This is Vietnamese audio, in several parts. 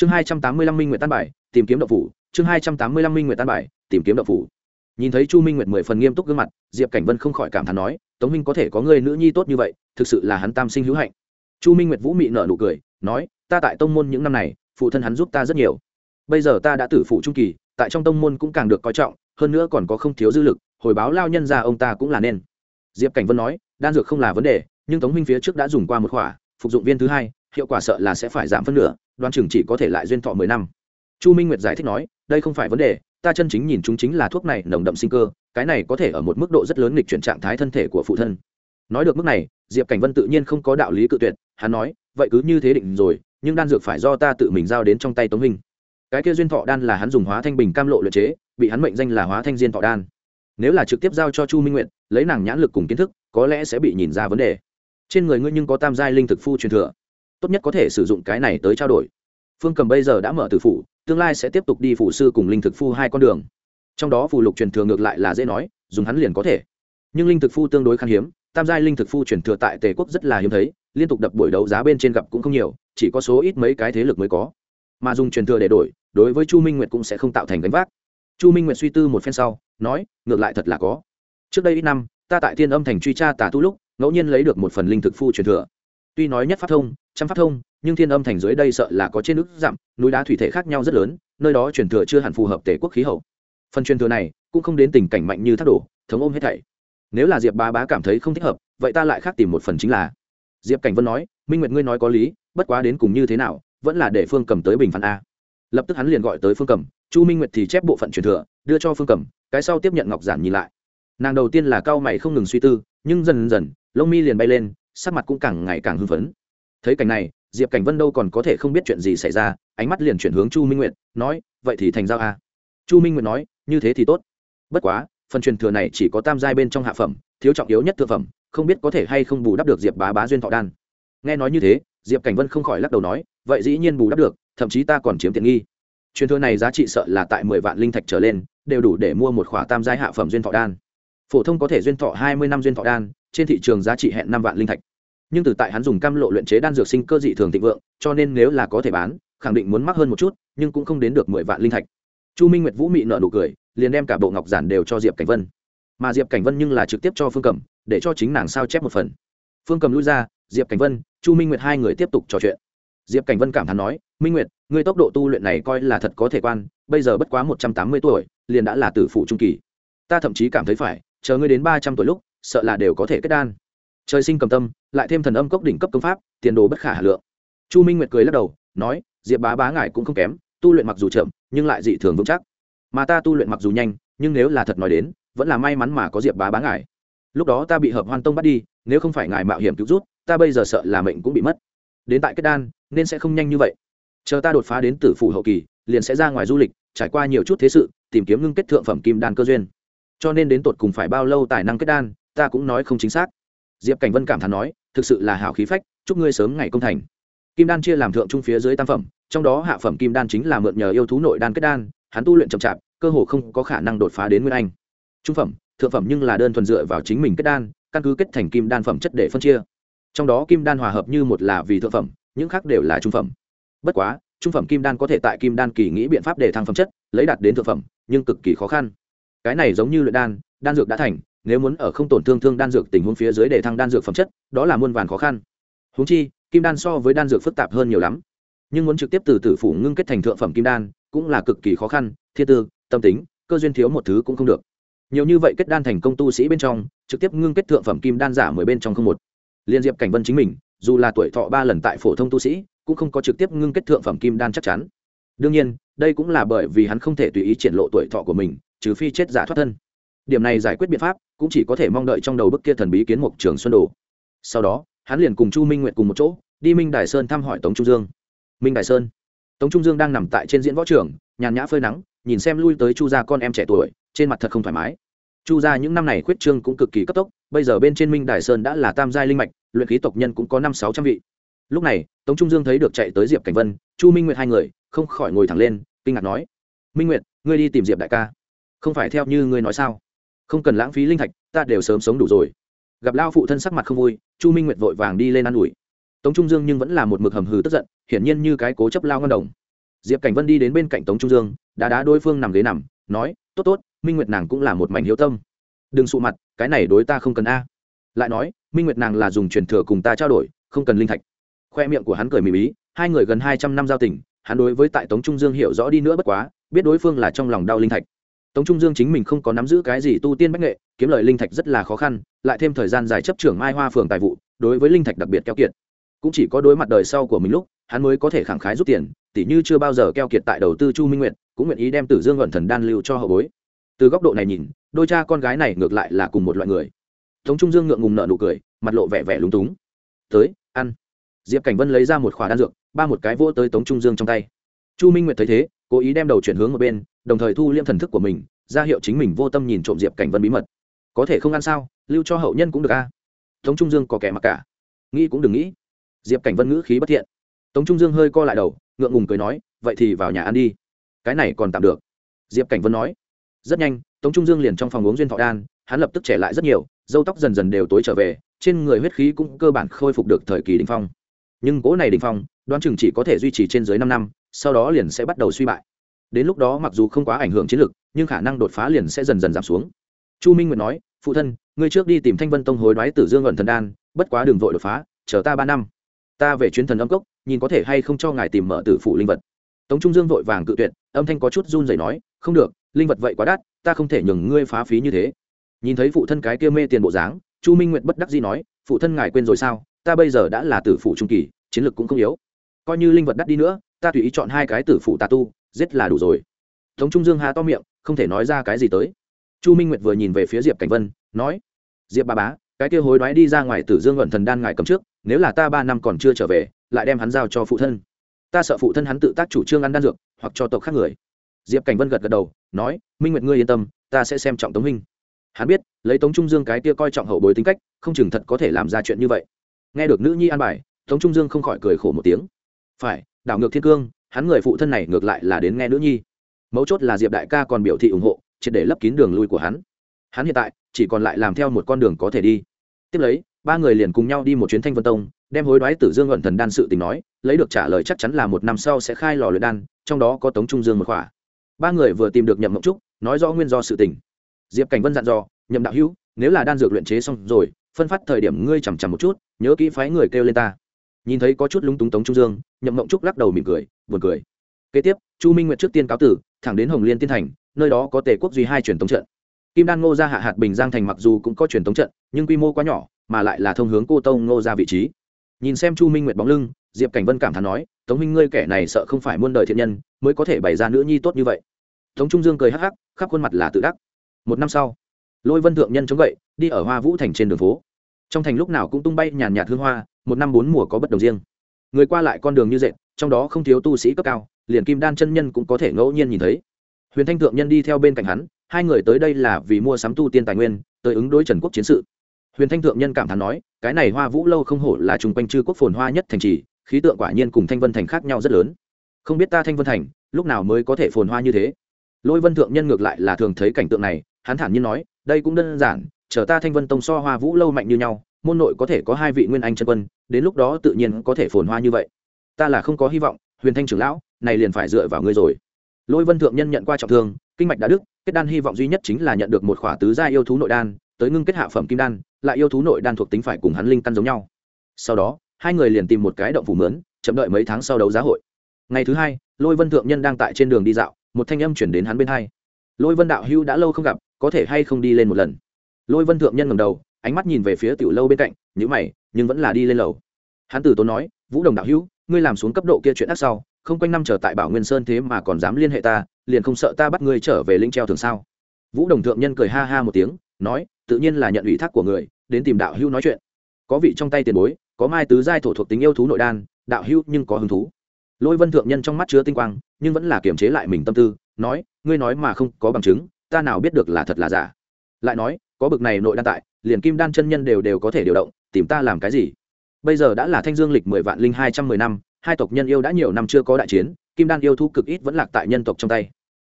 chương hai trăm tám mươi lăm minh nguyện tan bài, tìm kiếm đậu phủ. Chương hai trăm tám mươi lăm minh nguyện tan bài, tìm kiếm đậu phủ. Nhìn thấy chu minh nguyệt mười phần nghiêm túc gương mặt, diệp cảnh vân không khỏi cảm thán nói, tống minh có thể có người nữ nhi tốt như vậy, thực sự là hắn tam sinh hữu hạnh. Chu minh nguyệt vũ mị nở nụ cười, nói, ta tại tông môn những năm này, phụ thân hắn giúp ta rất nhiều. Bây giờ ta đã tử phụ trung kỳ, tại trong tông môn cũng càng được coi trọng, hơn nữa còn có không thiếu dư lực, hồi báo lao nhân ra ông ta cũng là nên. Diệp cảnh vân nói, đan dược không là vấn đề, nhưng tống minh phía trước đã dùng qua một khỏa, phục dụng viên thứ hai, hiệu quả sợ là sẽ phải giảm phân nửa đoan chừng chỉ có thể lại duyên thọ mười năm. Chu minh nguyệt giải thích nói, đây không phải vấn đề, ta chân chính nhìn chúng chính là thuốc này nồng đậm sinh cơ, cái này có thể ở một mức độ rất lớn nghịch chuyển trạng thái thân thể của phụ thân. Nói được mức này, diệp cảnh vân tự nhiên không có đạo lý cự tuyệt, hắn nói, vậy cứ như thế định rồi, nhưng đan dược phải do ta tự mình giao đến trong tay tống hình cái kia duyên thọ đan là hắn dùng hóa thanh bình cam lộ luyện chế, bị hắn mệnh danh là hóa thanh diên thọ đan. Nếu là trực tiếp giao cho chu minh nguyện lấy nàng nhãn lực cùng kiến thức, có lẽ sẽ bị nhìn ra vấn đề. Trên người ngươi nhưng có tam giai linh thực phu truyền thừa tốt nhất có thể sử dụng cái này tới trao đổi. Phương cầm bây giờ đã mở từ phủ, tương lai sẽ tiếp tục đi phủ sư cùng linh thực phu hai con đường. Trong đó phù lục truyền thừa ngược lại là dễ nói, dùng hắn liền có thể. Nhưng linh thực phu tương đối khan hiếm, tam giai linh thực phu truyền thừa tại tề quốc rất là hiếm thấy, liên tục đập buổi đấu giá bên trên gặp cũng không nhiều, chỉ có số ít mấy cái thế lực mới có. Mà dùng truyền thừa để đổi, đối với chu minh nguyệt cũng sẽ không tạo thành gánh vác. Chu minh nguyệt suy tư một phen sau, nói, ngược lại thật là có. Trước đây ít năm, ta tại thiên âm thành truy tra tà tu lúc, ngẫu nhiên lấy được một phần linh thực phu truyền thừa tuy nói nhất phát thông, trăm phát thông, nhưng thiên âm thành dưới đây sợ là có trên nước dặm núi đá thủy thể khác nhau rất lớn, nơi đó truyền thừa chưa hẳn phù hợp tể quốc khí hậu. Phần truyền thừa này cũng không đến tình cảnh mạnh như thác đổ, thống ôm hết thảy. Nếu là diệp bá bá cảm thấy không thích hợp, vậy ta lại khác tìm một phần chính là. Diệp cảnh vân nói, minh nguyệt ngươi nói có lý, bất quá đến cùng như thế nào, vẫn là để phương cầm tới bình phán a. Lập tức hắn liền gọi tới phương cầm, chu minh nguyệt thì chép bộ phận truyền thừa, đưa cho phương cầm, cái sau tiếp nhận ngọc giản nhìn lại. Nàng đầu tiên là cao mày không ngừng suy tư, nhưng dần dần, lông mi liền bay lên sắc mặt cũng càng ngày càng hưng phấn. Thấy cảnh này, diệp cảnh vân đâu còn có thể không biết chuyện gì xảy ra, ánh mắt liền chuyển hướng chu minh nguyệt, nói, vậy thì thành giao a. Chu minh nguyệt nói, như thế thì tốt. Bất quá, phần truyền thừa này chỉ có tam giai bên trong hạ phẩm, thiếu trọng yếu nhất thượng phẩm, không biết có thể hay không bù đắp được diệp bá bá duyên thọ đan. Nghe nói như thế, diệp cảnh vân không khỏi lắc đầu nói, vậy dĩ nhiên bù đắp được, thậm chí ta còn chiếm tiện nghi. Truyền thừa này giá trị sợ là tại mười vạn linh thạch trở lên, đều đủ để mua một khỏa tam giai hạ phẩm duyên thọ đan. Phổ thông có thể duyên thọ hai mươi năm duyên thọ đan trên thị trường giá trị hẹn năm vạn linh thạch. Nhưng từ tại hắn dùng cam lộ luyện chế đan dược sinh cơ dị thường thịnh vượng, cho nên nếu là có thể bán, khẳng định muốn mắc hơn một chút, nhưng cũng không đến được mười vạn linh thạch. Chu minh nguyệt vũ mị nợ nụ cười, liền đem cả bộ ngọc giản đều cho diệp cảnh vân. Mà diệp cảnh vân nhưng là trực tiếp cho phương cầm, để cho chính nàng sao chép một phần. Phương cầm lui ra, diệp cảnh vân, chu minh nguyệt hai người tiếp tục trò chuyện. Diệp cảnh vân cảm thán nói, minh nguyệt, ngươi tốc độ tu luyện này coi là thật có thể quan, bây giờ bất quá một trăm tám mươi tuổi, liền đã là tử phụ trung kỳ. Ta thậm chí cảm thấy phải, chờ ngươi đến ba trăm tuổi lúc sợ là đều có thể kết đan. Trời sinh cầm tâm, lại thêm thần âm cốc đỉnh cấp công pháp, tiền đồ bất khả hà lượng. Chu minh nguyệt cười lắc đầu, nói, diệp bá bá ngài cũng không kém, tu luyện mặc dù chậm, nhưng lại dị thường vững chắc. Mà ta tu luyện mặc dù nhanh, nhưng nếu là thật nói đến, vẫn là may mắn mà có diệp bá bá ngài. Lúc đó ta bị hợp hoan tông bắt đi, nếu không phải ngài mạo hiểm cứu rút ta bây giờ sợ là mệnh cũng bị mất. Đến tại kết đan, nên sẽ không nhanh như vậy. Chờ ta đột phá đến tử phủ hậu kỳ, liền sẽ ra ngoài du lịch, trải qua nhiều chút thế sự, tìm kiếm ngưng kết thượng phẩm kim đan cơ duyên. Cho nên đến tột cùng phải bao lâu tài năng kết đan ta cũng nói không chính xác. Diệp cảnh vân cảm thán nói, thực sự là hảo khí phách, chúc ngươi sớm ngày công thành. Kim đan chia làm thượng trung phía dưới tam phẩm, trong đó hạ phẩm kim đan chính là mượn nhờ yêu thú nội đan kết đan, hắn tu luyện chậm chạp, cơ hồ không có khả năng đột phá đến nguyên anh. Trung phẩm, thượng phẩm nhưng là đơn thuần dựa vào chính mình kết đan, căn cứ kết thành kim đan phẩm chất để phân chia. Trong đó kim đan hòa hợp như một là vì thượng phẩm, những khác đều là trung phẩm. Bất quá, trung phẩm kim đan có thể tại kim đan kỳ nghĩ biện pháp để thăng phẩm chất, lấy đạt đến thượng phẩm, nhưng cực kỳ khó khăn. Cái này giống như luyện đan đan dược đã thành nếu muốn ở không tổn thương thương đan dược tình huống phía dưới để thăng đan dược phẩm chất, đó là muôn vàn khó khăn. Húng chi, kim đan so với đan dược phức tạp hơn nhiều lắm. Nhưng muốn trực tiếp từ tử phủ ngưng kết thành thượng phẩm kim đan, cũng là cực kỳ khó khăn, thiên tư, tâm tính, cơ duyên thiếu một thứ cũng không được. Nhiều như vậy kết đan thành công tu sĩ bên trong, trực tiếp ngưng kết thượng phẩm kim đan giả mười bên trong không một. Liên diệp cảnh vân chính mình, dù là tuổi thọ ba lần tại phổ thông tu sĩ, cũng không có trực tiếp ngưng kết thượng phẩm kim đan chắc chắn. Đương nhiên, đây cũng là bởi vì hắn không thể tùy ý triển lộ tuổi thọ của mình, trừ phi chết giả thoát thân điểm này giải quyết biện pháp, cũng chỉ có thể mong đợi trong đầu bức kia thần bí kiến mục trường xuân đồ. Sau đó, hắn liền cùng chu minh nguyện cùng một chỗ, đi minh đài sơn thăm hỏi tống trung dương. Minh đài sơn. Tống trung dương đang nằm tại trên diễn võ trường, nhàn nhã phơi nắng, nhìn xem lui tới chu gia con em trẻ tuổi, trên mặt thật không thoải mái. Chu gia những năm này khuyết trương cũng cực kỳ cấp tốc, bây giờ bên trên minh đài sơn đã là tam giai linh mạch, luyện khí tộc nhân cũng có năm sáu trăm vị. Lúc này, tống trung dương thấy được chạy tới diệp cảnh vân, chu minh nguyệt hai người, không khỏi ngồi thẳng lên, kinh ngạc nói, minh nguyệt, ngươi đi tìm diệp đại ca. Không phải theo như ngươi nói sao? Không cần lãng phí linh thạch, ta đều sớm sống đủ rồi. Gặp lao phụ thân sắc mặt không vui, chu minh nguyệt vội vàng đi lên ă n ủi. Tống trung dương nhưng vẫn là một mực hầm hừ tức giận, hiển nhiên như cái cố chấp lao ngân đồng. Diệp cảnh vân đi đến bên cạnh tống trung dương, đá đá đối phương nằm ghế nằm, nói, tốt tốt, minh nguyệt nàng cũng là một mảnh hiếu tâm. Đừng sụ mặt, cái này đối ta không cần a. Lại nói, minh nguyệt nàng là dùng truyền thừa cùng ta trao đổi, không cần linh thạch. Khoe miệng của hắn cười mì bí hai người gần hai trăm năm giao tình, hắn đối với tại tống trung dương hiểu rõ đi nữa bất quá, biết đối phương là trong lòng đau linh thạch tống trung dương chính mình không có nắm giữ cái gì tu tiên bách nghệ, kiếm lời linh thạch rất là khó khăn, lại thêm thời gian dài chấp trưởng mai hoa phường tài vụ, đối với linh thạch đặc biệt keo kiệt. Cũng chỉ có đối mặt đời sau của mình lúc, hắn mới có thể khẳng khái rút tiền, tỉ như chưa bao giờ keo kiệt tại đầu tư chu minh nguyện cũng nguyện ý đem tử dương luận thần đan lưu cho hậu bối. Từ góc độ này nhìn, đôi cha con gái này ngược lại là cùng một loại người. Tống trung dương ngượng ngùng nợ nụ cười, mặt lộ vẻ vẻ lúng túng. Tới, ăn. Diệp cảnh vân lấy ra một khỏa đan dược, ba một cái vỗ tới tống trung dương trong tay. Chu minh nguyệt thấy thế cố ý đem đầu chuyển hướng một bên, đồng thời thu liêm thần thức của mình, ra hiệu chính mình vô tâm nhìn trộm diệp cảnh vân bí mật. Có thể không ăn sao, lưu cho hậu nhân cũng được a. Tống trung dương có kẻ mặc cả. Nghĩ cũng đừng nghĩ. Diệp cảnh vân ngữ khí bất thiện. Tống trung dương hơi co lại đầu, ngượng ngùng cười nói, vậy thì vào nhà ăn đi. Cái này còn tạm được. Diệp cảnh vân nói. Rất nhanh, tống trung dương liền trong phòng uống duyên thọ đan, hắn lập tức trẻ lại rất nhiều, dâu tóc dần dần đều tối trở về, trên người huyết khí cũng cơ bản khôi phục được thời kỳ đình phong. Nhưng cỗ này đình phong, đoán chừng chỉ có thể duy trì trên dưới năm năm sau đó liền sẽ bắt đầu suy bại. Đến lúc đó mặc dù không quá ảnh hưởng chiến lược, nhưng khả năng đột phá liền sẽ dần dần giảm xuống. Chu minh nguyệt nói, phụ thân, ngươi trước đi tìm thanh vân tông hối đoái tử dương ẩn thần đan, bất quá đường vội đột phá, chờ ta ba năm. Ta về chuyến thần âm cốc, nhìn có thể hay không cho ngài tìm mở tử phụ linh vật. Tống trung dương vội vàng cự tuyệt, âm thanh có chút run rẩy nói, không được, linh vật vậy quá đắt, ta không thể nhường ngươi phá phí như thế. Nhìn thấy phụ thân cái kia mê tiền bộ dáng, chu minh nguyệt bất đắc dĩ nói, phụ thân ngài quên rồi sao? Ta bây giờ đã là tử phụ trung kỳ, chiến lược cũng không yếu. Coi như linh vật đắt đi nữa ta tùy ý chọn hai cái tử phụ tà tu, giết là đủ rồi. Tống trung dương hà to miệng, không thể nói ra cái gì tới. Chu minh nguyệt vừa nhìn về phía diệp cảnh vân, nói, diệp ba bá, cái kia hối đoái đi ra ngoài tử dương ẩn thần đan ngài cầm trước, nếu là ta ba năm còn chưa trở về, lại đem hắn giao cho phụ thân. Ta sợ phụ thân hắn tự tác chủ trương ăn đan dược, hoặc cho tộc khác người. Diệp cảnh vân gật gật đầu, nói, minh nguyệt ngươi yên tâm, ta sẽ xem trọng tống minh hắn biết, lấy tống trung dương cái kia coi trọng hậu bối tính cách, không chừng thật có thể làm ra chuyện như vậy. Nghe được nữ nhi an bài, tống trung dương không khỏi cười khổ một tiếng. Phải đảo ngược thiên cương, hắn người phụ thân này ngược lại là đến nghe nữ nhi. Mấu chốt là diệp đại ca còn biểu thị ủng hộ, triệt để lấp kín đường lui của hắn. Hắn hiện tại chỉ còn lại làm theo một con đường có thể đi. Tiếp lấy, ba người liền cùng nhau đi một chuyến thanh vân tông, đem hối đoái tử dương ẩn thần đan sự tình nói, lấy được trả lời chắc chắn là một năm sau sẽ khai lò luyện đan, trong đó có tống trung dương một khỏa. Ba người vừa tìm được nhậm mộng trúc, nói rõ nguyên do sự tình. Diệp cảnh vân dặn dò, nhậm đạo hữu, nếu là đan dược luyện chế xong rồi, phân phát thời điểm ngươi chằm chằm một chút, nhớ kỹ phái người kêu lên ta. Nhìn thấy có chút lúng túng tống trung dương nhậm mộng trúc lắc đầu mỉm cười, buồn cười. Kế tiếp, chu minh nguyệt trước tiên cáo tử, thẳng đến hồng liên tiên thành, nơi đó có tề quốc duy hai truyền thống trận. Kim đan ngô ra hạ hạt bình giang thành mặc dù cũng có truyền thống trận, nhưng quy mô quá nhỏ, mà lại là thông hướng cô tông ngô ra vị trí. Nhìn xem chu minh nguyệt bóng lưng, diệp cảnh vân cảm thán nói, tống minh ngươi kẻ này sợ không phải muôn đời thiện nhân, mới có thể bày ra nữ nhi tốt như vậy. Tống trung dương cười hắc hắc, khắp khuôn mặt là tự đắc. Một năm sau, lôi vân thượng nhân chống gậy, đi ở hoa vũ thành trên đường phố. Trong thành lúc nào cũng tung bay nhàn nhạt hương hoa, một năm bốn mùa có bất đồng riêng người qua lại con đường như dệt, trong đó không thiếu tu sĩ cấp cao, liền kim đan chân nhân cũng có thể ngẫu nhiên nhìn thấy. Huyền thanh thượng nhân đi theo bên cạnh hắn, hai người tới đây là vì mua sắm tu tiên tài nguyên, tới ứng đối trần quốc chiến sự. Huyền thanh thượng nhân cảm thán nói, cái này hoa vũ lâu không hổ là chung quanh chư quốc phồn hoa nhất thành trì, khí tượng quả nhiên cùng thanh vân thành khác nhau rất lớn. Không biết ta thanh vân thành, lúc nào mới có thể phồn hoa như thế? Lôi vân thượng nhân ngược lại là thường thấy cảnh tượng này, hắn thản nhiên nói, đây cũng đơn giản, chờ ta thanh vân tông so hoa vũ lâu mạnh như nhau môn nội có thể có hai vị nguyên anh chân quân, đến lúc đó tự nhiên có thể phồn hoa như vậy. Ta là không có hy vọng, huyền thanh trưởng lão, này liền phải dựa vào ngươi rồi. Lôi vân thượng nhân nhận qua trọng thương, kinh mạch đã đức kết đan hy vọng duy nhất chính là nhận được một khỏa tứ gia yêu thú nội đan, tới ngưng kết hạ phẩm kim đan, lại yêu thú nội đan thuộc tính phải cùng hắn linh căn giống nhau. Sau đó, hai người liền tìm một cái động phủ mướn, chậm đợi mấy tháng sau đấu giá hội. Ngày thứ hai, lôi vân thượng nhân đang tại trên đường đi dạo, một thanh âm chuyển đến hắn bên hai. Lôi vân đạo hưu đã lâu không gặp, có thể hay không đi lên một lần? Lôi vân thượng nhân ngầm đầu ánh mắt nhìn về phía tiểu lâu bên cạnh nhữ mày, nhưng vẫn là đi lên lầu. Hắn tử tốn nói, vũ đồng đạo hữu, ngươi làm xuống cấp độ kia chuyện ác sau, không quanh năm trở tại bảo nguyên sơn thế mà còn dám liên hệ ta, liền không sợ ta bắt ngươi trở về linh treo thường sao? Vũ đồng thượng nhân cười ha ha một tiếng, nói, tự nhiên là nhận ủy thác của người, đến tìm đạo hữu nói chuyện. Có vị trong tay tiền bối, có mai tứ giai thổ thuộc tính yêu thú nội đan, đạo hữu nhưng có hứng thú. Lôi vân thượng nhân trong mắt chứa tinh quang, nhưng vẫn là kiềm chế lại mình tâm tư, nói, ngươi nói mà không có bằng chứng, ta nào biết được là thật là giả. Lại nói, có bực này nội đan tại liền kim đan chân nhân đều đều có thể điều động, tìm ta làm cái gì? Bây giờ đã là thanh dương lịch mười vạn linh hai trăm mười năm, hai tộc nhân yêu đã nhiều năm chưa có đại chiến, kim đan yêu thú cực ít vẫn lạc tại nhân tộc trong tay.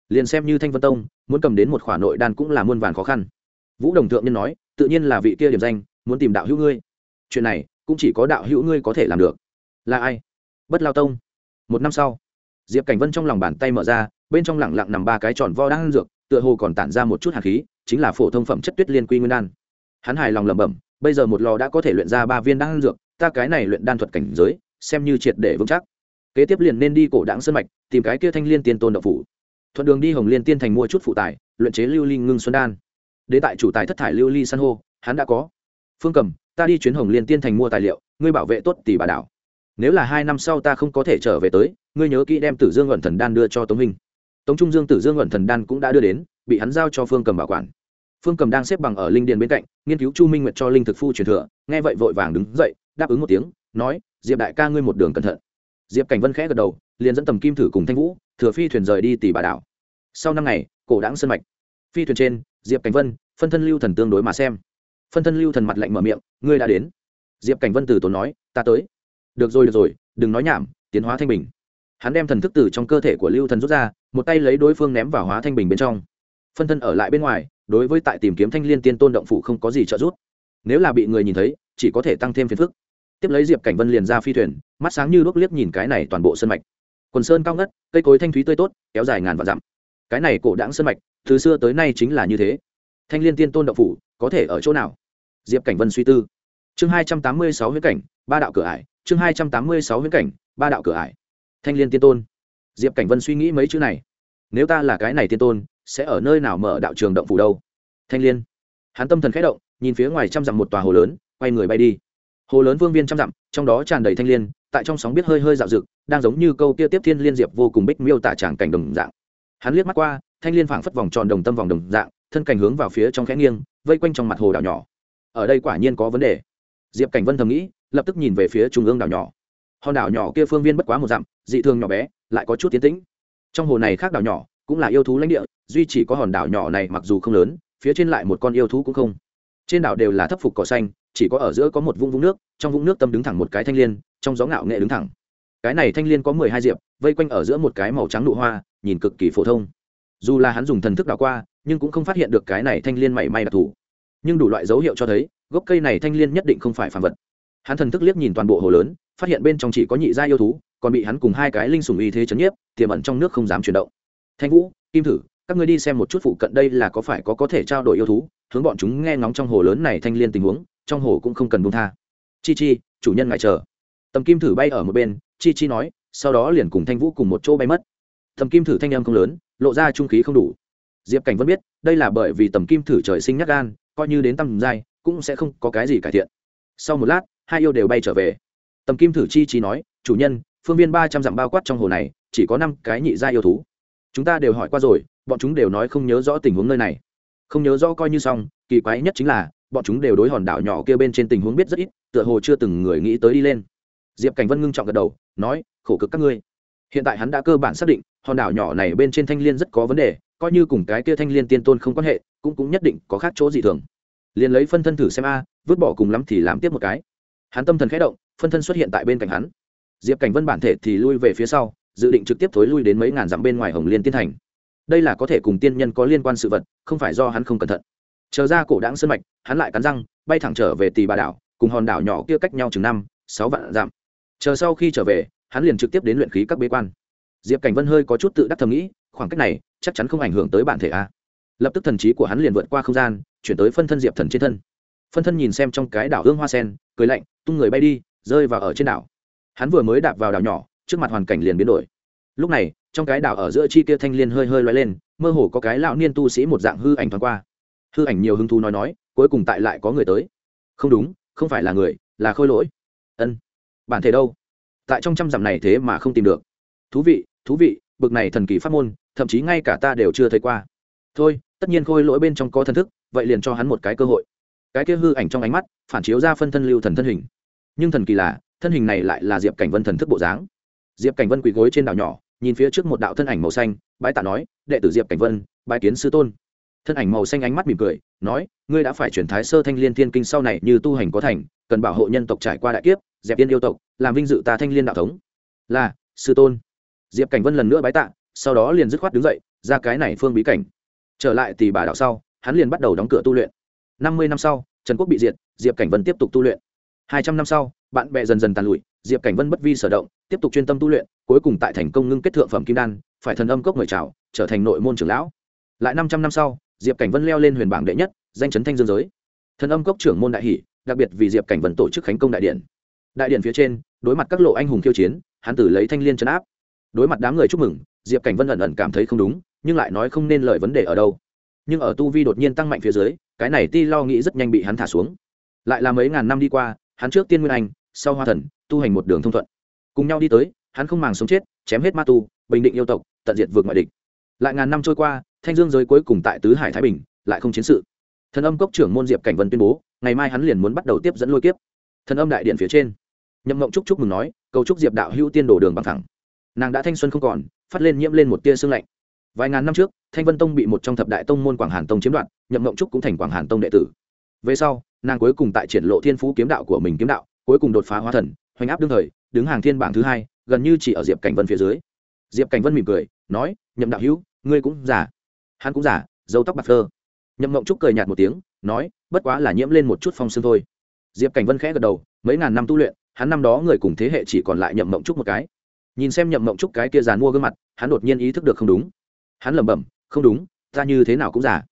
Liền xem như thanh vân tông, muốn cầm đến một khoản nội đan cũng là muôn vàn khó khăn. Vũ đồng thượng nhân nói, tự nhiên là vị kia điểm danh, muốn tìm đạo hữu ngươi. Chuyện này, cũng chỉ có đạo hữu ngươi có thể làm được. Là ai? Bất lao tông. Một năm sau, diệp cảnh vân trong lòng bàn tay mở ra, bên trong lẳng lặng nằm ba cái tròn vo đang ăn dược, tựa hồ còn tản ra một chút hạt khí, chính là phổ thông phẩm chất tuyết liên quy nguyên đan hắn hài lòng lẩm bẩm, bây giờ một lò đã có thể luyện ra ba viên đan dược, ta cái này luyện đan thuật cảnh giới, xem như triệt để vững chắc. Kế tiếp liền nên đi cổ đảng sơn mạch, tìm cái kia thanh liên tiên tôn đậu phủ. Thuận đường đi hồng liên tiên thành mua chút phụ tài luyện chế lưu ly ngưng xuân đan. Đến tại chủ tài thất thải lưu ly san hô, hắn đã có. Phương cầm, ta đi chuyến hồng liên tiên thành mua tài liệu, ngươi bảo vệ tốt tỷ bà đảo. Nếu là hai năm sau ta không có thể trở về tới, ngươi nhớ kỹ đem tử dương ẩn thần đan đưa cho tống minh tống trung dương tử dương ẩn thần đan cũng đã đưa đến, bị hắn giao cho phương cầm bảo quản phương cầm đang xếp bằng ở linh điền bên cạnh, nghiên cứu chu minh nguyệt cho linh thực phu truyền thừa, nghe vậy vội vàng đứng dậy, đáp ứng một tiếng, nói, diệp đại ca ngươi một đường cẩn thận. Diệp cảnh vân khẽ gật đầu, liền dẫn tầm kim thử cùng thanh vũ, thừa phi thuyền rời đi tỷ bà đảo. Sau năm ngày, cổ đáng sân mạch. Phi thuyền trên, diệp cảnh vân, phân thân lưu thần tương đối mà xem. Phân thân lưu thần mặt lạnh mở miệng, ngươi đã đến. Diệp cảnh vân từ tốn nói, ta tới. Được rồi được rồi, đừng nói nhảm, tiến hóa thanh bình. Hắn đem thần thức từ trong cơ thể của lưu thần rút ra, một tay lấy đối phương ném vào hóa thanh bình bên trong. Phân thân ở lại bên ngoài đối với tại tìm kiếm thanh liên tiên tôn động phủ không có gì trợ giúp. Nếu là bị người nhìn thấy, chỉ có thể tăng thêm phiền phức. Tiếp lấy diệp cảnh vân liền ra phi thuyền, mắt sáng như đuốc liếc nhìn cái này toàn bộ sân mạch. Quần sơn cao ngất, cây cối thanh thúy tươi tốt, kéo dài ngàn vạn dặm. Cái này cổ đãng sân mạch, từ xưa tới nay chính là như thế. Thanh liên tiên tôn động phủ, có thể ở chỗ nào? Diệp cảnh vân suy tư. Chương hai trăm tám mươi sáu huyết cảnh, ba đạo cửa ải. Chương hai trăm tám mươi sáu huyết cảnh, ba đạo cửa ải. Thanh liên tiên tôn. Diệp cảnh vân suy nghĩ mấy chữ này. Nếu ta là cái này tiên tôn sẽ ở nơi nào mở đạo trường động phủ đâu? Thanh liên. Hắn tâm thần khẽ động, nhìn phía ngoài trăm dặm một tòa hồ lớn, quay người bay đi. Hồ lớn vương viên trăm dặm, trong đó tràn đầy thanh liên, tại trong sóng biết hơi hơi dạo rực đang giống như câu kia tiếp thiên liên diệp vô cùng bích miêu tả tràng cảnh đồng dạng. Hắn liếc mắt qua, thanh liên phảng phất vòng tròn đồng tâm vòng đồng dạng, thân cảnh hướng vào phía trong khẽ nghiêng, vây quanh trong mặt hồ đảo nhỏ. Ở đây quả nhiên có vấn đề. Diệp cảnh vân thầm nghĩ, lập tức nhìn về phía trung ương đảo nhỏ. Hòn đảo nhỏ kia phương viên bất quá một dặm, dị thường nhỏ bé, lại có chút tiến tĩnh. Trong hồ này khác đảo nhỏ, cũng là yêu thú lãnh địa duy chỉ có hòn đảo nhỏ này mặc dù không lớn, phía trên lại một con yêu thú cũng không. Trên đảo đều là thấp phục cỏ xanh, chỉ có ở giữa có một vũng vũng nước, trong vũng nước tâm đứng thẳng một cái thanh l i ê n trong gió ngạo nghệ đứng thẳng. Cái này thanh l i ê n có mười hai diệp, vây quanh ở giữa một cái màu trắng nụ hoa, nhìn cực kỳ phổ thông. Dù là hắn dùng thần thức đảo qua, nhưng cũng không phát hiện được cái này thanh l i ê n mảy may đặc thù. Nhưng đủ loại dấu hiệu cho thấy, gốc cây này thanh l i ê n nhất định không phải phản vật. Hắn thần thức liếc nhìn toàn bộ hồ lớn, phát hiện bên trong chỉ có nhị gia yêu thú, còn bị hắn cùng hai cái linh sùng y thế chấn nhiếp, tiềm ẩn trong nước không dám chuyển động. Thanh vũ, kim thử các ngươi đi xem một chút phụ cận đây là có phải có có thể trao đổi yêu thú, hướng bọn chúng nghe ngóng trong hồ lớn này thanh liên tình huống, trong hồ cũng không cần buông tha. Chi chi, chủ nhân ngại chờ. Tầm kim thử bay ở một bên, chi chi nói, sau đó liền cùng thanh vũ cùng một chỗ bay mất. Tầm kim thử thanh âm không lớn, lộ ra trung khí không đủ. Diệp cảnh vẫn biết, đây là bởi vì tầm kim thử trời sinh nhắc gan, coi như đến tầm giai, cũng sẽ không có cái gì cải thiện. Sau một lát, hai yêu đều bay trở về. Tầm kim thử chi chi nói, chủ nhân, phương viên ba trăm dặm bao quát trong hồ này, chỉ có năm cái nhị gia yêu thú. Chúng ta đều hỏi qua rồi bọn chúng đều nói không nhớ rõ tình huống nơi này. Không nhớ rõ coi như xong, kỳ quái nhất chính là, bọn chúng đều đối hòn đảo nhỏ kia bên trên tình huống biết rất ít, tựa hồ chưa từng người nghĩ tới đi lên. Diệp cảnh vân ngưng trọng gật đầu, nói, khổ cực các ngươi. Hiện tại hắn đã cơ bản xác định, hòn đảo nhỏ này bên trên thanh l i ê n rất có vấn đề, coi như cùng cái kia thanh l i ê n tiên tôn không quan hệ, cũng cũng nhất định có khác chỗ gì thường. Liền lấy phân thân thử xem a, vứt bỏ cùng lắm thì làm tiếp một cái. Hắn tâm thần khẽ động, phân thân xuất hiện tại bên cạnh hắn. Diệp cảnh vân bản thể thì lui về phía sau, dự định trực tiếp thối lui đến mấy ngàn dặm bên ngoài hồng liên tiên thành đây là có thể cùng tiên nhân có liên quan sự vật, không phải do hắn không cẩn thận. Chờ ra cổ đáng sân mạch, hắn lại cắn răng, bay thẳng trở về tì bà đảo, cùng hòn đảo nhỏ kia cách nhau chừng năm, sáu vạn dặm. Chờ sau khi trở về, hắn liền trực tiếp đến luyện khí các bế quan. Diệp cảnh vân hơi có chút tự đắc thầm nghĩ, khoảng cách này, chắc chắn không ảnh hưởng tới bản thể a. Lập tức thần trí của hắn liền vượt qua không gian, chuyển tới phân thân diệp thần trên thân. Phân thân nhìn xem trong cái đảo hương hoa sen, cười lạnh, tung người bay đi, rơi vào ở trên đảo. Hắn vừa mới đạp vào đảo nhỏ, trước mặt hoàn cảnh liền biến đổi. Lúc này trong cái đảo ở giữa chi kia thanh liên hơi hơi loay lên, mơ hồ có cái lão niên tu sĩ một dạng hư ảnh thoáng qua. Hư ảnh nhiều hứng thú nói nói, cuối cùng tại lại có người tới. Không đúng, không phải là người, là khôi lỗi. Ân, bản thể đâu? Tại trong trăm dặm này thế mà không tìm được. Thú vị thú vị, bực này thần kỳ pháp môn, thậm chí ngay cả ta đều chưa thấy qua. Thôi, tất nhiên khôi lỗi bên trong có thần thức, vậy liền cho hắn một cái cơ hội. Cái kia hư ảnh trong ánh mắt, phản chiếu ra phân thân lưu thần thân hình. Nhưng thần kỳ là, thân hình này lại là diệp cảnh vân thần thức bộ dáng. Diệp cảnh vân quỳ gối trên đảo nhỏ nhìn phía trước một đạo thân ảnh màu xanh, bái tạ nói, đệ tử diệp cảnh vân, bái kiến sư tôn. Thân ảnh màu xanh ánh mắt mỉm cười, nói, ngươi đã phải chuyển thái sơ thanh liên thiên kinh sau này như tu hành có thành, cần bảo hộ nhân tộc trải qua đại kiếp dẹp yên yêu tộc, làm vinh dự ta thanh liên đạo thống. Là, sư tôn. Diệp cảnh vân lần nữa bái tạ, sau đó liền dứt khoát đứng dậy, ra cái này phương bí cảnh. Trở lại tỷ bà đạo sau, hắn liền bắt đầu đóng cửa tu luyện. Năm mươi năm sau, trần quốc bị diệt, diệp cảnh vân tiếp tục tu luyện. Hai trăm năm sau, bạn bè dần dần tàn lụi diệp cảnh vân bất vi sở động, tiếp tục chuyên tâm tu luyện, cuối cùng tại thành công ngưng kết thượng phẩm kim đan, phải thần âm cốc mời chào, trở thành nội môn trưởng lão. Lại năm trăm năm sau, diệp cảnh vân leo lên huyền bảng đệ nhất, danh chấn thanh dương giới. Thần âm cốc trưởng môn đại hỷ, đặc biệt vì diệp cảnh vân tổ chức khánh công đại điện. Đại điện phía trên, đối mặt các lộ anh hùng khiêu chiến, hắn tử lấy thanh liên chấn áp. Đối mặt đám người chúc mừng, diệp cảnh vân ẩn ẩn cảm thấy không đúng, nhưng lại nói không nên lời vấn đề ở đâu. Nhưng ở tu vi đột nhiên tăng mạnh phía dưới, cái này ti lo nghĩ rất nhanh bị hắn thả xuống. Lại là mấy ngàn năm đi qua, hắn trước tiên nguyên anh, sau hoa thần tu hành một đường thông thuận. Cùng nhau đi tới, hắn không màng sống chết, chém hết ma tu, bình định yêu tộc, tận diệt vượt ngoại địch. Lại ngàn năm trôi qua, thanh dương giới cuối cùng tại tứ hải thái bình, lại không chiến sự. Thần âm cốc trưởng môn diệp cảnh vân tuyên bố, ngày mai hắn liền muốn bắt đầu tiếp dẫn lôi kiếp. Thần âm đại điện phía trên, nhậm mộng trúc chúc mừng nói, cầu chúc diệp đạo hữu tiên đổ đường bằng thẳng. Nàng đã thanh xuân không còn, phát lên nhiễm lên một tia sương lạnh. Vài ngàn năm trước, thanh vân tông bị một trong thập đại tông môn quảng hàn tông chiếm đoạt, nhậm mộng trúc cũng thành quảng hàn tông đệ tử. Về sau, nàng cuối cùng tại triển lộ thiên phú kiếm đạo của mình kiếm đạo, cuối cùng đột phá hóa thần hoành áp đương thời, đứng hàng thiên bảng thứ hai, gần như chỉ ở diệp cảnh vân phía dưới. Diệp cảnh vân mỉm cười, nói, nhậm đạo hữu, ngươi cũng giả hắn cũng giả dâu tóc bạc thơ nhậm mộng trúc cười nhạt một tiếng, nói, bất quá là nhiễm lên một chút phong sương thôi. Diệp cảnh vân khẽ gật đầu, mấy ngàn năm tu luyện, hắn năm đó người cùng thế hệ chỉ còn lại nhậm mộng trúc một cái. Nhìn xem nhậm mộng trúc cái kia dàn mua gương mặt, hắn đột nhiên ý thức được không đúng. Hắn lẩm bẩm, không đúng, ta như thế nào cũng giả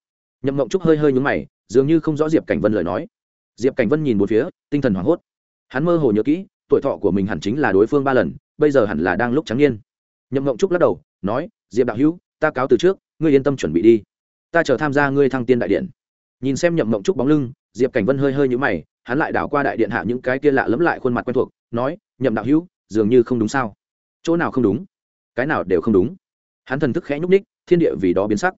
nhậm mộng trúc hơi hơi nhúng mày, dường như không rõ diệp cảnh vân lời nói. Diệp cảnh vân nhìn một phía, tinh thần hoảng hốt. Hắn mơ hồ nhớ kỹ tuổi thọ của mình hẳn chính là đối phương ba lần, bây giờ hẳn là đang lúc trắng niên. Nhậm mộng trúc lắc đầu, nói, diệp đạo hữu, ta cáo từ trước, ngươi yên tâm chuẩn bị đi. Ta chờ tham gia ngươi thăng tiên đại điện. Nhìn xem nhậm mộng trúc bóng lưng, diệp cảnh vân hơi hơi nhũ mày, hắn lại đảo qua đại điện hạ những cái kia lạ lẫm lại khuôn mặt quen thuộc, nói, nhậm đạo hữu, dường như không đúng sao? Chỗ nào không đúng? Cái nào đều không đúng. Hắn thần thức khẽ nhúc ních thiên địa vì đó biến sắc.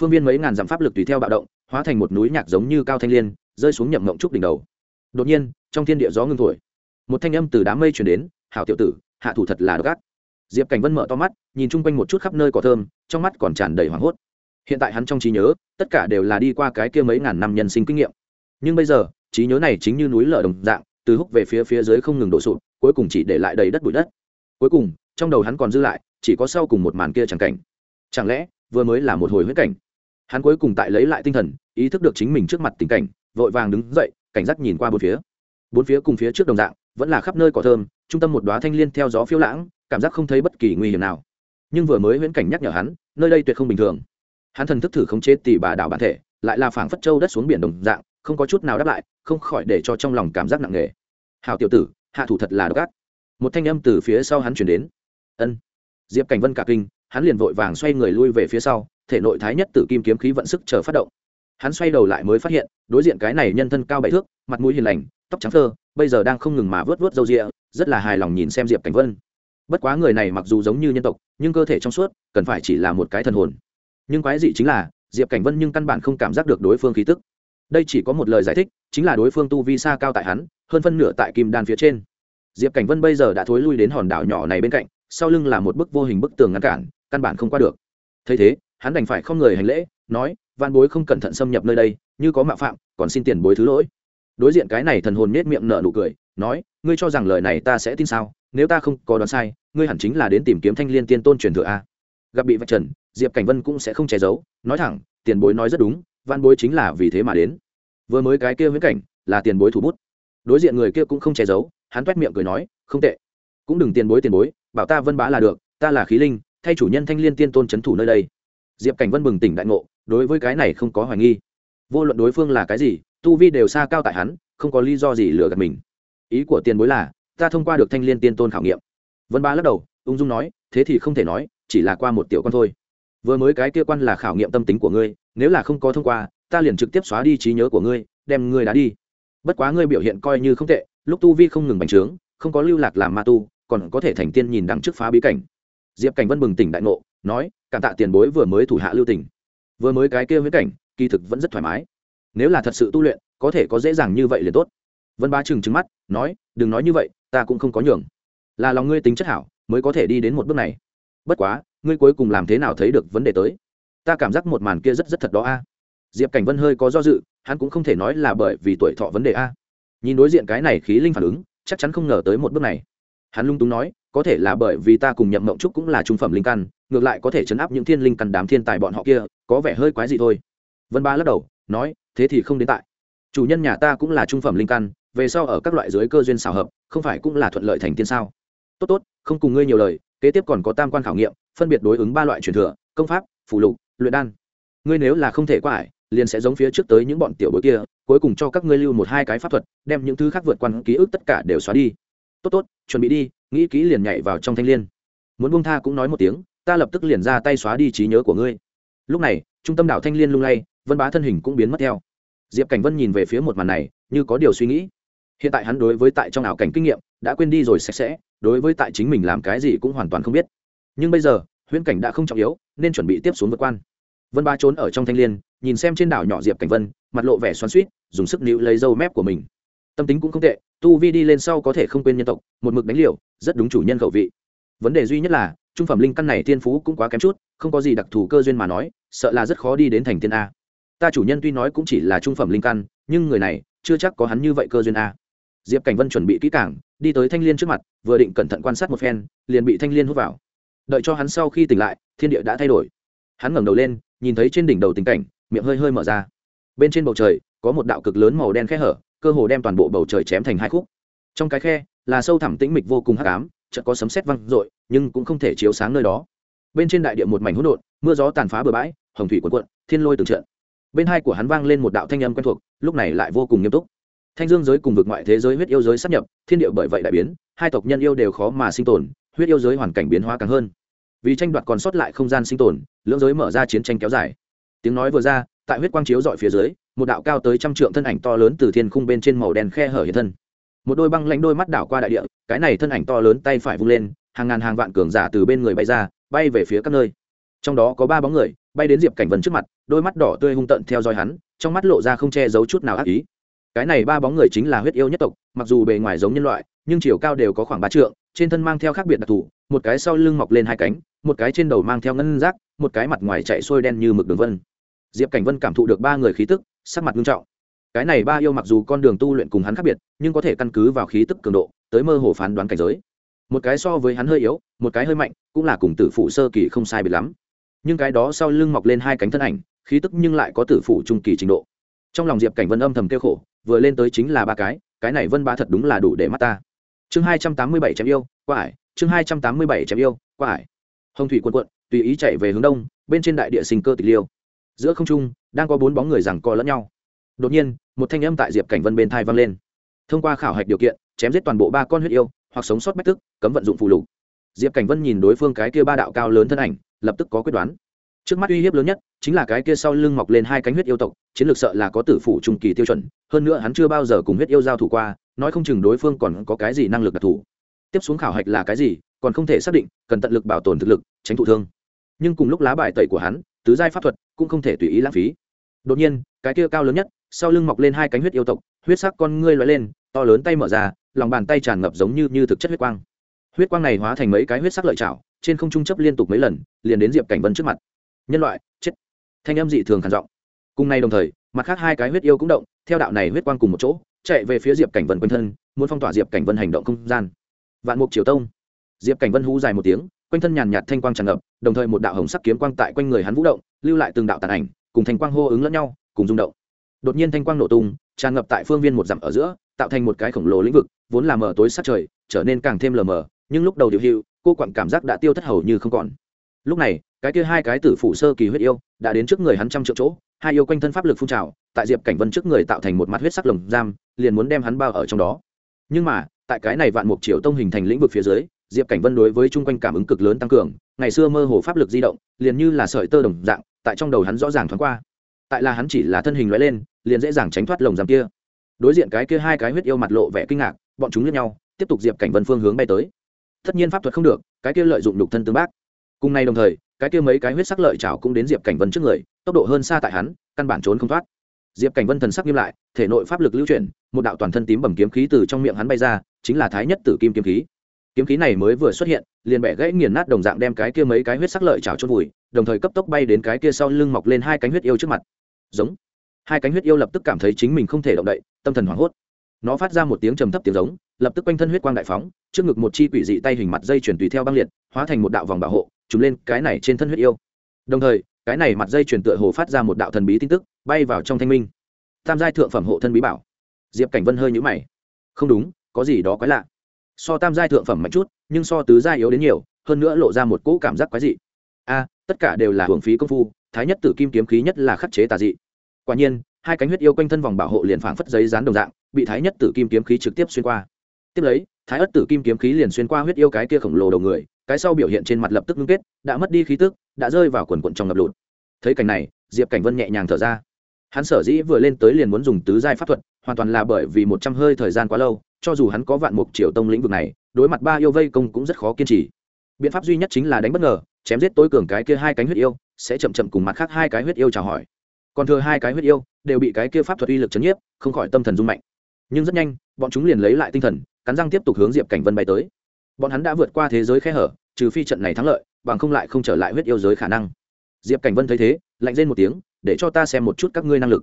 Phương viên mấy ngàn dặm pháp lực tùy theo bạo động, hóa thành một núi nhạc giống như cao thanh liên, rơi xuống nhậm mộng trúc đỉnh đầu. Đột nhiên, trong thiên địa gió ngưng thổi một thanh âm từ đám mây chuyển đến, hảo tiểu tử, hạ thủ thật là độc ác. Diệp cảnh vân mở to mắt, nhìn chung quanh một chút khắp nơi cỏ thơm, trong mắt còn tràn đầy hoảng hốt. Hiện tại hắn trong trí nhớ, tất cả đều là đi qua cái kia mấy ngàn năm nhân sinh kinh nghiệm. Nhưng bây giờ, trí nhớ này chính như núi lở đồng dạng, từ húc về phía phía dưới không ngừng đổ sụp, cuối cùng chỉ để lại đầy đất bụi đất. Cuối cùng, trong đầu hắn còn dư lại, chỉ có sau cùng một màn kia chẳng cảnh. Chẳng lẽ, vừa mới là một hồi huyết cảnh? Hắn cuối cùng tại lấy lại tinh thần, ý thức được chính mình trước mặt tình cảnh, vội vàng đứng dậy, cảnh giác nhìn qua bốn phía. Bốn phía cùng phía trước đồng dạng vẫn là khắp nơi cỏ thơm, trung tâm một đoá thanh liên theo gió phiêu lãng, cảm giác không thấy bất kỳ nguy hiểm nào. Nhưng vừa mới huyễn cảnh nhắc nhở hắn, nơi đây tuyệt không bình thường. Hắn thần thức thử khống chế tỷ bà đảo bản thể, lại là phảng phất châu đất xuống biển đồng dạng, không có chút nào đáp lại, không khỏi để cho trong lòng cảm giác nặng nề. Hào tiểu tử, hạ thủ thật là độc ác. Một thanh âm từ phía sau hắn chuyển đến. Ân. Diệp cảnh vân cả kinh, hắn liền vội vàng xoay người lui về phía sau, thể nội thái nhất tử kim kiếm khí vận sức chờ phát động. Hắn xoay đầu lại mới phát hiện, đối diện cái này nhân thân cao bảy thước, mặt mũi hiền lành, tóc trắng thơ bây giờ đang không ngừng mà vớt vớt râu rịa, rất là hài lòng nhìn xem diệp cảnh vân. Bất quá người này mặc dù giống như nhân tộc, nhưng cơ thể trong suốt, cần phải chỉ là một cái thần hồn. Nhưng quái dị chính là, diệp cảnh vân nhưng căn bản không cảm giác được đối phương khí tức. Đây chỉ có một lời giải thích, chính là đối phương tu vi xa cao tại hắn, hơn phân nửa tại kim đan phía trên. Diệp cảnh vân bây giờ đã thối lui đến hòn đảo nhỏ này bên cạnh, sau lưng là một bức vô hình bức tường ngăn cản, căn bản không qua được. Thấy thế, hắn đành phải không người hành lễ, nói van bối không cẩn thận xâm nhập nơi đây, như có mạo phạm, còn xin tiền bối thứ lỗi đối diện cái này thần hồn nết miệng nở nụ cười, nói, ngươi cho rằng lời này ta sẽ tin sao? Nếu ta không có đoán sai, ngươi hẳn chính là đến tìm kiếm thanh liên tiên tôn truyền thừa a. Gặp bị vạch trần, diệp cảnh vân cũng sẽ không che giấu, nói thẳng, tiền bối nói rất đúng, văn bối chính là vì thế mà đến. Vừa mới cái kia viễn cảnh là tiền bối thủ bút. Đối diện người kia cũng không che giấu, hắn toét miệng cười nói, không tệ. Cũng đừng tiền bối tiền bối, bảo ta vân bá là được, ta là khí linh, thay chủ nhân thanh liên tiên tôn c h ấ n thủ nơi đây. Diệp cảnh vân bừng tỉnh đại ngộ, đối với cái này không có hoài nghi. Vô luận đối phương là cái gì tu vi đều xa cao tại hắn, không có lý do gì lừa gạt mình. Ý của tiền bối là, ta thông qua được thanh liên tiên tôn khảo nghiệm. Vân ba lắc đầu, ung dung nói, thế thì không thể nói, chỉ là qua một tiểu con thôi. Vừa mới cái kia quan là khảo nghiệm tâm tính của ngươi, nếu là không có thông qua, ta liền trực tiếp xóa đi trí nhớ của ngươi, đem ngươi đá đi. Bất quá ngươi biểu hiện coi như không tệ, lúc tu vi không ngừng bành trướng, không có lưu lạc làm ma tu, còn có thể thành tiên nhìn đằng trước phá bí cảnh. Diệp cảnh vân bừng tỉnh đại ngộ, nói, cảm tạ tiền bối vừa mới thủ hạ lưu tỉnh vừa mới cái kia với cảnh, kỳ thực vẫn rất thoải mái nếu là thật sự tu luyện, có thể có dễ dàng như vậy liền tốt. Vân ba trừng trừng mắt, nói, đừng nói như vậy, ta cũng không có nhường. Là lòng ngươi tính chất hảo, mới có thể đi đến một bước này. Bất quá, ngươi cuối cùng làm thế nào thấy được vấn đề tới? Ta cảm giác một màn kia rất rất thật đó a. Diệp cảnh vân hơi có do dự, hắn cũng không thể nói là bởi vì tuổi thọ vấn đề a. Nhìn đối diện cái này khí linh phản ứng, chắc chắn không ngờ tới một bước này. Hắn lung túng nói, có thể là bởi vì ta cùng nhậm mộng trúc cũng là trung phẩm linh căn, ngược lại có thể chấn áp những thiên linh căn đám thiên tài bọn họ kia, có vẻ hơi quái gì thôi. Vân ba lắc đầu, nói thế thì không đến tại. Chủ nhân nhà ta cũng là trung phẩm linh căn, về sau ở các loại dưới cơ duyên xào hợp, không phải cũng là thuận lợi thành tiên sao? Tốt tốt, không cùng ngươi nhiều lời, kế tiếp còn có tam quan khảo nghiệm, phân biệt đối ứng ba loại truyền thừa, công pháp, phù lục, luyện đan. Ngươi nếu là không thể qua ải, liền sẽ giống phía trước tới những bọn tiểu bối kia, cuối cùng cho các ngươi lưu một hai cái pháp thuật, đem những thứ khác vượt qua ký ức tất cả đều xóa đi. Tốt tốt, chuẩn bị đi, nghĩ kỹ liền nhảy vào trong thanh l i ê n muốn buông tha cũng nói một tiếng, ta lập tức liền ra tay xóa đi trí nhớ của ngươi. Lúc này, trung tâm đảo thanh l i ê n lung lay vân bá thân hình cũng biến mất theo. Diệp cảnh vân nhìn về phía một màn này, như có điều suy nghĩ. Hiện tại hắn đối với tại trong ảo cảnh kinh nghiệm đã quên đi rồi sạch sẽ, đối với tại chính mình làm cái gì cũng hoàn toàn không biết. Nhưng bây giờ, huyễn cảnh đã không trọng yếu, nên chuẩn bị tiếp xuống vượt quan. Vân bá trốn ở trong thanh l i ê n nhìn xem trên đảo nhỏ diệp cảnh vân, mặt lộ vẻ xoắn suýt dùng sức níu lấy dâu mép của mình. Tâm tính cũng không tệ, tu vi đi lên sau có thể không quên nhân tộc, một mực đánh liều, rất đúng chủ nhân khẩu vị. Vấn đề duy nhất là, trung phẩm linh căn này tiên phú cũng quá kém chút, không có gì đặc thù cơ duyên mà nói, sợ là rất khó đi đến thành tiên a ta chủ nhân tuy nói cũng chỉ là trung phẩm linh căn, nhưng người này chưa chắc có hắn như vậy cơ duyên a. Diệp cảnh vân chuẩn bị kỹ cảng đi tới thanh l i ê n trước mặt, vừa định cẩn thận quan sát một phen, liền bị thanh l i ê n hút vào. Đợi cho hắn sau khi tỉnh lại, thiên địa đã thay đổi. Hắn ngẩng đầu lên, nhìn thấy trên đỉnh đầu tình cảnh, miệng hơi hơi mở ra. Bên trên bầu trời, có một đạo cực lớn màu đen khẽ hở, cơ hồ đem toàn bộ bầu trời chém thành hai khúc. Trong cái khe, là sâu thẳm tĩnh mịch vô cùng hắc ám, chợt có sấm sét vang rội nhưng cũng không thể chiếu sáng nơi đó. Bên trên đại địa một mảnh hỗn độn, mưa gió tàn phá bừa bãi, hồng thủy quần cuộn, thiên lôi từng trận bên hai của hắn vang lên một đạo thanh âm quen thuộc, lúc này lại vô cùng nghiêm túc. Thanh dương giới cùng vực ngoại thế giới huyết yêu giới sắp nhập, thiên địa bởi vậy đại biến, hai tộc nhân yêu đều khó mà sinh tồn, huyết yêu giới hoàn cảnh biến hóa càng hơn. Vì tranh đoạt còn sót lại không gian sinh tồn, lưỡng giới mở ra chiến tranh kéo dài. Tiếng nói vừa ra, tại huyết quang chiếu dọi phía dưới, một đạo cao tới trăm trượng thân ảnh to lớn từ thiên khung bên trên màu đen khe hở hiện thân. Một đôi băng lãnh đôi mắt đảo qua đại địa, cái này thân ảnh to lớn tay phải vung lên, hàng ngàn hàng vạn cường giả từ bên người bay ra, bay về phía các nơi. Trong đó có ba bóng người bay đến diệp cảnh vân trước mặt, đôi mắt đỏ tươi hung tợn theo dõi hắn, trong mắt lộ ra không che giấu chút nào ác ý. Cái này ba bóng người chính là huyết yêu nhất tộc, mặc dù bề ngoài giống nhân loại, nhưng chiều cao đều có khoảng ba trượng, trên thân mang theo khác biệt đặc thù, một cái sau lưng mọc lên hai cánh, một cái trên đầu mang theo ngân rác, một cái mặt ngoài chạy sôi đen như mực đường vân. Diệp cảnh vân cảm thụ được ba người khí tức, sắc mặt nghiêm trọng. Cái này ba yêu mặc dù con đường tu luyện cùng hắn khác biệt, nhưng có thể căn cứ vào khí tức cường độ, tới mơ hồ phán đoán cảnh giới. Một cái so với hắn hơi yếu, một cái hơi mạnh, cũng là cùng tử phụ sơ kỳ không sai biệt lắm nhưng cái đó sau lưng mọc lên hai cánh thân ảnh, khí tức nhưng lại có tử phủ trung kỳ trình độ. Trong lòng diệp cảnh vân âm thầm kêu khổ, vừa lên tới chính là ba cái cái này vân ba thật đúng là đủ để mắt ta. Chương hai trăm tám mươi bảy chém yêu, qua ải, chương hai trăm tám mươi bảy chém yêu, qua ải. Hồng thủy quân quận tùy ý chạy về hướng đông, bên trên đại địa sinh cơ tịch liêu. Giữa không trung, đang có bốn bóng người rằng co lẫn nhau. Đột nhiên, một thanh âm tại diệp cảnh vân bên thai vang lên. Thông qua khảo hạch điều kiện, chém giết toàn bộ ba con huyết yêu, hoặc sống sót bách tức, cấm vận dụng phụ lục. Diệp cảnh vân nhìn đối phương cái kia ba đạo cao lớn thân ảnh lập tức có quyết đoán. Trước mắt uy hiếp lớn nhất chính là cái kia sau lưng mọc lên hai cánh huyết yêu tộc, chiến lược sợ là có tử phủ trung kỳ tiêu chuẩn, hơn nữa hắn chưa bao giờ cùng huyết yêu giao thủ qua, nói không chừng đối phương còn có cái gì năng lực đặc thù. Tiếp xuống khảo hạch là cái gì, còn không thể xác định, cần tận lực bảo tồn thực lực, tránh thụ thương. Nhưng cùng lúc lá bài tẩy của hắn, tứ giai pháp thuật cũng không thể tùy ý lãng phí. Đột nhiên, cái kia cao lớn nhất, sau lưng mọc lên hai cánh huyết yêu tộc, huyết sắc con ngươi lóe lên, to lớn tay mở ra, lòng bàn tay tràn ngập giống như như thực chất huyết quang. Huyết quang này hóa thành mấy cái huyết sắc lợi chảo trên không trung chấp liên tục mấy lần, liền đến diệp cảnh vân trước mặt. Nhân loại, chết. Thanh âm dị thường khản giọng. Cùng nay đồng thời, mặt khác hai cái huyết yêu cũng động, theo đạo này huyết quang cùng một chỗ, chạy về phía diệp cảnh vân quanh thân, muốn phong tỏa diệp cảnh vân hành động không gian. Vạn mục triều tông. Diệp cảnh vân hú dài một tiếng, quanh thân nhàn nhạt thanh quang tràn ngập, đồng thời một đạo hồng sắc kiếm quang tại quanh người hắn vũ động, lưu lại từng đạo tàn ảnh, cùng thanh quang hô ứng lẫn nhau, cùng rung động. Đột nhiên thanh quang nổ tung, tràn ngập tại phương viên một dặm ở giữa, tạo thành một cái khổng lồ lĩnh vực, vốn là mờ tối sát trời, trở nên càng thêm lờ mờ, nhưng lúc đầu điều hưu cô quặn cảm giác đã tiêu thất hầu như không còn. Lúc này, cái kia hai cái tử phủ sơ kỳ huyết yêu đã đến trước người hắn trăm triệu chỗ, hai yêu quanh thân pháp lực phun trào, tại diệp cảnh vân trước người tạo thành một mặt huyết sắc lồng giam, liền muốn đem hắn bao ở trong đó. Nhưng mà, tại cái này vạn mục triều tông hình thành lĩnh vực phía dưới, diệp cảnh vân đối với chung quanh cảm ứng cực lớn tăng cường, ngày xưa mơ hồ pháp lực di động, liền như là sợi tơ đồng dạng, tại trong đầu hắn rõ ràng thoáng qua. Tại là hắn chỉ là thân hình loại lên, liền dễ dàng tránh thoát lồng giam kia. Đối diện cái kia hai cái huyết yêu mặt lộ vẻ kinh ngạc, bọn chúng lẫn nhau, tiếp tục diệp cảnh vân phương hướng bay tới tất nhiên pháp thuật không được, cái kia lợi dụng đục thân tương bác. Cùng nay đồng thời, cái kia mấy cái huyết sắc lợi chảo cũng đến diệp cảnh vân trước người, tốc độ hơn xa tại hắn, căn bản trốn không thoát. Diệp cảnh vân thần sắc nghiêm lại, thể nội pháp lực lưu chuyển, một đạo toàn thân tím bầm kiếm khí từ trong miệng hắn bay ra, chính là thái nhất tử kim kiếm khí. Kiếm khí này mới vừa xuất hiện, liền bẻ gãy nghiền nát đồng dạng đem cái kia mấy cái huyết sắc lợi chảo chôn vùi, đồng thời cấp tốc bay đến cái kia sau lưng mọc lên hai cánh huyết yêu trước mặt. Giống. Hai cánh huyết yêu lập tức cảm thấy chính mình không thể động đậy, tâm thần hoảng hốt nó phát ra một tiếng trầm thấp tiếng giống, lập tức quanh thân huyết quang đại phóng, trước ngực một chi quỷ dị tay hình mặt dây chuyển tùy theo băng liệt, hóa thành một đạo vòng bảo hộ, trùm lên cái này trên thân huyết yêu. Đồng thời, cái này mặt dây chuyển tựa hồ phát ra một đạo thần bí tin tức, bay vào trong thanh minh. Tam giai thượng phẩm hộ thân bí bảo. Diệp cảnh vân hơi nhũ mày. Không đúng, có gì đó quái lạ. So tam giai thượng phẩm mạnh chút, nhưng so tứ giai yếu đến nhiều, hơn nữa lộ ra một cỗ cảm giác quái dị. A, tất cả đều là hưởng phí công phu, thái nhất tử kim kiếm khí nhất là khắc chế tà dị. Quả nhiên hai cánh huyết yêu quanh thân vòng bảo hộ liền phảng phất giấy dán đồng dạng, bị thái nhất tử kim kiếm khí trực tiếp xuyên qua. Tiếp lấy, thái ất tử kim kiếm khí liền xuyên qua huyết yêu cái kia khổng lồ đầu người, cái sau biểu hiện trên mặt lập tức ngưng kết, đã mất đi khí tức, đã rơi vào quần quận trong ngập lụt. Thấy cảnh này, diệp cảnh vân nhẹ nhàng thở ra. Hắn sở dĩ vừa lên tới liền muốn dùng tứ giai pháp thuật, hoàn toàn là bởi vì một trăm hơi thời gian quá lâu, cho dù hắn có vạn mục triều tông lĩnh vực này, đối mặt ba yêu vây công cũng rất khó kiên trì. Biện pháp duy nhất chính là đánh bất ngờ, chém giết tối cường cái kia hai cánh huyết yêu, sẽ chậm chậm cùng mặt khác hai cái huyết yêu chào hỏi còn thừa hai cái huyết yêu, đều bị cái kia pháp thuật uy lực chấn nhiếp, không khỏi tâm thần rung mạnh. Nhưng rất nhanh, bọn chúng liền lấy lại tinh thần, cắn răng tiếp tục hướng diệp cảnh vân bay tới. Bọn hắn đã vượt qua thế giới khe hở, trừ phi trận này thắng lợi, bằng không lại không trở lại huyết yêu giới khả năng. Diệp cảnh vân thấy thế, lạnh lên một tiếng, để cho ta xem một chút các ngươi năng lực.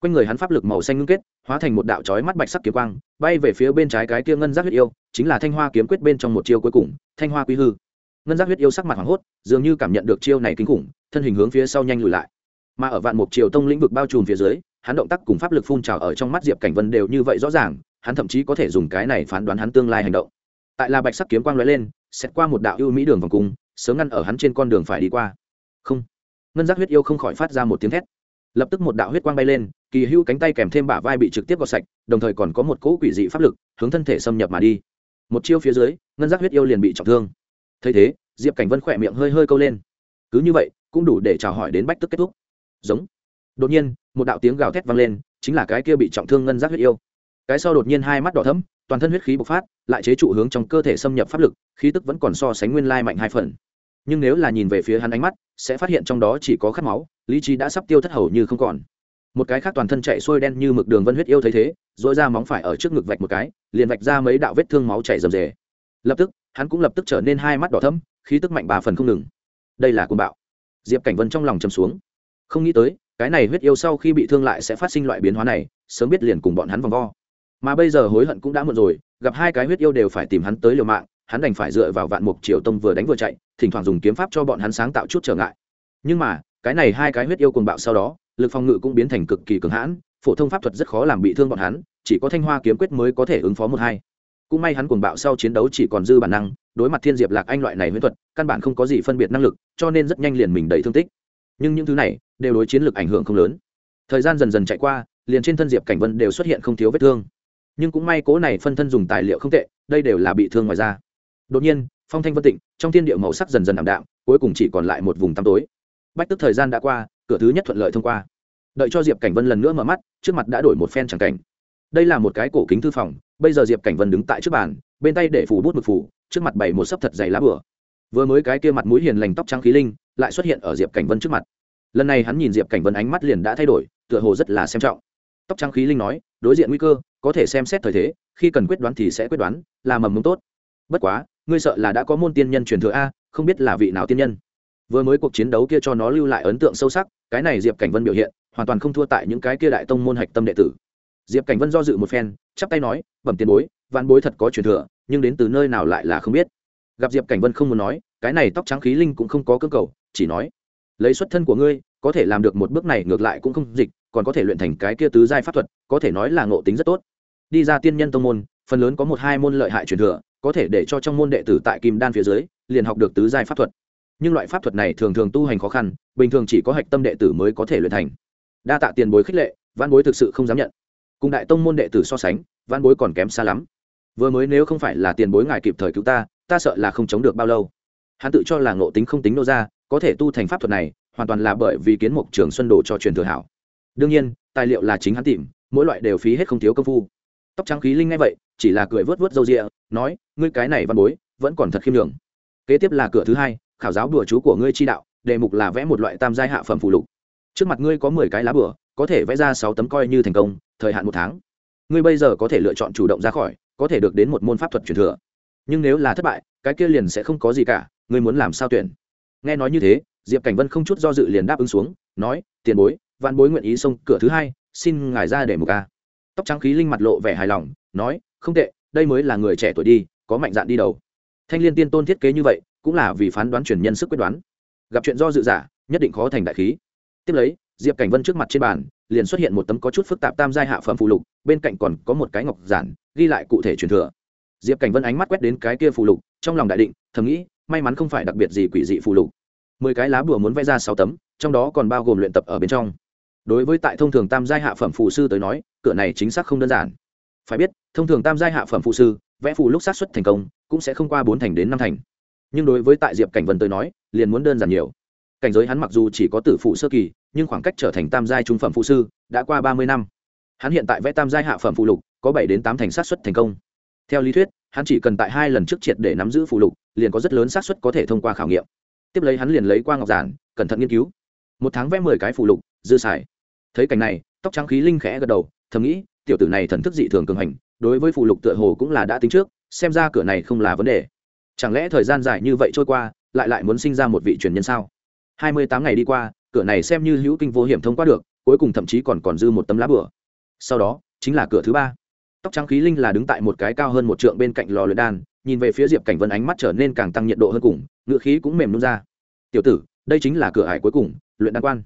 Quanh người hắn pháp lực màu xanh ngưng kết, hóa thành một đạo trói mắt bạch sắc kiếm quang, bay về phía bên trái cái kia ngân giác huyết yêu, chính là thanh hoa kiếm quyết bên trong một chiêu cuối cùng, thanh hoa quý hư. Ngân giác huyết yêu sắc mặt hoảng hốt, dường như cảm nhận được chiêu này kinh khủng, thân hình hướng phía sau nhanh lùi lại mà ở vạn mục triều tông lĩnh vực bao trùm phía dưới, hắn động tác cùng pháp lực phun trào ở trong mắt diệp cảnh vân đều như vậy rõ ràng, hắn thậm chí có thể dùng cái này phán đoán hắn tương lai hành động. Tại là bạch sắc kiếm quang lóe lên, xét qua một đạo ưu mỹ đường vòng cung, sớm ngăn ở hắn trên con đường phải đi qua. Không. Ngân giác huyết yêu không khỏi phát ra một tiếng thét. Lập tức một đạo huyết quang bay lên, kỳ hưu cánh tay kèm thêm bả vai bị trực tiếp gọt sạch, đồng thời còn có một cỗ quỷ dị pháp lực, hướng thân thể xâm nhập mà đi. Một chiêu phía dưới, ngân giác huyết yêu liền bị trọng thương. Thấy thế, diệp cảnh vân khỏe miệng hơi hơi câu lên. Cứ như vậy, cũng đủ để chào hỏi đến bách tức kết thúc giống. Đột nhiên, một đạo tiếng gào thét vang lên, chính là cái kia bị trọng thương ngân giác huyết yêu. Cái sau đột nhiên hai mắt đỏ thấm toàn thân huyết khí bộc phát, lại chế trụ hướng trong cơ thể xâm nhập pháp lực, khí tức vẫn còn so sánh nguyên lai mạnh hai phần. Nhưng nếu là nhìn về phía hắn ánh mắt, sẽ phát hiện trong đó chỉ có khát máu, lý trí đã sắp tiêu thất hầu như không còn. Một cái khác toàn thân chạy xuôi đen như mực đường vân huyết yêu thấy thế dội ra móng phải ở trước ngực vạch một cái, liền vạch ra mấy đạo vết thương máu chảy rầm rề. Lập tức, hắn cũng lập tức trở nên hai mắt đỏ thấm khí tức mạnh ba phần không ngừng. Đây là cuồng bạo. Diệp cảnh vân trong lòng chầm xuống không nghĩ tới, cái này huyết yêu sau khi bị thương lại sẽ phát sinh loại biến hóa này, sớm biết liền cùng bọn hắn vòng vo. Mà bây giờ hối hận cũng đã muộn rồi, gặp hai cái huyết yêu đều phải tìm hắn tới liều mạng, hắn đành phải dựa vào vạn mục triều tông vừa đánh vừa chạy, thỉnh thoảng dùng kiếm pháp cho bọn hắn sáng tạo chút trở ngại. Nhưng mà, cái này hai cái huyết yêu cùng bạo sau đó, lực phòng ngự cũng biến thành cực kỳ cường hãn, phổ thông pháp thuật rất khó làm bị thương bọn hắn, chỉ có thanh hoa kiếm quyết mới có thể ứng phó một hai. Cũng may hắn cuồng bạo sau chiến đấu chỉ còn dư bản năng, đối mặt thiên diệp lạc anh loại này huyễn thuật, căn bản không có gì phân biệt năng lực, cho nên rất nhanh liền mình đầy thương tích nhưng những thứ này đều đối chiến lược ảnh hưởng không lớn. Thời gian dần dần chạy qua, liền trên thân diệp cảnh vân đều xuất hiện không thiếu vết thương. Nhưng cũng may cố này phân thân dùng tài liệu không tệ, đây đều là bị thương ngoài ra đột nhiên, phong thanh vân tịnh, trong thiên địa màu sắc dần dần ảm đạm, cuối cùng chỉ còn lại một vùng tăm tối. Bách tức thời gian đã qua, cửa thứ nhất thuận lợi thông qua. Đợi cho diệp cảnh vân lần nữa mở mắt, trước mặt đã đổi một phen c cảnh. Đây là một cái cổ kính thư phòng, bây giờ diệp cảnh vân đứng tại trước bàn, bên tay để phủ bút mực phủ, trước mặt bày một sấp thật dày lá bửa vừa mới cái kia mặt mũi hiền lành tóc trắng khí linh, lại xuất hiện ở diệp cảnh vân trước mặt. Lần này hắn nhìn diệp cảnh vân ánh mắt liền đã thay đổi, tựa hồ rất là xem trọng. Tóc trắng khí linh nói, đối diện nguy cơ, có thể xem xét thời thế, khi cần quyết đoán thì sẽ quyết đoán, là mầm mống tốt. Bất quá, ngươi sợ là đã có môn tiên nhân truyền thừa a, không biết là vị nào tiên nhân. Vừa mới cuộc chiến đấu kia cho nó lưu lại ấn tượng sâu sắc, cái này diệp cảnh vân biểu hiện, hoàn toàn không thua tại những cái kia đại tông môn hạch tâm đệ tử. Diệp cảnh vân do dự một phen, chắp tay nói, bẩm tiền bối văn bối thật có truyền thừa, nhưng đến từ nơi nào lại là không biết gặp diệp cảnh vân không muốn nói, cái này tóc trắng khí linh cũng không có cơ cầu, chỉ nói, lấy xuất thân của ngươi, có thể làm được một bước này ngược lại cũng không dịch, còn có thể luyện thành cái kia tứ giai pháp thuật, có thể nói là ngộ tính rất tốt. Đi ra tiên nhân tông môn, phần lớn có một hai môn lợi hại truyền thừa, có thể để cho trong môn đệ tử tại kim đan phía dưới, liền học được tứ giai pháp thuật. Nhưng loại pháp thuật này thường thường tu hành khó khăn, bình thường chỉ có hạch tâm đệ tử mới có thể luyện thành. Đa tạ tiền bối khích lệ văn bối thực sự không dám nhận. Cùng đại tông môn đệ tử so sánh văn bối còn kém xa lắm. Vừa mới nếu không phải là tiền bối ngài kịp thời cứu ta ta sợ là không chống được bao lâu. Hắn tự cho là ngộ tính không tính nô ra, có thể tu thành pháp thuật này, hoàn toàn là bởi vì kiến mục trường xuân đồ cho truyền thừa hảo. Đương nhiên, tài liệu là chính hắn tìm, mỗi loại đều phí hết không thiếu công phu. Tóc trắng khí linh ngay vậy, chỉ là cười vớt vớt râu rịa nói, ngươi cái này văn bối, vẫn còn thật khiêm đường kế tiếp là cửa thứ hai, khảo giáo đùa chú của ngươi chi đạo, đề mục là vẽ một loại tam giai hạ phẩm phụ lục. Trước mặt ngươi có mười cái lá bửa có thể vẽ ra sáu tấm coi như thành công, thời hạn một tháng. Ngươi bây giờ có thể lựa chọn chủ động ra khỏi, có thể được đến một môn pháp thuật truyền thừa nhưng nếu là thất bại, cái kia liền sẽ không có gì cả, ngươi muốn làm sao tuyển? Nghe nói như thế, diệp cảnh vân không chút do dự liền đáp ứng xuống, nói, tiền bối văn bối nguyện ý xông cửa thứ hai, xin ngài ra để một ca. Tóc trắng khí linh mặt lộ vẻ hài lòng, nói, không tệ, đây mới là người trẻ tuổi đi, có mạnh dạn đi đầu. Thanh liên tiên tôn thiết kế như vậy, cũng là vì phán đoán truyền nhân sức quyết đoán. Gặp chuyện do dự giả, nhất định khó thành đại khí. Tiếp lấy, diệp cảnh vân trước mặt trên bàn, liền xuất hiện một tấm có chút phức tạp tam giai hạ phẩm phụ lục, bên cạnh còn có một cái ngọc giản, ghi lại cụ thể truyền thừa diệp cảnh vân ánh mắt quét đến cái kia phù lục, trong lòng đại định, thầm nghĩ, may mắn không phải đặc biệt gì quỷ dị phù lục. Mười cái lá bùa muốn vẽ ra sáu tấm, trong đó còn bao gồm luyện tập ở bên trong. Đối với tại thông thường tam giai hạ phẩm phù sư tới nói, cửa này chính xác không đơn giản. Phải biết, thông thường tam giai hạ phẩm phù sư, vẽ phù lúc sát xuất thành công, cũng sẽ không qua bốn thành đến năm thành. Nhưng đối với tại diệp cảnh vân tới nói, liền muốn đơn giản nhiều. Cảnh giới hắn mặc dù chỉ có tử phụ sơ kỳ, nhưng khoảng cách trở thành tam giai trung phẩm phụ sư đã qua ba mươi năm. Hắn hiện tại vẽ tam giai hạ phẩm phụ lục, có bảy đến tám thành sát xuất thành công theo lý thuyết, hắn chỉ cần tại hai lần trước triệt để nắm giữ phụ lục, liền có rất lớn xác suất có thể thông qua khảo nghiệm. Tiếp lấy hắn liền lấy qua ngọc giản, cẩn thận nghiên cứu. Một tháng vẽ mười cái phụ lục, dư xài. Thấy cảnh này, tóc trắng khí linh khẽ gật đầu, thầm nghĩ, tiểu tử này thần thức dị thường cường hành, đối với phụ lục tựa hồ cũng là đã tính trước, xem ra cửa này không là vấn đề. Chẳng lẽ thời gian dài như vậy trôi qua, lại lại muốn sinh ra một vị truyền nhân sao? Hai mươi tám ngày đi qua, cửa này xem như hữu kinh vô hiểm thông qua được, cuối cùng thậm chí còn còn dư một tấm lá bửa sau đó, chính là cửa thứ ba tóc trắng khí linh là đứng tại một cái cao hơn một trượng bên cạnh lò luyện đan, nhìn về phía diệp cảnh vân ánh mắt trở nên càng tăng nhiệt độ hơn cùng, ngựa khí cũng mềm nôn ra. Tiểu tử, đây chính là cửa hải cuối cùng, luyện đan quan.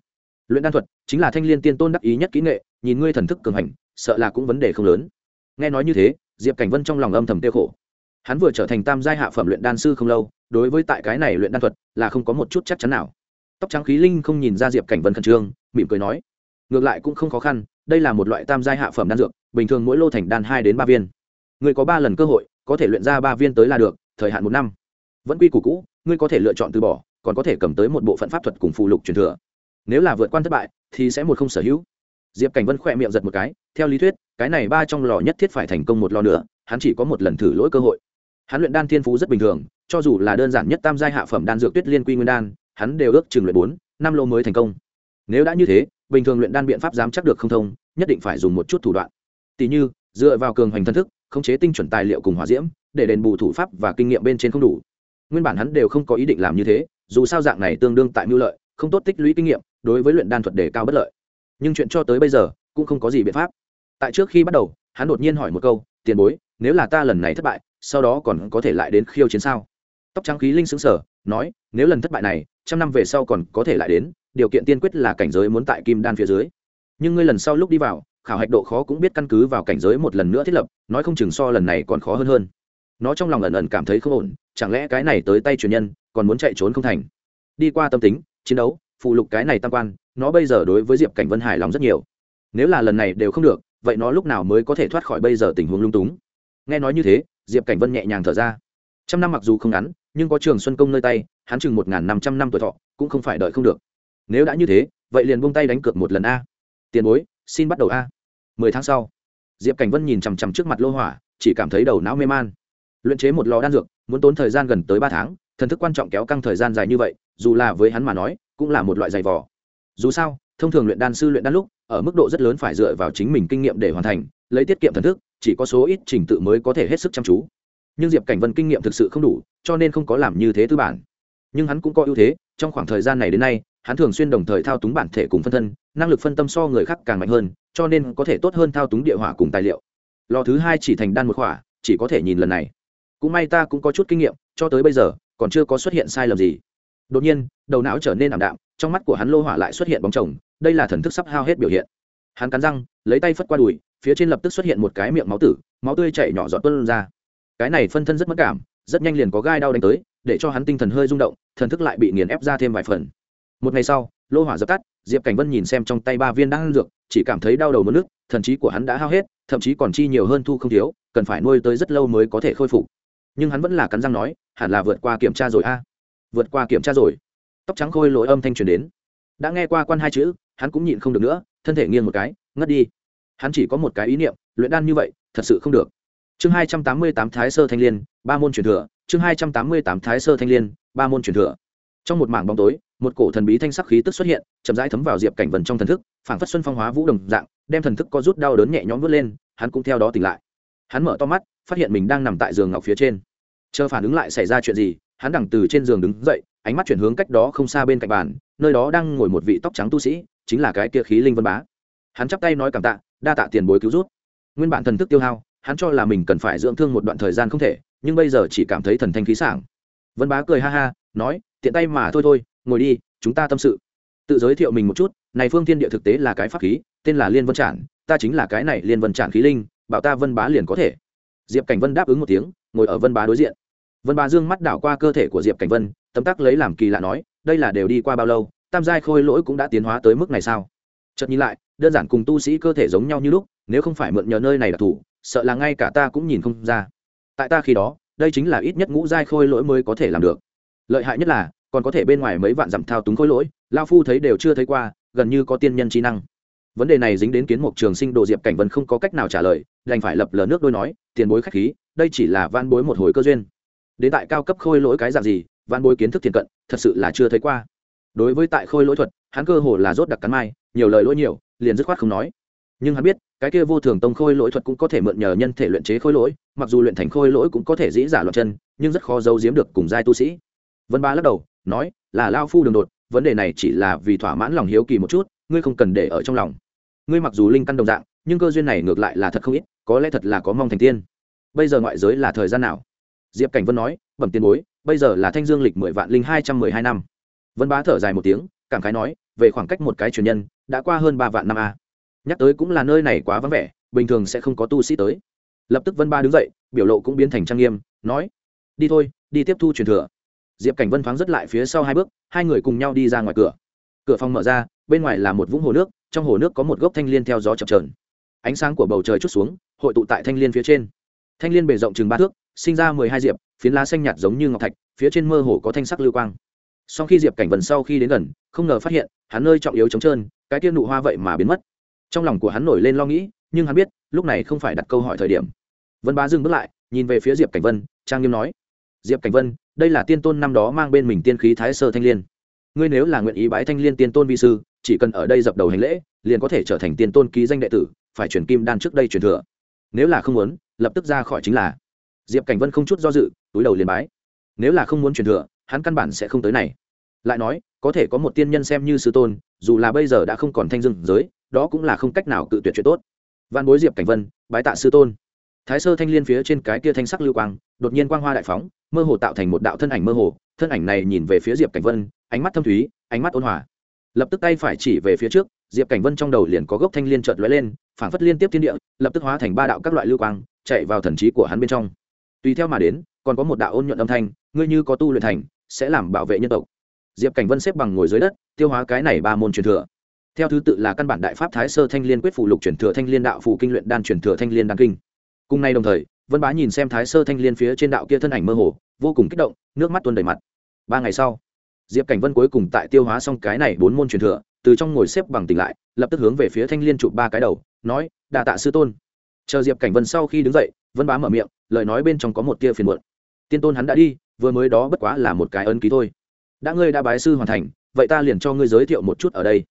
Luyện đan thuật chính là thanh l i ê n tiên tôn đắc ý nhất kỹ nghệ, nhìn ngươi thần thức cường hành, sợ là cũng vấn đề không lớn. Nghe nói như thế, diệp cảnh vân trong lòng âm thầm tiêu khổ. Hắn vừa trở thành tam giai hạ phẩm luyện đan sư không lâu, đối với tại cái này luyện đan thuật là không có một chút chắc chắn nào. Tóc trắng khí linh không nhìn ra diệp cảnh vân khẩn trương, mỉm cười nói, ngược lại cũng không khó khăn đây là một loại tam giai hạ phẩm đan dược, bình thường mỗi lô thành đan hai đến ba viên. Người có ba lần cơ hội, có thể luyện ra ba viên tới là được, thời hạn một năm. Vẫn quy củ cũ, ngươi có thể lựa chọn từ bỏ, còn có thể cầm tới một bộ phận pháp thuật cùng phụ lục truyền thừa. Nếu là vượt quan thất bại, thì sẽ một không sở hữu. Diệp cảnh vân khỏe miệng giật một cái, theo lý thuyết, cái này ba trong lò nhất thiết phải thành công một lò nữa, hắn chỉ có một lần thử lỗi cơ hội. Hắn luyện đan thiên phú rất bình thường, cho dù là đơn giản nhất tam giai hạ phẩm đan dược tuyết liên quy nguyên đan, hắn đều ước chừng luyện bốn, năm lô mới thành công. Nếu đã như thế bình thường luyện đan biện pháp dám chắc được không thông, nhất định phải dùng một chút thủ đoạn. Tỷ như, dựa vào cường hoành thân thức, khống chế tinh chuẩn tài liệu cùng hỏa diễm, để đền bù thủ pháp và kinh nghiệm bên trên không đủ. Nguyên bản hắn đều không có ý định làm như thế, dù sao dạng này tương đương tại mưu lợi, không tốt tích lũy kinh nghiệm, đối với luyện đan thuật đề cao bất lợi. Nhưng chuyện cho tới bây giờ, cũng không có gì biện pháp. Tại trước khi bắt đầu, hắn đột nhiên hỏi một câu, tiền bối, nếu là ta lần này thất bại, sau đó còn có thể lại đến khiêu chiến sao? Tóc trắng khí linh xứng sở nói, nếu lần thất bại này, trăm năm về sau còn có thể lại đến điều kiện tiên quyết là cảnh giới muốn tại kim đan phía dưới. Nhưng ngươi lần sau lúc đi vào, khảo hạch độ khó cũng biết căn cứ vào cảnh giới một lần nữa thiết lập, nói không chừng so lần này còn khó hơn hơn. Nó trong lòng ẩn ẩn cảm thấy không ổn, chẳng lẽ cái này tới tay truyền nhân, còn muốn chạy trốn không thành? Đi qua tâm tính, chiến đấu, phụ lục cái này tam quan, nó bây giờ đối với diệp cảnh vân hài lòng rất nhiều. Nếu là lần này đều không được, vậy nó lúc nào mới có thể thoát khỏi bây giờ tình huống lung túng? Nghe nói như thế, diệp cảnh vân nhẹ nhàng thở ra. Trăm năm mặc dù không ngắn, nhưng có trường xuân công nơi tay, hắn chừng một n g h n năm trăm năm tuổi thọ, cũng không phải đợi không được nếu đã như thế, vậy liền buông tay đánh cược một lần a. Tiền bối, xin bắt đầu a. Mười tháng sau, diệp cảnh vân nhìn chằm chằm trước mặt lô hỏa, chỉ cảm thấy đầu não mê man. Luyện chế một lò đan dược, muốn tốn thời gian gần tới ba tháng, thần thức quan trọng kéo căng thời gian dài như vậy, dù là với hắn mà nói, cũng là một loại giày vò. Dù sao, thông thường luyện đan sư luyện đan lúc, ở mức độ rất lớn phải dựa vào chính mình kinh nghiệm để hoàn thành, lấy tiết kiệm thần thức, chỉ có số ít trình tự mới có thể hết sức chăm chú. Nhưng diệp cảnh vân kinh nghiệm thực sự không đủ, cho nên không có làm như thế tư bản. Nhưng hắn cũng có ưu thế, trong khoảng thời gian này đến nay hắn thường xuyên đồng thời thao túng bản thể cùng phân thân, năng lực phân tâm so người khác càng mạnh hơn, cho nên có thể tốt hơn thao túng địa hỏa cùng tài liệu. Lò thứ hai chỉ thành đan một khỏa chỉ có thể nhìn lần này. Cũng may ta cũng có chút kinh nghiệm, cho tới bây giờ, còn chưa có xuất hiện sai lầm gì. Đột nhiên, đầu não trở nên ảm đạm, trong mắt của hắn lô hỏa lại xuất hiện bóng chồng, đây là thần thức sắp hao hết biểu hiện. Hắn cắn răng, lấy tay phất qua đùi, phía trên lập tức xuất hiện một cái miệng máu tử, máu tươi chảy nhỏ giọt tuân ra. Cái này phân thân rất mất cảm, rất nhanh liền có gai đau đánh tới, để cho hắn tinh thần hơi rung động, thần thức lại bị nghiền ép ra thêm vài phần một ngày sau, lô hỏa dập tắt, diệp cảnh vân nhìn xem trong tay ba viên đang ăn dược, chỉ cảm thấy đau đầu mất nước, thần trí của hắn đã hao hết, thậm chí còn chi nhiều hơn thu không thiếu, cần phải nuôi tới rất lâu mới có thể khôi phục. Nhưng hắn vẫn là cắn răng nói, hẳn là vượt qua kiểm tra rồi a. Vượt qua kiểm tra rồi. Tóc trắng khôi lỗi âm thanh truyền đến. Đã nghe qua quan hai chữ, hắn cũng nhịn không được nữa, thân thể nghiêng một cái, ngất đi. Hắn chỉ có một cái ý niệm, luyện đan như vậy, thật sự không được. Chương hai trăm tám mươi tám thái sơ thanh l i ê n ba môn truyền thừa, chương hai trăm tám mươi tám thái sơ thanh l i ê n ba môn truyền thừa trong một mảng bóng tối, một cổ thần bí thanh sắc khí tức xuất hiện, chậm rãi thấm vào diệp cảnh vần trong thần thức, phảng phất xuân phong hóa vũ đồng dạng, đem thần thức có rút đau đớn nhẹ nhõm vớt lên, hắn cũng theo đó tỉnh lại. Hắn mở to mắt, phát hiện mình đang nằm tại giường ngọc phía trên. Chờ phản ứng lại xảy ra chuyện gì, hắn đằng từ trên giường đứng dậy, ánh mắt chuyển hướng cách đó không xa bên cạnh bàn, nơi đó đang ngồi một vị tóc trắng tu sĩ, chính là cái kia khí linh vân bá. Hắn chắp tay nói cảm tạ, đa tạ tiền bối cứu rút nguyên bản thần thức tiêu hao, hắn cho là mình cần phải dưỡng thương một đoạn thời gian không thể, nhưng bây giờ chỉ cảm thấy thần thanh khí sảng. Vân bá cười ha ha, nói tiện tay mà thôi thôi, ngồi đi, chúng ta tâm sự. Tự giới thiệu mình một chút, này phương thiên địa thực tế là cái pháp khí, tên là liên vân trản, ta chính là cái này liên vân trản khí linh, bảo ta vân bá liền có thể. Diệp cảnh vân đáp ứng một tiếng, ngồi ở vân bá đối diện. Vân bá dương mắt đảo qua cơ thể của diệp cảnh vân, tấm tắc lấy làm kỳ lạ nói, đây là đều đi qua bao lâu, tam giai khôi lỗi cũng đã tiến hóa tới mức này sao? Chợt nhìn lại, đơn giản cùng tu sĩ cơ thể giống nhau như lúc, nếu không phải mượn nhờ nơi này là thủ, sợ là ngay cả ta cũng nhìn không ra. Tại ta khi đó, đây chính là ít nhất ngũ giai khôi lỗi mới có thể làm được lợi hại nhất là, còn có thể bên ngoài mấy vạn dặm thao túng khối lỗi, lao phu thấy đều chưa thấy qua, gần như có tiên nhân trí năng. Vấn đề này dính đến kiến mục trường sinh đồ diệp cảnh vân không có cách nào trả lời, đành phải lập lờ nước đôi nói, tiền bối khách khí, đây chỉ là van bối một hồi cơ duyên. Đến tại cao cấp khôi lỗi cái dạng gì, van bối kiến thức thiền cận, thật sự là chưa thấy qua. Đối với tại khôi lỗi thuật, hắn cơ hồ là rốt đặc cắn mai, nhiều lời lỗi nhiều, liền dứt khoát không nói. Nhưng hắn biết, cái kia vô thường tông khôi lỗi thuật cũng có thể mượn nhờ nhân thể luyện chế khôi lỗi, mặc dù luyện thành khôi lỗi cũng có thể dĩ giả loạn chân, nhưng rất khó giấu giếm được cùng giai tu sĩ vân ba lắc đầu, nói, là lao phu đường đột, vấn đề này chỉ là vì thỏa mãn lòng hiếu kỳ một chút, ngươi không cần để ở trong lòng. Ngươi mặc dù linh căn đồng dạng, nhưng cơ duyên này ngược lại là thật không ít, có lẽ thật là có mong thành tiên. Bây giờ ngoại giới là thời gian nào? Diệp cảnh vân nói, bẩm tiền bối, bây giờ là thanh dương lịch mười vạn linh hai trăm mười hai năm. Vân bá thở dài một tiếng, cảm khái nói, về khoảng cách một cái truyền nhân, đã qua hơn ba vạn năm a. Nhắc tới cũng là nơi này quá vắng vẻ, bình thường sẽ không có tu sĩ tới. Lập tức vân ba đứng dậy, biểu lộ cũng biến thành trang nghiêm, nói, đi thôi, đi tiếp thu truyền thừa diệp cảnh vân thoáng rất lại phía sau hai bước, hai người cùng nhau đi ra ngoài cửa. Cửa phòng mở ra, bên ngoài là một vũng hồ nước, trong hồ nước có một gốc thanh l i ê n theo gió chập trờn ánh sáng của bầu trời chút xuống, hội tụ tại thanh l i ê n phía trên. Thanh l i ê n bề rộng chừng ba thước, sinh ra mười hai diệp, phiến lá xanh nhạt giống như ngọc thạch, phía trên mơ hồ có thanh sắc lưu quang. Sau khi diệp cảnh vân sau khi đến gần, không ngờ phát hiện, hắn nơi trọng yếu trống trơn, cái tiên nụ hoa vậy mà biến mất. Trong lòng của hắn nổi lên lo nghĩ, nhưng hắn biết, lúc này không phải đặt câu hỏi thời điểm. Vân bá dừng bước lại, nhìn về phía diệp cảnh vân, trang nghiêm nói. Diệp cảnh vân đây là tiên tôn năm đó mang bên mình tiên khí thái sơ thanh liên. ngươi nếu là nguyện ý bái thanh liên tiên tôn vi sư, chỉ cần ở đây dập đầu hành lễ, liền có thể trở thành tiên tôn ký danh đệ tử, phải chuyển kim đan trước đây truyền thừa. Nếu là không muốn, lập tức ra khỏi chính là. Diệp cảnh vân không chút do dự, túi đầu liền bái. Nếu là không muốn truyền thừa, hắn căn bản sẽ không tới này. Lại nói, có thể có một tiên nhân xem như sư tôn, dù là bây giờ đã không còn thanh dương giới, đó cũng là không cách nào cự tuyệt chuyện tốt. Văn bối diệp cảnh vân, bái tạ sư tôn. Thái sơ thanh liên phía trên cái kia thanh sắc lưu quang đột nhiên quang hoa đại phóng, mơ hồ tạo thành một đạo thân ảnh mơ hồ, thân ảnh này nhìn về phía diệp cảnh vân, ánh mắt thâm thúy, ánh mắt ôn hòa. Lập tức tay phải chỉ về phía trước, diệp cảnh vân trong đầu liền có gốc thanh liên trợt lóe lên, phảng phất liên tiếp thiên địa, lập tức hóa thành ba đạo các loại lưu quang, chạy vào thần trí của hắn bên trong. Tùy theo mà đến, còn có một đạo ôn nhuận âm thanh, ngươi như có tu luyện thành, sẽ làm bảo vệ nhân tộc. Diệp cảnh vân xếp bằng ngồi dưới đất, tiêu hóa cái này ba môn truyền thừa. Theo thứ tự là căn bản đại pháp thái sơ thanh liên quyết phụ lục truyền thừa thanh liên đạo phụ kinh luyện đan truyền thừa thanh liên đan kinh. Cùng nay đồng thời vân bá nhìn xem thái sơ thanh liên phía trên đạo kia thân ảnh mơ hồ, vô cùng kích động, nước mắt tuôn đầy mặt. Ba ngày sau, diệp cảnh vân cuối cùng tại tiêu hóa xong cái này bốn môn truyền thừa, từ trong ngồi xếp bằng tỉnh lại, lập tức hướng về phía thanh liên chụp ba cái đầu, nói đà tạ sư tôn. Chờ diệp cảnh vân sau khi đứng dậy, vân bá mở miệng, lời nói bên trong có một tia phiền muộn. Tiên tôn hắn đã đi, vừa mới đó bất quá là một cái ấn ký thôi. Đã ngươi đã bái sư hoàn thành, vậy ta liền cho ngươi giới thiệu một chút ở đây.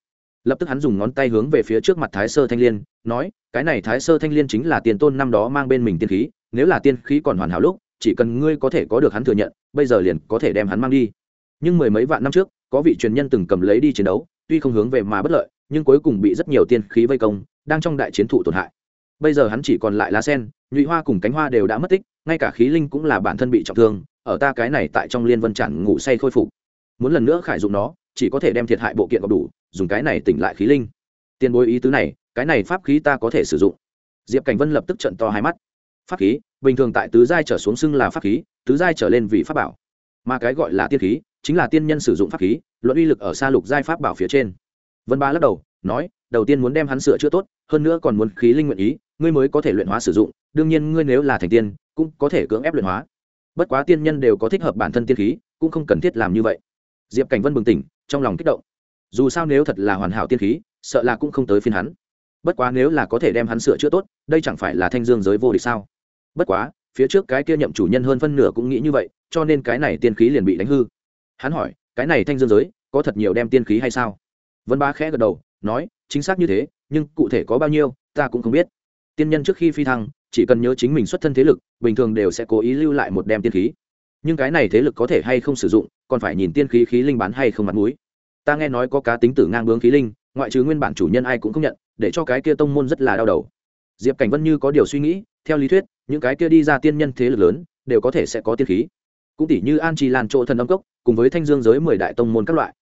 Lập tức hắn dùng ngón tay hướng về phía trước mặt thái sơ thanh liên, nói, cái này thái sơ thanh liên chính là tiền tôn năm đó mang bên mình tiên khí nếu là tiên khí còn hoàn hảo lúc, chỉ cần ngươi có thể có được hắn thừa nhận, bây giờ liền có thể đem hắn mang đi. Nhưng mười mấy vạn năm trước, có vị truyền nhân từng cầm lấy đi chiến đấu, tuy không hướng về mà bất lợi, nhưng cuối cùng bị rất nhiều tiên khí vây công, đang trong đại chiến thụ tổn hại. Bây giờ hắn chỉ còn lại lá sen, nhụy hoa cùng cánh hoa đều đã mất tích, ngay cả khí linh cũng là bản thân bị trọng thương, ở ta cái này tại trong liên vân chản ngủ say khôi phục. Muốn lần nữa khải dụng nó, chỉ có thể đem thiệt hại bộ kiện gặp đủ, dùng cái này tỉnh lại khí linh. Tiền bối ý tứ này, cái này pháp khí ta có thể sử dụng. Diệp cảnh vân lập tức trận to hai mắt pháp khí, bình thường tại tứ giai trở xuống xưng là pháp khí, tứ giai trở lên vì pháp bảo. Mà cái gọi là tiên khí, chính là tiên nhân sử dụng pháp khí, luận uy lực ở xa lục giai pháp bảo phía trên. Vân ba lắc đầu, nói, đầu tiên muốn đem hắn sửa chữa tốt, hơn nữa còn muốn khí linh nguyện ý, ngươi mới có thể luyện hóa sử dụng, đương nhiên ngươi nếu là thành tiên, cũng có thể cưỡng ép luyện hóa. Bất quá tiên nhân đều có thích hợp bản thân tiên khí, cũng không cần thiết làm như vậy. Diệp cảnh vân bừng tỉnh, trong lòng kích động. Dù sao nếu thật là hoàn hảo tiên khí, sợ là cũng không tới phiên hắn. Bất quá nếu là có thể đem hắn sửa chữa tốt, đây chẳng phải là thanh dương giới vô địch sao? Bất quá, phía trước cái kia nhậm chủ nhân hơn phân nửa cũng nghĩ như vậy, cho nên cái này tiên khí liền bị đánh hư. Hắn hỏi, cái này thanh dương giới, có thật nhiều đem tiên khí hay sao? Vân ba khẽ gật đầu, nói, chính xác như thế, nhưng cụ thể có bao nhiêu, ta cũng không biết. Tiên nhân trước khi phi thăng, chỉ cần nhớ chính mình xuất thân thế lực, bình thường đều sẽ cố ý lưu lại một đem tiên khí. Nhưng cái này thế lực có thể hay không sử dụng, còn phải nhìn tiên khí khí linh bán hay không mặt mũi. Ta nghe nói có cá tính tử ngang bướng khí linh, ngoại trừ nguyên bản chủ nhân ai cũng không nhận, để cho cái kia tông môn rất là đau đầu. Diệp cảnh vân như có điều suy nghĩ, theo lý thuyết những cái kia đi ra tiên nhân thế lực lớn đều có thể sẽ có tiên khí. Cũng tỷ như an trì lan chỗ thần âm cốc, cùng với thanh dương giới mười đại tông môn các loại.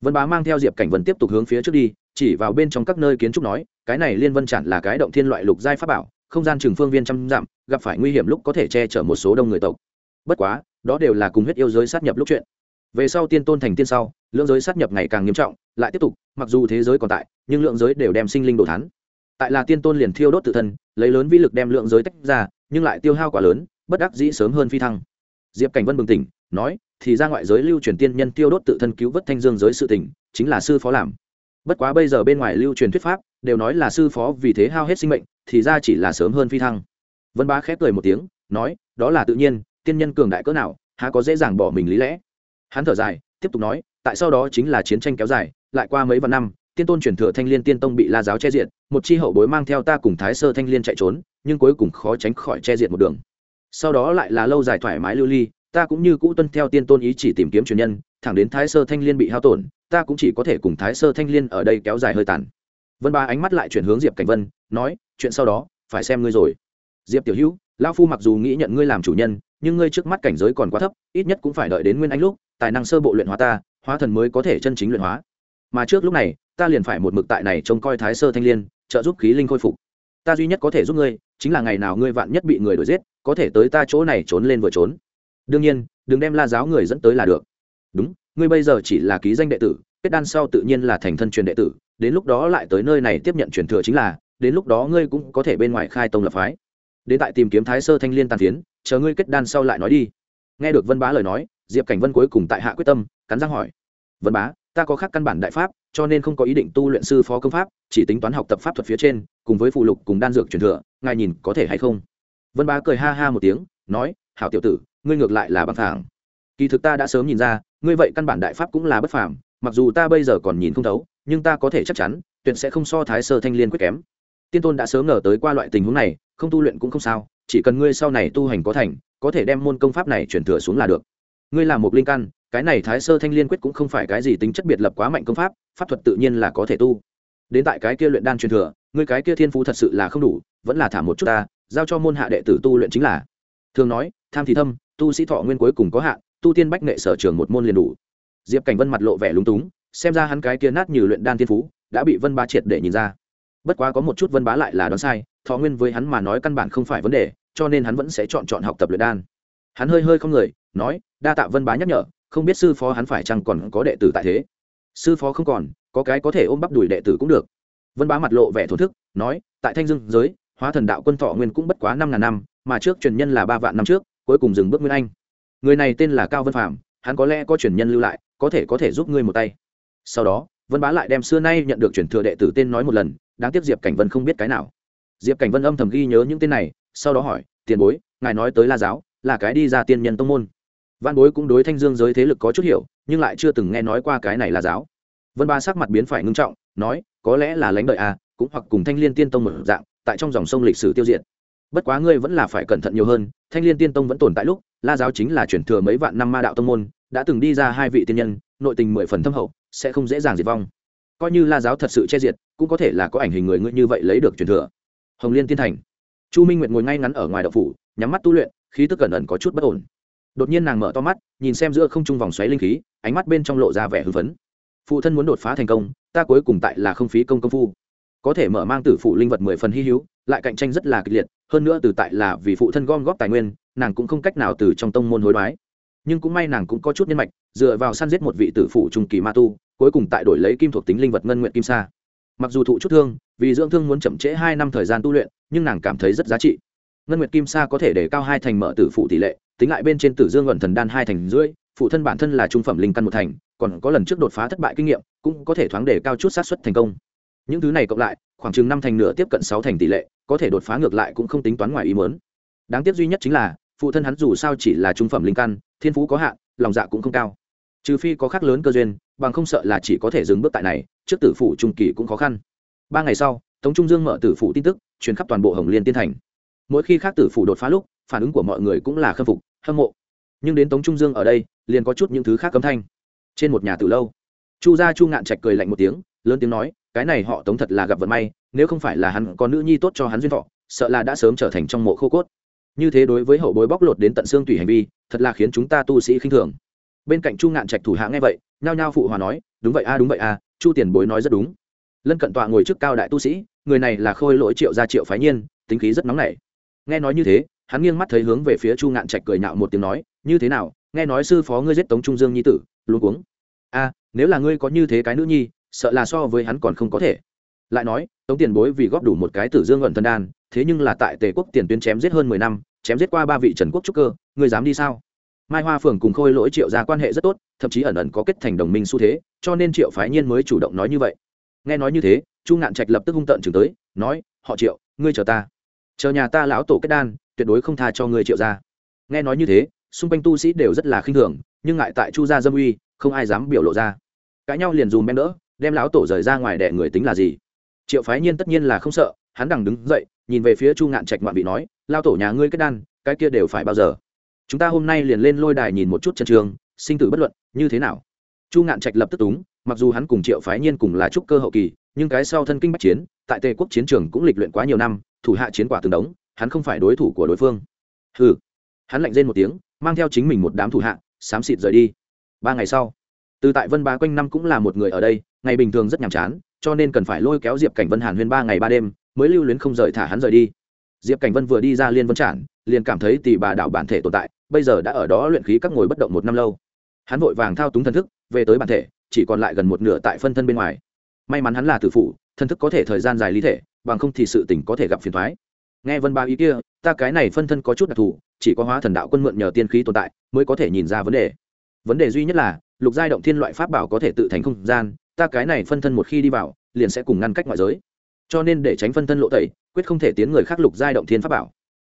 Vân bá mang theo diệp cảnh vân tiếp tục hướng phía trước đi, chỉ vào bên trong các nơi kiến trúc nói, cái này liên vân Chản là cái động thiên loại lục giai pháp bảo, không gian trường phương viên trăm dặm, gặp phải nguy hiểm lúc có thể che chở một số đông người tộc. Bất quá, đó đều là cùng huyết yêu giới sát nhập lúc chuyện. Về sau tiên tôn thành tiên sau, lượng giới sát nhập ngày càng nghiêm trọng, lại tiếp tục, mặc dù thế giới còn tại, nhưng lượng giới đều đem sinh linh đồ thắn tại là tiên tôn liền thiêu đốt tự thân, lấy lớn vĩ lực đem lượng giới tách ra nhưng lại tiêu hao quá lớn, bất đắc dĩ sớm hơn phi thăng. Diệp cảnh vân bừng tỉnh, nói, thì ra ngoại giới lưu truyền tiên nhân tiêu đốt tự thân cứu vớt thanh dương giới sự tỉnh chính là sư phó làm. Bất quá bây giờ bên ngoài lưu truyền thuyết pháp, đều nói là sư phó vì thế hao hết sinh mệnh, thì ra chỉ là sớm hơn phi thăng. Vân bá khép cười một tiếng, nói, đó là tự nhiên, tiên nhân cường đại cỡ nào, há có dễ dàng bỏ mình lý lẽ. Hắn thở dài, tiếp tục nói, tại sau đó chính là chiến tranh kéo dài, lại qua mấy vạn năm tiên tôn truyền thừa thanh liên tiên tông bị la giáo che diện một chi hậu bối mang theo ta cùng thái sơ thanh liên chạy trốn, nhưng cuối cùng khó tránh khỏi che diện một đường. Sau đó lại là lâu dài thoải mái lưu ly, ta cũng như cũ tuân theo tiên tôn ý chỉ tìm kiếm truyền nhân, thẳng đến thái sơ thanh liên bị hao tổn, ta cũng chỉ có thể cùng thái sơ thanh liên ở đây kéo dài hơi tàn. Vân ba ánh mắt lại chuyển hướng diệp cảnh vân, nói, chuyện sau đó, phải xem ngươi rồi. Diệp tiểu hữu lao phu mặc dù nghĩ nhận ngươi làm chủ nhân, nhưng ngươi trước mắt cảnh giới còn quá thấp, ít nhất cũng phải đợi đến nguyên anh lúc, tài năng sơ bộ luyện hóa ta, hóa thần mới có thể chân chính luyện hóa. Mà trước lúc này ta liền phải một mực tại này trông coi thái sơ thanh liên, trợ giúp khí linh khôi phục. Ta duy nhất có thể giúp ngươi, chính là ngày nào ngươi vạn nhất bị người đuổi giết, có thể tới ta chỗ này trốn lên vừa trốn. Đương nhiên, đừng đem la giáo người dẫn tới là được. Đúng, ngươi bây giờ chỉ là ký danh đệ tử, kết đan sau tự nhiên là thành thân truyền đệ tử, đến lúc đó lại tới nơi này tiếp nhận truyền thừa chính là, đến lúc đó ngươi cũng có thể bên ngoài khai tông lập phái. Đến tại tìm kiếm thái sơ thanh liên tàn tiến chờ ngươi kết đan sau lại nói đi. Nghe được vân bá lời nói, diệp cảnh vân cuối cùng tại hạ quyết tâm, cắn răng hỏi. Vân bá ta có khác căn bản đại pháp, cho nên không có ý định tu luyện sư phó công pháp, chỉ tính toán học tập pháp thuật phía trên, cùng với phụ lục, cùng đan dược truyền thừa, ngài nhìn có thể hay không? Vân bá cười ha ha một tiếng, nói, hảo tiểu tử, ngươi ngược lại là bằng thẳng kỳ thực ta đã sớm nhìn ra, ngươi vậy căn bản đại pháp cũng là bất phàm, mặc dù ta bây giờ còn nhìn không thấu, nhưng ta có thể chắc chắn, tuyệt sẽ không so thái sơ thanh liên quyết kém. Tiên tôn đã sớm ngờ tới qua loại tình huống này, không tu luyện cũng không sao, chỉ cần ngươi sau này tu hành có thành, có thể đem môn công pháp này chuyển thừa xuống là được. Ngươi là một linh căn cái này thái sơ thanh liên quyết cũng không phải cái gì tính chất biệt lập quá mạnh công pháp pháp thuật tự nhiên là có thể tu. Đến tại cái kia luyện đan truyền thừa, ngươi cái kia thiên phú thật sự là không đủ, vẫn là thả một chút ta, giao cho môn hạ đệ tử tu luyện chính là. Thường nói, tham thì thâm, tu sĩ thọ nguyên cuối cùng có hạn, tu tiên bách nghệ sở trường một môn liền đủ. Diệp cảnh vân mặt lộ vẻ lúng túng, xem ra hắn cái kia nát như luyện đan thiên phú, đã bị vân bá triệt để nhìn ra. Bất quá có một chút vân bá lại là đoán sai, thọ nguyên với hắn mà nói căn bản không phải vấn đề, cho nên hắn vẫn sẽ chọn chọn học tập luyện đan. Hắn hơi hơi không người, nói, đa tạ vân bá nhắc nhở không biết sư phó hắn phải chăng còn có đệ tử tại thế. Sư phó không còn, có cái có thể ôm bắp đùi đệ tử cũng được. Vân bá mặt lộ vẻ thổ thức, nói, tại thanh dương giới, hóa thần đạo quân thọ nguyên cũng bất quá năm ngàn năm, mà trước truyền nhân là ba vạn năm trước, cuối cùng dừng bước nguyên anh. Người này tên là cao vân phạm hắn có lẽ có truyền nhân lưu lại, có thể có thể giúp ngươi một tay. Sau đó, vân bá lại đem xưa nay nhận được truyền thừa đệ tử tên nói một lần, đáng tiếc diệp cảnh vân không biết cái nào. Diệp cảnh vân âm thầm ghi nhớ những tên này, sau đó hỏi, tiền bối, ngài nói tới la giáo, là cái đi ra tiên nhân tông môn văn bối cũng đối thanh dương giới thế lực có chút hiểu, nhưng lại chưa từng nghe nói qua cái này là giáo. Vân ba sắc mặt biến phải ngưng trọng, nói, có lẽ là lãnh đợi a cũng hoặc cùng thanh liên tiên tông một dạng, tại trong dòng sông lịch sử tiêu diệt. Bất quá ngươi vẫn là phải cẩn thận nhiều hơn, thanh liên tiên tông vẫn tồn tại lúc, la giáo chính là chuyển thừa mấy vạn năm ma đạo tông môn, đã từng đi ra hai vị tiên nhân, nội tình mười phần thâm hậu, sẽ không dễ dàng diệt vong. Coi như la giáo thật sự che diệt, cũng có thể là có ảnh hình người ngươi như vậy lấy được truyền thừa. Hồng liên tiên thành. Chu minh nguyệt ngồi ngay ngắn ở ngoài đậu phủ, nhắm mắt tu luyện, khí tức cẩn ẩn có chút bất ổn đột nhiên nàng mở to mắt, nhìn xem giữa không trung vòng xoáy linh khí, ánh mắt bên trong lộ ra vẻ hưng phấn. Phụ thân muốn đột phá thành công, ta cuối cùng tại là không phí công công phu. Có thể mở mang tử phụ linh vật mười phần hy hữu, lại cạnh tranh rất là kịch liệt, hơn nữa từ tại là vì phụ thân gom góp tài nguyên, nàng cũng không cách nào từ trong tông môn hối đoái. Nhưng cũng may nàng cũng có chút nhân mạch, dựa vào săn giết một vị tử phụ trung kỳ ma tu, cuối cùng tại đổi lấy kim thuộc tính linh vật ngân nguyện kim sa. Mặc dù thụ chút thương, vì dưỡng thương muốn chậm trễ hai năm thời gian tu luyện, nhưng nàng cảm thấy rất giá trị. Ngân nguyệt kim sa có thể để cao hai thành mở tử phụ tỷ lệ tính lại bên trên tử dương ẩn thần đan hai thành rưỡi, phụ thân bản thân là trung phẩm linh căn một thành, còn có lần trước đột phá thất bại kinh nghiệm, cũng có thể thoáng để cao chút sát xuất thành công. Những thứ này cộng lại, khoảng chừng năm thành nửa tiếp cận sáu thành tỷ lệ, có thể đột phá ngược lại cũng không tính toán ngoài ý mớn đáng tiếc duy nhất chính là, phụ thân hắn dù sao chỉ là trung phẩm linh căn, thiên phú có hạn, lòng dạ cũng không cao. Trừ phi có khác lớn cơ duyên, bằng không sợ là chỉ có thể dừng bước tại này, trước tử phụ trung kỳ cũng khó khăn. Ba ngày sau, tống trung dương mở tử phụ tin tức, truyền khắp toàn bộ hồng liên tiên thành. Mỗi khi khác tử phụ đột phá lúc phản ứng của mọi người cũng là khâm phục, hâm mộ. Nhưng đến tống trung dương ở đây, liền có chút những thứ khác cấm thanh. Trên một nhà từ lâu, chu gia chu ngạn trạch cười lạnh một tiếng, lớn tiếng nói, cái này họ tống thật là gặp vận may, nếu không phải là hắn có nữ nhi tốt cho hắn duyên thọ, sợ là đã sớm trở thành trong mộ khô cốt. Như thế đối với hậu bối bóc lột đến tận xương tùy hành vi, thật là khiến chúng ta tu sĩ khinh thường. Bên cạnh chu ngạn trạch thủ hạ nghe vậy, nhao nhao phụ hòa nói, đúng vậy a, đúng vậy a, chu tiền bối nói rất đúng. Lân cận tọa ngồi trước cao đại tu sĩ, người này là khôi lỗi triệu gia triệu phái nhiên, tính khí rất nóng nảy. Nghe nói như thế hắn nghiêng mắt thấy hướng về phía chu ngạn trạch cười nhạo một tiếng nói, như thế nào? Nghe nói sư phó ngươi giết tống trung dương nhi tử luôn cuống. A, nếu là ngươi có như thế cái nữ nhi, sợ là so với hắn còn không có thể. Lại nói, tống tiền bối vì góp đủ một cái tử dương ẩn thân đan, thế nhưng là tại tề quốc tiền tuyến chém giết hơn mười năm, chém giết qua ba vị trần quốc trúc cơ, ngươi dám đi sao? Mai hoa phường cùng khôi lỗi triệu ra quan hệ rất tốt, thậm chí ẩn ẩn có kết thành đồng minh xu thế, cho nên triệu phái nhiên mới chủ động nói như vậy. Nghe nói như thế, chu ngạn trạch lập tức hung tợn chừng tới, nói, họ triệu, ngươi chờ ta. Chờ nhà ta lão tổ kết đan tuyệt đối không tha cho ngươi triệu ra nghe nói như thế, xung quanh tu sĩ đều rất là khinh thường, nhưng ngại tại chu gia dâm uy, không ai dám biểu lộ ra. Cãi nhau liền dùm bem đỡ, đem lão tổ rời ra ngoài đẻ người tính là gì? Triệu phái nhiên tất nhiên là không sợ, hắn đằng đứng dậy, nhìn về phía chu ngạn trạch ngoạn vị nói lao tổ nhà ngươi kết đan, cái kia đều phải bao giờ? Chúng ta hôm nay liền lên lôi đài nhìn một chút chân trường, sinh tử bất luận, như thế nào? Chu ngạn trạch lập tức túng, mặc dù hắn cùng triệu phái nhiên cùng là trúc cơ hậu kỳ, nhưng cái sau thân kinh bắc chiến, tại tề quốc chiến trường cũng lịch luyện quá nhiều năm, thủ hạ chiến quả từng đống hắn không phải đối thủ của đối phương. Hừ. Hắn lạnh rên một tiếng, mang theo chính mình một đám thủ hạ, xám xịt rời đi. Ba ngày sau, từ tại vân bá quanh năm cũng là một người ở đây, ngày bình thường rất nhàm chán, cho nên cần phải lôi kéo diệp cảnh vân hàn huyên ba ngày ba đêm, mới lưu luyến không rời thả hắn rời đi. Diệp cảnh vân vừa đi ra liên vân trản, liền cảm thấy tỷ bà đạo bản thể tồn tại, bây giờ đã ở đó luyện khí các ngồi bất động một năm lâu. Hắn vội vàng thao túng thần thức, về tới bản thể, chỉ còn lại gần một nửa tại phân thân bên ngoài. May mắn hắn là tử phụ thân thức có thể thời gian dài lý thể, bằng không thì sự tình có thể gặp phiền thoái nghe vân ba ý kia, ta cái này phân thân có chút đặc thù, chỉ có hóa thần đạo quân mượn nhờ tiên khí tồn tại mới có thể nhìn ra vấn đề. Vấn đề duy nhất là, lục giai động thiên loại pháp bảo có thể tự thành không gian, ta cái này phân thân một khi đi vào, liền sẽ cùng ngăn cách ngoại giới. Cho nên để tránh phân thân lộ tẩy, quyết không thể tiến người khác lục giai động thiên pháp bảo.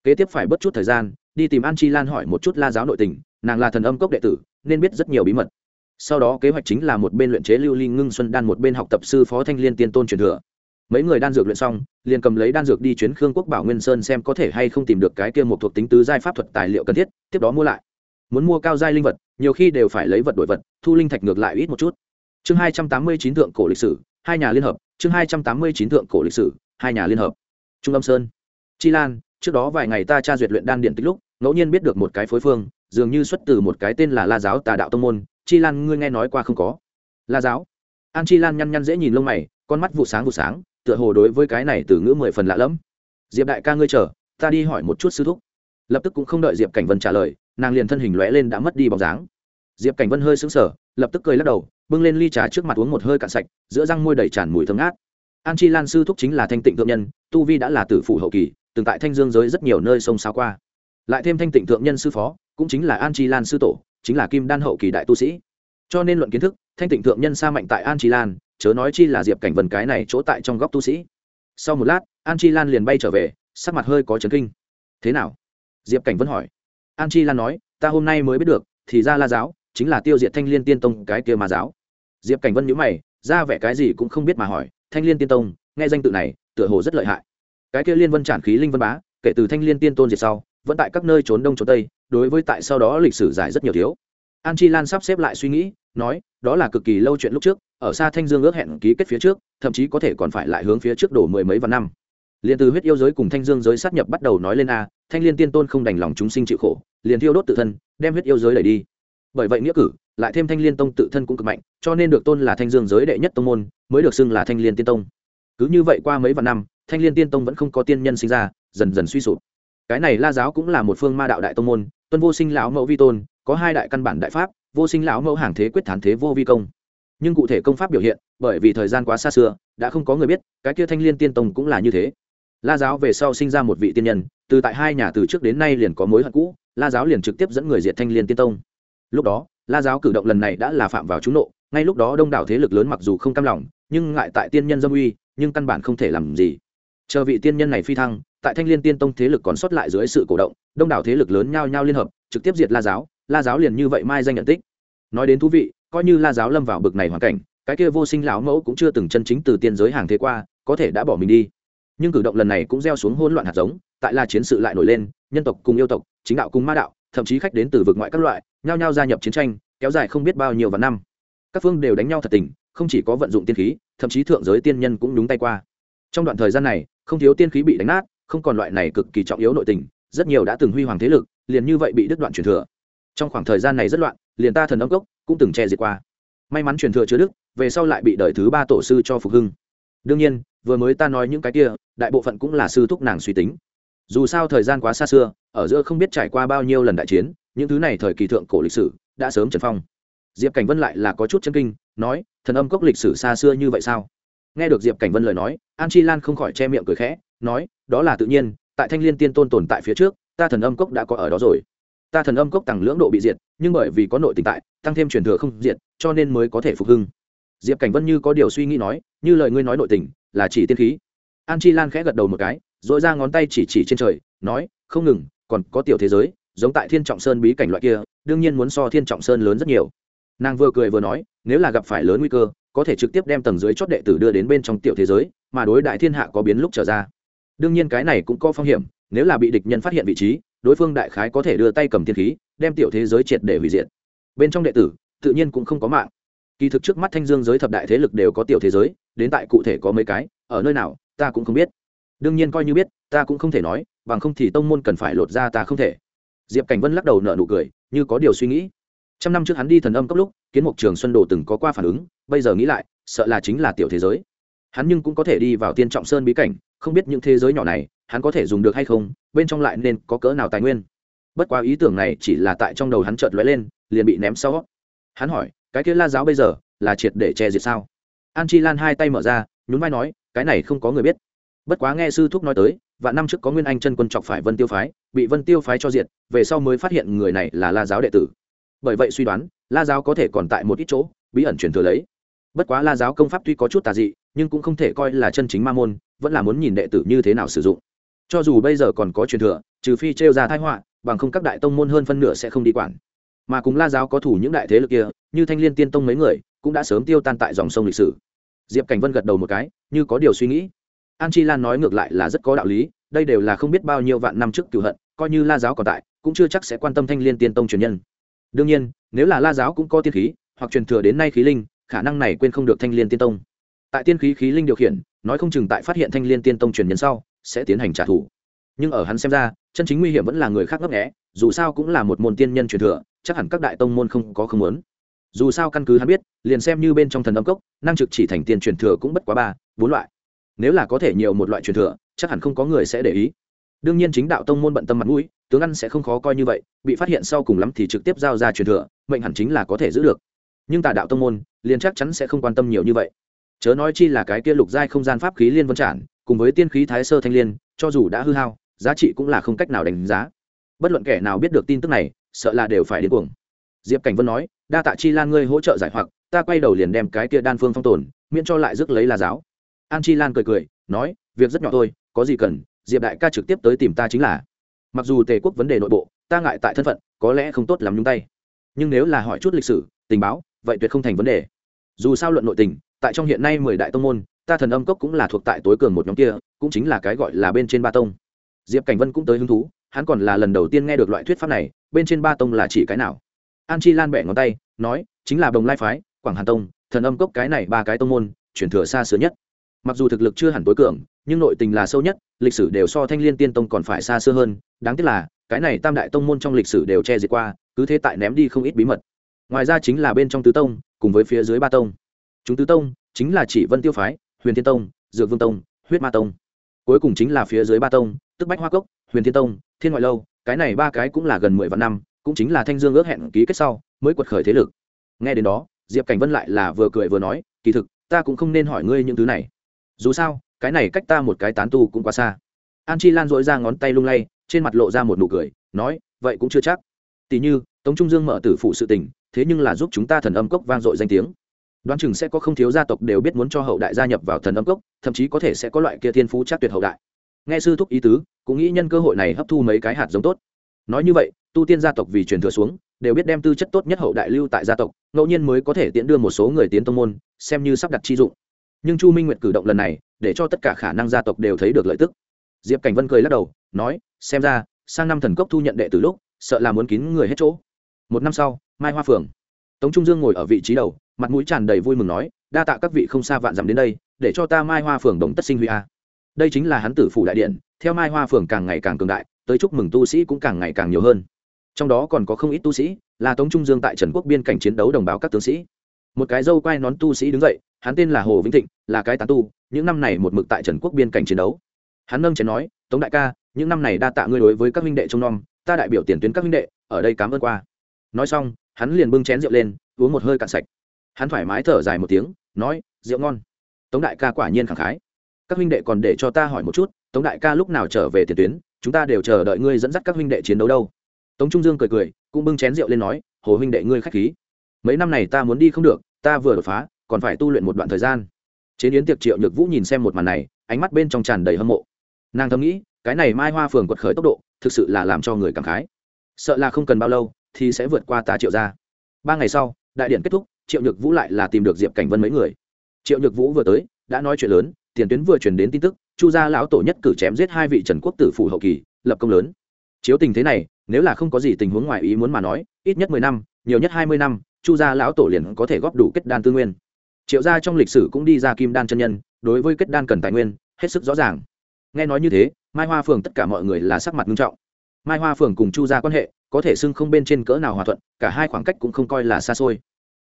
Kế tiếp phải bất chút thời gian, đi tìm an chi lan hỏi một chút la giáo nội tình, nàng là thần âm cốc đệ tử, nên biết rất nhiều bí mật. Sau đó kế hoạch chính là một bên luyện chế lưu ly ngưng xuân đan, một bên học tập sư phó thanh liên tiên tôn truyền thừa mấy người đan dược luyện xong, liền cầm lấy đan dược đi chuyến khương quốc bảo nguyên sơn xem có thể hay không tìm được cái kia một thuộc tính tứ giai pháp thuật tài liệu cần thiết, tiếp đó mua lại. Muốn mua cao giai linh vật, nhiều khi đều phải lấy vật đổi vật, thu linh thạch ngược lại ít một chút. Chương hai trăm tám mươi chín thượng cổ lịch sử, hai nhà liên hợp, chương hai trăm tám mươi chín thượng cổ lịch sử, hai nhà liên hợp. Trung âm sơn. Chi lan, trước đó vài ngày ta tra duyệt luyện đan điện tích lúc, ngẫu nhiên biết được một cái phối phương, dường như xuất từ một cái tên là la giáo tà đạo tông môn. Chi lan, ngươi nghe nói qua không có? La giáo. An chi lan nhăn nhăn dễ nhìn lông mày, con mắt vụ sáng vụ sáng tựa hồ đối với cái này từ ngữ mười phần lạ lẫm. Diệp đại ca ngươi chờ, ta đi hỏi một chút sư thúc. Lập tức cũng không đợi diệp cảnh vân trả lời, nàng liền thân hình lóe lên đã mất đi bóng dáng. Diệp cảnh vân hơi sững sờ, lập tức cười lắc đầu, bưng lên ly trà trước mặt uống một hơi cạn sạch, giữa răng môi đầy tràn mùi thơm ngát. An chi lan sư thúc chính là thanh tịnh thượng nhân, tu vi đã là tử phủ hậu kỳ, từng tại thanh dương giới rất nhiều nơi sông sao qua. Lại thêm thanh tịnh thượng nhân sư phó, cũng chính là an chi lan sư tổ, chính là kim đan hậu kỳ đại tu sĩ. Cho nên luận kiến thức, thanh tịnh thượng nhân xa mạnh tại an chi lan chớ nói chi là diệp cảnh vân cái này chỗ tại trong góc tu sĩ. Sau một lát, an chi lan liền bay trở về, sắc mặt hơi có chấn kinh. Thế nào? Diệp cảnh vân hỏi. An chi lan nói, ta hôm nay mới biết được, thì ra la giáo chính là tiêu diệt thanh liên tiên tông cái kia mà giáo. Diệp cảnh vân nhữ mày, ra vẻ cái gì cũng không biết mà hỏi, thanh liên tiên tông, nghe danh tự này, tựa hồ rất lợi hại. Cái kia liên vân trản khí linh vân bá, kể từ thanh liên tiên tôn diệt sau, vẫn tại các nơi trốn đông trốn tây, đối với tại sau đó lịch sử giải rất nhiều thiếu. An chi lan sắp xếp lại suy nghĩ, nói, đó là cực kỳ lâu chuyện lúc trước ở xa thanh dương ước hẹn ký kết phía trước, thậm chí có thể còn phải lại hướng phía trước đổ mười mấy vạn năm. Liền từ huyết yêu giới cùng thanh dương giới sát nhập bắt đầu nói lên a, thanh liên tiên tôn không đành lòng chúng sinh chịu khổ, liền thiêu đốt tự thân, đem huyết yêu giới đẩy đi. Bởi vậy nghĩa cử, lại thêm thanh liên tông tự thân cũng cực mạnh, cho nên được tôn là thanh dương giới đệ nhất tông môn, mới được xưng là thanh liên tiên tông. Cứ như vậy qua mấy vạn năm, thanh liên tiên tông vẫn không có tiên nhân sinh ra, dần dần suy sụp. Cái này la giáo cũng là một phương ma đạo đại tông môn, tuân vô sinh lão mẫu vi tôn, có hai đại căn bản đại pháp, vô sinh lão mẫu hàng thế quyết thán thế vô vi công nhưng cụ thể công pháp biểu hiện, bởi vì thời gian quá xa xưa, đã không có người biết, cái kia thanh liên tiên tông cũng là như thế. La giáo về sau sinh ra một vị tiên nhân, từ tại hai nhà từ trước đến nay liền có mối hận cũ, la giáo liền trực tiếp dẫn người diệt thanh liên tiên tông. Lúc đó, la giáo cử động lần này đã là phạm vào trúng nộ, ngay lúc đó đông đảo thế lực lớn mặc dù không cam lòng, nhưng ngại tại tiên nhân dâm uy, nhưng căn bản không thể làm gì. Chờ vị tiên nhân này phi thăng, tại thanh liên tiên tông thế lực còn sót lại dưới sự cổ động, đông đảo thế lực lớn nhao nhao liên hợp, trực tiếp diệt la giáo la giáo liền như vậy mai danh nhận tích. Nói đến thú vị coi như la giáo lâm vào bực này hoàn cảnh, cái kia vô sinh lão mẫu cũng chưa từng chân chính từ tiên giới hàng thế qua, có thể đã bỏ mình đi. Nhưng cử động lần này cũng gieo xuống hỗn loạn hạt giống, tại la chiến sự lại nổi lên, nhân tộc cùng yêu tộc, chính đạo cùng ma đạo, thậm chí khách đến từ vực ngoại các loại, nhao nhao gia nhập chiến tranh, kéo dài không biết bao nhiêu vạn năm. Các phương đều đánh nhau thật tình, không chỉ có vận dụng tiên khí, thậm chí thượng giới tiên nhân cũng đúng tay qua. Trong đoạn thời gian này, không thiếu tiên khí bị đánh nát, không còn loại này cực kỳ trọng yếu nội tình, rất nhiều đã từng huy hoàng thế lực, liền như vậy bị đứt đoạn truyền thừa. Trong khoảng thời gian này rất loạn liền ta thần âm cốc cũng từng che diệt qua. May mắn truyền thừa chứa đức, về sau lại bị đời thứ ba tổ sư cho phục hưng. Đương nhiên, vừa mới ta nói những cái kia, đại bộ phận cũng là sư thúc nàng suy tính. Dù sao thời gian quá xa xưa, ở giữa không biết trải qua bao nhiêu lần đại chiến, những thứ này thời kỳ thượng cổ lịch sử đã sớm trần phong. Diệp cảnh vân lại là có chút chân kinh, nói, thần âm cốc lịch sử xa xưa như vậy sao? Nghe được diệp cảnh vân lời nói, an chi lan không khỏi che miệng cười khẽ, nói, đó là tự nhiên, tại thanh l i ê n tiên tôn tồn tại phía trước, ta thần âm cốc đã có ở đó rồi ta thần âm cốc tặng lưỡng độ bị diệt, nhưng bởi vì có nội tình tại, tăng thêm truyền thừa không diệt, cho nên mới có thể phục hưng. Diệp cảnh vân như có điều suy nghĩ nói, như lời ngươi nói nội tình, là chỉ tiên khí. An chi lan khẽ gật đầu một cái r ồ i ra ngón tay chỉ chỉ trên trời, nói, không ngừng, còn có tiểu thế giới, giống tại thiên trọng sơn bí cảnh loại kia, đương nhiên muốn so thiên trọng sơn lớn rất nhiều. Nàng vừa cười vừa nói, nếu là gặp phải lớn nguy cơ, có thể trực tiếp đem tầng dưới chót đệ tử đưa đến bên trong tiểu thế giới, mà đối đại thiên hạ có biến lúc trở ra. Đương nhiên cái này cũng có phong hiểm, nếu là bị địch nhân phát hiện vị trí đối phương đại khái có thể đưa tay cầm thiên khí, đem tiểu thế giới triệt để hủy diệt. Bên trong đệ tử, tự nhiên cũng không có mạng. Kỳ thực trước mắt thanh dương giới thập đại thế lực đều có tiểu thế giới, đến tại cụ thể có mấy cái, ở nơi nào, ta cũng không biết. Đương nhiên coi như biết, ta cũng không thể nói, bằng không thì tông môn cần phải lột ra ta không thể. Diệp cảnh vân lắc đầu nợ nụ cười, như có điều suy nghĩ. Trăm năm trước hắn đi thần âm cấp lúc, kiến mục trường xuân đồ từng có qua phản ứng, bây giờ nghĩ lại, sợ là chính là tiểu thế giới. Hắn nhưng cũng có thể đi vào tiên trọng sơn bí cảnh, không biết những thế giới nhỏ này hắn có thể dùng được hay không, bên trong lại nên có cỡ nào tài nguyên. Bất quá ý tưởng này chỉ là tại trong đầu hắn chợt lóe lên, liền bị ném sau. Hắn hỏi, cái kia la giáo bây giờ là triệt để che diệt sao? An chi lan hai tay mở ra, nhún vai nói, cái này không có người biết. Bất quá nghe sư thúc nói tới và năm trước có nguyên anh chân quân chọc phải vân tiêu phái, bị vân tiêu phái cho diệt, về sau mới phát hiện người này là la giáo đệ tử. Bởi vậy suy đoán, la giáo có thể còn tại một ít chỗ, bí ẩn truyền thừa lấy. Bất quá la giáo công pháp tuy có chút tà dị, nhưng cũng không thể coi là chân chính ma môn, vẫn là muốn nhìn đệ tử như thế nào sử dụng cho dù bây giờ còn có truyền thừa, trừ phi trêu ra thái họa, bằng không các đại tông môn hơn phân nửa sẽ không đi quản. Mà cùng la giáo có thủ những đại thế lực kia, như thanh liên tiên tông mấy người, cũng đã sớm tiêu tan tại dòng sông lịch sử. Diệp cảnh vân gật đầu một cái, như có điều suy nghĩ. An chi lan nói ngược lại là rất có đạo lý, đây đều là không biết bao nhiêu vạn năm trước cựu hận, coi như la giáo còn tại, cũng chưa chắc sẽ quan tâm thanh liên tiên tông truyền nhân. Đương nhiên, nếu là la giáo cũng có tiên khí, hoặc truyền thừa đến nay khí linh, khả năng này quên không được thanh liên tiên tông. Tại tiên khí khí linh điều khiển, nói không chừng tại phát hiện thanh liên tiên tông truyền nhân sau sẽ tiến hành trả thù. Nhưng ở hắn xem ra, chân chính nguy hiểm vẫn là người khác ngấp nghẽ dù sao cũng là một môn tiên nhân truyền thừa, chắc hẳn các đại tông môn không có không muốn. Dù sao căn cứ hắn biết, liền xem như bên trong thần âm cốc, năng trực chỉ thành tiên truyền thừa cũng bất quá ba, bốn loại. Nếu là có thể nhiều một loại truyền thừa, chắc hẳn không có người sẽ để ý. Đương nhiên chính đạo tông môn bận tâm mặt mũi, tướng ăn sẽ không khó coi như vậy, bị phát hiện sau cùng lắm thì trực tiếp giao ra truyền thừa, mệnh hẳn chính là có thể giữ được. Nhưng tà đạo tông môn, liền chắc chắn sẽ không quan tâm nhiều như vậy. Chớ nói chi là cái kia lục giai không gian pháp khí liên vân trản cùng với tiên khí thái sơ thanh liên, cho dù đã hư hao, giá trị cũng là không cách nào đánh giá. Bất luận kẻ nào biết được tin tức này, sợ là đều phải đến cuồng. Diệp cảnh vân nói, đa tạ chi lan ngươi hỗ trợ giải hoặc, ta quay đầu liền đem cái kia đan phương phong tồn, miễn cho lại rước lấy là giáo. An chi lan cười cười, nói, việc rất nhỏ thôi, có gì cần, diệp đại ca trực tiếp tới tìm ta chính là. Mặc dù tề quốc vấn đề nội bộ, ta ngại tại thân phận, có lẽ không tốt lắm nhung tay. Nhưng nếu là hỏi chút lịch sử, tình báo, vậy tuyệt không thành vấn đề. Dù sao luận nội tình, tại trong hiện nay mười đại tông môn ta thần âm cốc cũng là thuộc tại tối cường một nhóm kia, cũng chính là cái gọi là bên trên ba tông. Diệp cảnh vân cũng tới hứng thú, hắn còn là lần đầu tiên nghe được loại thuyết pháp này, bên trên ba tông là chỉ cái nào? An chi lan bẻ ngón tay, nói, chính là đồng lai phái, quảng hà tông, thần âm cốc cái này ba cái tông môn chuyển thừa xa xưa nhất. Mặc dù thực lực chưa hẳn tối cường, nhưng nội tình là sâu nhất, lịch sử đều so thanh l i ê n tiên tông còn phải xa xưa hơn, đáng tiếc là, cái này tam đại tông môn trong lịch sử đều che diệt qua, cứ thế tại ném đi không ít bí mật. Ngoài ra chính là bên trong tứ tông, cùng với phía dưới ba tông. Chúng tứ tông, chính là chỉ vân tiêu phái huyền thiên tông, dược vương tông, huyết ma tông. Cuối cùng chính là phía dưới ba tông, tức bách hoa cốc, huyền thiên tông, thiên ngoại lâu, cái này ba cái cũng là gần mười vạn năm, cũng chính là thanh dương ước hẹn ký kết sau, mới quật khởi thế lực. Nghe đến đó, diệp cảnh vân lại là vừa cười vừa nói, kỳ thực, ta cũng không nên hỏi ngươi những thứ này. Dù sao, cái này cách ta một cái tán tu cũng quá xa. An chi lan dội ra ngón tay lung lay, trên mặt lộ ra một nụ cười, nói, vậy cũng chưa chắc. Tỉ như, tống trung dương mở tử phụ sự tình, thế nhưng là giúp chúng ta thần âm cốc vang dội danh tiếng đoán chừng sẽ có không thiếu gia tộc đều biết muốn cho hậu đại gia nhập vào thần âm cốc, thậm chí có thể sẽ có loại kia thiên phú chắc tuyệt hậu đại. Nghe sư thúc ý tứ, cũng nghĩ nhân cơ hội này hấp thu mấy cái hạt giống tốt. Nói như vậy, tu tiên gia tộc vì truyền thừa xuống, đều biết đem tư chất tốt nhất hậu đại lưu tại gia tộc, ngẫu nhiên mới có thể tiễn đưa một số người tiến tông môn, xem như sắp đặt chi dụng. Nhưng chu minh nguyệt cử động lần này, để cho tất cả khả năng gia tộc đều thấy được lợi tức. Diệp cảnh vân cười lắc đầu, nói, xem ra, sang năm thần cốc thu nhận đệ từ lúc, sợ là muốn kín người hết chỗ. Một năm sau, mai hoa phường tống trung dương ngồi ở vị trí đầu mặt mũi tràn đầy vui mừng nói, đa tạ các vị không xa vạn dặm đến đây, để cho ta mai hoa phường đồng tất sinh huy a. Đây chính là hắn tử phủ đại điện, theo mai hoa phường càng ngày càng cường đại, tới chúc mừng tu sĩ cũng càng ngày càng nhiều hơn. Trong đó còn có không ít tu sĩ, là tống trung dương tại trần quốc biên cảnh chiến đấu đồng bào các tướng sĩ. Một cái dâu quai nón tu sĩ đứng dậy, hắn tên là hồ vĩnh thịnh, là cái tán tu, những năm này một mực tại trần quốc biên cảnh chiến đấu. Hắn nâng chén nói, tống đại ca, những năm này đa tạ ngươi đối với các huynh đệ trông nom, ta đại biểu tiền tuyến các huynh đệ, ở đây cảm ơn qua. Nói xong, hắn liền bưng chén rượu lên, uống một hơi cạn sạch hắn thoải mái thở dài một tiếng, nói, rượu ngon. Tống đại ca quả nhiên khẳng khái. Các huynh đệ còn để cho ta hỏi một chút, tống đại ca lúc nào trở về tiền tuyến, chúng ta đều chờ đợi ngươi dẫn dắt các huynh đệ chiến đấu đâu. Tống trung dương cười cười, cũng bưng chén rượu lên nói, hồ huynh đệ ngươi khách khí. Mấy năm này ta muốn đi không được, ta vừa đột phá, còn phải tu luyện một đoạn thời gian. Chế yến tiệc triệu nhược vũ nhìn xem một màn này, ánh mắt bên trong tràn đầy hâm mộ. Nàng thầm nghĩ, cái này mai hoa phường quật khởi tốc độ, thực sự là làm cho người cảm khái. Sợ là không cần bao lâu, thì sẽ vượt qua tá triệu ra ba ngày sau, đại điện kết thúc triệu nhược vũ lại là tìm được diệp cảnh vân mấy người. Triệu nhược vũ vừa tới, đã nói chuyện lớn, tiền tuyến vừa truyền đến tin tức, chu gia lão tổ nhất cử chém giết hai vị trần quốc tử phủ hậu kỳ, lập công lớn. Chiếu tình thế này, nếu là không có gì tình huống ngoài ý muốn mà nói, ít nhất mười năm, nhiều nhất hai mươi năm, chu gia lão tổ liền có thể góp đủ kết đan tư nguyên. Triệu gia trong lịch sử cũng đi ra kim đan chân nhân, đối với kết đan cần tài nguyên, hết sức rõ ràng. Nghe nói như thế, mai hoa phường tất cả mọi người là sắc mặt nghiêm trọng. Mai hoa phường cùng chu gia quan hệ, có thể xưng không bên trên cỡ nào hòa thuận, cả hai khoảng cách cũng không coi là xa xôi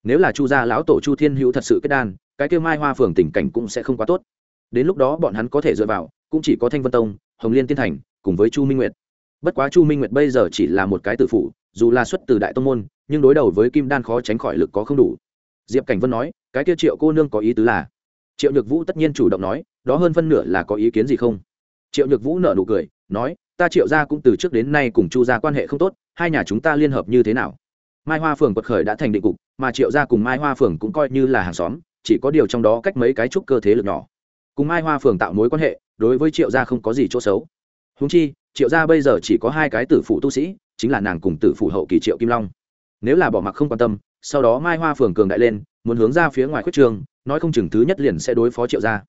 nếu là chu gia lão tổ chu thiên hữu thật sự kết đan, cái kêu mai hoa phường tình cảnh cũng sẽ không quá tốt. Đến lúc đó bọn hắn có thể dựa vào, cũng chỉ có thanh vân tông, hồng liên tiên thành, cùng với chu minh nguyệt. Bất quá chu minh nguyệt bây giờ chỉ là một cái tự phụ dù là xuất từ đại tông môn, nhưng đối đầu với kim đan khó tránh khỏi lực có không đủ. Diệp cảnh vân nói, cái kia triệu cô nương có ý tứ là? Triệu nhược vũ tất nhiên chủ động nói, đó hơn phân nửa là có ý kiến gì không? Triệu nhược vũ nở nụ cười, nói, ta triệu gia cũng từ trước đến nay cùng chu gia quan hệ không tốt, hai nhà chúng ta liên hợp như thế nào? Mai hoa phường quật khởi đã thành định cục, mà triệu gia cùng mai hoa phường cũng coi như là hàng xóm, chỉ có điều trong đó cách mấy cái trúc cơ thế lực nhỏ. Cùng mai hoa phường tạo mối quan hệ, đối với triệu gia không có gì chỗ xấu. Húng chi, triệu gia bây giờ chỉ có hai cái tử phụ tu sĩ, chính là nàng cùng tử phụ hậu kỳ triệu kim long. Nếu là bỏ mặc không quan tâm, sau đó mai hoa phường cường đại lên, muốn hướng ra phía ngoài khuất trường, nói không chừng thứ nhất liền sẽ đối phó triệu gia.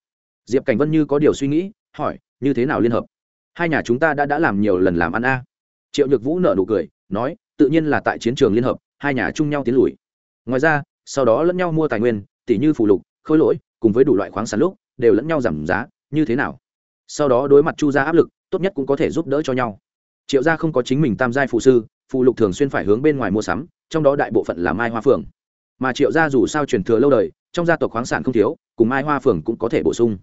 Diệp cảnh vân như có điều suy nghĩ, hỏi, như thế nào liên hợp? Hai nhà chúng ta đã đã làm nhiều lần làm ăn a? Triệu nhược vũ nợ nụ cười, nói tự nhiên là tại chiến trường liên hợp, hai nhà chung nhau tiến lùi. Ngoài ra, sau đó lẫn nhau mua tài nguyên tỷ như phù lục, khôi lỗi, cùng với đủ loại khoáng sản lúc, đều lẫn nhau giảm giá, như thế nào? Sau đó đối mặt chu gia áp lực, tốt nhất cũng có thể giúp đỡ cho nhau. Triệu gia không có chính mình tam giai phụ sư phụ lục thường xuyên phải hướng bên ngoài mua sắm, trong đó đại bộ phận là mai hoa phường mà triệu gia dù sao truyền thừa lâu đời, trong gia tộc khoáng sản không thiếu, cùng mai hoa phường cũng có thể bổ sung.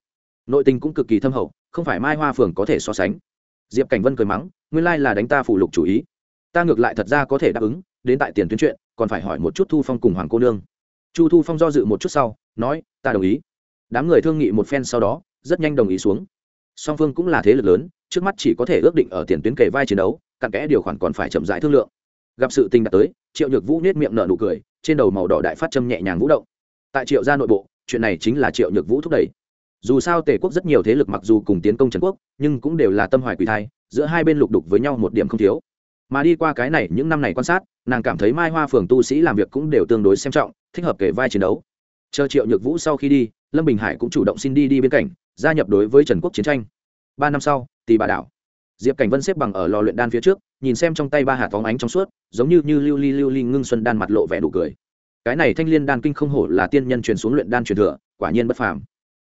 Nội tình cũng cực kỳ thâm hậu, không phải mai hoa phường có thể so sánh. Diệp cảnh vân cười mắng, nguyên lai là đánh ta phụ lục chủ ý ta ngược lại thật ra có thể đáp ứng, đến tại tiền tuyến chuyện, còn phải hỏi một chút thu phong cùng hoàng cô nương. Chu thu phong do dự một chút sau, nói, ta đồng ý. Đám người thương nghị một phen sau đó, rất nhanh đồng ý xuống. Song phương cũng là thế lực lớn, trước mắt chỉ có thể ước định ở tiền tuyến kề vai chiến đấu, cặn kẽ điều khoản còn phải chậm rãi thương lượng. Gặp sự tình đã tới, triệu nhược vũ nết miệng nở nụ cười, trên đầu màu đỏ đại phát châm nhẹ nhàng vũ động. Tại triệu gia nội bộ, chuyện này chính là triệu nhược vũ thúc đẩy. Dù sao tề quốc rất nhiều thế lực mặc dù cùng tiến công trần quốc, nhưng cũng đều là tâm hoài quỷ thai, giữa hai bên lục đục với nhau một điểm không thiếu mà đi qua cái này những năm này quan sát, nàng cảm thấy mai hoa phường tu sĩ làm việc cũng đều tương đối xem trọng, thích hợp kể vai chiến đấu. Chờ triệu nhược vũ sau khi đi, lâm bình hải cũng chủ động xin đi đi bên cạnh, gia nhập đối với trần quốc chiến tranh. Ba năm sau tì bà đảo. Diệp cảnh vân xếp bằng ở lò luyện đan phía trước, nhìn xem trong tay ba hạt phóng ánh trong suốt, giống như như lưu ly lưu ly ngưng xuân đan mặt lộ vẻ đủ cười. Cái này thanh liên đan kinh không hổ là tiên nhân truyền xuống luyện đan truyền thừa, quả nhiên bất phàm.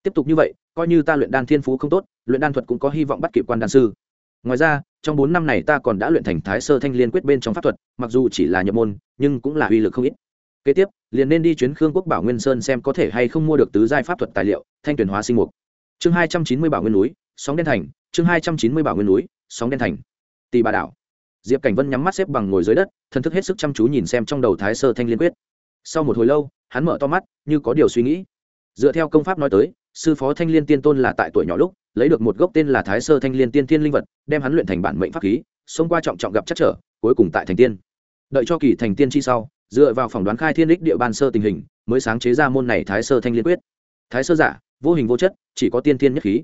Tiếp tục như vậy, coi như ta luyện đan thiên phú không tốt, luyện đan thuật cũng có hy vọng bắt kịp quan đan sư ngoài ra, trong bốn năm này ta còn đã luyện thành thái sơ thanh liên quyết bên trong pháp thuật, mặc dù chỉ là nhập môn, nhưng cũng là uy lực không ít. Kế tiếp, liền nên đi chuyến khương quốc bảo nguyên sơn xem có thể hay không mua được tứ giai pháp thuật tài liệu, thanh tuyển hóa sinh mục. Chương hai trăm chín mươi bảo nguyên núi, sóng đen thành, chương hai trăm chín mươi bảo nguyên núi, sóng đen thành. Tì bà đảo. Diệp cảnh vân nhắm mắt xếp bằng ngồi dưới đất thân thức hết sức chăm chú nhìn xem trong đầu thái sơ thanh liên quyết. Sau một hồi lâu, hắn mở to mắt, như có điều suy nghĩ. Dựa theo công pháp nói tới sư phó thanh liên tiên tôn là tại tuổi nhỏ lúc, lấy được một gốc tên là thái sơ thanh liên tiên Thiên linh vật, đem hắn luyện thành bản mệnh pháp khí, xông qua trọng trọng gặp chắc trở, cuối cùng tại thành tiên. Đợi cho kỳ thành tiên chi sau, dựa vào phỏng đoán khai thiên đích địa ban sơ tình hình, mới sáng chế ra môn này thái sơ thanh liên quyết. Thái sơ giả, vô hình vô chất, chỉ có tiên thiên nhất khí.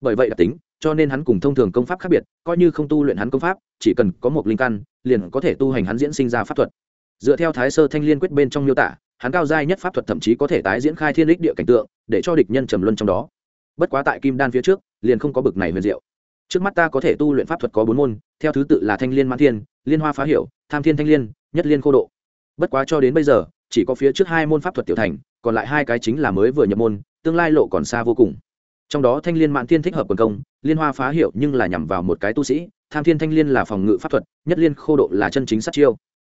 Bởi vậy đặc tính, cho nên hắn cùng thông thường công pháp khác biệt, coi như không tu luyện hắn công pháp, chỉ cần có một linh căn, liền có thể tu hành hắn diễn sinh ra pháp thuật. Dựa theo thái sơ thanh liên quyết bên trong miêu tả hắn cao giai nhất pháp thuật thậm chí có thể tái diễn khai thiên đích địa cảnh tượng, để cho địch nhân trầm luân trong đó. Bất quá tại kim đan phía trước, liền không có bực này huyền diệu. Trước mắt ta có thể tu luyện pháp thuật có bốn môn, theo thứ tự là thanh liên mãn thiên, liên hoa phá hiểu, tham thiên thanh liên, nhất liên khô độ. Bất quá cho đến bây giờ, chỉ có phía trước hai môn pháp thuật tiểu thành, còn lại hai cái chính là mới vừa nhập môn, tương lai lộ còn xa vô cùng. Trong đó thanh liên mãn thiên thích hợp quần công, liên hoa phá hiệu nhưng là nhằm vào một cái tu sĩ, tham thiên thanh liên là phòng ngự pháp thuật, nhất liên khô độ là chân chính sát chiêu.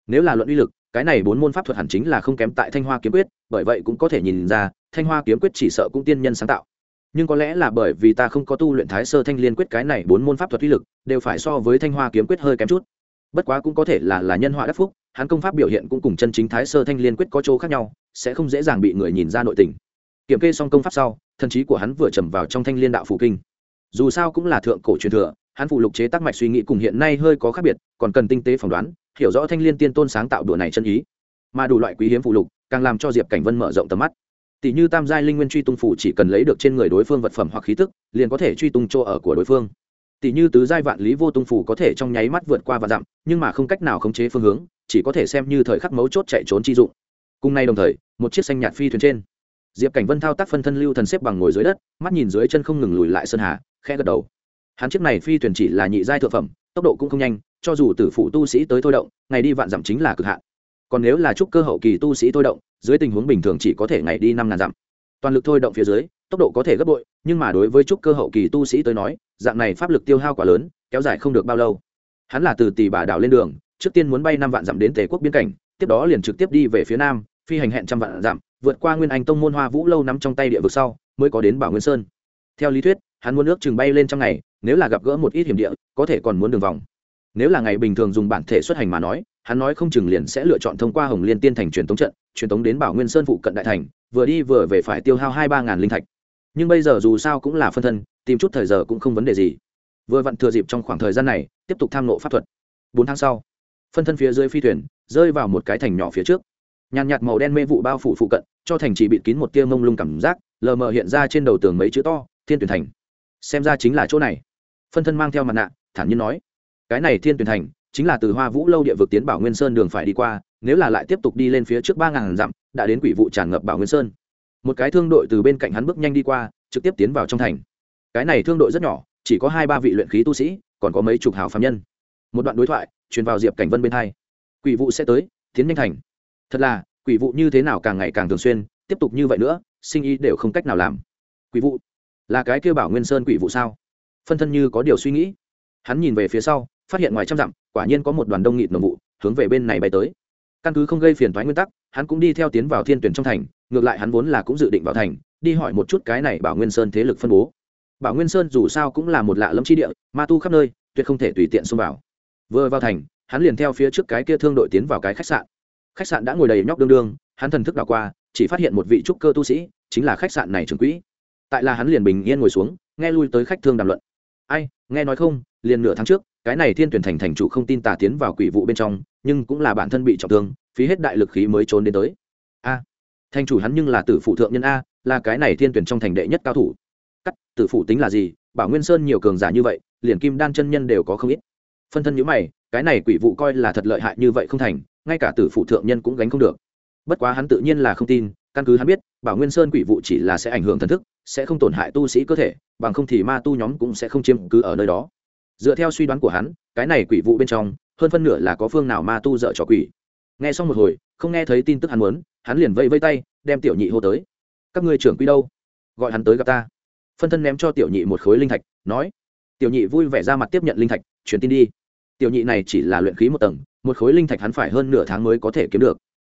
Nếu là luận uy lực cái này bốn môn pháp thuật hẳn chính là không kém tại thanh hoa kiếm quyết, bởi vậy cũng có thể nhìn ra, thanh hoa kiếm quyết chỉ sợ cũng tiên nhân sáng tạo. Nhưng có lẽ là bởi vì ta không có tu luyện thái sơ thanh liên quyết cái này bốn môn pháp thuật uy lực, đều phải so với thanh hoa kiếm quyết hơi kém chút. Bất quá cũng có thể là là nhân họa đắc phúc, hắn công pháp biểu hiện cũng cùng chân chính thái sơ thanh liên quyết có chỗ khác nhau, sẽ không dễ dàng bị người nhìn ra nội tình. Kiểm kê xong công pháp sau, thần trí của hắn vừa trầm vào trong thanh liên đạo phủ kinh. Dù sao cũng là thượng cổ truyền thừa, hắn phụ lục chế tác mạch suy nghĩ cùng hiện nay hơi có khác biệt, còn cần tinh tế phỏng đoán hiểu rõ thanh liên tiên tôn sáng tạo đùa này chân ý. Mà đủ loại quý hiếm phụ lục, càng làm cho diệp cảnh vân mở rộng tầm mắt. Tỷ như tam giai linh nguyên truy tung phủ chỉ cần lấy được trên người đối phương vật phẩm hoặc khí tức, liền có thể truy tung chỗ ở của đối phương. Tỷ như tứ giai vạn lý vô tung phủ có thể trong nháy mắt vượt qua và dặm, nhưng mà không cách nào khống chế phương hướng, chỉ có thể xem như thời khắc mấu chốt chạy trốn chi dụng. Cùng nay đồng thời, một chiếc xanh nhạt phi thuyền trên. Diệp cảnh vân thao tác phân thân lưu thần xếp bằng ngồi dưới đất, mắt nhìn dưới chân không ngừng lùi lại sơn hà khe gật đầu. Hắn chiếc này phi thuyền chỉ là nhị giai thượng phẩm tốc độ cũng không nhanh, cho dù tử phụ tu sĩ tới thôi động, ngày đi vạn dặm chính là cực hạn. Còn nếu là trúc cơ hậu kỳ tu sĩ thôi động, dưới tình huống bình thường chỉ có thể ngày đi năm ngàn dặm. Toàn lực thôi động phía dưới, tốc độ có thể gấp bội, nhưng mà đối với trúc cơ hậu kỳ tu sĩ tới nói, dạng này pháp lực tiêu hao quá lớn, kéo dài không được bao lâu. Hắn là từ tỷ bà đảo lên đường, trước tiên muốn bay năm vạn dặm đến tề quốc biên cảnh, tiếp đó liền trực tiếp đi về phía nam, phi hành hẹn trăm vạn dặm, vượt qua nguyên anh tông môn hoa vũ lâu nắm trong tay địa vực sau, mới có đến bảo nguyên sơn. Theo lý thuyết, hắn muốn nước chừng bay lên trong ngày nếu là gặp gỡ một ít hiểm địa, có thể còn muốn đường vòng. Nếu là ngày bình thường dùng bản thể xuất hành mà nói, hắn nói không chừng liền sẽ lựa chọn thông qua hồng liên tiên thành truyền tống trận, truyền tống đến bảo nguyên sơn phụ cận đại thành, vừa đi vừa về phải tiêu hao hai ba ngàn linh thạch. Nhưng bây giờ dù sao cũng là phân thân, tìm chút thời giờ cũng không vấn đề gì. Vừa vặn thừa dịp trong khoảng thời gian này, tiếp tục tham nộ pháp thuật. Bốn tháng sau, phân thân phía dưới phi thuyền rơi vào một cái thành nhỏ phía trước. Nhàn nhạt màu đen mê vụ bao phủ phụ cận, cho thành chỉ bịt kín một tia mông lung cảm giác, lờ mờ hiện ra trên đầu tường mấy chữ to, thiên tuyển thành. Xem ra chính là chỗ này phân thân mang theo mặt nạ, thản nhiên nói, cái này thiên tuyển thành chính là từ hoa vũ lâu địa vực tiến bảo nguyên sơn đường phải đi qua, nếu là lại tiếp tục đi lên phía trước ba ngàn dặm, đã đến quỷ vụ tràn ngập bảo nguyên sơn. Một cái thương đội từ bên cạnh hắn bước nhanh đi qua, trực tiếp tiến vào trong thành. Cái này thương đội rất nhỏ, chỉ có hai ba vị luyện khí tu sĩ, còn có mấy chục hào phạm nhân. Một đoạn đối thoại, truyền vào diệp cảnh vân bên hai. Quỷ vụ sẽ tới, tiến nhanh thành. Thật là, quỷ vụ như thế nào càng ngày càng thường xuyên, tiếp tục như vậy nữa, sinh ý đều không cách nào làm. Quỷ vụ? Là cái kêu bảo nguyên sơn quỷ vụ sao? Phân thân như có điều suy nghĩ. Hắn nhìn về phía sau, phát hiện ngoài trăm dặm, quả nhiên có một đoàn đông nghịt nồng vụ, hướng về bên này bay tới. Căn cứ không gây phiền thoái nguyên tắc, hắn cũng đi theo tiến vào thiên tuyển trong thành, ngược lại hắn vốn là cũng dự định vào thành, đi hỏi một chút cái này bảo nguyên sơn thế lực phân bố. Bảo nguyên sơn dù sao cũng là một lạ lẫm chi địa, ma tu khắp nơi, tuyệt không thể tùy tiện xông vào. Vừa vào thành, hắn liền theo phía trước cái kia thương đội tiến vào cái khách sạn. Khách sạn đã ngồi đầy nhóc đương đương, hắn thần thức đảo qua, chỉ phát hiện một vị trúc cơ tu sĩ, chính là khách sạn này trưởng quỹ. Tại là hắn liền bình yên ngồi xuống, nghe lui tới khách thương đàm luận ai, nghe nói không, liền nửa tháng trước, cái này thiên tuyển thành thành chủ không tin tà tiến vào quỷ vụ bên trong, nhưng cũng là bản thân bị trọng thương, phí hết đại lực khí mới trốn đến tới. A, thành chủ hắn nhưng là tử phụ thượng nhân a, là cái này thiên tuyển trong thành đệ nhất cao thủ. Cắt, tử phụ tính là gì? Bảo nguyên sơn nhiều cường giả như vậy, liền kim đan chân nhân đều có không ít. Phân thân nhữ mày, cái này quỷ vụ coi là thật lợi hại như vậy không thành, ngay cả tử phụ thượng nhân cũng gánh không được. Bất quá hắn tự nhiên là không tin, căn cứ hắn biết, bảo nguyên sơn quỷ vụ chỉ là sẽ ảnh hưởng thần thức, sẽ không tổn hại tu sĩ cơ thể bằng không thì ma tu nhóm cũng sẽ không chiếm cứ ở nơi đó. Dựa theo suy đoán của hắn, cái này quỷ vụ bên trong, hơn phân nửa là có phương nào ma tu dợ trò quỷ. Nghe xong một hồi, không nghe thấy tin tức hắn muốn, hắn liền vây vây tay, đem tiểu nhị hô tới. Các ngươi trưởng quy đâu? Gọi hắn tới gặp ta. Phân thân ném cho tiểu nhị một khối linh thạch, nói. Tiểu nhị vui vẻ ra mặt tiếp nhận linh thạch truyền tin đi. Tiểu nhị này chỉ là luyện khí một tầng, một khối linh thạch hắn phải hơn nửa tháng mới có thể kiếm được.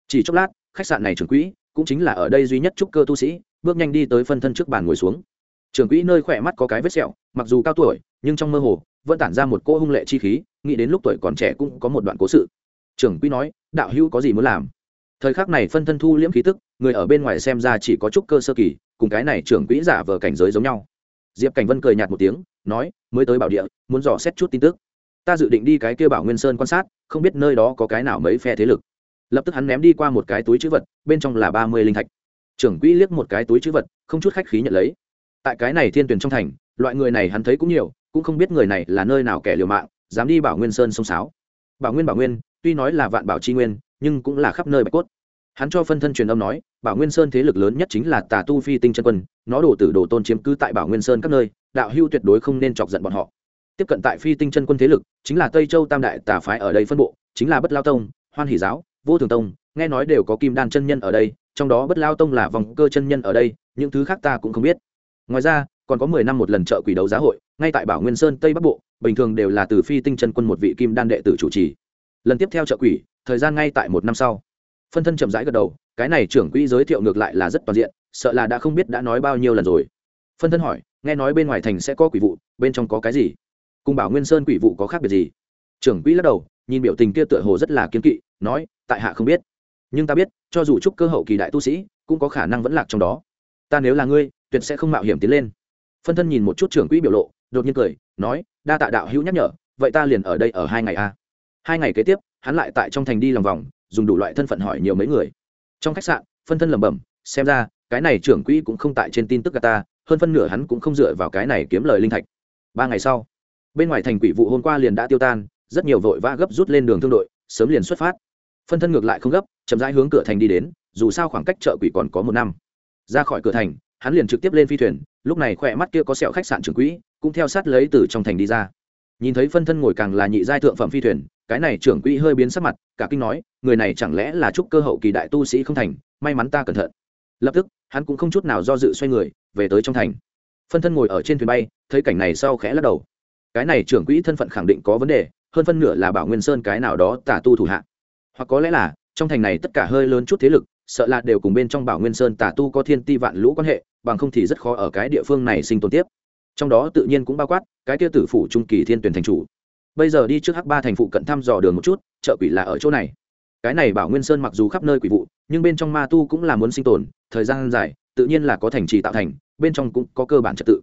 Chỉ chốc lát, khách sạn này trưởng quỹ cũng chính là ở đây duy nhất trúc cơ tu sĩ, bước nhanh đi tới phân thân trước bàn ngồi xuống trưởng quỹ nơi khỏe mắt có cái vết sẹo, mặc dù cao tuổi, nhưng trong mơ hồ, vẫn tản ra một cô hung lệ chi khí, nghĩ đến lúc tuổi còn trẻ cũng có một đoạn cố sự. Trưởng quỹ nói, đạo hữu có gì muốn làm? Thời khắc này phân thân thu liễm khí tức, người ở bên ngoài xem ra chỉ có chút cơ sơ kỳ, cùng cái này trưởng quỹ giả vờ cảnh giới giống nhau. Diệp cảnh vân cười nhạt một tiếng, nói, mới tới bảo địa, muốn dò xét chút tin tức. Ta dự định đi cái kia bảo nguyên sơn quan sát, không biết nơi đó có cái nào mấy phe thế lực. Lập tức hắn ném đi qua một cái túi chữ vật, bên trong là ba mươi linh thạch. Trưởng quỹ liếc một cái túi chữ vật, không chút khách khí nhận lấy tại cái này thiên tuyển trong thành, loại người này hắn thấy cũng nhiều, cũng không biết người này là nơi nào kẻ liều mạng, dám đi bảo nguyên sơn sông sáo. Bảo nguyên bảo nguyên, tuy nói là vạn bảo c nguyên, nhưng cũng là khắp nơi bạch cốt. Hắn cho phân thân truyền âm nói, bảo nguyên sơn thế lực lớn nhất chính là tà tu phi tinh chân quân, nó đổ tử đồ tôn chiếm cứ tại bảo nguyên sơn các nơi, đạo hưu tuyệt đối không nên chọc giận bọn họ. Tiếp cận tại phi tinh chân quân thế lực, chính là tây châu tam đại tà phái ở đây phân bộ, chính là bất lao tông, hoan hỷ giáo, vô thường tông, nghe nói đều có kim đan chân nhân ở đây, trong đó bất lao tông là vòng cơ chân nhân ở đây, những thứ khác ta cũng không biết ngoài ra, còn có mười năm một lần chợ quỷ đấu giá hội, ngay tại bảo nguyên sơn tây bắc bộ, bình thường đều là từ phi tinh chân quân một vị kim đan đệ tử chủ trì. Lần tiếp theo chợ quỷ, thời gian ngay tại một năm sau. Phân thân chậm rãi gật đầu, cái này trưởng quỹ giới thiệu ngược lại là rất toàn diện, sợ là đã không biết đã nói bao nhiêu lần rồi. Phân thân hỏi, nghe nói bên ngoài thành sẽ có quỷ vụ, bên trong có cái gì? Cùng bảo nguyên sơn quỷ vụ có khác biệt gì? Trưởng quỹ lắc đầu, nhìn biểu tình kia tựa hồ rất là kiên kỵ, nói, tại hạ không biết. Nhưng ta biết, cho dù chúc cơ hậu kỳ đại tu sĩ, cũng có khả năng vẫn lạc trong đó. Ta nếu là ngươi tuyệt sẽ không mạo hiểm tiến lên. Phân thân nhìn một chút trưởng quỹ biểu lộ, đột nhiên cười, nói, đa tạ đạo hữu nhắc nhở, vậy ta liền ở đây ở hai ngày a. Hai ngày kế tiếp, hắn lại tại trong thành đi lòng vòng, dùng đủ loại thân phận hỏi nhiều mấy người. Trong khách sạn, phân thân lẩm bẩm, xem ra, cái này trưởng quỹ cũng không tại trên tin tức ta, hơn phân nửa hắn cũng không dựa vào cái này kiếm lời linh thạch. Ba ngày sau, bên ngoài thành quỷ vụ hôm qua liền đã tiêu tan, rất nhiều vội vã gấp rút lên đường thương đội, sớm liền xuất phát. Phân thân ngược lại không gấp, chậm rãi hướng cửa thành đi đến, dù sao khoảng cách chợ quỷ còn có một năm. Ra khỏi cửa thành hắn liền trực tiếp lên phi thuyền, lúc này khỏe mắt kia có sẹo khách sạn trưởng quỹ, cũng theo sát lấy từ trong thành đi ra. Nhìn thấy phân thân ngồi càng là nhị giai thượng phẩm phi thuyền, cái này trưởng quỹ hơi biến sắc mặt, cả kinh nói, người này chẳng lẽ là chúc cơ hậu kỳ đại tu sĩ không thành, may mắn ta cẩn thận. Lập tức, hắn cũng không chút nào do dự xoay người, về tới trong thành. Phân thân ngồi ở trên thuyền bay, thấy cảnh này sau khẽ lắc đầu. Cái này trưởng quỹ thân phận khẳng định có vấn đề, hơn phân nửa là bảo nguyên sơn cái nào đó tả tu thủ hạ. Hoặc có lẽ là, trong thành này tất cả hơi lớn chút thế lực, sợ là đều cùng bên trong bảo nguyên sơn tả tu có thiên ti vạn lũ quan hệ bằng không thì rất khó ở cái địa phương này sinh tồn tiếp. Trong đó tự nhiên cũng bao quát cái kia tử phủ trung kỳ thiên tuyển thành chủ. Bây giờ đi trước hắc ba thành phụ cận thăm dò đường một chút, chợ quỷ là ở chỗ này. Cái này bảo nguyên sơn mặc dù khắp nơi quỷ vụ, nhưng bên trong ma tu cũng là muốn sinh tồn, thời gian dài, tự nhiên là có thành trì tạo thành, bên trong cũng có cơ bản trật tự.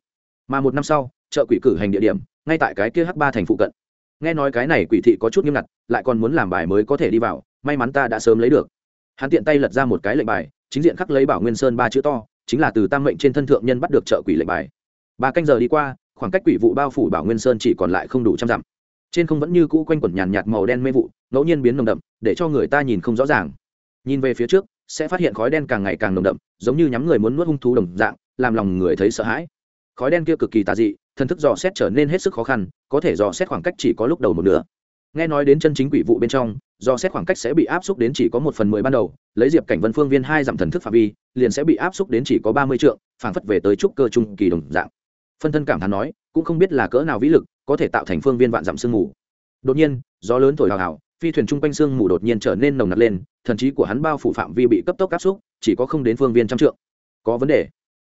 Mà một năm sau, chợ quỷ cử hành địa điểm, ngay tại cái kia hắc ba thành phụ cận. Nghe nói cái này quỷ thị có chút nghiêm ngặt, lại còn muốn làm bài mới có thể đi vào, may mắn ta đã sớm lấy được. Hắn tiện tay lật ra một cái lệnh bài, chính diện khắc lấy bảo nguyên sơn ba chữ to chính là từ tam mệnh trên thân thượng nhân bắt được trợ quỷ lệnh bài. Ba canh giờ đi qua, khoảng cách quỷ vụ bao phủ bảo nguyên sơn chỉ còn lại không đủ trăm dặm. Trên không vẫn như cũ quanh quẩn nhàn nhạt màu đen mê vụ, ngẫu nhiên biến nồng đậm, để cho người ta nhìn không rõ ràng. Nhìn về phía trước, sẽ phát hiện khói đen càng ngày càng nồng đậm, giống như nhắm người muốn nuốt hung thú đồng dạng, làm lòng người thấy sợ hãi. Khói đen kia cực kỳ tà dị, thần thức dò xét trở nên hết sức khó khăn, có thể dò xét khoảng cách chỉ có lúc đầu một nửa. Nghe nói đến chân chính quỷ vụ bên trong do xét khoảng cách sẽ bị áp xúc đến chỉ có một phần mười ban đầu, lấy diệp cảnh vân phương viên hai dặm thần thức phạm vi, liền sẽ bị áp xúc đến chỉ có ba mươi trượng, phảng phất về tới trúc cơ trung kỳ đồng dạng. Phân thân cảm thán nói, cũng không biết là cỡ nào vĩ lực, có thể tạo thành phương viên vạn dặm sương mù. Đột nhiên, gió lớn thổi hào hào, phi thuyền chung quanh sương mù đột nhiên trở nên nồng nặc lên, thần trí của hắn bao phủ phạm vi bị cấp tốc áp xúc, chỉ có không đến phương viên trăm trượng. Có vấn đề.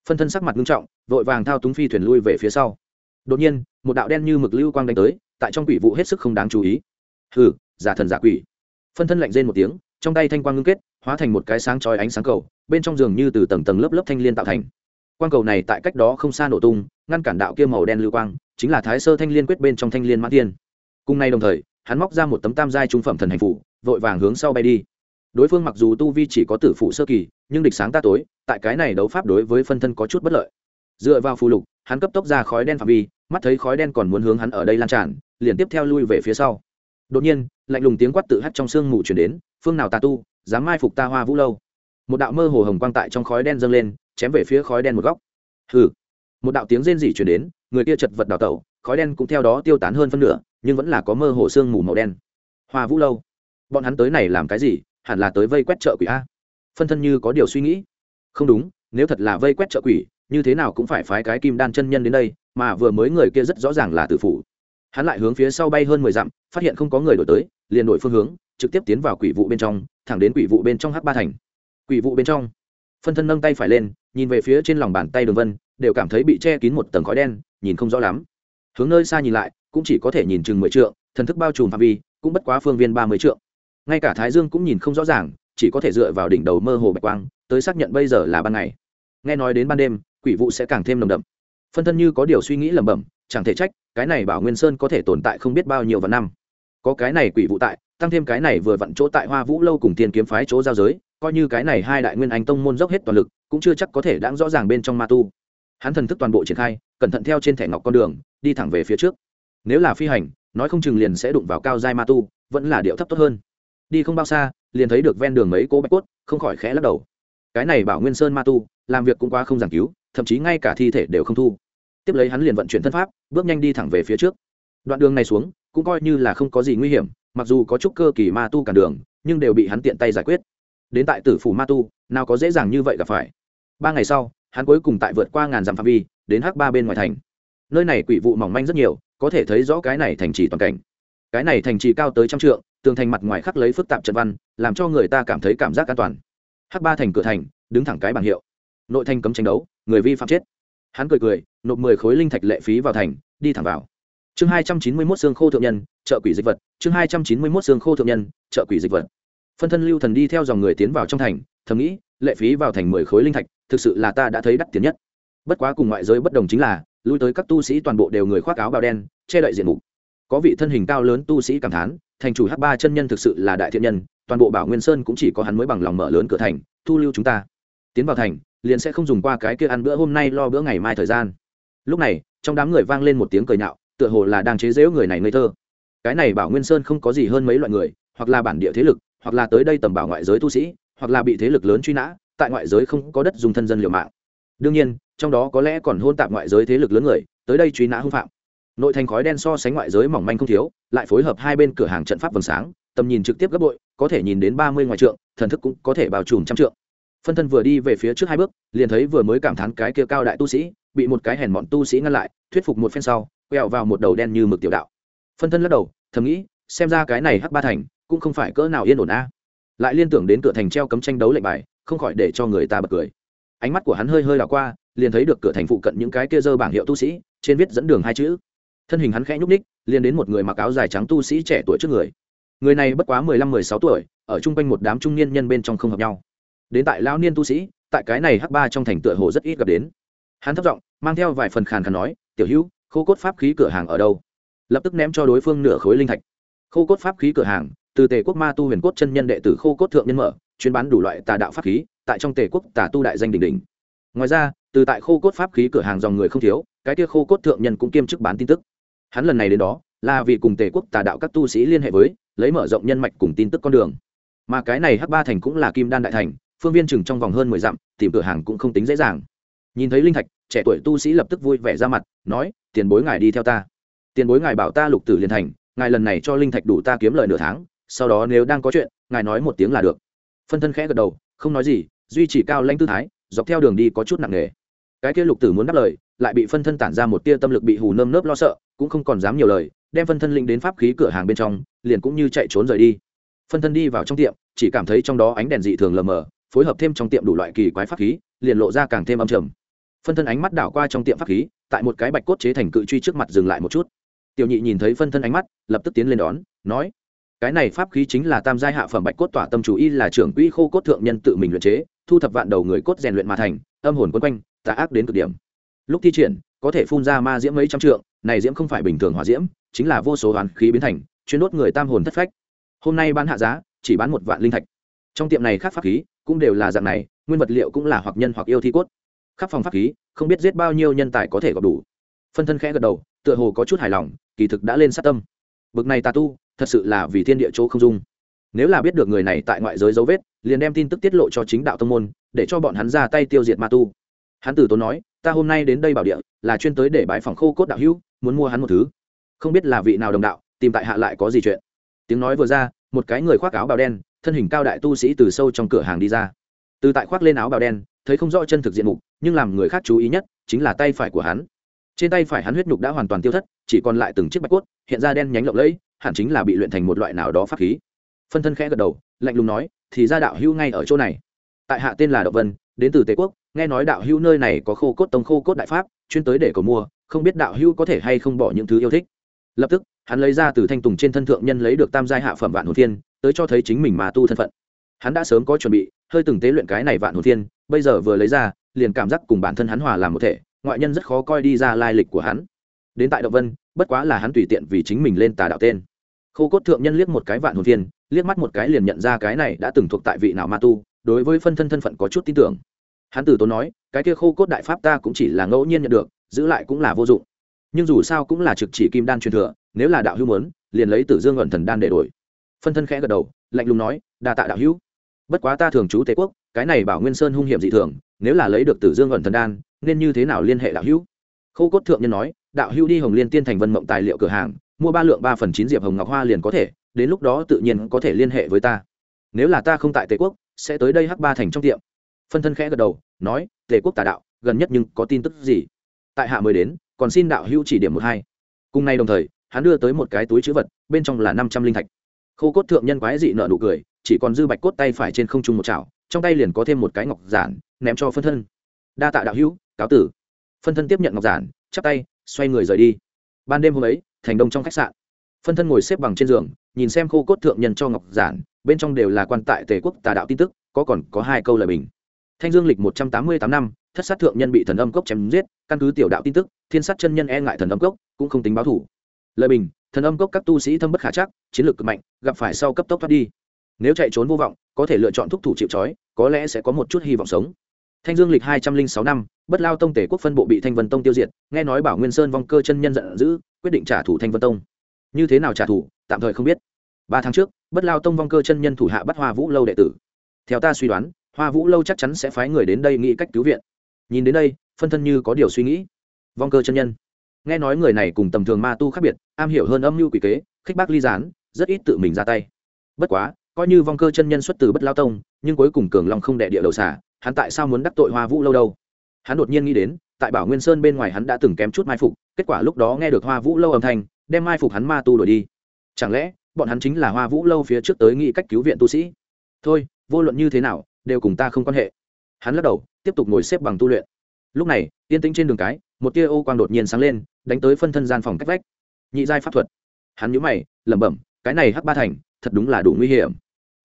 Phân thân sắc mặt nghiêm trọng, vội vàng thao túng phi thuyền lui về phía sau. Đột nhiên, một đạo đen như mực lưu quang đánh tới, tại trong quỷ vụ hết sức không đáng chú ý. Hừ, giả thần giả quỷ phân thân lạnh rên một tiếng, trong tay thanh quang ngưng kết, hóa thành một cái sáng chói ánh sáng cầu, bên trong giường như từ tầng tầng lớp lớp thanh liên tạo thành. Quang cầu này tại cách đó không xa nổ tung, ngăn cản đạo kia màu đen lưu quang, chính là thái sơ thanh liên quyết bên trong thanh liên mã tiên. Cùng nay đồng thời, hắn móc ra một tấm tam giai trung phẩm thần hành phủ, vội vàng hướng sau bay đi. Đối phương mặc dù tu vi chỉ có tử phụ sơ kỳ, nhưng địch sáng ta tối, tại cái này đấu pháp đối với phân thân có chút bất lợi. Dựa vào phù lục, hắn cấp tốc ra khói đen phạm vi, mắt thấy khói đen còn muốn hướng hắn ở đây lan tràn, liền tiếp theo lui về phía sau đột nhiên, lạnh lùng tiếng quát tự hắt trong sương mù chuyển đến, phương nào tà tu, dám mai phục ta hoa vũ lâu? Một đạo mơ hồ hồng quang tại trong khói đen dâng lên, chém về phía khói đen một góc. Hừ. Một đạo tiếng rên rỉ chuyển đến, người kia chật vật đào tẩu, khói đen cũng theo đó tiêu tán hơn phân nửa, nhưng vẫn là có mơ hồ sương mù màu đen. Hoa vũ lâu? Bọn hắn tới này làm cái gì? Hẳn là tới vây quét chợ quỷ a. Phân thân như có điều suy nghĩ. Không đúng, nếu thật là vây quét chợ quỷ, như thế nào cũng phải phái cái kim đan chân nhân đến đây, mà vừa mới người kia rất rõ ràng là tử phủ hắn lại hướng phía sau bay hơn mười dặm, phát hiện không có người đổi tới, liền đổi phương hướng, trực tiếp tiến vào quỷ vụ bên trong, thẳng đến quỷ vụ bên trong h ba thành. Quỷ vụ bên trong. Phân thân nâng tay phải lên, nhìn về phía trên lòng bàn tay đường vân, đều cảm thấy bị che kín một tầng khói đen, nhìn không rõ lắm. Hướng nơi xa nhìn lại, cũng chỉ có thể nhìn chừng mười trượng, thần thức bao trùm phạm vi, cũng bất quá phương viên ba mươi trượng. Ngay cả thái dương cũng nhìn không rõ ràng, chỉ có thể dựa vào đỉnh đầu mơ hồ bạch quang, tới xác nhận bây giờ là ban ngày. Nghe nói đến ban đêm, quỷ vụ sẽ càng thêm nồng đậm. Phân thân như có điều suy nghĩ lẩm bẩm, chẳng thể trách cái này bảo nguyên sơn có thể tồn tại không biết bao nhiêu vạn năm. Có cái này quỷ vụ tại, tăng thêm cái này vừa vặn chỗ tại hoa vũ lâu cùng Thiên kiếm phái chỗ giao giới, coi như cái này hai đại nguyên anh tông môn dốc hết toàn lực, cũng chưa chắc có thể đáng rõ ràng bên trong ma tu. Hắn thần thức toàn bộ triển khai, cẩn thận theo trên thẻ ngọc con đường, đi thẳng về phía trước. Nếu là phi hành, nói không chừng liền sẽ đụng vào cao giai ma tu, vẫn là điệu thấp tốt hơn. Đi không bao xa, liền thấy được ven đường mấy cỗ bạch cốt, không khỏi khẽ lắc đầu. Cái này bảo nguyên sơn ma tu, làm việc cũng quá không giảng cứu, thậm chí ngay cả thi thể đều không thu tiếp lấy hắn liền vận chuyển thân pháp, bước nhanh đi thẳng về phía trước. Đoạn đường này xuống, cũng coi như là không có gì nguy hiểm, mặc dù có chút cơ kỳ ma tu cản đường, nhưng đều bị hắn tiện tay giải quyết. Đến tại tử phủ ma tu, nào có dễ dàng như vậy gặp phải. Ba ngày sau, hắn cuối cùng tại vượt qua ngàn dặm phạm vi, đến hắc ba bên ngoài thành. Nơi này quỷ vụ mỏng manh rất nhiều, có thể thấy rõ cái này thành trì toàn cảnh. Cái này thành trì cao tới trăm trượng, tường thành mặt ngoài khắc lấy phức tạp trận văn, làm cho người ta cảm thấy cảm giác an toàn. Hắc ba thành cửa thành, đứng thẳng cái bảng hiệu. Nội thành cấm tranh đấu, người vi phạm chết hắn cười cười, nộp mười khối linh thạch lệ phí vào thành, đi thẳng vào. Chương hai trăm chín mươi mốt xương khô thượng nhân chợ quỷ dịch vật. Chương hai trăm chín mươi mốt xương khô thượng nhân chợ quỷ dịch vật. Phân thân lưu thần đi theo dòng người tiến vào trong thành, thầm nghĩ, lệ phí vào thành mười khối linh thạch, thực sự là ta đã thấy đắt tiền nhất. Bất quá cùng ngoại giới bất đồng chính là, lui tới các tu sĩ toàn bộ đều người khoác áo bào đen, che đậy diện mục. Có vị thân hình cao lớn tu sĩ cảm thán, thành chủ h ba chân nhân thực sự là đại thiện nhân, toàn bộ bảo nguyên sơn cũng chỉ có hắn mới bằng lòng mở lớn cửa thành, thu lưu chúng ta. Tiến vào thành liền sẽ không dùng qua cái kia ăn bữa hôm nay lo bữa ngày mai thời gian. Lúc này, trong đám người vang lên một tiếng cười nhạo, tựa hồ là đang chế giễu người này ngây thơ. Cái này bảo nguyên sơn không có gì hơn mấy loại người, hoặc là bản địa thế lực, hoặc là tới đây tầm bảo ngoại giới tu sĩ, hoặc là bị thế lực lớn truy nã, tại ngoại giới không có đất dùng thân dân liều mạng. Đương nhiên, trong đó có lẽ còn hôn tạp ngoại giới thế lực lớn người, tới đây truy nã hung phạm. Nội thành khói đen so sánh ngoại giới mỏng manh không thiếu, lại phối hợp hai bên cửa hàng trận pháp vầng sáng, tầm nhìn trực tiếp gấp bội, có thể nhìn đến ba mươi ngoài trượng, thần thức cũng có thể bao trùm trăm trượng phân thân vừa đi về phía trước hai bước, liền thấy vừa mới cảm thán cái kia cao đại tu sĩ, bị một cái hèn mọn tu sĩ ngăn lại, thuyết phục một phen sau, quẹo vào một đầu đen như mực tiểu đạo. Phân thân lắc đầu, thầm nghĩ, xem ra cái này hắc ba thành, cũng không phải cỡ nào yên ổn a. Lại liên tưởng đến cửa thành treo cấm tranh đấu lệnh bài, không khỏi để cho người ta bật cười. Ánh mắt của hắn hơi hơi đảo qua, liền thấy được cửa thành phụ cận những cái kia dơ bảng hiệu tu sĩ, trên viết dẫn đường hai chữ. Thân hình hắn khẽ nhúc ních liền đến một người mặc áo dài trắng tu sĩ trẻ tuổi trước người. Người này bất quá mười lăm mười sáu tuổi, ở chung quanh một đám trung niên nhân bên trong không hợp nhau đến tại lão niên tu sĩ, tại cái này hắc ba trong thành tựa hồ rất ít gặp đến. Hắn thấp giọng, mang theo vài phần khàn khàn nói, tiểu hữu, khô cốt pháp khí cửa hàng ở đâu? Lập tức ném cho đối phương nửa khối linh thạch. Khô cốt pháp khí cửa hàng, từ tề quốc ma tu huyền cốt chân nhân đệ tử khô cốt thượng nhân mở, chuyên bán đủ loại tà đạo pháp khí, tại trong tề quốc tà tu đại danh đỉnh đỉnh. Ngoài ra, từ tại khô cốt pháp khí cửa hàng dòng người không thiếu, cái kia khô cốt thượng nhân cũng kiêm chức bán tin tức. Hắn lần này đến đó, là vì cùng tề quốc tà đạo các tu sĩ liên hệ với, lấy mở rộng nhân mạch cùng tin tức con đường. Mà cái này hắc ba thành cũng là kim đan đại thành phương viên chừng trong vòng hơn mười dặm, tìm cửa hàng cũng không tính dễ dàng. Nhìn thấy linh thạch, trẻ tuổi tu sĩ lập tức vui vẻ ra mặt, nói, tiền bối ngài đi theo ta. Tiền bối ngài bảo ta lục tử liên thành, ngài lần này cho linh thạch đủ ta kiếm lời nửa tháng, sau đó nếu đang có chuyện, ngài nói một tiếng là được. Phân thân khẽ gật đầu, không nói gì, duy trì cao lãnh tư thái, dọc theo đường đi có chút nặng nề. Cái kia lục tử muốn đáp lời, lại bị phân thân tản ra một tia tâm lực bị hù nơm nớp lo sợ, cũng không còn dám nhiều lời, đem phân thân linh đến pháp khí cửa hàng bên trong, liền cũng như chạy trốn rời đi. Phân thân đi vào trong tiệm, chỉ cảm thấy trong đó ánh đèn dị thường lờ mờ phối hợp thêm trong tiệm đủ loại kỳ quái pháp khí, liền lộ ra càng thêm âm trầm. Phân thân ánh mắt đảo qua trong tiệm pháp khí, tại một cái bạch cốt chế thành cự truy trước mặt dừng lại một chút. Tiểu nhị nhìn thấy phân thân ánh mắt, lập tức tiến lên đón, nói, cái này pháp khí chính là tam giai hạ phẩm bạch cốt tỏa tâm chủ y là trưởng quỹ khô cốt thượng nhân tự mình luyện chế, thu thập vạn đầu người cốt rèn luyện mà thành, âm hồn quân quanh, tà ác đến cực điểm. Lúc thi triển, có thể phun ra ma diễm mấy trăm trượng, này diễm không phải bình thường hỏa diễm, chính là vô số hoàn khí biến thành, chuyên đốt người tam hồn thất phách. Hôm nay bán hạ giá, chỉ bán một vạn linh thạch. Trong tiệm này khác pháp khí cũng đều là dạng này, nguyên vật liệu cũng là hoặc nhân hoặc yêu thi cốt. Khắp phòng pháp khí, không biết giết bao nhiêu nhân tài có thể gặp đủ. Phân thân khẽ gật đầu, tựa hồ có chút hài lòng, kỳ thực đã lên sát tâm. Bực này tà tu, thật sự là vì thiên địa chỗ không dung. Nếu là biết được người này tại ngoại giới dấu vết, liền đem tin tức tiết lộ cho chính đạo tông môn, để cho bọn hắn ra tay tiêu diệt ma tu. Hắn tử tốn nói, ta hôm nay đến đây bảo địa, là chuyên tới để bãi phòng khô cốt đạo hữu, muốn mua hắn một thứ. Không biết là vị nào đồng đạo, tìm tại hạ lại có gì chuyện. Tiếng nói vừa ra, một cái người khoác áo bào đen thân hình cao đại tu sĩ từ sâu trong cửa hàng đi ra. Từ tại khoác lên áo bào đen, thấy không rõ chân thực diện mục, nhưng làm người khác chú ý nhất chính là tay phải của hắn. Trên tay phải hắn huyết nhục đã hoàn toàn tiêu thất, chỉ còn lại từng chiếc bạch cốt, hiện ra đen nhánh lộng lẫy, hẳn chính là bị luyện thành một loại nào đó pháp khí. Phân thân khẽ gật đầu, lạnh lùng nói, thì ra đạo hữu ngay ở chỗ này. Tại hạ tên là Đạo vân, đến từ tề quốc, nghe nói đạo hữu nơi này có khô cốt tông khô cốt đại pháp, chuyên tới để cầu mua, không biết đạo hữu có thể hay không bỏ những thứ yêu thích. Lập tức, hắn lấy ra từ thanh tùng trên thân thượng nhân lấy được tam giai hạ phẩm vạn hồn thiên tới cho thấy chính mình mà tu thân phận. Hắn đã sớm có chuẩn bị, hơi từng tế luyện cái này vạn hồn thiên, bây giờ vừa lấy ra, liền cảm giác cùng bản thân hắn hòa làm một thể, ngoại nhân rất khó coi đi ra lai lịch của hắn. Đến tại động vân, bất quá là hắn tùy tiện vì chính mình lên tà đạo tên. Khô cốt thượng nhân liếc một cái vạn hồn thiên, liếc mắt một cái liền nhận ra cái này đã từng thuộc tại vị nào ma tu, đối với phân thân thân phận có chút tin tưởng. Hắn từ tốn nói, cái kia khô cốt đại pháp ta cũng chỉ là ngẫu nhiên nhận được, giữ lại cũng là vô dụng. Nhưng dù sao cũng là trực chỉ kim đan truyền thừa, nếu là đạo hữu muốn, liền lấy tử dương ẩn thần đan để đổi phân thân khẽ gật đầu, lạnh lùng nói, đa tạ đạo hữu. Bất quá ta thường trú tề quốc, cái này bảo nguyên sơn hung hiểm dị thường, nếu là lấy được tử dương ẩn thần đan, nên như thế nào liên hệ đạo hữu? Khâu cốt thượng nhân nói, đạo hữu đi hồng liên tiên thành vân mộng tài liệu cửa hàng, mua ba lượng ba phần chín diệp hồng ngọc hoa liền có thể, đến lúc đó tự nhiên có thể liên hệ với ta. Nếu là ta không tại tề quốc, sẽ tới đây hắc ba thành trong tiệm. Phân thân khẽ gật đầu, nói, tề quốc tà đạo, gần nhất nhưng có tin tức gì? Tại hạ mới đến, còn xin đạo hữu chỉ điểm một hai. Cùng nay đồng thời, hắn đưa tới một cái túi chữ vật, bên trong là năm trăm linh thạch khô cốt thượng nhân quái dị nợ nụ cười, chỉ còn dư bạch cốt tay phải trên không trung một chảo, trong tay liền có thêm một cái ngọc giản, ném cho phân thân. Đa tạ đạo hữu, cáo tử. Phân thân tiếp nhận ngọc giản, chắp tay, xoay người rời đi. Ban đêm hôm ấy, thành đông trong khách sạn. Phân thân ngồi xếp bằng trên giường, nhìn xem khô cốt thượng nhân cho ngọc giản, bên trong đều là quan tại tề quốc tà đạo tin tức, có còn có hai câu lời bình. Thanh dương lịch một trăm tám mươi tám năm, thất sát thượng nhân bị thần âm cốc chém giết, căn cứ tiểu đạo tin tức, thiên sát chân nhân e ngại thần âm cốc, cũng không tính báo thủ. Lời bình thần âm cốc các tu sĩ thâm bất khả chắc, chiến lược cực mạnh, gặp phải sau cấp tốc thoát đi. Nếu chạy trốn vô vọng, có thể lựa chọn thúc thủ chịu trói, có lẽ sẽ có một chút hy vọng sống. Thanh dương lịch hai trăm linh sáu năm, bất lao tông tể quốc phân bộ bị thanh vân tông tiêu diệt, nghe nói bảo nguyên sơn vong cơ chân nhân giận dữ, quyết định trả thù thanh vân tông. Như thế nào trả thù, tạm thời không biết. Ba tháng trước, bất lao tông vong cơ chân nhân thủ hạ bắt hoa vũ lâu đệ tử. Theo ta suy đoán, hoa vũ lâu chắc chắn sẽ phái người đến đây nghĩ cách cứu viện. Nhìn đến đây, phân thân như có điều suy nghĩ. Vong cơ chân nhân nghe nói người này cùng tầm thường ma tu khác biệt, am hiểu hơn âm mưu quỷ kế, khích bác ly gián, rất ít tự mình ra tay. Bất quá, coi như vong cơ chân nhân xuất từ bất lao tông, nhưng cuối cùng cường long không đệ địa đầu xả, hắn tại sao muốn đắc tội hoa vũ lâu đâu? Hắn đột nhiên nghĩ đến, tại bảo nguyên sơn bên ngoài hắn đã từng kém chút mai phục, kết quả lúc đó nghe được hoa vũ lâu âm thanh, đem mai phục hắn ma tu đổi đi. Chẳng lẽ, bọn hắn chính là hoa vũ lâu phía trước tới nghĩ cách cứu viện tu sĩ? Thôi, vô luận như thế nào, đều cùng ta không quan hệ. Hắn lắc đầu, tiếp tục ngồi xếp bằng tu luyện. Lúc này yên tĩnh trên đường cái, một tia ô quang đột nhiên sáng lên đánh tới phân thân gian phòng cách vách. Nhị giai pháp thuật. Hắn nhũ mày, lẩm bẩm, cái này hắc ba thành, thật đúng là đủ nguy hiểm.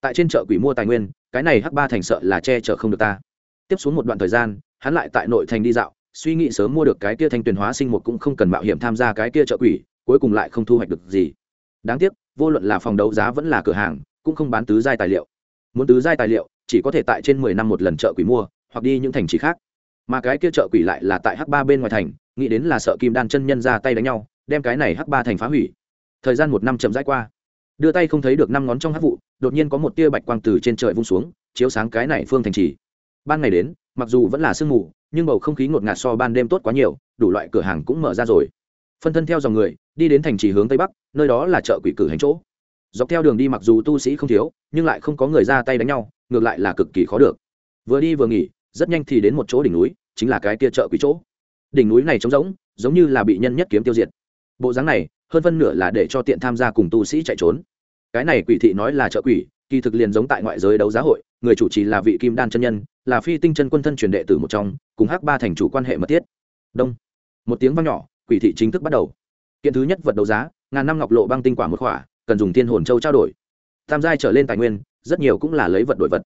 Tại trên chợ quỷ mua tài nguyên, cái này hắc ba thành sợ là che chở không được ta. Tiếp xuống một đoạn thời gian, hắn lại tại nội thành đi dạo, suy nghĩ sớm mua được cái kia thanh tuyền hóa sinh một cũng không cần mạo hiểm tham gia cái kia chợ quỷ, cuối cùng lại không thu hoạch được gì. Đáng tiếc, vô luận là phòng đấu giá vẫn là cửa hàng, cũng không bán tứ giai tài liệu. Muốn tứ giai tài liệu, chỉ có thể tại trên mười năm một lần chợ quỷ mua, hoặc đi những thành trì khác. Mà cái kia chợ quỷ lại là tại h ba bên ngoài thành nghĩ đến là sợ kim đan chân nhân ra tay đánh nhau, đem cái này hắc ba thành phá hủy. Thời gian một năm chậm rãi qua. Đưa tay không thấy được năm ngón trong hắc vụ, đột nhiên có một tia bạch quang từ trên trời vung xuống, chiếu sáng cái này phương thành trì. Ban ngày đến, mặc dù vẫn là sương mù, nhưng bầu không khí ngột ngạt so ban đêm tốt quá nhiều, đủ loại cửa hàng cũng mở ra rồi. Phân thân theo dòng người, đi đến thành trì hướng tây bắc, nơi đó là chợ quỷ cử hành chỗ. Dọc theo đường đi mặc dù tu sĩ không thiếu, nhưng lại không có người ra tay đánh nhau, ngược lại là cực kỳ khó được. Vừa đi vừa nghỉ, rất nhanh thì đến một chỗ đỉnh núi, chính là cái kia chợ quỷ chỗ đỉnh núi này trống rỗng, giống như là bị nhân nhất kiếm tiêu diệt. Bộ dáng này, hơn phân nửa là để cho tiện tham gia cùng tu sĩ chạy trốn. Cái này quỷ thị nói là trợ quỷ, kỳ thực liền giống tại ngoại giới đấu giá hội, người chủ trì là vị kim đan chân nhân, là phi tinh chân quân thân truyền đệ tử một trong, cùng hắc ba thành chủ quan hệ mật thiết. Đông. Một tiếng vang nhỏ, quỷ thị chính thức bắt đầu. Kiện thứ nhất vật đấu giá, ngàn năm ngọc lộ băng tinh quả một khỏa, cần dùng thiên hồn châu trao đổi. Tam giai trở lên tài nguyên, rất nhiều cũng là lấy vật đổi vật.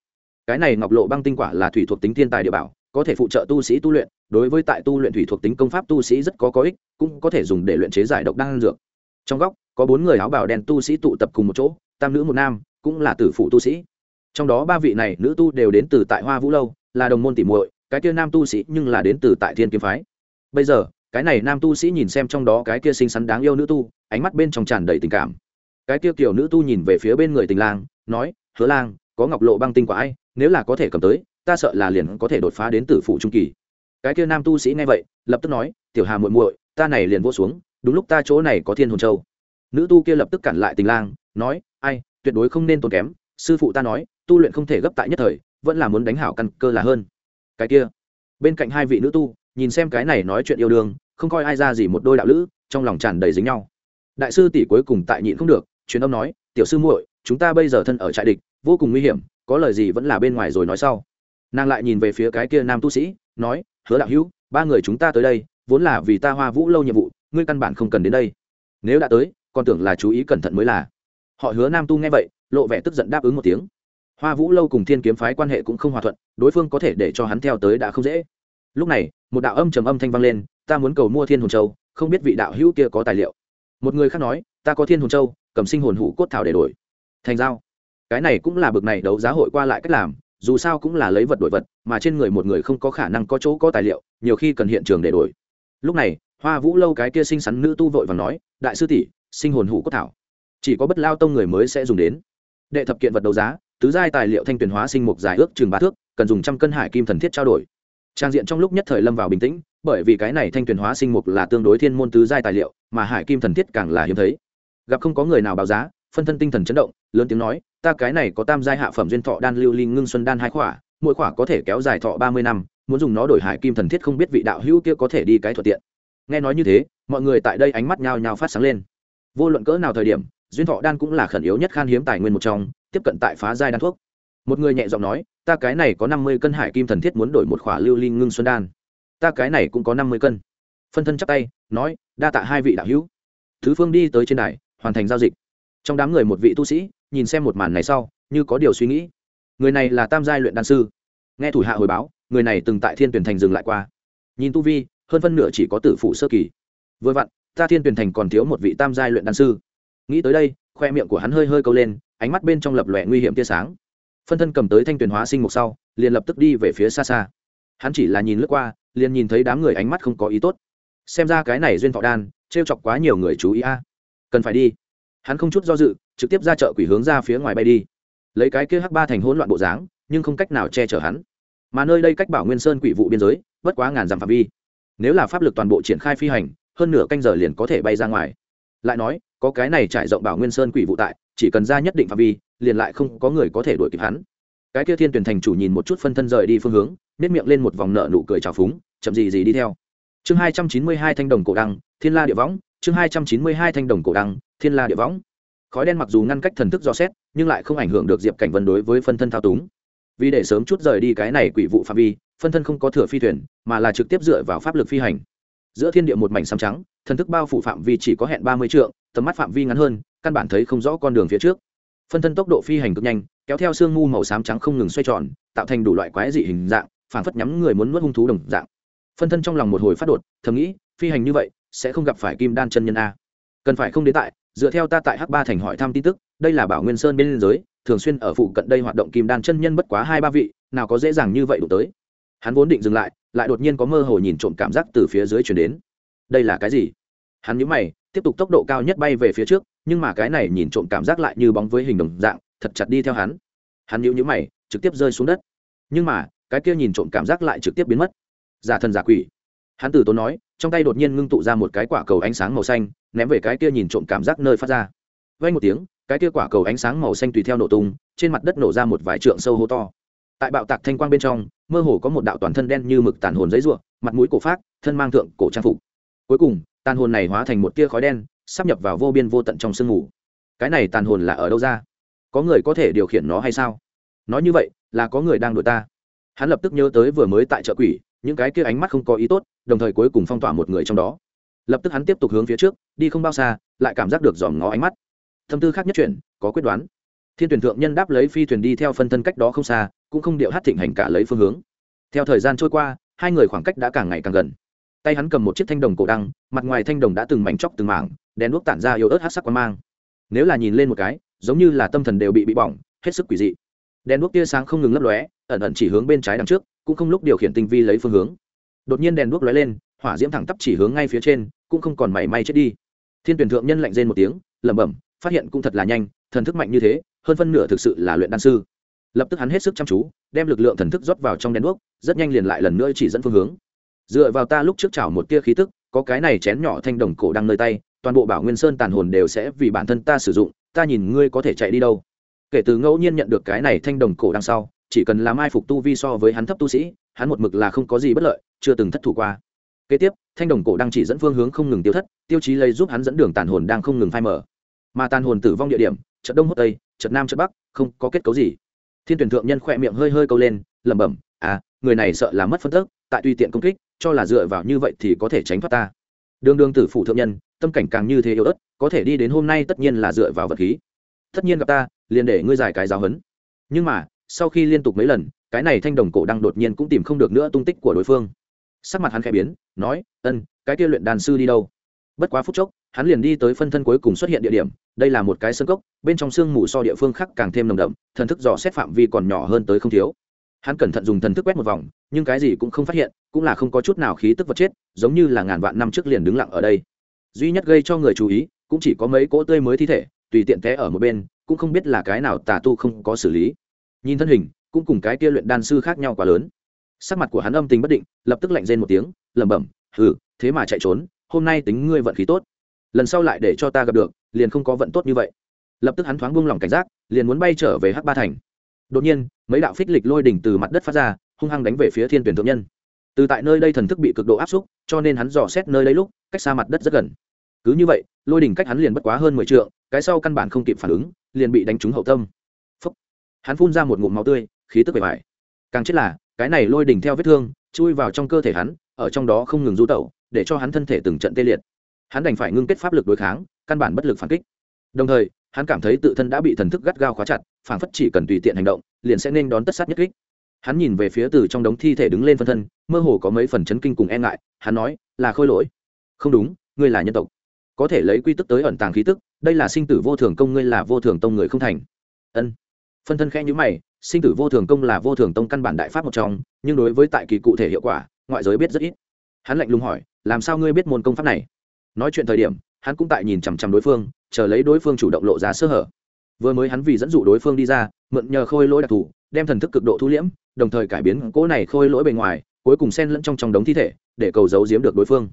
Cái này ngọc lộ băng tinh quả là thủy thuộc tính thiên tài địa bảo có thể phụ trợ tu sĩ tu luyện, đối với tại tu luyện thủy thuộc tính công pháp tu sĩ rất có có ích, cũng có thể dùng để luyện chế giải độc đan dược. Trong góc, có bốn người áo bào đen tu sĩ tụ tập cùng một chỗ, tam nữ một nam, cũng là tử phụ tu sĩ. Trong đó ba vị này nữ tu đều đến từ tại hoa vũ lâu, là đồng môn tỉ muội, cái kia nam tu sĩ nhưng là đến từ tại thiên kiếm phái. Bây giờ, cái này nam tu sĩ nhìn xem trong đó cái kia xinh xắn đáng yêu nữ tu, ánh mắt bên trong tràn đầy tình cảm. Cái kia kiểu nữ tu nhìn về phía bên người tình lang, nói, hứa lang, có ngọc lộ băng tinh quả ai? Nếu là có thể cầm tới ta sợ là liền có thể đột phá đến tử phụ trung kỳ. Cái kia nam tu sĩ nghe vậy, lập tức nói, tiểu hà muội muội, ta này liền vô xuống, đúng lúc ta chỗ này có thiên hồn châu. Nữ tu kia lập tức cản lại tình lang, nói, ai, tuyệt đối không nên tốn kém, sư phụ ta nói, tu luyện không thể gấp tại nhất thời, vẫn là muốn đánh hảo căn cơ là hơn. Cái kia, bên cạnh hai vị nữ tu, nhìn xem cái này nói chuyện yêu đương, không coi ai ra gì một đôi đạo lữ, trong lòng tràn đầy dính nhau. Đại sư tỷ cuối cùng tại nhịn không được, truyền âm nói, tiểu sư muội, chúng ta bây giờ thân ở trại địch, vô cùng nguy hiểm, có lời gì vẫn là bên ngoài rồi nói sau nàng lại nhìn về phía cái kia nam tu sĩ, nói, hứa đạo hữu, ba người chúng ta tới đây, vốn là vì ta hoa vũ lâu nhiệm vụ, ngươi căn bản không cần đến đây. Nếu đã tới, còn tưởng là chú ý cẩn thận mới là. Họ hứa nam tu nghe vậy, lộ vẻ tức giận đáp ứng một tiếng. Hoa vũ lâu cùng thiên kiếm phái quan hệ cũng không hòa thuận, đối phương có thể để cho hắn theo tới đã không dễ. Lúc này, một đạo âm trầm âm thanh vang lên, ta muốn cầu mua thiên hồn châu, không biết vị đạo hữu kia có tài liệu. Một người khác nói, ta có thiên hồn châu, cầm sinh hồn hủ cốt thảo để đổi. Thành giao. Cái này cũng là bực này đấu giá hội qua lại cách làm dù sao cũng là lấy vật đổi vật, mà trên người một người không có khả năng có chỗ có tài liệu, nhiều khi cần hiện trường để đổi. Lúc này, hoa vũ lâu cái kia xinh xắn nữ tu vội và nói, đại sư tỷ, sinh hồn hủ cốt thảo. Chỉ có bất lao tông người mới sẽ dùng đến. Đệ thập kiện vật đấu giá, tứ giai tài liệu thanh tuyển hóa sinh mục dài ước chừng ba thước, cần dùng trăm cân hải kim thần thiết trao đổi. Trang diện trong lúc nhất thời lâm vào bình tĩnh, bởi vì cái này thanh tuyển hóa sinh mục là tương đối thiên môn tứ giai tài liệu, mà hải kim thần thiết càng là hiếm thấy. Gặp không có người nào báo giá, phân thân tinh thần chấn động, lớn tiếng nói ta cái này có tam giai hạ phẩm duyên thọ đan lưu linh ngưng xuân đan hai khỏa, mỗi khỏa có thể kéo dài thọ ba mươi năm, muốn dùng nó đổi hải kim thần thiết không biết vị đạo hữu kia có thể đi cái thuận tiện. Nghe nói như thế, mọi người tại đây ánh mắt nhao nhao phát sáng lên. Vô luận cỡ nào thời điểm, duyên thọ đan cũng là khẩn yếu nhất khan hiếm tài nguyên một trong, tiếp cận tại phá giai đan thuốc. Một người nhẹ giọng nói, ta cái này có năm mươi cân hải kim thần thiết muốn đổi một khỏa lưu linh ngưng xuân đan. Ta cái này cũng có năm mươi cân. Phân thân chắp tay, nói, đa tạ hai vị đạo hữu. Thứ phương đi tới trên đài, hoàn thành giao dịch. Trong đám người một vị tu sĩ nhìn xem một màn này sau, như có điều suy nghĩ. Người này là tam giai luyện đan sư. Nghe thủ hạ hồi báo, người này từng tại thiên tuyển thành dừng lại qua. Nhìn tu vi, hơn phân nửa chỉ có tử phụ sơ kỳ. Vừa vặn, ta thiên tuyển thành còn thiếu một vị tam giai luyện đan sư. Nghĩ tới đây, khoe miệng của hắn hơi hơi câu lên, ánh mắt bên trong lập lòe nguy hiểm tia sáng. Phân thân cầm tới thanh tuyển hóa sinh mục sau, liền lập tức đi về phía xa xa. Hắn chỉ là nhìn lướt qua, liền nhìn thấy đám người ánh mắt không có ý tốt. Xem ra cái này duyên thọ đan t r e o chọc quá nhiều người chú ý a. Cần phải đi hắn không chút do dự, trực tiếp ra chợ quỷ hướng ra phía ngoài bay đi. Lấy cái kia hắc ba thành hỗn loạn bộ dáng, nhưng không cách nào che chở hắn. Mà nơi đây cách bảo nguyên sơn quỷ vụ biên giới, bất quá ngàn dặm phạm vi. Nếu là pháp lực toàn bộ triển khai phi hành, hơn nửa canh giờ liền có thể bay ra ngoài. Lại nói, có cái này trải rộng bảo nguyên sơn quỷ vụ tại, chỉ cần ra nhất định phạm vi, liền lại không có người có thể đuổi kịp hắn. Cái kia thiên tuyển thành chủ nhìn một chút phân thân rời đi phương hướng nếp miệng lên một vòng nợ nụ cười trào phúng, chậm gì gì đi theo. Chương hai trăm chín mươi hai thanh đồng cổ đăng, thiên la địa võng, chương hai trăm chín mươi hai thanh đồng cổ đăng thiên la địa võng. Khói đen mặc dù ngăn cách thần thức do xét, nhưng lại không ảnh hưởng được diệp cảnh vân đối với phân thân thao túng. Vì để sớm chút rời đi cái này quỷ vụ phạm vi, phân thân không có thừa phi thuyền, mà là trực tiếp dựa vào pháp lực phi hành. Giữa thiên địa một mảnh xám trắng, thần thức bao phủ phạm vi chỉ có hẹn ba mươi trượng, tầm mắt phạm vi ngắn hơn, căn bản thấy không rõ con đường phía trước. Phân thân tốc độ phi hành cực nhanh, kéo theo sương mù màu xám trắng không ngừng xoay tròn, tạo thành đủ loại quái dị hình dạng phản phất nhắm người muốn nuốt hung thú đồng dạng. Phân thân trong lòng một hồi phát đột, thầm nghĩ, phi hành như vậy, sẽ không gặp phải kim đan chân nhân a. Cần phải không đến tại dựa theo ta tại h ba thành hỏi thăm tin tức, đây là bảo nguyên sơn bên liên giới, thường xuyên ở phụ cận đây hoạt động kim đan chân nhân bất quá hai ba vị, nào có dễ dàng như vậy đủ tới. Hắn vốn định dừng lại lại đột nhiên có mơ hồ nhìn trộm cảm giác từ phía dưới chuyển đến. Đây là cái gì? Hắn nhớ mày, tiếp tục tốc độ cao nhất bay về phía trước, nhưng mà cái này nhìn trộm cảm giác lại như bóng với hình đồng dạng, thật chặt đi theo hắn. Hắn nhíu nhíu mày, trực tiếp rơi xuống đất. Nhưng mà, cái kia nhìn trộm cảm giác lại trực tiếp biến mất. Giả thần giả quỷ. Hắn từ tốn nói, trong tay đột nhiên ngưng tụ ra một cái quả cầu ánh sáng màu xanh ném về cái kia nhìn trộm cảm giác nơi phát ra. Vay một tiếng, cái kia quả cầu ánh sáng màu xanh tùy theo nổ tung, trên mặt đất nổ ra một vài trượng sâu hô to. Tại bạo tạc thanh quang bên trong, mơ hồ có một đạo toàn thân đen như mực tàn hồn giấy ruộng mặt mũi cổ phát thân mang thượng cổ trang phục. Cuối cùng, tàn hồn này hóa thành một tia khói đen, sắp nhập vào vô biên vô tận trong sương mù. Cái này tàn hồn là ở đâu ra? Có người có thể điều khiển nó hay sao? Nói như vậy, là có người đang đuổi ta. Hắn lập tức nhớ tới vừa mới tại chợ quỷ, những cái kia ánh mắt không có ý tốt, đồng thời cuối cùng phong tỏa một người trong đó lập tức hắn tiếp tục hướng phía trước, đi không bao xa, lại cảm giác được dòm ngó ánh mắt. Tâm tư khác nhất chuyển có quyết đoán. Thiên tuyển thượng nhân đáp lấy phi thuyền đi theo phân thân cách đó không xa, cũng không điệu hát thịnh hành cả lấy phương hướng. Theo thời gian trôi qua, hai người khoảng cách đã càng ngày càng gần. Tay hắn cầm một chiếc thanh đồng cổ đăng, mặt ngoài thanh đồng đã từng mảnh chóc từng mảng, đèn đuốc tản ra yếu ớt hát sắc quang mang. Nếu là nhìn lên một cái, giống như là tâm thần đều bị bị bỏng, hết sức quỷ dị. Đèn đuốc tia sáng không ngừng lấp lóe, ẩn ẩn chỉ hướng bên trái đằng trước, cũng không lúc điều khiển tinh vi lấy phương hướng. Đột nhiên đèn đuốc lóe lên hỏa diễm thẳng tắp chỉ hướng ngay phía trên, cũng không còn mảy may chết đi. Thiên tuyển thượng nhân lạnh rên một tiếng, lẩm bẩm, phát hiện cũng thật là nhanh, thần thức mạnh như thế, hơn phân nửa thực sự là luyện đan sư. Lập tức hắn hết sức chăm chú, đem lực lượng thần thức rót vào trong đèn đuốc, rất nhanh liền lại lần nữa chỉ dẫn phương hướng. Dựa vào ta lúc trước chảo một tia khí tức, có cái này chén nhỏ thanh đồng cổ đang nơi tay, toàn bộ bảo nguyên sơn tàn hồn đều sẽ vì bản thân ta sử dụng, ta nhìn ngươi có thể chạy đi đâu. Kể từ ngẫu nhiên nhận được cái này thanh đồng cổ đằng sau, chỉ cần làm ai phục tu vi so với hắn thấp tu sĩ, hắn một mực là không có gì bất lợi, chưa từng thất thủ qua kế tiếp, thanh đồng cổ đang chỉ dẫn phương hướng không ngừng tiêu thất, tiêu chí lấy giúp hắn dẫn đường tàn hồn đang không ngừng phai mở mà tàn hồn tử vong địa điểm trận đông hốt tây trận nam trận bắc, không có kết cấu gì. Thiên tuyển thượng nhân khỏe miệng hơi hơi câu lên, lẩm bẩm à người này sợ là mất phân tức, tại tùy tiện công kích, cho là dựa vào như vậy thì có thể tránh thoát ta. Đường đường tử phụ thượng nhân, tâm cảnh càng như thế yếu ớt, có thể đi đến hôm nay tất nhiên là dựa vào vật khí. Tất nhiên gặp ta, liền để ngươi giải cái giáo hấn nhưng mà, sau khi liên tục mấy lần, cái này thanh đồng cổ đang đột nhiên cũng tìm không được nữa tung tích của đối phương sắc mặt hắn khẽ biến, nói, ân, cái kia luyện đàn sư đi đâu? Bất quá phút chốc, hắn liền đi tới phân thân cuối cùng xuất hiện địa điểm, đây là một cái sân cốc, bên trong sương mù so địa phương khác càng thêm nồng đậm, thần thức dò xét phạm vi còn nhỏ hơn tới không thiếu. Hắn cẩn thận dùng thần thức quét một vòng, nhưng cái gì cũng không phát hiện, cũng là không có chút nào khí tức vật chết, giống như là ngàn vạn năm trước liền đứng lặng ở đây. Duy nhất gây cho người chú ý, cũng chỉ có mấy cỗ tươi mới thi thể, tùy tiện té ở một bên, cũng không biết là cái nào tà tu không có xử lý. Nhìn thân hình, cũng cùng cái kia luyện đan sư khác nhau quá lớn sắc mặt của hắn âm tình bất định, lập tức lạnh rên một tiếng, lẩm bẩm, hừ, thế mà chạy trốn, hôm nay tính ngươi vận khí tốt. Lần sau lại để cho ta gặp được, liền không có vận tốt như vậy. Lập tức hắn thoáng buông lỏng cảnh giác, liền muốn bay trở về hắc ba thành. Đột nhiên, mấy đạo phích lịch lôi đỉnh từ mặt đất phát ra, hung hăng đánh về phía thiên tuyển thượng nhân. Từ tại nơi đây thần thức bị cực độ áp xúc, cho nên hắn dò xét nơi đây lúc, cách xa mặt đất rất gần. Cứ như vậy, lôi đỉnh cách hắn liền bất quá hơn mười t cái sau căn bản không kịp phản ứng, liền bị đánh trúng hậu tâm. Phúc. hắn phun ra một ngụm máu tươi, khí tức bề bài càng chết là cái này lôi đỉnh theo vết thương, chui vào trong cơ thể hắn, ở trong đó không ngừng du tẩu, để cho hắn thân thể từng trận tê liệt. Hắn đành phải ngưng kết pháp lực đối kháng, căn bản bất lực phản kích. Đồng thời, hắn cảm thấy tự thân đã bị thần thức gắt gao khóa chặt phản phất chỉ cần tùy tiện hành động, liền sẽ nên đón tất sát nhất kích. Hắn nhìn về phía từ trong đống thi thể đứng lên phân thân, mơ hồ có mấy phần chấn kinh cùng e ngại, hắn nói, là khôi lỗi. Không đúng, ngươi là nhân tộc. Có thể lấy quy tức tới ẩn tàng khí tức, đây là sinh tử vô thường công, ngươi là vô thường tông người không thành. Ân phân thân khẽ nhữ mày, sinh tử vô thường công là vô thường tông căn bản đại pháp một trong, nhưng đối với tại kỳ cụ thể hiệu quả, ngoại giới biết rất ít. Hắn lạnh lùng hỏi, làm sao ngươi biết môn công pháp này? Nói chuyện thời điểm, hắn cũng tại nhìn chằm chằm đối phương, chờ lấy đối phương chủ động lộ ra sơ hở. Vừa mới hắn vì dẫn dụ đối phương đi ra, mượn nhờ khôi lỗi đặc thù, đem thần thức cực độ thu liễm, đồng thời cải biến cỗ này khôi lỗi bề ngoài, cuối cùng xen lẫn trong trong đống thi thể, để cầu giấu giếm được đối phương.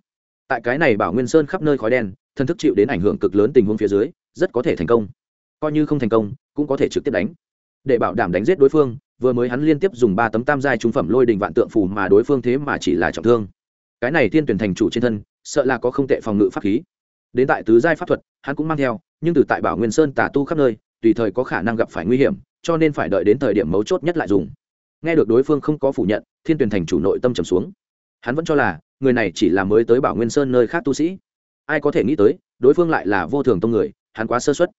Tại cái này bảo nguyên sơn khắp nơi khói đen, thần thức chịu đến ảnh hưởng cực lớn tình huống phía dưới, rất có thể thành công. Coi như không thành công, cũng có thể trực tiếp đánh để bảo đảm đánh giết đối phương, vừa mới hắn liên tiếp dùng ba tấm tam giai trung phẩm lôi đình vạn tượng phù mà đối phương thế mà chỉ là trọng thương. Cái này tiên tuyển thành chủ trên thân, sợ là có không tệ phòng ngự pháp khí. Đến tại tứ giai pháp thuật, hắn cũng mang theo, nhưng từ tại bảo nguyên sơn tà tu khắp nơi, tùy thời có khả năng gặp phải nguy hiểm, cho nên phải đợi đến thời điểm mấu chốt nhất lại dùng. Nghe được đối phương không có phủ nhận, thiên tuyển thành chủ nội tâm trầm xuống. Hắn vẫn cho là, người này chỉ là mới tới bảo nguyên sơn nơi khác tu sĩ. Ai có thể nghĩ tới, đối phương lại là vô thường tông người, hắn quá sơ xuất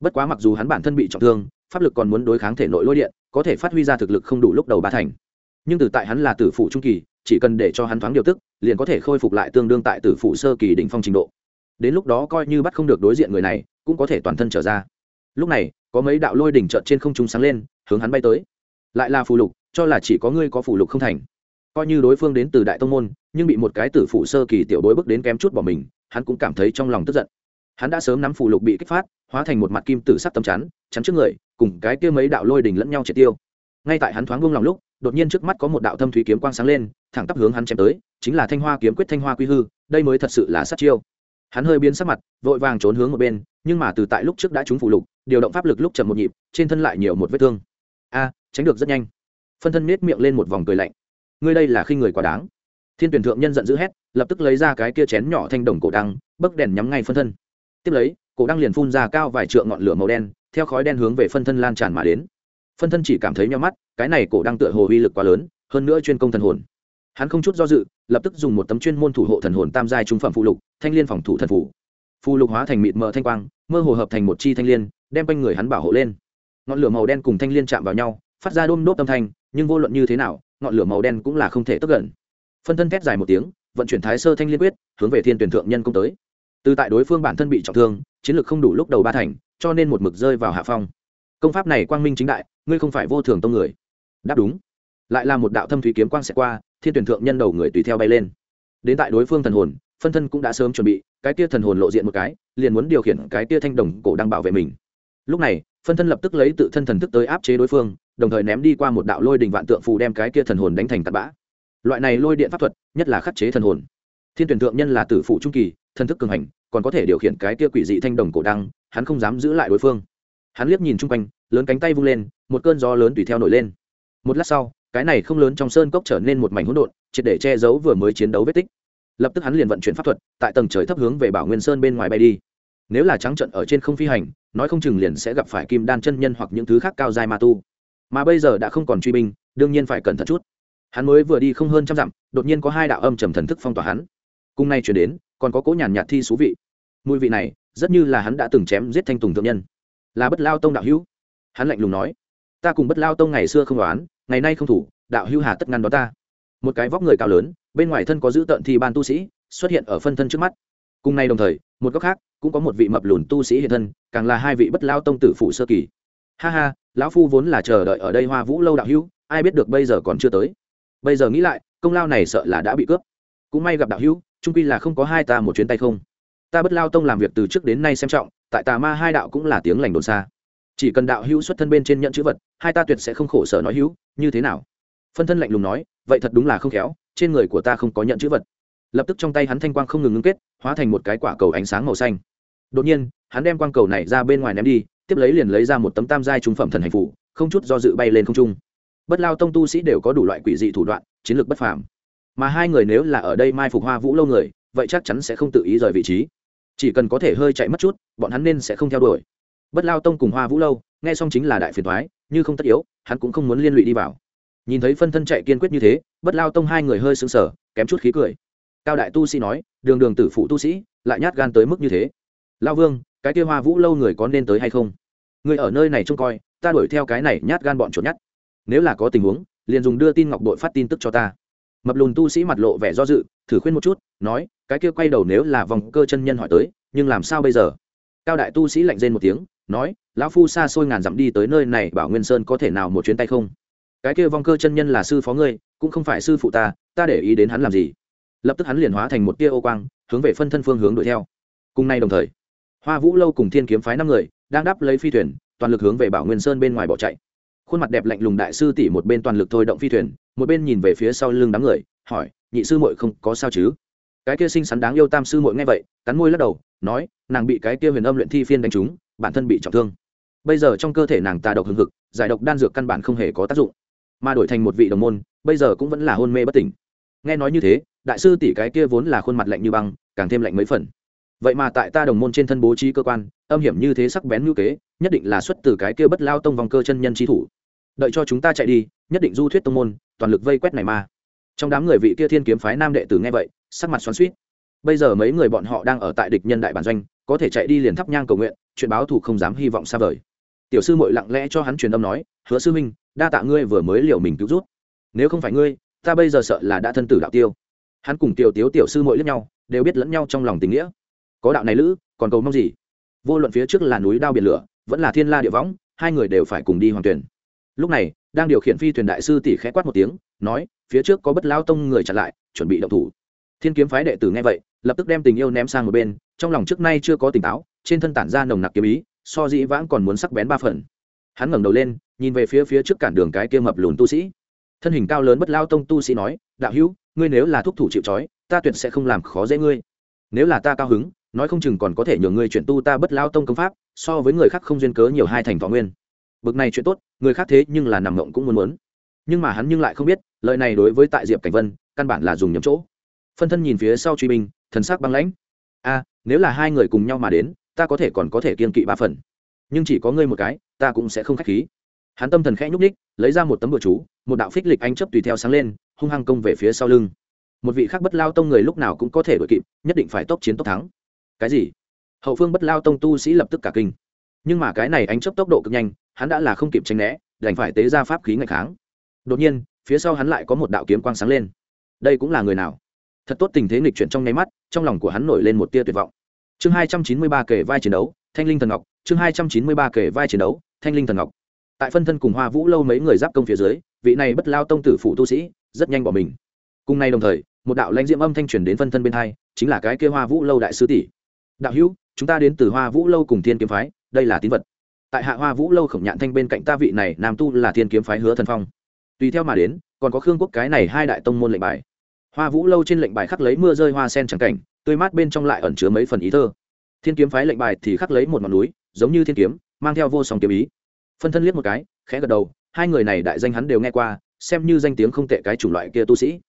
bất quá mặc dù hắn bản thân bị trọng thương pháp lực còn muốn đối kháng thể nội lôi điện, có thể phát huy ra thực lực không đủ lúc đầu ba thành. Nhưng từ tại hắn là tử phụ trung kỳ, chỉ cần để cho hắn thoáng điều tức, liền có thể khôi phục lại tương đương tại tử phụ sơ kỳ đỉnh phong trình độ. Đến lúc đó coi như bắt không được đối diện người này, cũng có thể toàn thân trở ra. Lúc này, có mấy đạo lôi đỉnh trợt trên không trung sáng lên, hướng hắn bay tới. Lại là phù lục, cho là chỉ có ngươi có phù lục không thành. Coi như đối phương đến từ đại tông môn, nhưng bị một cái tử phụ sơ kỳ tiểu bối bước đến kém chút bỏ mình, hắn cũng cảm thấy trong lòng tức giận hắn đã sớm nắm phù lục bị kích phát, hóa thành một mặt kim tử sắc tấm chắn chắn trước người, cùng cái kia mấy đạo lôi đỉnh lẫn nhau triệt tiêu. Ngay tại hắn thoáng buông lòng lúc, đột nhiên trước mắt có một đạo thâm thúy kiếm quang sáng lên, thẳng tắp hướng hắn chém tới, chính là thanh hoa kiếm quyết thanh hoa quy hư, đây mới thật sự là sát chiêu. Hắn hơi biến sắc mặt, vội vàng trốn hướng một bên, nhưng mà từ tại lúc trước đã trúng phù lục, điều động pháp lực lúc chậm một nhịp, trên thân lại nhiều một vết thương. A, tránh được rất nhanh. Phân thân nết miệng lên một vòng cười lạnh. Ngươi đây là khi người quá đáng. Thiên tuyển thượng nhân giận dữ hét, lập tức lấy ra cái kia chén nhỏ thanh đồng cổ đăng, bấc đèn nhắm ngay phân thân tiếp lấy, cổ đăng liền phun ra cao vài trượng ngọn lửa màu đen, theo khói đen hướng về phân thân lan tràn mà đến. Phân thân chỉ cảm thấy nhau mắt, cái này cổ đăng tựa hồ uy lực quá lớn, hơn nữa chuyên công thần hồn. Hắn không chút do dự, lập tức dùng một tấm chuyên môn thủ hộ thần hồn tam giai trung phẩm phụ lục, thanh liên phòng thủ thần phủ phù lục hóa thành mịt mờ thanh quang, mơ hồ hợp thành một chi thanh liên, đem quanh người hắn bảo hộ lên. Ngọn lửa màu đen cùng thanh liên chạm vào nhau, phát ra đôm đốt âm thanh, nhưng vô luận như thế nào, ngọn lửa màu đen cũng là không thể tức gần phân thân thét dài một tiếng, vận chuyển thái sơ thanh liên quyết, hướng về thiên tuyển thượng nhân công tới từ tại đối phương bản thân bị trọng thương, chiến lược không đủ lúc đầu ba thành, cho nên một mực rơi vào hạ phong. Công pháp này quang minh chính đại, ngươi không phải vô thường tông người. Đáp đúng. Lại là một đạo thâm thúy kiếm quang sẽ qua, thiên tuyển thượng nhân đầu người tùy theo bay lên. Đến tại đối phương thần hồn, phân thân cũng đã sớm chuẩn bị, cái tia thần hồn lộ diện một cái, liền muốn điều khiển cái tia thanh đồng cổ đang bảo vệ mình. Lúc này, phân thân lập tức lấy tự thân thần thức tới áp chế đối phương, đồng thời ném đi qua một đạo lôi đình vạn tượng phù đem cái kia thần hồn đánh thành tạt bã. Loại này lôi điện pháp thuật, nhất là khắc chế thần hồn. Thiên tuyển thượng nhân là tử phụ trung kỳ thần thức cường hành, còn có thể điều khiển cái kia quỷ dị thanh đồng cổ đăng, hắn không dám giữ lại đối phương. Hắn liếc nhìn chung quanh, lớn cánh tay vung lên, một cơn gió lớn tùy theo nổi lên. Một lát sau, cái này không lớn trong sơn cốc trở nên một mảnh hỗn độn, triệt để che giấu vừa mới chiến đấu vết tích. Lập tức hắn liền vận chuyển pháp thuật, tại tầng trời thấp hướng về bảo nguyên sơn bên ngoài bay đi. Nếu là trắng trận ở trên không phi hành, nói không chừng liền sẽ gặp phải kim đan chân nhân hoặc những thứ khác cao dài ma tu. Mà bây giờ đã không còn truy binh, đương nhiên phải cẩn thận chút. Hắn mới vừa đi không hơn trăm dặm, đột nhiên có hai đạo âm trầm thần thức phong tỏa hắn cùng nay chuyển đến, còn có cố nhàn nhạt thi xú vị. Mùi vị này, rất như là hắn đã từng chém giết thanh tùng thượng nhân. Là bất lao tông đạo hữu. Hắn lạnh lùng nói, ta cùng bất lao tông ngày xưa không đoán, ngày nay không thủ, đạo hữu hà tất ngăn đó ta. Một cái vóc người cao lớn, bên ngoài thân có giữ tợn thi ban tu sĩ, xuất hiện ở phân thân trước mắt. Cùng nay đồng thời, một góc khác, cũng có một vị mập lùn tu sĩ hiện thân, càng là hai vị bất lao tông tử phụ sơ kỳ. Ha ha, lão phu vốn là chờ đợi ở đây hoa vũ lâu đạo hữu, ai biết được bây giờ còn chưa tới. Bây giờ nghĩ lại, công lao này sợ là đã bị cướp. Cũng may gặp đạo hữu trung quy là không có hai ta một chuyến tay không. Ta bất lao tông làm việc từ trước đến nay xem trọng, tại tà ma hai đạo cũng là tiếng lành đồn xa. Chỉ cần đạo hữu xuất thân bên trên nhận chữ vật, hai ta tuyệt sẽ không khổ sở nói hữu, như thế nào? Phân thân lạnh lùng nói, vậy thật đúng là không khéo, trên người của ta không có nhận chữ vật. Lập tức trong tay hắn thanh quang không ngừng ngưng kết, hóa thành một cái quả cầu ánh sáng màu xanh. Đột nhiên, hắn đem quang cầu này ra bên ngoài ném đi, tiếp lấy liền lấy ra một tấm tam giai trung phẩm thần hành phủ không chút do dự bay lên không trung. Bất lao tông tu sĩ đều có đủ loại quỷ dị thủ đoạn, chiến lược bất phàm mà hai người nếu là ở đây mai phục hoa vũ lâu người, vậy chắc chắn sẽ không tự ý rời vị trí. Chỉ cần có thể hơi chạy mất chút, bọn hắn nên sẽ không theo đuổi. Bất lao tông cùng hoa vũ lâu, nghe xong chính là đại phiền thoái như không tất yếu, hắn cũng không muốn liên lụy đi vào. Nhìn thấy phân thân chạy kiên quyết như thế, bất lao tông hai người hơi sững sờ, kém chút khí cười. Cao đại tu sĩ nói, đường đường tử phụ tu sĩ, lại nhát gan tới mức như thế. Lao vương, cái kia hoa vũ lâu người có nên tới hay không? Người ở nơi này trông coi, ta đuổi theo cái này nhát gan bọn chuột nhát nếu là có tình huống, liền dùng đưa tin ngọc đội phát tin tức cho ta mập lùn tu sĩ mặt lộ vẻ do dự, thử khuyên một chút, nói, cái kia quay đầu nếu là vòng cơ chân nhân hỏi tới, nhưng làm sao bây giờ? Cao đại tu sĩ lạnh rên một tiếng, nói, lão phu xa xôi ngàn dặm đi tới nơi này, bảo nguyên sơn có thể nào một chuyến tay không? Cái kia vong cơ chân nhân là sư phó ngươi, cũng không phải sư phụ ta ta để ý đến hắn làm gì? Lập tức hắn liền hóa thành một tia ô quang, hướng về phân thân phương hướng đuổi theo. Cùng nay đồng thời, hoa vũ lâu cùng thiên kiếm phái năm người, đang đáp lấy phi thuyền, toàn lực hướng về bảo nguyên sơn bên ngoài bỏ chạy. Khuôn mặt đẹp lạnh lùng đại sư tỷ một bên toàn lực thôi động phi thuyền một bên nhìn về phía sau lưng đám người, hỏi, nhị sư muội không có sao chứ? Cái kia xinh xắn đáng yêu tam sư muội nghe vậy, cắn môi lắc đầu, nói, nàng bị cái kia huyền âm luyện thi phiên đánh trúng, bản thân bị trọng thương. Bây giờ trong cơ thể nàng tà độc hừng hực, giải độc đan dược căn bản không hề có tác dụng. Mà đổi thành một vị đồng môn, bây giờ cũng vẫn là hôn mê bất tỉnh. Nghe nói như thế, đại sư tỷ cái kia vốn là khuôn mặt lạnh như băng, càng thêm lạnh mấy phần. Vậy mà tại ta đồng môn trên thân bố trí cơ quan, âm hiểm như thế sắc bén ngữ kế, nhất định là xuất từ cái kia bất lao tông vòng cơ chân nhân trí thủ đợi cho chúng ta chạy đi, nhất định du thuyết tông môn, toàn lực vây quét này ma trong đám người vị kia thiên kiếm phái nam đệ tử nghe vậy, sắc mặt xoắn suýt bây giờ mấy người bọn họ đang ở tại địch nhân đại bản doanh, có thể chạy đi liền thắp nhang cầu nguyện, chuyện báo thù không dám hy vọng xa vời. Tiểu sư mội lặng lẽ cho hắn truyền âm nói, hứa sư minh đa tạ ngươi vừa mới liều mình cứu rút nếu không phải ngươi, ta bây giờ sợ là đã thân tử đạo tiêu. Hắn cùng tiểu tiếu tiểu sư mội lẫn nhau, đều biết lẫn nhau trong lòng tình nghĩa. Có đạo này lữ, còn cầu mong gì? Vô luận phía trước là núi đao biển lửa, vẫn là thiên la địa võng, hai người đều phải cùng đi hoàn tuyển lúc này, đang điều khiển phi thuyền đại sư tỷ khẽ quát một tiếng, nói, phía trước có bất lao tông người chặn lại, chuẩn bị động thủ. Thiên kiếm phái đệ tử nghe vậy, lập tức đem tình yêu ném sang một bên, trong lòng trước nay chưa có tỉnh táo, trên thân tản ra nồng nặc kiếm ý, so dĩ vãng còn muốn sắc bén ba phần. Hắn ngẩng đầu lên, nhìn về phía phía trước cản đường cái kia mập lùn tu sĩ. Thân hình cao lớn bất lao tông tu sĩ nói, đạo hữu, ngươi nếu là thúc thủ chịu trói, ta tuyệt sẽ không làm khó dễ ngươi. Nếu là ta cao hứng, nói không chừng còn có thể nhường ngươi chuyển tu ta bất lao tông công pháp, so với người khác không duyên cớ nhiều hai thành thọ nguyên bực này chuyện tốt, người khác thế nhưng là nằm ngộng cũng muốn muốn. Nhưng mà hắn nhưng lại không biết lợi này đối với tại diệp cảnh vân, căn bản là dùng nhầm chỗ. Phân thân nhìn phía sau truy binh, thần sắc băng lãnh. A, nếu là hai người cùng nhau mà đến, ta có thể còn có thể kiên kỵ ba phần. Nhưng chỉ có ngươi một cái, ta cũng sẽ không k h á c h khí. Hắn tâm thần khẽ nhúc ních lấy ra một tấm bừa chú, một đạo phích lịch anh chấp tùy theo sáng lên, hung hăng công về phía sau lưng. Một vị khác bất lao tông người lúc nào cũng có thể đ ổ i kịp, nhất định phải tốc chiến tốc thắng. Cái gì? Hậu phương bất lao tông tu sĩ lập tức cả kinh nhưng mà cái này anh chấp tốc độ cực nhanh, hắn đã là không kịp tranh né, đành phải tế ra pháp khí ngày kháng. Đột nhiên, phía sau hắn lại có một đạo kiếm quang sáng lên. Đây cũng là người nào? Thật tốt tình thế nghịch chuyển trong nháy mắt, trong lòng của hắn nổi lên một tia tuyệt vọng. Chương hai trăm chín mươi ba kể vai chiến đấu, thanh linh thần ngọc. Chương hai trăm chín mươi ba kể vai chiến đấu, thanh linh thần ngọc. Tại phân thân cùng hoa vũ lâu mấy người giáp công phía dưới, vị này bất lao tông tử phụ tu sĩ, rất nhanh bỏ mình. Cùng nay đồng thời, một đạo lãnh diễm âm thanh truyền đến phân thân bên hai, chính là cái kia hoa vũ lâu đại sứ tỷ. Đạo hữu, chúng ta đến từ hoa vũ lâu cùng thiên kiếm phái đây là tín vật. Tại hạ hoa vũ lâu khổng nhạn thanh bên cạnh ta vị này, nam tu là thiên kiếm phái hứa thần phong. Tùy theo mà đến, còn có khương quốc cái này hai đại tông môn lệnh bài. Hoa vũ lâu trên lệnh bài khắc lấy mưa rơi hoa sen trắng cảnh, tươi mát bên trong lại ẩn chứa mấy phần ý thơ. Thiên kiếm phái lệnh bài thì khắc lấy một ngọn núi, giống như thiên kiếm, mang theo vô song kiếm ý. Phân thân liếc một cái, khẽ gật đầu, hai người này đại danh hắn đều nghe qua, xem như danh tiếng không tệ cái chủng loại kia tu sĩ.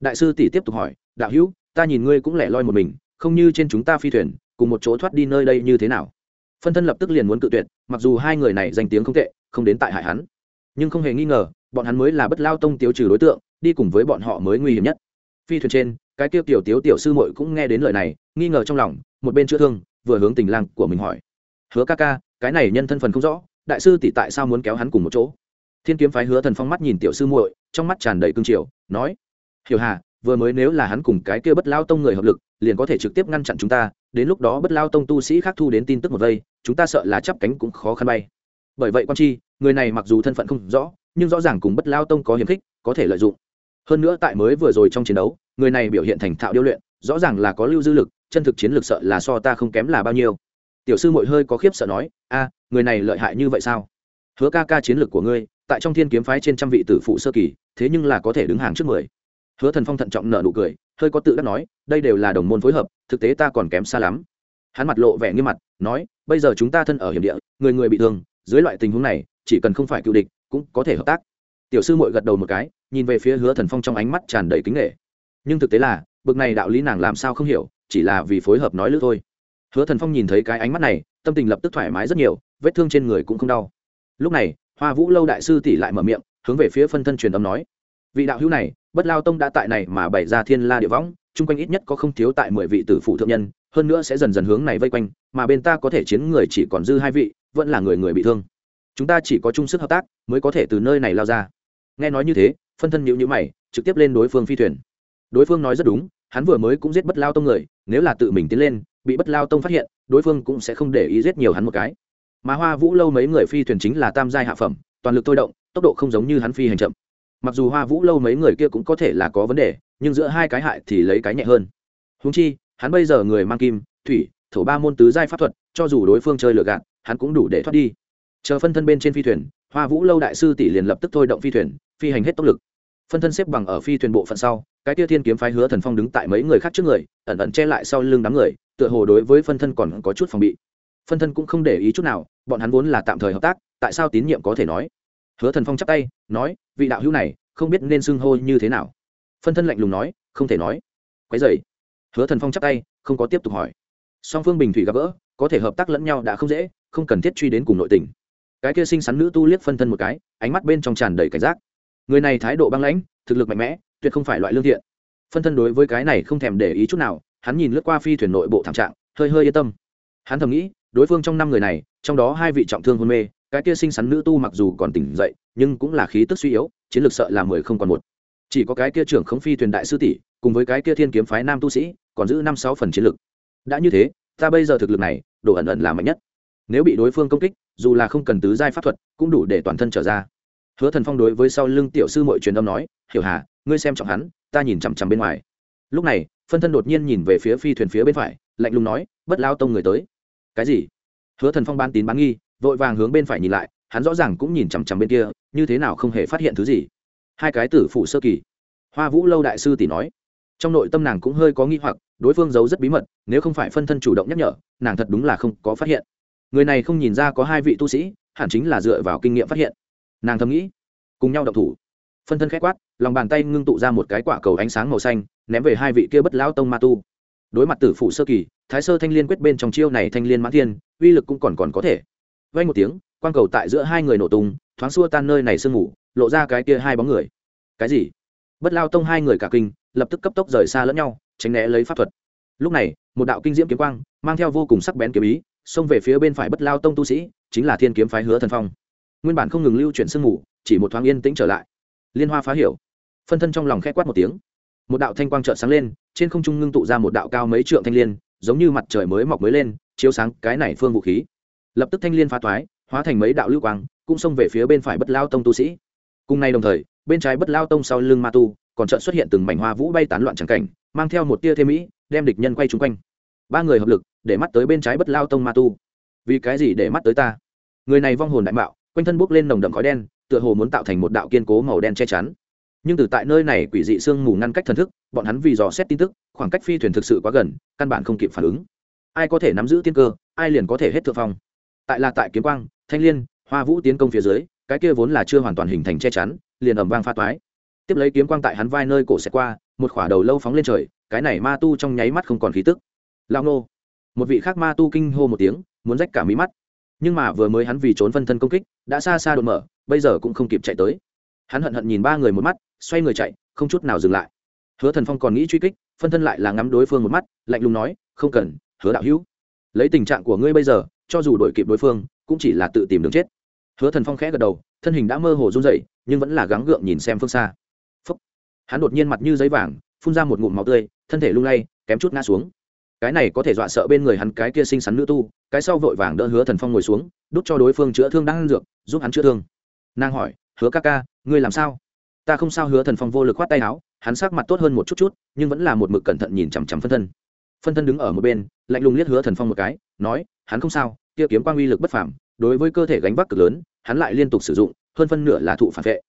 Đại sư tỷ tiếp tục hỏi, đạo hữu, ta nhìn ngươi cũng lẻ loi một mình, không như trên chúng ta phi thuyền, cùng một chỗ thoát đi nơi đây như thế nào? Phân thân lập tức liền muốn cự tuyệt, mặc dù hai người này danh tiếng không tệ, không đến tại hại hắn. Nhưng không hề nghi ngờ, bọn hắn mới là bất lao tông tiêu trừ đối tượng, đi cùng với bọn họ mới nguy hiểm nhất. Phi thuyền trên, cái tiêu tiểu tiếu tiểu sư muội cũng nghe đến lời này, nghi ngờ trong lòng, một bên chữa thương, vừa hướng tình lang của mình hỏi. Hứa ca ca, cái này nhân thân phần không rõ, đại sư tỷ tại sao muốn kéo hắn cùng một chỗ? Thiên kiếm phái hứa thần phong mắt nhìn tiểu sư muội, trong mắt tràn đầy cương triều, nói, hiểu hà vừa mới nếu là hắn cùng cái kia bất lao tông người hợp lực, liền có thể trực tiếp ngăn chặn chúng ta, đến lúc đó bất lao tông tu sĩ khác thu đến tin tức một vây, chúng ta sợ là chắp cánh cũng khó khăn bay. Bởi vậy quan chi, người này mặc dù thân phận không rõ, nhưng rõ ràng cùng bất lao tông có hiềm khích, có thể lợi dụng. Hơn nữa tại mới vừa rồi trong chiến đấu, người này biểu hiện thành thạo điêu luyện, rõ ràng là có lưu dư lực, chân thực chiến lược sợ là so ta không kém là bao nhiêu. Tiểu sư mội hơi có khiếp sợ nói, a, người này lợi hại như vậy sao? Hứa ca ca chiến lược của ngươi, tại trong thiên kiếm phái trên trăm vị tử phụ sơ kỳ, thế nhưng là có thể đứng hàng trước mười hứa thần phong thận trọng nợ nụ cười, hơi có tự đắc nói, đây đều là đồng môn phối hợp, thực tế ta còn kém xa lắm. Hắn mặt lộ vẻ nghiêm mặt, nói, bây giờ chúng ta thân ở hiểm địa, người người bị thương, dưới loại tình huống này, chỉ cần không phải cựu địch, cũng có thể hợp tác. Tiểu sư mội gật đầu một cái, nhìn về phía hứa thần phong trong ánh mắt tràn đầy kính nghệ nhưng thực tế là, bực này đạo lý nàng làm sao không hiểu, chỉ là vì phối hợp nói lữ thôi. Hứa thần phong nhìn thấy cái ánh mắt này, tâm tình lập tức thoải mái rất nhiều, vết thương trên người cũng không đau. Lúc này, hoa vũ lâu đại sư tỷ lại mở miệng, hướng về phía phân thân truyền âm nói vị đạo hữu này, bất lao tông đã tại này mà bày ra thiên la địa võng, chung quanh ít nhất có không thiếu tại mười vị tử phụ thượng nhân, hơn nữa sẽ dần dần hướng này vây quanh, mà bên ta có thể chiến người chỉ còn dư hai vị, vẫn là người người bị thương. Chúng ta chỉ có chung sức hợp tác mới có thể từ nơi này lao ra. Nghe nói như thế, phân thân nhữ nhữ mày, trực tiếp lên đối phương phi thuyền. Đối phương nói rất đúng, hắn vừa mới cũng giết bất lao tông người, nếu là tự mình tiến lên, bị bất lao tông phát hiện, đối phương cũng sẽ không để ý giết nhiều hắn một cái. Mà hoa vũ lâu mấy người phi thuyền chính là tam giai hạ phẩm, toàn lực thôi động, tốc độ không giống như hắn phi hành chậm mặc dù hoa vũ lâu mấy người kia cũng có thể là có vấn đề, nhưng giữa hai cái hại thì lấy cái nhẹ hơn. Húng chi, hắn bây giờ người mang kim, thủy, thổ ba môn tứ giai pháp thuật, cho dù đối phương chơi lừa gạt, hắn cũng đủ để thoát đi. Chờ phân thân bên trên phi thuyền, hoa vũ lâu đại sư tỷ liền lập tức thôi động phi thuyền, phi hành hết tốc lực. Phân thân xếp bằng ở phi thuyền bộ phận sau, cái tia thiên kiếm phái hứa thần phong đứng tại mấy người khác trước người, ẩn ẩn che lại sau lưng đám người, tựa hồ đối với phân thân còn có chút phòng bị. Phân thân cũng không để ý chút nào, bọn hắn vốn là tạm thời hợp tác, tại sao tín nhiệm có thể nói? Hứa thần phong chắp tay, nói, vị đạo hữu này, không biết nên xưng hô như thế nào. Phân thân lạnh lùng nói, không thể nói. Quái dày hứa thần phong chắp tay, không có tiếp tục hỏi. Song phương bình thủy gặp gỡ, có thể hợp tác lẫn nhau đã không dễ, không cần thiết truy đến cùng nội tình. Cái kia xinh xắn nữ tu liếc phân thân một cái, ánh mắt bên trong tràn đầy cảnh giác. Người này thái độ băng lãnh, thực lực mạnh mẽ, tuyệt không phải loại lương thiện. Phân thân đối với cái này không thèm để ý chút nào, hắn nhìn lướt qua phi thuyền nội bộ thảm trạng, hơi hơi yên tâm. Hắn thầm nghĩ, đối phương trong năm người này, trong đó hai vị trọng thương hôn mê cái kia xinh xắn nữ tu mặc dù còn tỉnh dậy, nhưng cũng là khí tức suy yếu, chiến lược sợ là mười không còn một. Chỉ có cái kia trưởng khống phi thuyền đại sư tỷ, cùng với cái kia thiên kiếm phái nam tu sĩ, còn giữ năm sáu phần chiến lược. Đã như thế, ta bây giờ thực lực này độ ẩn ẩn là mạnh nhất. Nếu bị đối phương công kích, dù là không cần tứ giai pháp thuật, cũng đủ để toàn thân trở ra. Hứa thần phong đối với sau lưng tiểu sư mội truyền âm nói, hiểu hà, ngươi xem trọng hắn, ta nhìn chằm chằm bên ngoài. Lúc này, phân thân đột nhiên nhìn về phía phi thuyền phía bên phải, lạnh lùng nói, bất lao tông người tới. Cái gì? Hứa thần phong ban tín bán nghi vội vàng hướng bên phải nhìn lại, hắn rõ ràng cũng nhìn chằm chằm bên kia, như thế nào không hề phát hiện thứ gì. Hai cái tử phụ sơ kỳ. Hoa vũ lâu đại sư tỷ nói. Trong nội tâm nàng cũng hơi có nghi hoặc, đối phương giấu rất bí mật, nếu không phải phân thân chủ động nhắc nhở, nàng thật đúng là không có phát hiện. Người này không nhìn ra có hai vị tu sĩ, hẳn chính là dựa vào kinh nghiệm phát hiện. Nàng thầm nghĩ. Cùng nhau động thủ. Phân thân k h ẽ quát, lòng bàn tay ngưng tụ ra một cái quả cầu ánh sáng màu xanh, ném về hai vị kia bất lão tông ma tu. Đối mặt tử phụ sơ kỳ, thái sơ thanh liên quyết bên trong chiêu này thanh liên mãn thiên, uy lực cũng còn còn có thể vay một tiếng quang cầu tại giữa hai người nổ tung thoáng xua tan nơi này sương ngủ lộ ra cái kia hai bóng người. Cái gì? Bất lao tông hai người cả kinh lập tức cấp tốc rời xa lẫn nhau tránh né lấy pháp thuật. Lúc này một đạo kinh diễm kiếm quang mang theo vô cùng sắc bén kiếm ý xông về phía bên phải bất lao tông tu sĩ chính là thiên kiếm phái hứa thần phong. Nguyên bản không ngừng lưu chuyển sương ngủ, chỉ một thoáng yên tĩnh trở lại. Liên hoa phá hiểu. Phân thân trong lòng khẽ quát một tiếng. Một đạo thanh quang trợn sáng lên trên không trung ngưng tụ ra một đạo cao mấy trượng thanh liên giống như mặt trời mới mọc mới lên chiếu sáng cái này phương vũ khí lập tức thanh liên phá toái hóa thành mấy đạo lưu quang, cũng xông về phía bên phải bất lao tông tu sĩ. Cùng nay đồng thời, bên trái bất lao tông sau lưng ma tu còn chợt xuất hiện từng mảnh hoa vũ bay tán loạn trắng cảnh, mang theo một tia thêm mỹ, đem địch nhân quay chung quanh. Ba người hợp lực, để mắt tới bên trái bất lao tông ma tu. Vì cái gì để mắt tới ta? Người này vong hồn đại mạo, quanh thân bốc lên nồng đậm khói đen, tựa hồ muốn tạo thành một đạo kiên cố màu đen che chắn. Nhưng từ tại nơi này quỷ dị sương mù ngăn cách thần thức, bọn hắn vì dò xét tin tức, khoảng cách phi thuyền thực sự quá gần, căn bản không kịp phản ứng. Ai có thể nắm giữ tiên cơ, ai liền có thể hết thượng phong tại là tại kiếm quang, thanh liên, hoa vũ tiến công phía dưới, cái kia vốn là chưa hoàn toàn hình thành che chắn, liền ẩm vang pha toái. Tiếp lấy kiếm quang tại hắn vai nơi cổ xẹt qua, một khỏa đầu lâu phóng lên trời, cái này ma tu trong nháy mắt không còn khí tức. Lao nô. Một vị khác ma tu kinh hô một tiếng, muốn rách cả mí mắt. Nhưng mà vừa mới hắn vì trốn phân thân công kích, đã xa xa đột mở, bây giờ cũng không kịp chạy tới. Hắn hận hận nhìn ba người một mắt, xoay người chạy, không chút nào dừng lại. Hứa thần phong còn nghĩ truy kích, phân thân lại là ngắm đối phương một mắt, lạnh lùng nói, không cần, hứa đạo hữu. Lấy tình trạng của ngươi bây giờ cho dù đổi kịp đối phương, cũng chỉ là tự tìm đường chết. Hứa thần phong khẽ gật đầu, thân hình đã mơ hồ run dậy nhưng vẫn là gắng gượng nhìn xem phương xa. Phúc. hắn đột nhiên mặt như giấy vàng, phun ra một ngụm máu tươi, thân thể lung lay, kém chút ngã xuống. Cái này có thể dọa sợ bên người hắn cái kia xinh xắn nữ tu, cái sau vội vàng đỡ hứa thần phong ngồi xuống, đút cho đối phương chữa thương đang ăn dược, giúp hắn chữa thương. Nàng hỏi, hứa ca ca, ngươi làm sao? Ta không sao. Hứa thần phong vô lực khoát tay áo, hắn sắc mặt tốt hơn một chút chút, nhưng vẫn là một mực cẩn thận nhìn chằm chằm phân thân phân thân đứng ở một bên, lạnh lùng liếc hứa thần phong một cái, nói, hắn không sao, kia kiếm quang uy lực bất phàm, đối với cơ thể gánh vác cực lớn, hắn lại liên tục sử dụng, hơn phân nửa là thụ phản vệ.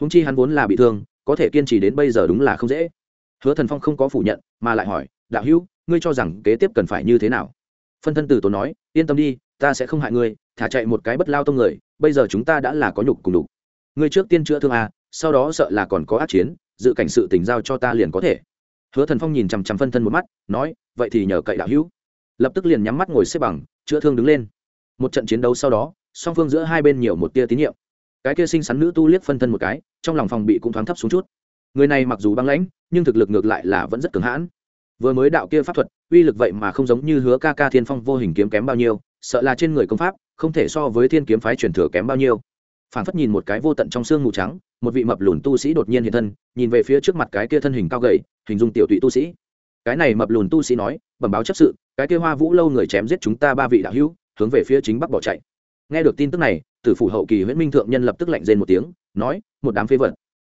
Húng chi hắn vốn là bị thương, có thể kiên trì đến bây giờ đúng là không dễ. Hứa thần phong không có phủ nhận, mà lại hỏi, đạo hữu, ngươi cho rằng kế tiếp cần phải như thế nào? Phân thân từ tốn nói, yên tâm đi, ta sẽ không hại ngươi, thả chạy một cái bất lao tông người, bây giờ chúng ta đã là có nhục cùng đục. Ngươi trước tiên chữa thương à sau đó sợ là còn có ác chiến, dự cảnh sự tình giao cho ta liền có thể hứa thần phong nhìn chằm chằm phân thân một mắt, nói, vậy thì nhờ cậy đạo hữu. Lập tức liền nhắm mắt ngồi xếp bằng, chữa thương đứng lên. Một trận chiến đấu sau đó, song phương giữa hai bên nhiều một tia tín nhiệm. Cái kia xinh xắn nữ tu liếc phân thân một cái, trong lòng phòng bị cũng thoáng thấp xuống chút. Người này mặc dù băng lãnh, nhưng thực lực ngược lại là vẫn rất cường hãn. Vừa mới đạo kia pháp thuật, uy lực vậy mà không giống như hứa ca ca thiên phong vô hình kiếm kém bao nhiêu, sợ là trên người công pháp, không thể so với thiên kiếm phái truyền thừa kém bao nhiêu. Phản phất nhìn một cái vô tận trong xương mù trắng một vị mập lùn tu sĩ đột nhiên hiện thân, nhìn về phía trước mặt cái kia thân hình cao gầy, hình dung tiểu tụy tu sĩ. Cái này mập lùn tu sĩ nói, bẩm báo chấp sự, cái kia hoa vũ lâu người chém giết chúng ta ba vị đạo hữu, hướng về phía chính bắc bỏ chạy. Nghe được tin tức này, tử phủ hậu kỳ huyễn minh thượng nhân lập tức lạnh rên một tiếng, nói, một đám phế vật.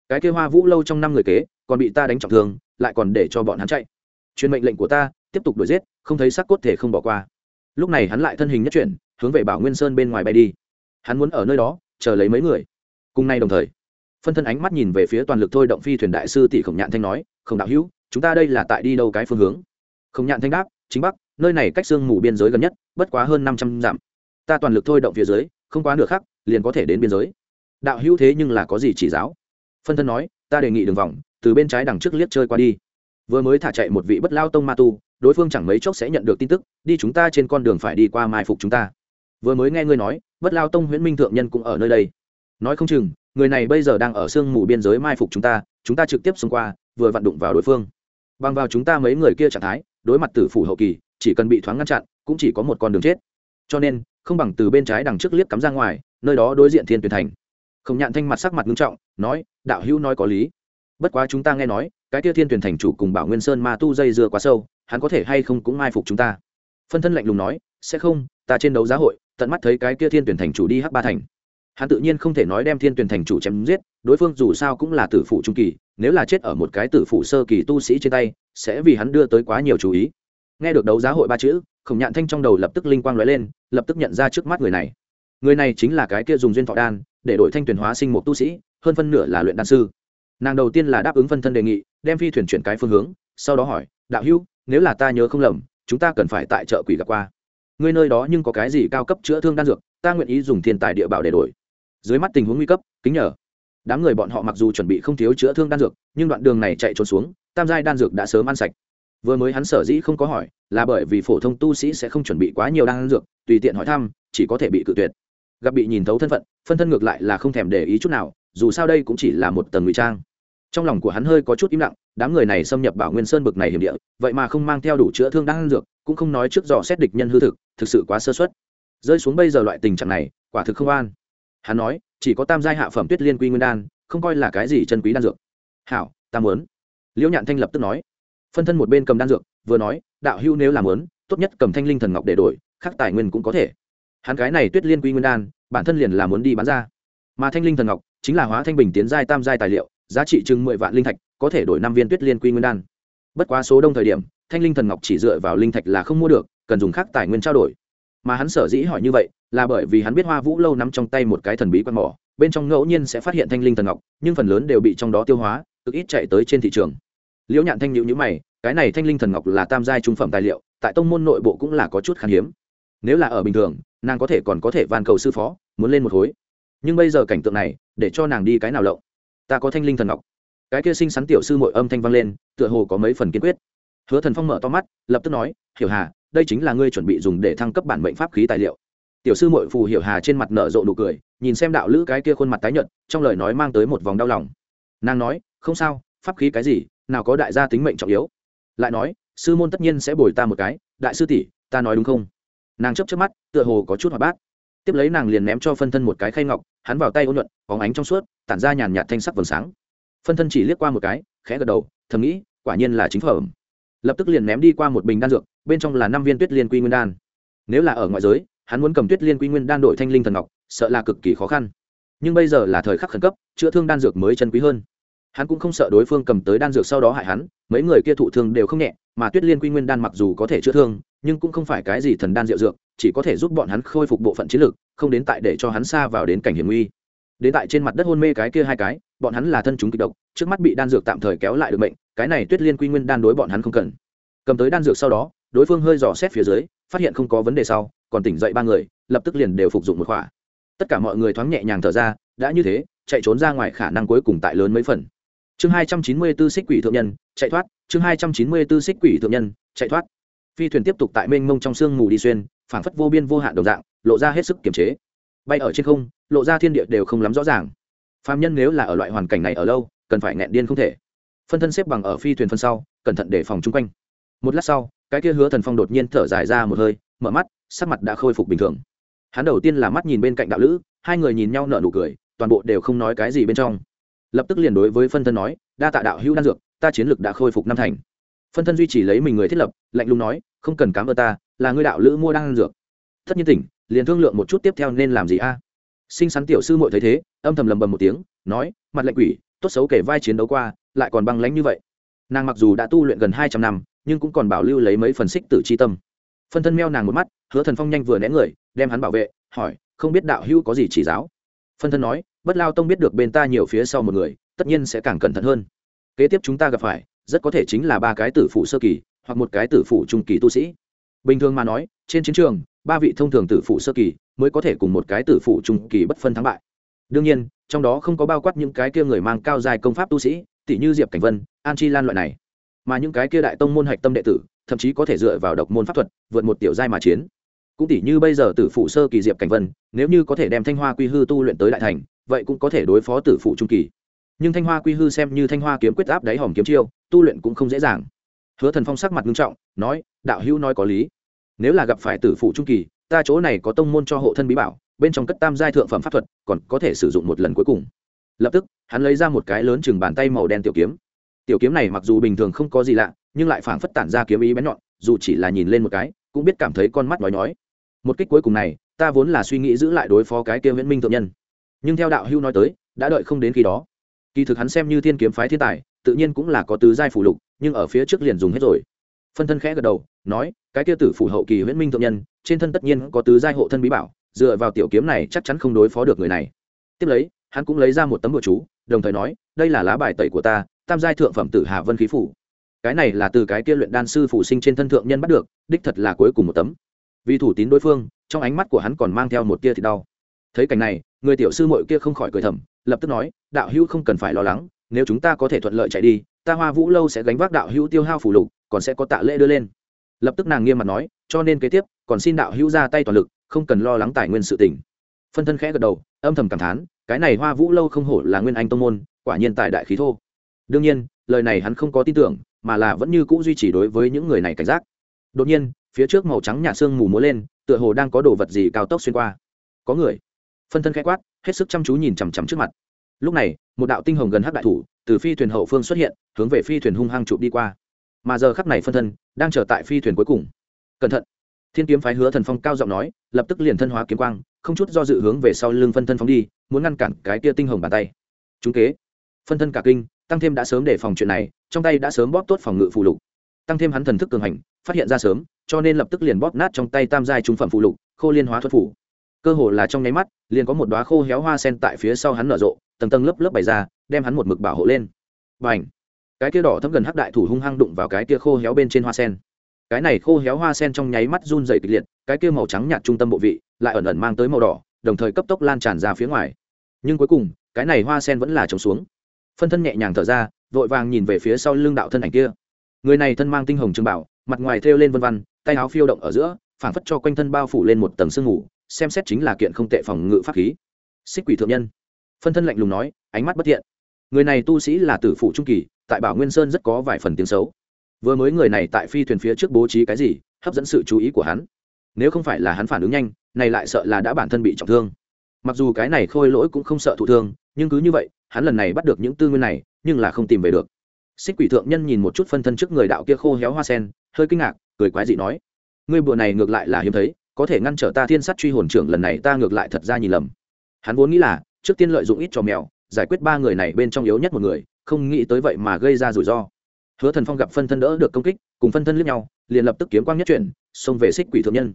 Cái kia hoa vũ lâu trong năm người kế, còn bị ta đánh trọng thương, lại còn để cho bọn hắn chạy. Truyền mệnh lệnh của ta, tiếp tục đuổi giết, không thấy xác cốt thể không bỏ qua. Lúc này hắn lại thân hình nhất chuyển, hướng về bảo nguyên sơn bên ngoài bay đi. Hắn muốn ở nơi đó, chờ lấy mấy người. Cùng nay đồng thời phân thân ánh mắt nhìn về phía toàn lực thôi động phi thuyền đại sư tỷ khổng nhạn thanh nói không đạo hữu, chúng ta đây là tại đi đâu cái phương hướng? Khổng nhạn thanh đáp, chính bắc, nơi này cách sương mù biên giới gần nhất, bất quá hơn năm trăm dặm. Ta toàn lực thôi động phía dưới, không quá nửa khắc, liền có thể đến biên giới. Đạo hữu thế nhưng là có gì chỉ giáo? Phân thân nói, ta đề nghị đường vòng, từ bên trái đằng trước liếc chơi qua đi. Vừa mới thả chạy một vị bất lao tông ma tu, đối phương chẳng mấy chốc sẽ nhận được tin tức, đi chúng ta trên con đường phải đi qua mai phục chúng ta. Vừa mới nghe ngươi nói, bất lao tông huyễn minh thượng nhân cũng ở nơi đây. Nói không chừng người này bây giờ đang ở sương mù biên giới mai phục chúng ta chúng ta trực tiếp xông qua, vừa vặn đụng vào đối phương. Bằng vào chúng ta mấy người kia trạng thái, đối mặt tử phủ hậu kỳ, chỉ cần bị thoáng ngăn chặn, cũng chỉ có một con đường chết. Cho nên, không bằng từ bên trái đằng trước liếc cắm ra ngoài, nơi đó đối diện thiên tuyển thành. Không nhạn thanh mặt sắc mặt nghiêm trọng, nói, đạo hữu nói có lý. Bất quá chúng ta nghe nói, cái kia thiên tuyển thành chủ cùng bảo nguyên sơn ma tu dây dưa quá sâu, hắn có thể hay không cũng mai phục chúng ta? Phân thân lạnh lùng nói, sẽ không, ta trên đấu giá hội, tận mắt thấy cái kia thiên tuyển thành chủ đi hắc ba thành hắn tự nhiên không thể nói đem thiên tuyển thành chủ chém giết, đối phương dù sao cũng là tử phụ trung kỳ, nếu là chết ở một cái tử phụ sơ kỳ tu sĩ trên tay, sẽ vì hắn đưa tới quá nhiều chú ý. Nghe được đấu giá hội ba chữ, khổng nhạn thanh trong đầu lập tức linh quang lóe lên, lập tức nhận ra trước mắt người này. Người này chính là cái kia dùng duyên thọ đan, để đổi thanh tuyển hóa sinh một tu sĩ, hơn phân nửa là luyện đan sư. Nàng đầu tiên là đáp ứng phân thân đề nghị, đem phi thuyền chuyển cái phương hướng, sau đó hỏi, đạo hữu, nếu là ta nhớ không lầm, chúng ta cần phải tại chợ quỷ gặp qua. Ngươi nơi đó nhưng có cái gì cao cấp chữa thương đan dược, ta nguyện ý dùng thiên tài địa bảo để đổi dưới mắt tình huống nguy cấp, kính nhờ. Đám người bọn họ mặc dù chuẩn bị không thiếu chữa thương đan dược, nhưng đoạn đường này chạy trốn xuống, tam giai đan dược đã sớm ăn sạch. Vừa mới hắn sở dĩ không có hỏi, là bởi vì phổ thông tu sĩ sẽ không chuẩn bị quá nhiều đan dược, tùy tiện hỏi thăm, chỉ có thể bị cự tuyệt. Gặp bị nhìn thấu thân phận, phân thân ngược lại là không thèm để ý chút nào, dù sao đây cũng chỉ là một tầng ngụy trang. Trong lòng của hắn hơi có chút im lặng, đám người này xâm nhập bảo nguyên sơn bực này hiểm địa, vậy mà không mang theo đủ chữa thương đan dược, cũng không nói trước dò xét địch nhân hư thực thực sự quá sơ xuất rơi xuống bây giờ loại tình trạng này, quả thực không an hắn nói, chỉ có tam giai hạ phẩm tuyết liên quy nguyên đan, không coi là cái gì chân quý đan dược. Hảo, ta muốn. Liễu nhạn thanh lập tức nói. Phân thân một bên cầm đan dược, vừa nói, đạo hưu nếu làm muốn, tốt nhất cầm thanh linh thần ngọc để đổi khác tài nguyên cũng có thể. Hắn cái này tuyết liên quy nguyên đan, bản thân liền là muốn đi bán ra. Mà thanh linh thần ngọc, chính là hóa thanh bình tiến giai tam giai tài liệu, giá trị chừng mười vạn linh thạch, có thể đổi năm viên tuyết liên quy nguyên đan. Bất quá số đông thời điểm, thanh linh thần ngọc chỉ dựa vào linh thạch là không mua được, cần dùng khác tài nguyên trao đổi mà hắn sở dĩ hỏi như vậy là bởi vì hắn biết hoa vũ lâu nắm trong tay một cái thần bí quan mỏ, bên trong ngẫu nhiên sẽ phát hiện thanh linh thần ngọc, nhưng phần lớn đều bị trong đó tiêu hóa, cực ít chạy tới trên thị trường. Liễu nhạn thanh nhịu nhữ mày, cái này thanh linh thần ngọc là tam giai trung phẩm tài liệu, tại tông môn nội bộ cũng là có chút khan hiếm. Nếu là ở bình thường, nàng có thể còn có thể van cầu sư phó, muốn lên một khối. Nhưng bây giờ cảnh tượng này, để cho nàng đi cái nào lộng? Ta có thanh linh thần ngọc. Cái kia sinh sắn tiểu sư mội âm thanh vang lên, tựa hồ có mấy phần kiên quyết. Hứa thần phong mở to mắt, lập tức nói, hiểu hà đây chính là ngươi chuẩn bị dùng để thăng cấp bản mệnh pháp khí tài liệu. Tiểu sư mội phù hiểu hà trên mặt nở rộ nụ cười, nhìn xem đạo lữ cái kia khuôn mặt tái nhợt, trong lời nói mang tới một vòng đau lòng. Nàng nói, không sao, pháp khí cái gì, nào có đại gia tính mệnh trọng yếu. Lại nói, sư môn tất nhiên sẽ bồi ta một cái, đại sư tỷ, ta nói đúng không? Nàng chấp chấp mắt, tựa hồ có chút hoạt bát. Tiếp lấy nàng liền ném cho phân thân một cái khay ngọc, hắn vào tay ôn nhuận, bóng ánh trong suốt, tản ra nhàn nhạt thanh sắc vầng sáng. Phân thân chỉ liếc qua một cái, khẽ gật đầu, thầm nghĩ, quả nhiên là chính phẩm lập tức liền ném đi qua một bình đan dược, bên trong là năm viên tuyết liên quy nguyên đan. Nếu là ở ngoại giới, hắn muốn cầm tuyết liên quy nguyên đan đổi thanh linh thần ngọc, sợ là cực kỳ khó khăn. Nhưng bây giờ là thời khắc khẩn cấp, chữa thương đan dược mới chân quý hơn. Hắn cũng không sợ đối phương cầm tới đan dược sau đó hại hắn, mấy người kia thụ thương đều không nhẹ, mà tuyết liên quy nguyên đan mặc dù có thể chữa thương, nhưng cũng không phải cái gì thần đan diệu dược, chỉ có thể giúp bọn hắn khôi phục bộ phận chiến lược không đến tại để cho hắn xa vào đến cảnh hiểm nguy. Đến tại trên mặt đất hôn mê cái kia hai cái, bọn hắn là thân chúng kịch độc, trước mắt bị đan dược tạm thời kéo lại được bệnh cái này tuyết liên quy nguyên đan đối bọn hắn không cần. Cầm tới đan dược sau đó, đối phương hơi dò xét phía dưới, phát hiện không có vấn đề sau, còn tỉnh dậy ba người, lập tức liền đều phục dụng một khỏa. Tất cả mọi người thoáng nhẹ nhàng thở ra, đã như thế, chạy trốn ra ngoài khả năng cuối cùng tại lớn mấy phần. Chương hai trăm chín mươi b ố xích quỷ thượng nhân, chạy thoát, chương hai trăm chín mươi b ố xích quỷ thượng nhân, chạy thoát. Phi thuyền tiếp tục tại mênh mông trong sương mù đi xuyên, phảng phất vô biên vô hạn đồng dạng, lộ ra hết sức kiềm chế. Bay ở trên không, lộ ra thiên địa đều không lắm rõ ràng. Phạm nhân nếu là ở loại hoàn cảnh này ở lâu, cần phải nghẹn điên không thể phân thân xếp bằng ở phi thuyền phân sau, cẩn thận để phòng chung quanh. Một lát sau, cái kia hứa thần phong đột nhiên thở dài ra một hơi, mở mắt, sắc mặt đã khôi phục bình thường. Hắn đầu tiên là mắt nhìn bên cạnh đạo lữ, hai người nhìn nhau nở nụ cười, toàn bộ đều không nói cái gì bên trong. Lập tức liền đối với phân thân nói, đa tạ đạo hữu đan dược, ta chiến lực đã khôi phục năm thành. Phân thân duy trì lấy mình người thiết lập, lạnh lùng nói, không cần cám ơn ta, là ngươi đạo lữ mua đan dược. Tất nhiên tỉnh, liền thương lượng một chút tiếp theo nên làm gì a. À? Sinh sắn tiểu sư muội thấy thế, âm thầm lầm bầm một tiếng, nói, mặt lạnh quỷ, tốt xấu kể vai chiến đấu qua lại còn băng lãnh như vậy. Nàng mặc dù đã tu luyện gần hai trăm năm, nhưng cũng còn bảo lưu lấy mấy phần xích tử c h i tâm. Phân thân meo nàng một mắt, hứa thần phong nhanh vừa né người, đem hắn bảo vệ, hỏi, không biết đạo hữu có gì chỉ giáo? Phân thân nói, bất lao tông biết được bên ta nhiều phía sau một người, tất nhiên sẽ càng cẩn thận hơn. Kế tiếp chúng ta gặp phải, rất có thể chính là ba cái tử phủ sơ kỳ, hoặc một cái tử phủ trung kỳ tu sĩ. Bình thường mà nói, trên chiến trường, ba vị thông thường tử phủ sơ kỳ mới có thể cùng một cái tử phủ trung kỳ bất phân thắng bại. Đương nhiên, trong đó không có bao quát những cái kia người mang cao dài công pháp tu sĩ tỷ như diệp cảnh vân, an chi lan loại này. Mà những cái kia đại tông môn hạch tâm đệ tử, thậm chí có thể dựa vào độc môn pháp thuật, vượt một tiểu giai mà chiến. Cũng tỷ như bây giờ tử phụ sơ kỳ diệp cảnh vân, nếu như có thể đem thanh hoa quy hư tu luyện tới đại thành, vậy cũng có thể đối phó tử phụ trung kỳ. Nhưng thanh hoa quy hư xem như thanh hoa kiếm quyết áp đáy hòm kiếm chiêu, tu luyện cũng không dễ dàng. Hứa thần phong sắc mặt nghiêm trọng, nói, đạo hữu nói có lý. Nếu là gặp phải tử phụ trung kỳ, ta chỗ này có tông môn cho hộ thân bí bảo, bên trong cất tam giai thượng phẩm pháp thuật, còn có thể sử dụng một lần cuối cùng lập tức, hắn lấy ra một cái lớn chừng bàn tay màu đen tiểu kiếm. Tiểu kiếm này mặc dù bình thường không có gì lạ, nhưng lại phảng phất tản ra kiếm ý bén nhọn, dù chỉ là nhìn lên một cái, cũng biết cảm thấy con mắt nói nói một kích cuối cùng này, ta vốn là suy nghĩ giữ lại đối phó cái kia nguyễn minh thượng nhân. Nhưng theo đạo hưu nói tới, đã đợi không đến khi đó. Kỳ thực hắn xem như thiên kiếm phái thiên tài, tự nhiên cũng là có tứ giai phủ lục, nhưng ở phía trước liền dùng hết rồi. Phân thân khẽ gật đầu, nói, cái kia tử phủ hậu kỳ huyễn minh thượng nhân, trên thân tất nhiên có tứ giai hộ thân bí bảo, dựa vào tiểu kiếm này chắc chắn không đối phó được người này. Tiếp lấy hắn cũng lấy ra một tấm bùa chú, đồng thời nói, đây là lá bài tẩy của ta, tam giai thượng phẩm tử hà vân khí phủ. Cái này là từ cái kia luyện đan sư phủ sinh trên thân thượng nhân bắt được, đích thật là cuối cùng một tấm. Vì thủ tín đối phương, trong ánh mắt của hắn còn mang theo một tia thì đau. Thấy cảnh này, người tiểu sư mội kia không khỏi cười thầm, lập tức nói, đạo hữu không cần phải lo lắng, nếu chúng ta có thể thuận lợi chạy đi, ta hoa vũ lâu sẽ gánh vác đạo hữu tiêu hao phủ lục, còn sẽ có tạ lễ đưa lên. Lập tức nàng nghiêm mặt nói, cho nên kế tiếp, còn xin đạo hữu ra tay toàn lực, không cần lo lắng tài nguyên sự tình. Phân thân khẽ gật đầu, âm thầm cảm thán cái này hoa vũ lâu không hổ là nguyên anh tông môn, quả nhiên tài đại khí thô. Đương nhiên, lời này hắn không có tin tưởng, mà là vẫn như c ũ duy trì đối với những người này cảnh giác. Đột nhiên, phía trước màu trắng nhà sương mù múa lên, tựa hồ đang có đồ vật gì cao tốc xuyên qua. Có người. Phân thân khẽ quát, hết sức chăm chú nhìn chằm chằm trước mặt. Lúc này, một đạo tinh hồng gần hắc đại thủ, từ phi thuyền hậu phương xuất hiện, hướng về phi thuyền hung hăng chụp đi qua. Mà giờ khắc này phân thân, đang trở tại phi thuyền cuối cùng. Cẩn thận. Thiên kiếm phái hứa thần phong cao giọng nói, lập tức liền thân hóa kiếm quang không chút do dự hướng về sau lưng phân thân phóng đi, muốn ngăn cản cái tia tinh hồng bàn tay. Chúng kế. Phân thân cả kinh, tăng thêm đã sớm để phòng chuyện này, trong tay đã sớm bóp tốt phòng ngự phụ lục. Tăng thêm hắn thần thức cường hành, phát hiện ra sớm, cho nên lập tức liền bóp nát trong tay tam giai trung phẩm phụ lục, khô liên hóa thuật phủ cơ hồ là trong nháy mắt, liền có một đoá khô héo hoa sen tại phía sau hắn nở rộ, tầng tầng lớp lớp bày ra, đem hắn một mực bảo hộ lên. Và ảnh cái kia đỏ thấm gần hắc đại thủ hung hăng đụng vào cái kia khô héo bên trên hoa sen. Cái này khô héo hoa sen trong nháy mắt run dày kịch liệt cái kia màu trắng nhạt trung tâm bộ vị lại ẩn ẩn mang tới màu đỏ, đồng thời cấp tốc lan tràn ra phía ngoài. Nhưng cuối cùng, cái này hoa sen vẫn là trống xuống. Phân thân nhẹ nhàng thở ra, vội vàng nhìn về phía sau lưng đạo thân ảnh kia. Người này thân mang tinh hồng trưng bảo, mặt ngoài thêu lên vân văn tay áo phiêu động ở giữa, phảng phất cho quanh thân bao phủ lên một tầng sương ngủ xem xét chính là kiện không tệ phòng ngự pháp khí. Xích quỷ thượng nhân. Phân thân lạnh lùng nói, ánh mắt bất thiện. Người này tu sĩ là tử phụ trung kỳ, tại bảo nguyên sơn rất có vài phần tiếng xấu. Vừa mới người này tại phi thuyền phía trước bố trí cái gì, hấp dẫn sự chú ý của hắn nếu không phải là hắn phản ứng nhanh, này lại sợ là đã bản thân bị trọng thương. Mặc dù cái này khôi lỗi cũng không sợ thụ thương, nhưng cứ như vậy, hắn lần này bắt được những tư nguyên này, nhưng là không tìm về được. Xích quỷ thượng nhân nhìn một chút phân thân trước người đạo kia khô héo hoa sen, hơi kinh ngạc, cười quái dị nói, ngươi bùa này ngược lại là hiếm thấy, có thể ngăn trở ta thiên sát truy hồn trưởng lần này ta ngược lại thật ra nhìn lầm. Hắn vốn nghĩ là, trước tiên lợi dụng ít cho mèo, giải quyết ba người này bên trong yếu nhất một người, không nghĩ tới vậy mà gây ra rủi ro. Hứa thần phong gặp phân thân đỡ được công kích, cùng phân thân lướt nhau, liền lập tức kiếm quang nhất chuyển, xông về xích quỷ thượng nhân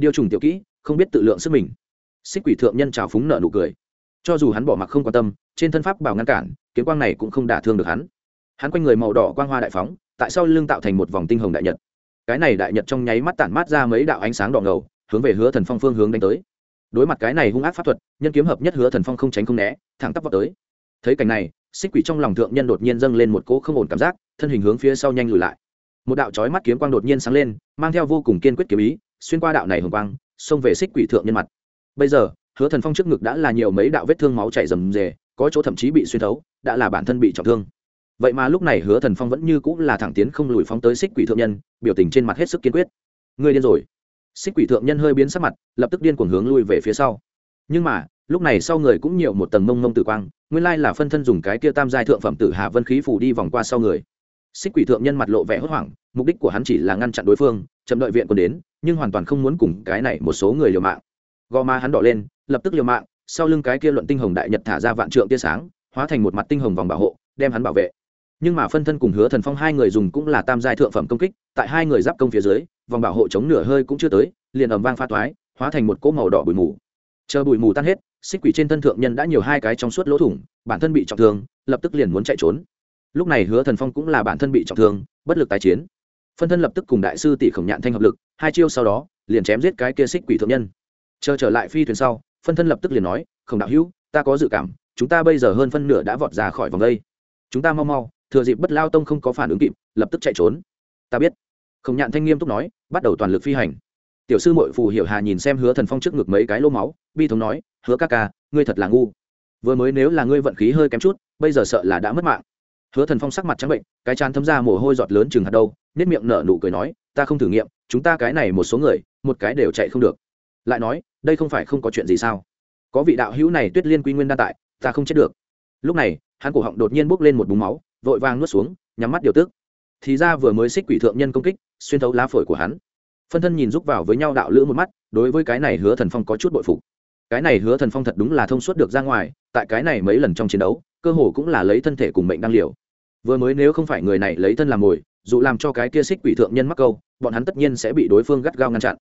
điều trùng tiểu kỹ không biết tự lượng sức mình. Xích quỷ thượng nhân trào phúng nợ nụ cười. Cho dù hắn bỏ mặc không quan tâm, trên thân pháp bảo ngăn cản, kiếm quang này cũng không đả thương được hắn. Hắn quanh người màu đỏ quang hoa đại phóng, tại sao lưng tạo thành một vòng tinh hồng đại nhật. Cái này đại nhật trong nháy mắt tản mát ra mấy đạo ánh sáng đỏ ngầu, hướng về hứa thần phong phương hướng đánh tới. Đối mặt cái này hung ác pháp thuật, nhân kiếm hợp nhất hứa thần phong không tránh không né, thẳng tắp vào tới. Thấy cảnh này, xích quỷ trong lòng thượng nhân đột nhiên dâng lên một cỗ không ổn cảm giác, thân hình hướng phía sau nhanh lùi lại. Một đạo chói mắt kiếm quang đột nhiên sáng lên, mang theo vô cùng kiên quyết kiếm ý xuyên qua đạo này hồng quang, xông về xích quỷ thượng nhân mặt. Bây giờ, hứa thần phong trước ngực đã là nhiều mấy đạo vết thương máu chảy rầm rề, có chỗ thậm chí bị xuyên thấu, đã là bản thân bị trọng thương. Vậy mà lúc này hứa thần phong vẫn như cũng là thẳng tiến không lùi phóng tới xích quỷ thượng nhân, biểu tình trên mặt hết sức kiên quyết. Ngươi điên rồi. Xích quỷ thượng nhân hơi biến sắc mặt, lập tức điên cuồng hướng lui về phía sau. Nhưng mà, lúc này sau người cũng nhiều một tầng mông mông tử quang, nguyên lai là phân thân dùng cái kia tam giai thượng phẩm tử hà vân khí phủ đi vòng qua sau người. Xích quỷ thượng nhân mặt lộ vẻ hốt hoảng, mục đích của hắn chỉ là ngăn chặn đối phương, chậm đợi viện còn đến nhưng hoàn toàn không muốn cùng cái này một số người liều mạng. Gò má hắn đỏ lên, lập tức liều mạng, sau lưng cái kia luận tinh hồng đại nhật thả ra vạn trượng tia sáng, hóa thành một mặt tinh hồng vòng bảo hộ, đem hắn bảo vệ. Nhưng mà phân thân cùng hứa thần phong hai người dùng cũng là tam giai thượng phẩm công kích, tại hai người giáp công phía dưới, vòng bảo hộ chống nửa hơi cũng chưa tới, liền ầm vang pha toái, hóa thành một cỗ màu đỏ bụi mù. Chờ bụi mù tan hết, xích quỷ trên thân thượng nhân đã nhiều hai cái trong suốt lỗ thủng, bản thân bị trọng thương, lập tức liền muốn chạy trốn. Lúc này hứa thần phong cũng là bản thân bị trọng thương, bất lực tái chiến phân thân lập tức cùng đại sư tỷ khổng nhạn thanh hợp lực, hai chiêu sau đó, liền chém giết cái kia xích quỷ thượng nhân. Chờ trở lại phi thuyền sau, phân thân lập tức liền nói, khổng đạo hữu, ta có dự cảm, chúng ta bây giờ hơn phân nửa đã vọt ra khỏi vòng đây. Chúng ta mau mau, thừa dịp bất lao tông không có phản ứng kịp, lập tức chạy trốn. Ta biết. Khổng nhạn thanh nghiêm túc nói, bắt đầu toàn lực phi hành. Tiểu sư mội phù hiểu hà nhìn xem hứa thần phong trước ngực mấy cái lô máu, bi thống nói, hứa ca ca, ngươi thật là ngu. Vừa mới nếu là ngươi vận khí hơi kém chút, bây giờ sợ là đã mất mạng. Hứa thần phong sắc mặt trắng bệnh, cái chán thấm ra mồ hôi giọt lớn chừng hạt đâu nết miệng nở nụ cười nói, ta không thử nghiệm, chúng ta cái này một số người, một cái đều chạy không được. Lại nói, đây không phải không có chuyện gì sao? Có vị đạo hữu này tuyết liên quy nguyên đa tại, ta không chết được. Lúc này, hắn cổ họng đột nhiên bốc lên một búng máu, vội vàng nuốt xuống, nhắm mắt điều tức. Thì ra vừa mới xích quỷ thượng nhân công kích, xuyên thấu lá phổi của hắn. Phân thân nhìn rúc vào với nhau đạo lữ một mắt, đối với cái này hứa thần phong có chút bội phục. Cái này hứa thần phong thật đúng là thông suốt được ra ngoài, tại cái này mấy lần trong chiến đấu, cơ hồ cũng là lấy thân thể cùng mệnh đang liều. Vừa mới nếu không phải người này lấy thân làm mồi dù làm cho cái kia xích quỷ thượng nhân mắc câu, bọn hắn tất nhiên sẽ bị đối phương gắt gao ngăn chặn.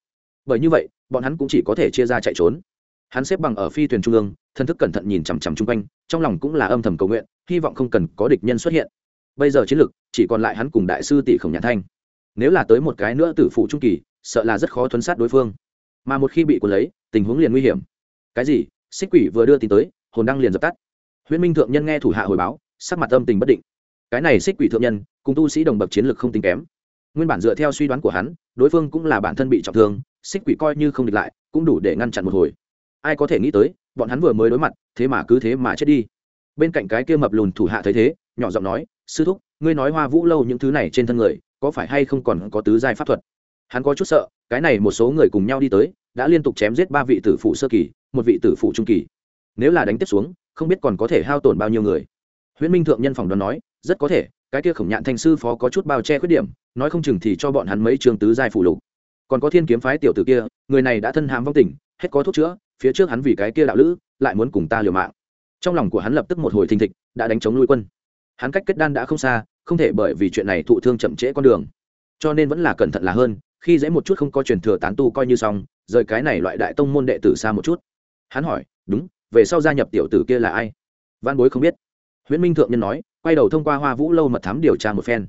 Bởi như vậy, bọn hắn cũng chỉ có thể chia ra chạy trốn. Hắn xếp bằng ở phi thuyền trung ương, thân thức cẩn thận nhìn chằm chằm chung quanh, trong lòng cũng là âm thầm cầu nguyện, hy vọng không cần có địch nhân xuất hiện. Bây giờ chiến lược chỉ còn lại hắn cùng đại sư tỷ khổng nhãn thanh. Nếu là tới một cái nữa tử phụ trung kỳ, sợ là rất khó thuấn sát đối phương. Mà một khi bị cuốn lấy, tình huống liền nguy hiểm. Cái gì? Xích quỷ vừa đưa tin tới, hồn đăng liền dập tắt. Huyễn minh thượng nhân nghe thủ hạ hồi báo, sắc mặt âm tình bất định cái này xích quỷ thượng nhân, cùng tu sĩ đồng bậc chiến lược không tính kém. Nguyên bản dựa theo suy đoán của hắn, đối phương cũng là bản thân bị trọng thương, xích quỷ coi như không địch lại, cũng đủ để ngăn chặn một hồi. Ai có thể nghĩ tới, bọn hắn vừa mới đối mặt, thế mà cứ thế mà chết đi. Bên cạnh cái kia mập lùn thủ hạ thấy thế, nhỏ giọng nói, sư thúc, ngươi nói hoa vũ lâu những thứ này trên thân người, có phải hay không còn có tứ giai pháp thuật? Hắn có chút sợ, cái này một số người cùng nhau đi tới, đã liên tục chém giết ba vị tử phụ sơ kỳ, một vị tử phụ trung kỳ. Nếu là đánh tiếp xuống, không biết còn có thể hao tổn bao nhiêu người. Huyễn minh thượng nhân phòng đoán nói rất có thể, cái kia khổng nhạn thanh sư phó có chút bao che khuyết điểm, nói không chừng thì cho bọn hắn mấy trường tứ giai phụ lục. Còn có thiên kiếm phái tiểu tử kia, người này đã thân hàm vong tình, hết có thuốc chữa, phía trước hắn vì cái kia đạo lữ, lại muốn cùng ta liều mạng. Trong lòng của hắn lập tức một hồi thình thịch, đã đánh chống nuôi quân. Hắn cách kết đan đã không xa, không thể bởi vì chuyện này thụ thương chậm trễ con đường. Cho nên vẫn là cẩn thận là hơn, khi dễ một chút không có truyền thừa tán tu coi như xong, rời cái này loại đại tông môn đệ tử xa một chút. Hắn hỏi, đúng, về sau gia nhập tiểu tử kia là ai? Văn bối không biết huyễn minh thượng nhân nói, quay đầu thông qua hoa vũ lâu mật thám điều tra một phen.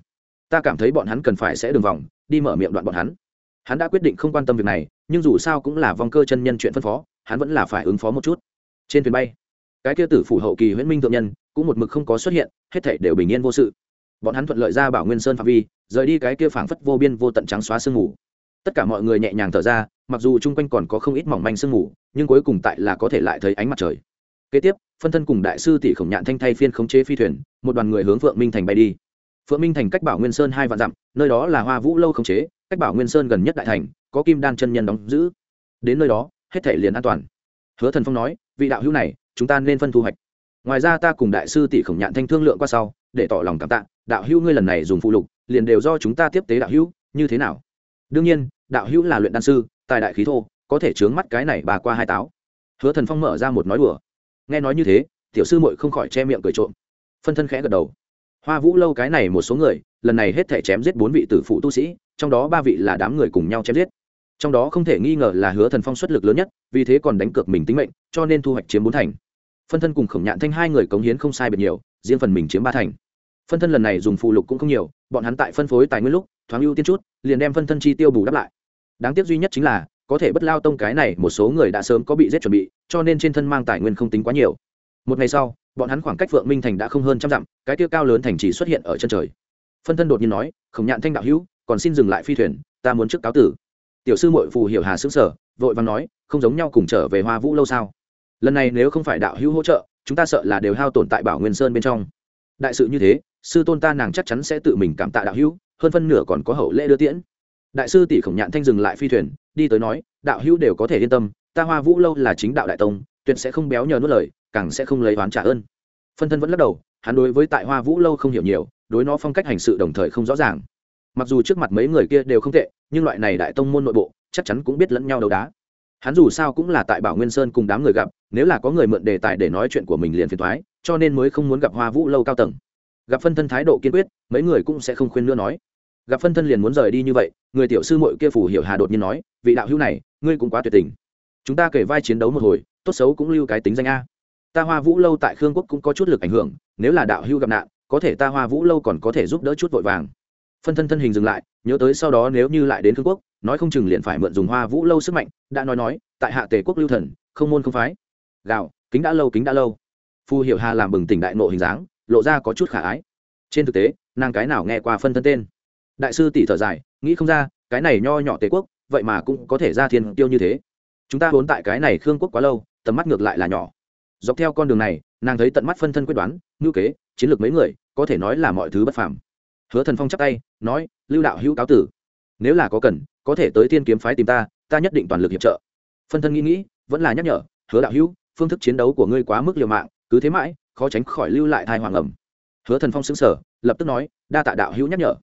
Ta cảm thấy bọn hắn cần phải sẽ đường vòng, đi mở miệng đoạn bọn hắn. Hắn đã quyết định không quan tâm việc này, nhưng dù sao cũng là vòng cơ chân nhân chuyện phân phó, hắn vẫn là phải ứng phó một chút. Trên thuyền bay, cái kia tử phủ hậu kỳ huyễn minh thượng nhân cũng một mực không có xuất hiện, hết thảy đều bình yên vô sự. Bọn hắn thuận lợi ra bảo nguyên sơn phạm vi, rời đi cái kia phảng phất vô biên vô tận trắng xóa sương mù. Tất cả mọi người nhẹ nhàng thở ra, mặc dù chung quanh còn có không ít mỏng manh sương mù, nhưng cuối cùng tại là có thể lại thấy ánh mặt trời kế tiếp, phân thân cùng đại sư tỷ khổng nhạn thanh thay phiên khống chế phi thuyền, một đoàn người hướng phượng minh thành bay đi. Phượng minh thành cách bảo nguyên sơn hai vạn dặm, nơi đó là hoa vũ lâu khống chế, cách bảo nguyên sơn gần nhất đại thành, có kim đan chân nhân đóng giữ. Đến nơi đó, hết thể liền an toàn. Hứa thần phong nói, vị đạo hữu này, chúng ta nên phân thu hoạch. Ngoài ra ta cùng đại sư tỷ khổng nhạn thanh thương lượng qua sau, để tỏ lòng cảm tạ. Đạo hữu ngươi lần này dùng phụ lục, liền đều do chúng ta tiếp tế đạo hữu, như thế nào? Đương nhiên, đạo hữu là luyện đan sư, tài đại khí thô, có thể chướng mắt cái này bà qua hai táo. Hứa thần phong mở ra một nói đùa nghe nói như thế, tiểu sư muội không khỏi che miệng cười trộm. Phân thân khẽ gật đầu. Hoa vũ lâu cái này một số người, lần này hết thể chém giết bốn vị tử phụ tu sĩ, trong đó ba vị là đám người cùng nhau chém giết. Trong đó không thể nghi ngờ là hứa thần phong xuất lực lớn nhất, vì thế còn đánh cược mình tính mệnh, cho nên thu hoạch chiếm bốn thành. Phân thân cùng khổng nhạn thanh hai người cống hiến không sai biệt nhiều, riêng phần mình chiếm ba thành. Phân thân lần này dùng phụ lục cũng không nhiều, bọn hắn tại phân phối tài nguyên lúc, thoáng ưu tiên chút, liền đem phân thân chi tiêu bù đắp lại. Đáng tiếc duy nhất chính là có thể bất lao tông cái này một số người đã sớm có bị giết chuẩn bị, cho nên trên thân mang tài nguyên không tính quá nhiều. Một ngày sau, bọn hắn khoảng cách vượng minh thành đã không hơn trăm dặm, cái tiêu cao lớn thành chỉ xuất hiện ở chân trời. Phân thân đột nhiên nói, khổng nhạn thanh đạo hữu, còn xin dừng lại phi thuyền, ta muốn trước cáo tử. Tiểu sư mội phù hiểu hà xứng sở vội và nói, không giống nhau cùng trở về hoa vũ lâu sao? Lần này nếu không phải đạo hữu hỗ trợ, chúng ta sợ là đều hao tổn tại bảo nguyên sơn bên trong. Đại sự như thế, sư tôn ta nàng chắc chắn sẽ tự mình cảm tạ đạo hữu, hơn phân nửa còn có hậu lễ đưa tiễn. Đại sư tỷ khổng nhạn thanh dừng lại phi thuyền đi tới nói, đạo hữu đều có thể yên tâm, ta hoa vũ lâu là chính đạo đại tông, tuyệt sẽ không béo nhờ nuốt lời, càng sẽ không lấy oán trả ơn. Phân thân vẫn lắc đầu, hắn đối với tại hoa vũ lâu không hiểu nhiều, đối nó phong cách hành sự đồng thời không rõ ràng. Mặc dù trước mặt mấy người kia đều không tệ, nhưng loại này đại tông môn nội bộ, chắc chắn cũng biết lẫn nhau đấu đá. Hắn dù sao cũng là tại bảo nguyên sơn cùng đám người gặp, nếu là có người mượn đề tài để nói chuyện của mình liền phiền thoái cho nên mới không muốn gặp hoa vũ lâu cao tầng. Gặp phân thân thái độ kiên quyết, mấy người cũng sẽ không khuyên nữa nói gặp phân thân liền muốn rời đi như vậy, người tiểu sư mội kia phủ hiểu hà đột nhiên nói, vị đạo hữu này, ngươi cũng quá tuyệt tình. Chúng ta kể vai chiến đấu một hồi, tốt xấu cũng lưu cái tính danh a. Ta hoa vũ lâu tại khương quốc cũng có chút lực ảnh hưởng, nếu là đạo hữu gặp nạn, có thể ta hoa vũ lâu còn có thể giúp đỡ chút vội vàng. Phân thân thân hình dừng lại, nhớ tới sau đó nếu như lại đến khương quốc, nói không chừng liền phải mượn dùng hoa vũ lâu sức mạnh, đã nói nói, tại hạ tề quốc lưu thần, không môn không phái. Gạo, kính đã lâu, kính đã lâu. Phù hiệu hà làm bừng tỉnh đại nộ hình dáng, lộ ra có chút khả ái. Trên thực tế, nàng cái nào nghe qua phân thân tên? Đại sư tỷ thở dài, nghĩ không ra, cái này nho nhỏ tề quốc, vậy mà cũng có thể ra thiên tiêu như thế. Chúng ta vốn tại cái này khương quốc quá lâu, tầm mắt ngược lại là nhỏ. Dọc theo con đường này, nàng thấy tận mắt phân thân quyết đoán, ngữ kế, chiến lược mấy người, có thể nói là mọi thứ bất phàm. Hứa thần phong chắp tay, nói, lưu đạo hữu cáo tử. Nếu là có cần, có thể tới tiên kiếm phái tìm ta ta nhất định toàn lực hiệp trợ. Phân thân nghĩ nghĩ, vẫn là nhắc nhở, hứa đạo hữu, phương thức chiến đấu của ngươi quá mức liều mạng, cứ thế mãi, khó tránh khỏi lưu lại thai hoàng ẩm. Hứa thần phong xứng sở lập tức nói, đa tạ đạo hữu nhắc nhở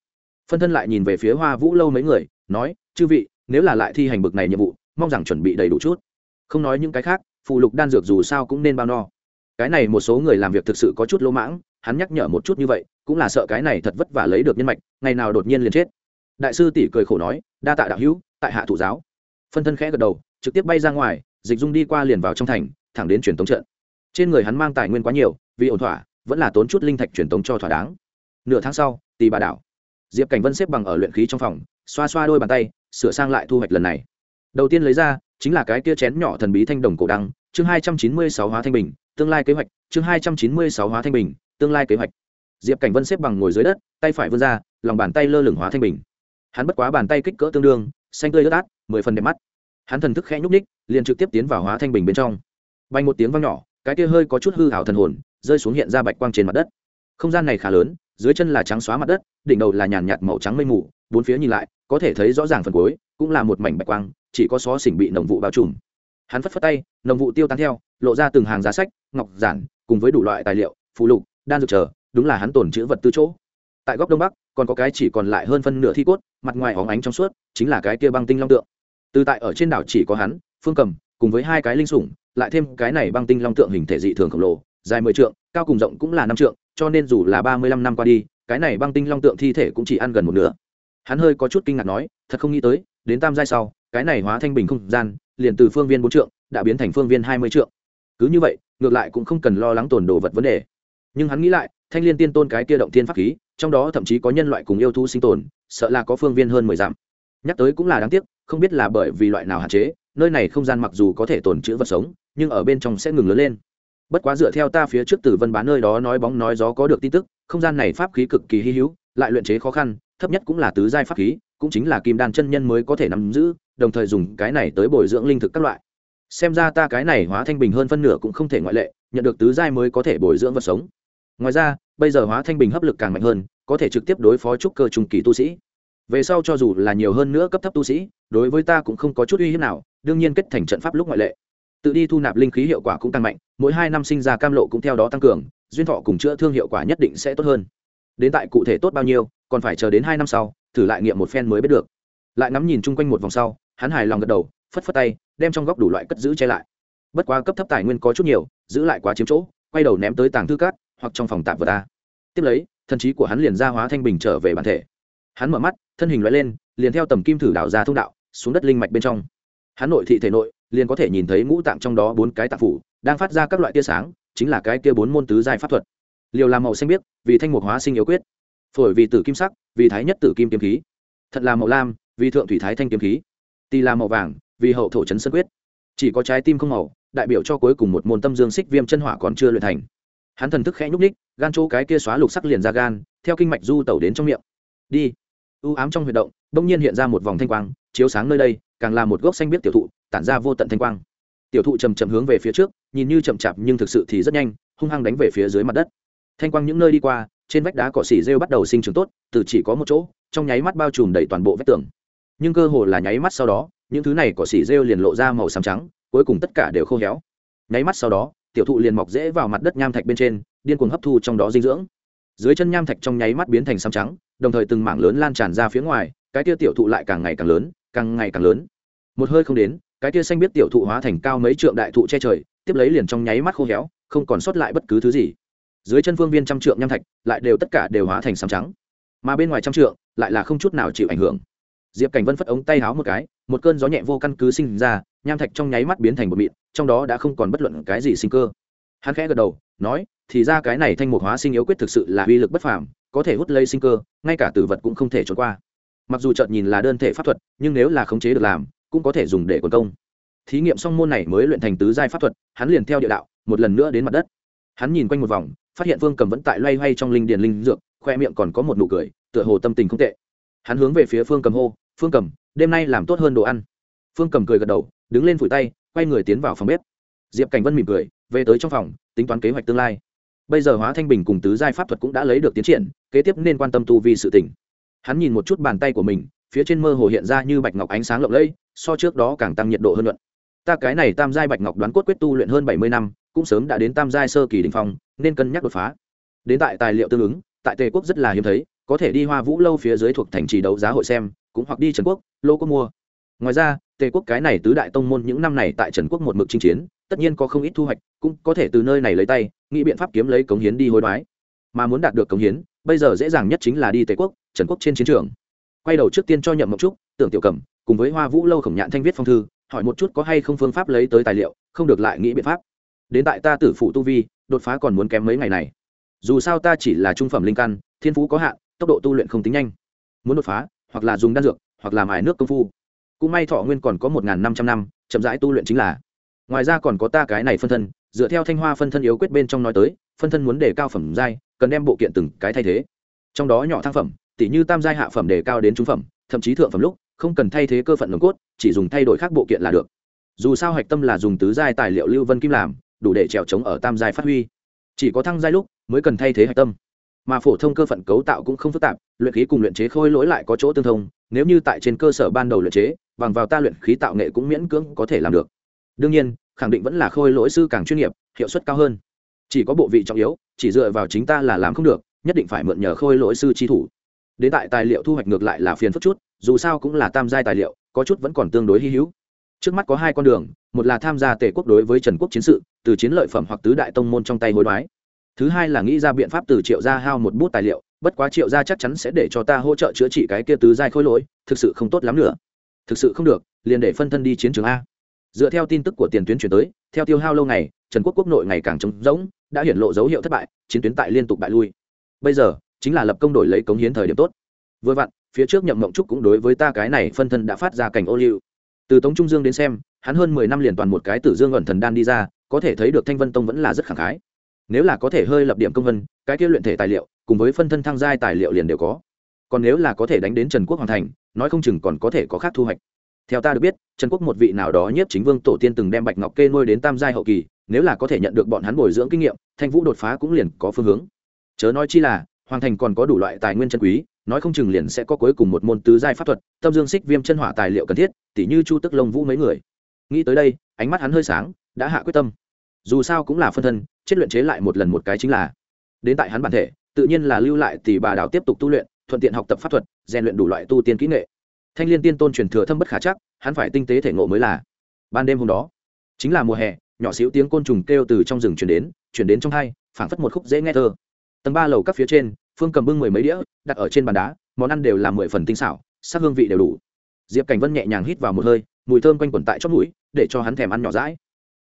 phân thân lại nhìn về phía hoa vũ lâu mấy người, nói, chư vị, nếu là lại thi hành bực này nhiệm vụ, mong rằng chuẩn bị đầy đủ chút. Không nói những cái khác phụ lục đan dược dù sao cũng nên bao no. Cái này một số người làm việc thực sự có chút lỗ mãng, hắn nhắc nhở một chút như vậy, cũng là sợ cái này thật vất vả lấy được nhân mạch, ngày nào đột nhiên liền chết. Đại sư tỷ cười khổ nói, đa tạ đạo hữu, tại hạ thủ giáo. Phân thân khẽ gật đầu, trực tiếp bay ra ngoài, dịch dung đi qua liền vào trong thành, thẳng đến truyền tống trận. Trên người hắn mang tài nguyên quá nhiều, vì ổn thỏa, vẫn là tốn chút linh thạch truyền tống cho thỏa đáng. Nửa tháng sau tì bà đảo diệp cảnh vân xếp bằng ở luyện khí trong phòng, xoa xoa đôi bàn tay, sửa sang lại thu hoạch lần này. Đầu tiên lấy ra, chính là cái kia chén nhỏ thần bí thanh đồng cổ đăng, chương hai trăm chín mươi sáu hóa thanh bình, tương lai kế hoạch, chương hai trăm chín mươi sáu hóa thanh bình, tương lai kế hoạch. Diệp cảnh vân xếp bằng ngồi dưới đất, tay phải vươn ra, lòng bàn tay lơ lửng hóa thanh bình. Hắn bất quá bàn tay kích cỡ tương đương, xanh tươi ướt át, mười phần đẹp mắt. Hắn thần thức khẽ nhúc ních liền trực tiếp tiến vào hóa thanh bình bên trong. Bay một tiếng vang nhỏ, cái kia hơi có chút hư hảo thần hồn, rơi xuống hiện ra bạch quang trên mặt đất không gian này khá lớn, dưới chân là trắng xóa mặt đất, đỉnh đầu là nhàn nhạt màu trắng mây mù, bốn phía nhìn lại, có thể thấy rõ ràng phần cuối, cũng là một mảnh bạch quang, chỉ có xó xỉnh bị nồng vụ bao trùm. Hắn phất phất tay, nồng vụ tiêu tán theo, lộ ra từng hàng giá sách, ngọc giản, cùng với đủ loại tài liệu phụ lục, đan dược chờ, đúng là hắn tồn chữ vật tư chỗ. Tại góc đông bắc, còn có cái chỉ còn lại hơn phân nửa thi cốt, mặt ngoài óng ánh trong suốt, chính là cái kia băng tinh long tượng. Từ tại ở trên đảo chỉ có hắn, phương cầm, cùng với hai cái linh sủng, lại thêm cái này băng tinh long tượng hình thể dị thường khổng lồ, dài mười trượng, cao cùng rộng cũng là năm trượng cho nên dù là ba mươi lăm năm qua đi, cái này băng tinh long tượng thi thể cũng chỉ ăn gần một nửa. Hắn hơi có chút kinh ngạc nói, thật không nghĩ tới, đến tam giai sau, cái này hóa thanh bình không gian, liền từ phương viên bốn trượng, đã biến thành phương viên hai mươi trượng. Cứ như vậy, ngược lại cũng không cần lo lắng tổn đồ vật vấn đề. Nhưng hắn nghĩ lại, thanh liên tiên tôn cái kia động thiên pháp khí, trong đó thậm chí có nhân loại cùng yêu thú sinh tồn, sợ là có phương viên hơn mười dặm. Nhắc tới cũng là đáng tiếc, không biết là bởi vì loại nào hạn chế, nơi này không gian mặc dù có thể tồn chữ vật sống, nhưng ở bên trong sẽ ngừng lớn lên bất quá dựa theo ta phía trước Tử vân bán nơi đó nói bóng nói gió có được tin tức, không gian này pháp khí cực kỳ hy hữu, lại luyện chế khó khăn, thấp nhất cũng là tứ giai pháp khí, cũng chính là kim đan chân nhân mới có thể nắm giữ, đồng thời dùng cái này tới bồi dưỡng linh thực các loại. Xem ra ta cái này hóa thanh bình hơn phân nửa cũng không thể ngoại lệ, nhận được tứ giai mới có thể bồi dưỡng vật sống. Ngoài ra, bây giờ hóa thanh bình hấp lực càng mạnh hơn, có thể trực tiếp đối phó trúc cơ trung kỳ tu sĩ. Về sau cho dù là nhiều hơn nữa cấp thấp tu sĩ, đối với ta cũng không có chút uy hiếp nào, đương nhiên kết thành trận pháp lúc ngoại lệ tự đi thu nạp linh khí hiệu quả cũng tăng mạnh, mỗi hai năm sinh ra cam lộ cũng theo đó tăng cường, duyên thọ cùng chữa thương hiệu quả nhất định sẽ tốt hơn. Đến tại cụ thể tốt bao nhiêu, còn phải chờ đến hai năm sau, thử lại nghiệm một phen mới biết được. Lại ngắm nhìn chung quanh một vòng sau, hắn hài lòng gật đầu, phất phất tay, đem trong góc đủ loại cất giữ che lại. Bất quá cấp thấp tài nguyên có chút nhiều, giữ lại quá chiếm chỗ, quay đầu ném tới tàng thư cát hoặc trong phòng tạp vật ta tiếp lấy, thần trí của hắn liền ra hóa thanh bình trở về bản thể. Hắn mở mắt, thân hình loại lên, liền theo tầm kim thử đảo ra thông đạo, xuống đất linh mạch bên trong. Hắn nội thị thể nội liền có thể nhìn thấy ngũ tạng trong đó bốn cái tạp phủ đang phát ra các loại tia sáng, chính là cái kia bốn môn tứ giai pháp thuật. Liều làm màu xanh biếc, vì thanh mục hóa sinh yếu quyết. Phổi vì tử kim sắc, vì thái nhất tử kim kiếm khí. Thật là màu lam, vì thượng thủy thái thanh kiếm khí. Tì là màu vàng, vì hậu thổ trấn sân quyết. Chỉ có trái tim không màu, đại biểu cho cuối cùng một môn tâm dương xích viêm chân hỏa còn chưa luyện thành. Hắn thần thức khẽ nhúc ních gan chỗ cái kia xóa lục sắc liền ra gan, theo kinh mạch du tẩu đến trong miệng. Đi. U ám trong huyệt động, bỗng nhiên hiện ra một vòng thanh quang, chiếu sáng nơi đây, càng là một gốc xanh biết tiểu thụ tản ra vô tận thanh quang. Tiểu thụ chầm chậm hướng về phía trước, nhìn như chậm chạp nhưng thực sự thì rất nhanh, hung hăng đánh về phía dưới mặt đất. Thanh quang những nơi đi qua, trên vách đá cỏ xỉ rêu bắt đầu sinh trưởng tốt, từ chỉ có một chỗ, trong nháy mắt bao trùm đầy toàn bộ vách tường. Nhưng cơ hồ là nháy mắt sau đó, những thứ này cỏ xỉ rêu liền lộ ra màu xám trắng, cuối cùng tất cả đều khô héo. Nháy mắt sau đó, tiểu thụ liền mọc rễ vào mặt đất nham thạch bên trên, điên cuồng hấp thu trong đó dinh dưỡng. Dưới chân nham thạch trong nháy mắt biến thành xám trắng, đồng thời từng mảng lớn lan tràn ra phía ngoài, cái kia tiểu thụ lại càng ngày càng lớn, càng ngày càng lớn. Một hơi không đến cái tia xanh biết tiểu thụ hóa thành cao mấy trượng đại thụ che trời, tiếp lấy liền trong nháy mắt khô héo, không còn sót lại bất cứ thứ gì. Dưới chân phương viên trăm trượng nham thạch, lại đều tất cả đều hóa thành xám trắng. Mà bên ngoài trăm trượng, lại là không chút nào chịu ảnh hưởng. Diệp cảnh vân phất ống tay háo một cái, một cơn gió nhẹ vô căn cứ sinh ra, nham thạch trong nháy mắt biến thành một mịn, trong đó đã không còn bất luận cái gì sinh cơ. Hắn khẽ gật đầu, nói, thì ra cái này thanh mục hóa sinh yếu quyết thực sự là uy lực bất phàm, có thể hút lấy sinh cơ, ngay cả tử vật cũng không thể trốn qua. Mặc dù chợt nhìn là đơn thể pháp thuật, nhưng nếu là khống chế được làm cũng có thể dùng để quần công. Thí nghiệm xong môn này mới luyện thành tứ giai pháp thuật, hắn liền theo địa đạo, một lần nữa đến mặt đất. Hắn nhìn quanh một vòng, phát hiện vương cầm vẫn tại loay hoay trong linh điền linh dược, khoe miệng còn có một nụ cười, tựa hồ tâm tình không tệ. Hắn hướng về phía phương cầm hô, phương cầm, đêm nay làm tốt hơn đồ ăn. Phương cầm cười gật đầu, đứng lên phủi tay, quay người tiến vào phòng bếp. Diệp cảnh vân mỉm cười, về tới trong phòng, tính toán kế hoạch tương lai. Bây giờ hóa thanh bình cùng tứ giai pháp thuật cũng đã lấy được tiến triển, kế tiếp nên quan tâm tu vi sự tỉnh hắn nhìn một chút bàn tay của mình, phía trên mơ hồ hiện ra như bạch ngọc ánh sáng lộng lẫy so trước đó càng tăng nhiệt độ hơn luận ta cái này tam giai bạch ngọc đoán cốt quyết tu luyện hơn bảy mươi năm, cũng sớm đã đến tam giai sơ kỳ đình phong, nên cân nhắc đột phá. Đến tại tài liệu tương ứng, tại tề quốc rất là hiếm thấy, có thể đi hoa vũ lâu phía dưới thuộc thành trì đấu giá hội xem, cũng hoặc đi trần quốc, lô có mua. Ngoài ra, tề quốc cái này tứ đại tông môn những năm này tại trần quốc một mực chinh chiến, tất nhiên có không ít thu hoạch, cũng có thể từ nơi này lấy tay, nghĩ biện pháp kiếm lấy cống hiến đi hối đoái. Mà muốn đạt được cống hiến, bây giờ dễ dàng nhất chính là đi tề quốc, trần quốc trên chiến trường quay đầu trước tiên cho nhậm mộng trúc, tưởng tiểu cầm, cùng với hoa vũ lâu khổng nhạn thanh viết phong thư, hỏi một chút có hay không phương pháp lấy tới tài liệu, không được lại nghĩ biện pháp. Đến tại ta tử phụ tu vi, đột phá còn muốn kém mấy ngày này. Dù sao ta chỉ là trung phẩm linh căn, thiên phú có hạn, tốc độ tu luyện không tính nhanh. Muốn đột phá, hoặc là dùng đan dược, hoặc làm mài nước công phu. Cũng may thọ nguyên còn có một năm trăm năm, chậm rãi tu luyện chính là. Ngoài ra còn có ta cái này phân thân, dựa theo thanh hoa phân thân yếu quyết bên trong nói tới, phân thân muốn đề cao phẩm giai, cần đem bộ kiện từng cái thay thế. Trong đó nhỏ thang phẩm tỉ như tam giai hạ phẩm đề cao đến trung phẩm, thậm chí thượng phẩm lúc, không cần thay thế cơ phận nồng cốt, chỉ dùng thay đổi khác bộ kiện là được. Dù sao hạch tâm là dùng tứ giai tài liệu lưu vân kim làm, đủ để trèo trống ở tam giai phát huy. Chỉ có thăng giai lúc mới cần thay thế hạch tâm. Mà phổ thông cơ phận cấu tạo cũng không phức tạp, luyện khí cùng luyện chế khôi lỗi lại có chỗ tương thông, nếu như tại trên cơ sở ban đầu luyện chế, bằng vào ta luyện khí tạo nghệ cũng miễn cưỡng có thể làm được. Đương nhiên, khẳng định vẫn là khôi lỗi sư càng chuyên nghiệp, hiệu suất cao hơn. Chỉ có bộ vị trọng yếu, chỉ dựa vào chính ta là làm không được, nhất định phải mượn nhờ khôi lỗi sư chi thủ đến tại tài liệu thu hoạch ngược lại là phiền phức chút, dù sao cũng là tam giai tài liệu, có chút vẫn còn tương đối hy hữu. Trước mắt có hai con đường, một là tham gia tể quốc đối với trần quốc chiến sự, từ chiến lợi phẩm hoặc tứ đại tông môn trong tay hối đoái. Thứ hai là nghĩ ra biện pháp từ triệu gia hao một bút tài liệu, bất quá triệu gia chắc chắn sẽ để cho ta hỗ trợ chữa trị cái kia tứ giai khôi lỗi, thực sự không tốt lắm nữa. Thực sự không được, liền để phân thân đi chiến trường a. Dựa theo tin tức của tiền tuyến chuyển tới, theo tiêu hao lâu ngày, trần quốc quốc nội ngày càng trống rỗng, đã hiển lộ dấu hiệu thất bại, chiến tuyến tại liên tục bại lui. Bây giờ chính là lập công đổi lấy cống hiến thời điểm tốt. Vừa vặn, phía trước nhậm mộng trúc cũng đối với ta cái này phân thân đã phát ra cảnh ô liu. Từ tống trung dương đến xem, hắn hơn mười năm liền toàn một cái tử dương ẩn thần đan đi ra, có thể thấy được thanh vân tông vẫn là rất khẳng khái. Nếu là có thể hơi lập điểm công vân, cái kia luyện thể tài liệu, cùng với phân thân thăng giai tài liệu liền đều có. Còn nếu là có thể đánh đến trần quốc hoàn thành, nói không chừng còn có thể có khác thu hoạch. Theo ta được biết, trần quốc một vị nào đó nhiếp chính vương tổ tiên từng đem bạch ngọc kê nuôi đến tam giai hậu kỳ, nếu là có thể nhận được bọn hắn bồi dưỡng kinh nghiệm, thanh vũ đột phá cũng liền có phương hướng. Chớ nói chi là hoàng thành còn có đủ loại tài nguyên chân quý, nói không chừng liền sẽ có cuối cùng một môn tứ giai pháp thuật, tâm dương xích viêm chân hỏa tài liệu cần thiết, tỉ như chu tức lông vũ mấy người. Nghĩ tới đây, ánh mắt hắn hơi sáng, đã hạ quyết tâm. Dù sao cũng là phân thân, chết luyện chế lại một lần một cái chính là. Đến tại hắn bản thể, tự nhiên là lưu lại thì bà đạo tiếp tục tu luyện, thuận tiện học tập pháp thuật, rèn luyện đủ loại tu tiên kỹ nghệ. Thanh liên tiên tôn truyền thừa thâm bất khả chắc, hắn phải tinh tế thể ngộ mới là. Ban đêm hôm đó, chính là mùa hè, nhỏ xíu tiếng côn trùng kêu từ trong rừng chuyển đến chuyển đến trong hai, phảng phất một khúc dễ nghe thơ tầng ba lầu các phía trên, phương cầm bưng mười mấy đĩa, đặt ở trên bàn đá, món ăn đều là mười phần tinh xảo, sắc hương vị đều đủ. Diệp cảnh vân nhẹ nhàng hít vào một hơi, mùi thơm quanh quẩn tại chót mũi, để cho hắn thèm ăn nhỏ rãi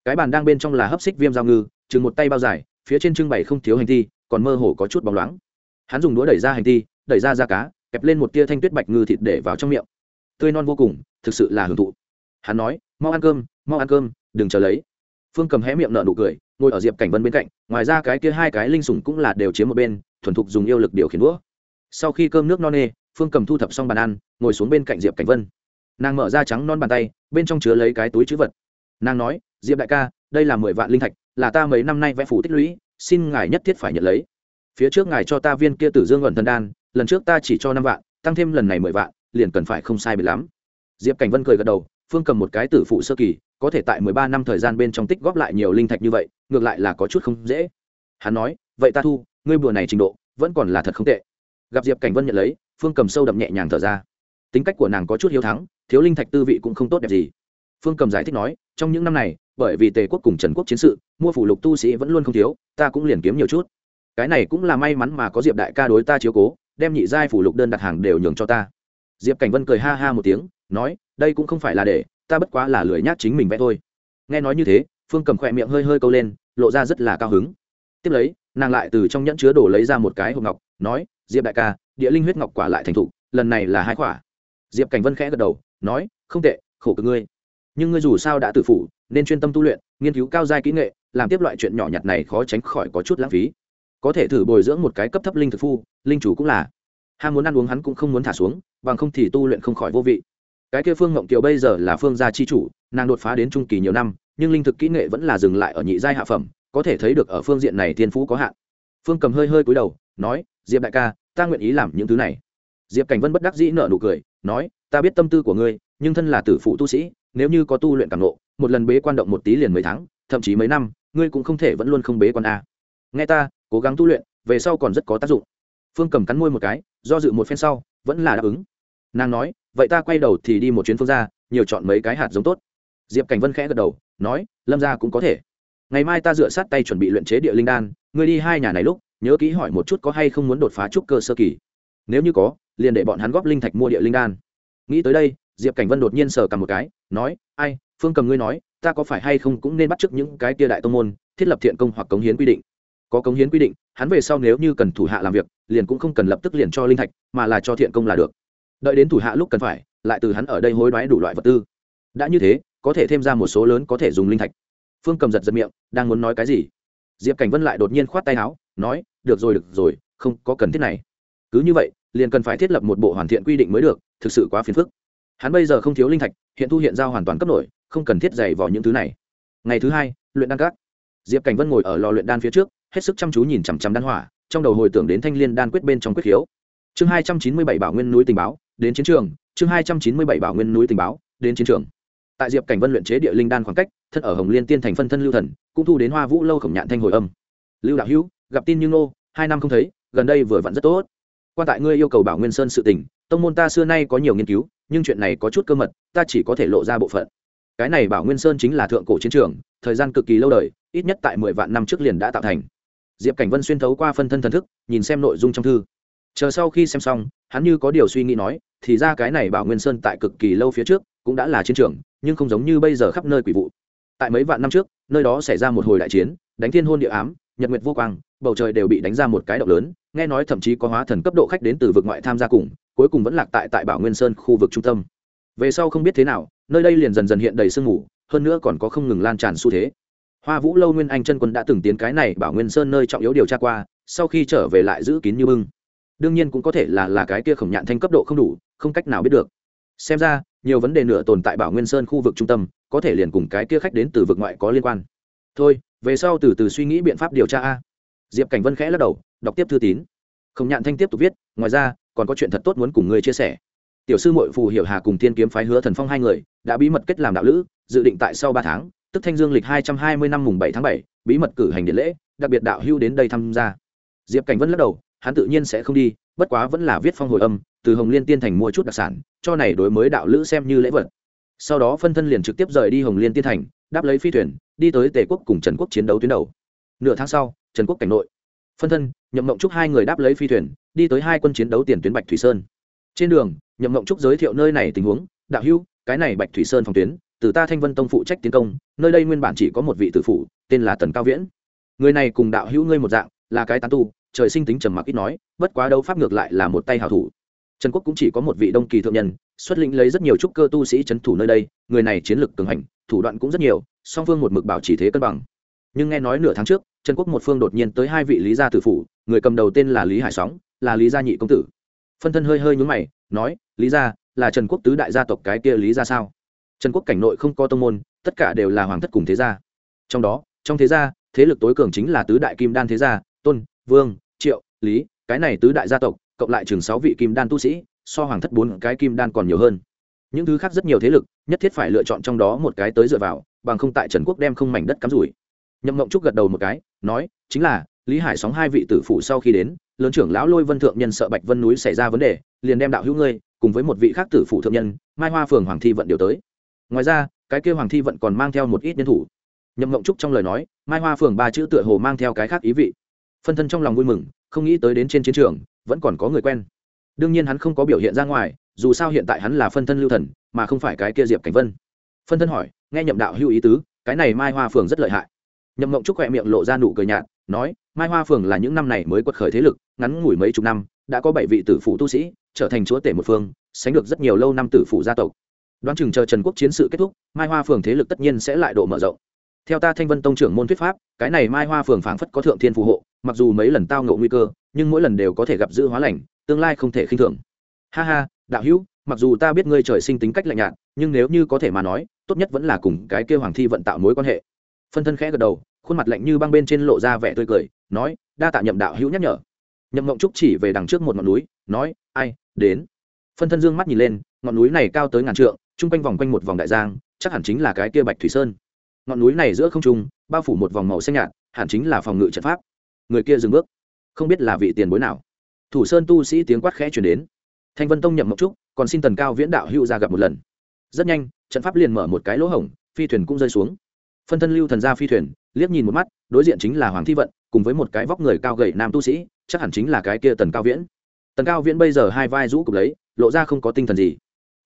cái bàn đang bên trong là hấp xích viêm dao ngư, chừng một tay bao dài, phía trên trưng bày không thiếu hành thi, còn mơ hồ có chút bóng loáng. Hắn dùng đũa đẩy ra hành thi, đẩy ra da cá, kẹp lên một tia thanh tuyết bạch ngư thịt để vào trong miệng. Tươi non vô cùng, thực sự là hưởng thụ. Hắn nói, mau ăn cơm, mau ăn cơm, đừng chờ lấy phương cầm hé miệng nợ nụ cười, ngồi ở diệp cảnh vân bên cạnh, ngoài ra cái kia hai cái linh sủng cũng là đều chiếm một bên, thuần thục dùng yêu lực điều khiển đũa. Sau khi cơm nước no nê, phương cầm thu thập xong bàn ăn, ngồi xuống bên cạnh diệp cảnh vân. Nàng mở ra trắng non bàn tay, bên trong chứa lấy cái túi chữ vật. Nàng nói, diệp đại ca, đây là mười vạn linh thạch, là ta mấy năm nay vẽ phủ tích lũy, xin ngài nhất thiết phải nhận lấy. Phía trước ngài cho ta viên kia tử dương ẩn thân đan, lần trước ta chỉ cho năm vạn, tăng thêm lần này mười vạn, liền cần phải không sai bị lắm. Diệp cảnh vân cười gật đầu, phương cầm một cái tử phụ sơ kỳ có thể tại mười ba năm thời gian bên trong tích góp lại nhiều linh thạch như vậy, ngược lại là có chút không dễ. Hắn nói, vậy ta thu, ngươi bùa này trình độ, vẫn còn là thật không tệ. Gặp diệp cảnh vân nhận lấy, phương cầm sâu đậm nhẹ nhàng thở ra. Tính cách của nàng có chút hiếu thắng, thiếu linh thạch tư vị cũng không tốt đẹp gì. Phương cầm giải thích nói, trong những năm này, bởi vì tề quốc cùng trần quốc chiến sự, mua phủ lục tu sĩ vẫn luôn không thiếu, ta cũng liền kiếm nhiều chút. Cái này cũng là may mắn mà có diệp đại ca đối ta chiếu cố, đem nhị giai phủ lục đơn đặt hàng đều nhường cho ta. Diệp cảnh vân cười ha ha một tiếng, nói, đây cũng không phải là để ta bất quá là lười nhác chính mình vẽ thôi. Nghe nói như thế, phương cầm khỏe miệng hơi hơi câu lên, lộ ra rất là cao hứng. Tiếp lấy, nàng lại từ trong nhẫn chứa đổ lấy ra một cái hộp ngọc, nói, diệp đại ca, địa linh huyết ngọc quả lại thành thụ lần này là hai quả. Diệp cảnh vân khẽ gật đầu, nói, không tệ, khổ cực ngươi. Nhưng ngươi dù sao đã tự phủ nên chuyên tâm tu luyện, nghiên cứu cao giai kỹ nghệ, làm tiếp loại chuyện nhỏ nhặt này khó tránh khỏi có chút lãng phí. Có thể thử bồi dưỡng một cái cấp thấp linh thực phu, linh chủ cũng là. Ham muốn ăn uống hắn cũng không muốn thả xuống, bằng không thì tu luyện không khỏi vô vị cái kia phương ngộng kiều bây giờ là phương gia chi chủ, nàng đột phá đến trung kỳ nhiều năm, nhưng linh thực kỹ nghệ vẫn là dừng lại ở nhị giai hạ phẩm, có thể thấy được ở phương diện này thiên phú có hạn. Phương cầm hơi hơi cúi đầu, nói, diệp đại ca, ta nguyện ý làm những thứ này. Diệp cảnh vân bất đắc dĩ nợ nụ cười, nói, ta biết tâm tư của ngươi, nhưng thân là tử phụ tu sĩ, nếu như có tu luyện càng lộ một lần bế quan động một tí liền mấy tháng, thậm chí mấy năm, ngươi cũng không thể vẫn luôn không bế quan a. Nghe ta, cố gắng tu luyện, về sau còn rất có tác dụng. Phương cầm cắn môi một cái, do dự một phen sau, vẫn là đáp ứng. Nàng nói vậy ta quay đầu thì đi một chuyến phương ra nhiều chọn mấy cái hạt giống tốt. Diệp cảnh vân khẽ gật đầu, nói, lâm ra cũng có thể. Ngày mai ta dựa sát tay chuẩn bị luyện chế địa linh đan, ngươi đi hai nhà này lúc, nhớ kỹ hỏi một chút có hay không muốn đột phá trúc cơ sơ kỳ. Nếu như có, liền để bọn hắn góp linh thạch mua địa linh đan. Nghĩ tới đây, diệp cảnh vân đột nhiên sờ cầm một cái, nói, ai, phương cầm ngươi nói, ta có phải hay không cũng nên bắt chước những cái tia đại tông môn, thiết lập thiện công hoặc cống hiến quy định? Có cống hiến quy định, hắn về sau nếu như cần thủ hạ làm việc, liền cũng không cần lập tức liền cho linh thạch, mà là cho thiện công là được đợi đến thủ hạ lúc cần phải, lại từ hắn ở đây hối đoái đủ loại vật tư. Đã như thế, có thể thêm ra một số lớn có thể dùng linh thạch. Phương cầm giật giật miệng, đang muốn nói cái gì? Diệp cảnh vân lại đột nhiên khoát tay áo, nói, được rồi được rồi, không có cần thiết này. Cứ như vậy, liền cần phải thiết lập một bộ hoàn thiện quy định mới được, thực sự quá phiền phức. Hắn bây giờ không thiếu linh thạch, hiện thu hiện giao hoàn toàn cấp nổi không cần thiết dày vào những thứ này. Ngày thứ hai, luyện đan các. Diệp cảnh vân ngồi ở lò luyện đan phía trước, hết sức chăm chú nhìn chằm chằm đan hỏa, trong đầu hồi tưởng đến thanh liên đan quyết bên trong quyết khiếu chương hai trăm chín mươi bảy bảo nguyên núi tình báo, đến chiến trường. Chương hai trăm chín mươi bảy bảo nguyên núi tình báo, đến chiến trường. Tại diệp cảnh vân luyện chế địa linh đan khoảng cách, thân ở hồng liên tiên thành phân thân lưu thần, cũng thu đến hoa vũ lâu khổng nhạn thanh hồi âm. Lưu đạo hữu, gặp tin như nô hai năm không thấy, gần đây vừa vặn rất tốt. Quan tại ngươi yêu cầu bảo nguyên sơn sự tình, tông môn ta xưa nay có nhiều nghiên cứu, nhưng chuyện này có chút cơ mật, ta chỉ có thể lộ ra bộ phận. Cái này bảo nguyên sơn chính là thượng cổ chiến trường, thời gian cực kỳ lâu đời, ít nhất tại mười vạn năm trước liền đã tạo thành. Diệp cảnh vân xuyên thấu qua phân thân thần thức, nhìn xem nội dung trong thư chờ sau khi xem xong, hắn như có điều suy nghĩ nói, thì ra cái này bảo nguyên sơn tại cực kỳ lâu phía trước cũng đã là chiến trường, nhưng không giống như bây giờ khắp nơi quỷ vụ. Tại mấy vạn năm trước, nơi đó xảy ra một hồi đại chiến, đánh thiên hôn địa ám, nhật nguyệt vô quang, bầu trời đều bị đánh ra một cái động lớn, nghe nói thậm chí có hóa thần cấp độ khách đến từ vực ngoại tham gia cùng, cuối cùng vẫn lạc tại tại bảo nguyên sơn khu vực trung tâm. Về sau không biết thế nào, nơi đây liền dần dần hiện đầy sương mù, hơn nữa còn có không ngừng lan tràn xu thế. Hoa vũ lâu nguyên anh chân quân đã từng tiến cái này bảo nguyên sơn nơi trọng yếu điều tra qua, sau khi trở về lại giữ kín như bưng đương nhiên cũng có thể là là cái kia khổng nhạn thanh cấp độ không đủ, không cách nào biết được. Xem ra, nhiều vấn đề nửa tồn tại bảo nguyên sơn khu vực trung tâm, có thể liền cùng cái kia khách đến từ vực ngoại có liên quan. Thôi, về sau từ từ suy nghĩ biện pháp điều tra a. Diệp cảnh vân khẽ lắc đầu, đọc tiếp thư tín. Khổng nhạn thanh tiếp tục viết, ngoài ra, còn có chuyện thật tốt muốn cùng ngươi chia sẻ. Tiểu sư mội phù hiểu hà cùng tiên kiếm phái hứa thần phong hai người, đã bí mật kết làm đạo lữ, dự định tại sau ba tháng, tức thanh dương lịch hai trăm hai mươi năm mùng bảy tháng bảy, bí mật cử hành điện lễ, đặc biệt đạo hưu đến đây tham gia. Diệp cảnh vân lắc đầu hắn tự nhiên sẽ không đi, bất quá vẫn là viết phong hồi âm, từ hồng liên tiên thành mua chút đặc sản, cho này đối mới đạo lữ xem như lễ vật. Sau đó phân thân liền trực tiếp rời đi hồng liên tiên thành, đáp lấy phi thuyền, đi tới tề quốc cùng trần quốc chiến đấu tuyến đầu. Nửa tháng sau, trần quốc cảnh nội. Phân thân, nhậm mộng trúc hai người đáp lấy phi thuyền, đi tới hai quân chiến đấu tiền tuyến bạch thủy sơn. Trên đường, nhậm mộng trúc giới thiệu nơi này tình huống, đạo hưu cái này bạch thủy sơn phòng tuyến, từ ta thanh vân tông phụ trách tiến công, nơi đây nguyên bản chỉ có một vị tử phụ, tên là tần cao viễn. Người này cùng đạo hữu ngươi một dạng là cái tán tu, trời sinh tính trầm mặc ít nói, bất quá đấu pháp ngược lại là một tay hảo thủ. Trần quốc cũng chỉ có một vị đông kỳ thượng nhân, xuất lĩnh lấy rất nhiều trúc cơ tu sĩ c h ấ n thủ nơi đây, người này chiến lược cường hành, thủ đoạn cũng rất nhiều, song phương một mực bảo chỉ thế cân bằng. Nhưng nghe nói nửa tháng trước, trần quốc một phương đột nhiên tới hai vị lý gia tử phủ, người cầm đầu tên là lý hải sóng, là lý gia nhị công tử. Phân thân hơi hơi nhúng mày, nói, lý gia, là trần quốc tứ đại gia tộc cái kia lý gia sao? Trần quốc cảnh nội không có tông môn, tất cả đều là hoàng thất cùng thế gia. Trong đó, trong thế gia, thế lực tối cường chính là tứ đại kim đan thế gia tôn, vương, triệu, lý, cái này tứ đại gia tộc, cộng lại chừng sáu vị kim đan tu sĩ, so hoàng thất bốn cái kim đan còn nhiều hơn. Những thứ khác rất nhiều thế lực, nhất thiết phải lựa chọn trong đó một cái tới dựa vào, bằng không tại trần quốc đem không mảnh đất cắm rủi. Nhậm mộng trúc gật đầu một cái, nói, chính là, lý hải sóng hai vị tử phụ sau khi đến, lớn trưởng lão lôi vân thượng nhân sợ bạch vân núi xảy ra vấn đề, liền đem đạo hữu ngươi, cùng với một vị khác tử phụ thượng nhân, mai hoa phường hoàng thi vận điều tới. Ngoài ra, cái kêu hoàng thi vận còn mang theo một ít nhân thủ. Nhậm mộng trúc trong lời nói, mai hoa phường ba chữ tựa hồ mang theo cái khác ý vị phân thân trong lòng vui mừng, không nghĩ tới đến trên chiến trường, vẫn còn có người quen. Đương nhiên hắn không có biểu hiện ra ngoài, dù sao hiện tại hắn là phân thân lưu thần, mà không phải cái kia diệp cảnh vân. Phân thân hỏi, nghe nhậm đạo hưu ý tứ, cái này mai hoa phường rất lợi hại. Nhậm mộng trúc khỏe miệng lộ ra nụ cười nhạt, nói, mai hoa phường là những năm này mới quật khởi thế lực, ngắn ngủi mấy chục năm, đã có bảy vị tử phụ tu sĩ, trở thành chúa tể một phương, sánh được rất nhiều lâu năm tử phụ gia tộc. Đoán chừng chờ trần quốc chiến sự kết thúc, mai hoa phường thế lực tất nhiên sẽ lại độ mở rộng theo ta thanh vân tông trưởng môn thuyết pháp, cái này mai hoa phường phảng phất có thượng thiên phù hộ, mặc dù mấy lần tao ngộ nguy cơ, nhưng mỗi lần đều có thể gặp giữ hóa lành, tương lai không thể khinh thường. Ha ha, đạo hữu, mặc dù ta biết ngươi trời sinh tính cách lạnh nhạt, nhưng nếu như có thể mà nói, tốt nhất vẫn là cùng cái kêu hoàng thi vận tạo mối quan hệ. Phân thân khẽ gật đầu, khuôn mặt lạnh như băng bên trên lộ ra vẻ tươi cười, nói, đa tạ nhậm đạo hữu nhắc nhở. Nhậm mộng trúc chỉ về đằng trước một ngọn núi, nói, ai, đến. Phân thân dương mắt nhìn lên, ngọn núi này cao tới ngàn trượng, chung quanh vòng quanh một vòng đại giang, chắc hẳn chính là cái kia bạch thủy sơn ngọn núi này giữa không trung, bao phủ một vòng màu xanh nhạt, hẳn chính là phòng ngự trận pháp. Người kia dừng bước. Không biết là vị tiền bối nào. Thủ sơn tu sĩ tiếng quát khẽ chuyển đến. Thanh vân tông nhậm mộc trúc, còn xin tần cao viễn đạo hữu ra gặp một lần. Rất nhanh, trận pháp liền mở một cái lỗ hổng, phi thuyền cũng rơi xuống. Phân thân lưu thần ra phi thuyền, liếc nhìn một mắt, đối diện chính là hoàng thi vận, cùng với một cái vóc người cao gầy nam tu sĩ, chắc hẳn chính là cái kia tần cao viễn. Tần cao viễn bây giờ hai vai rũ cục lấy, lộ ra không có tinh thần gì.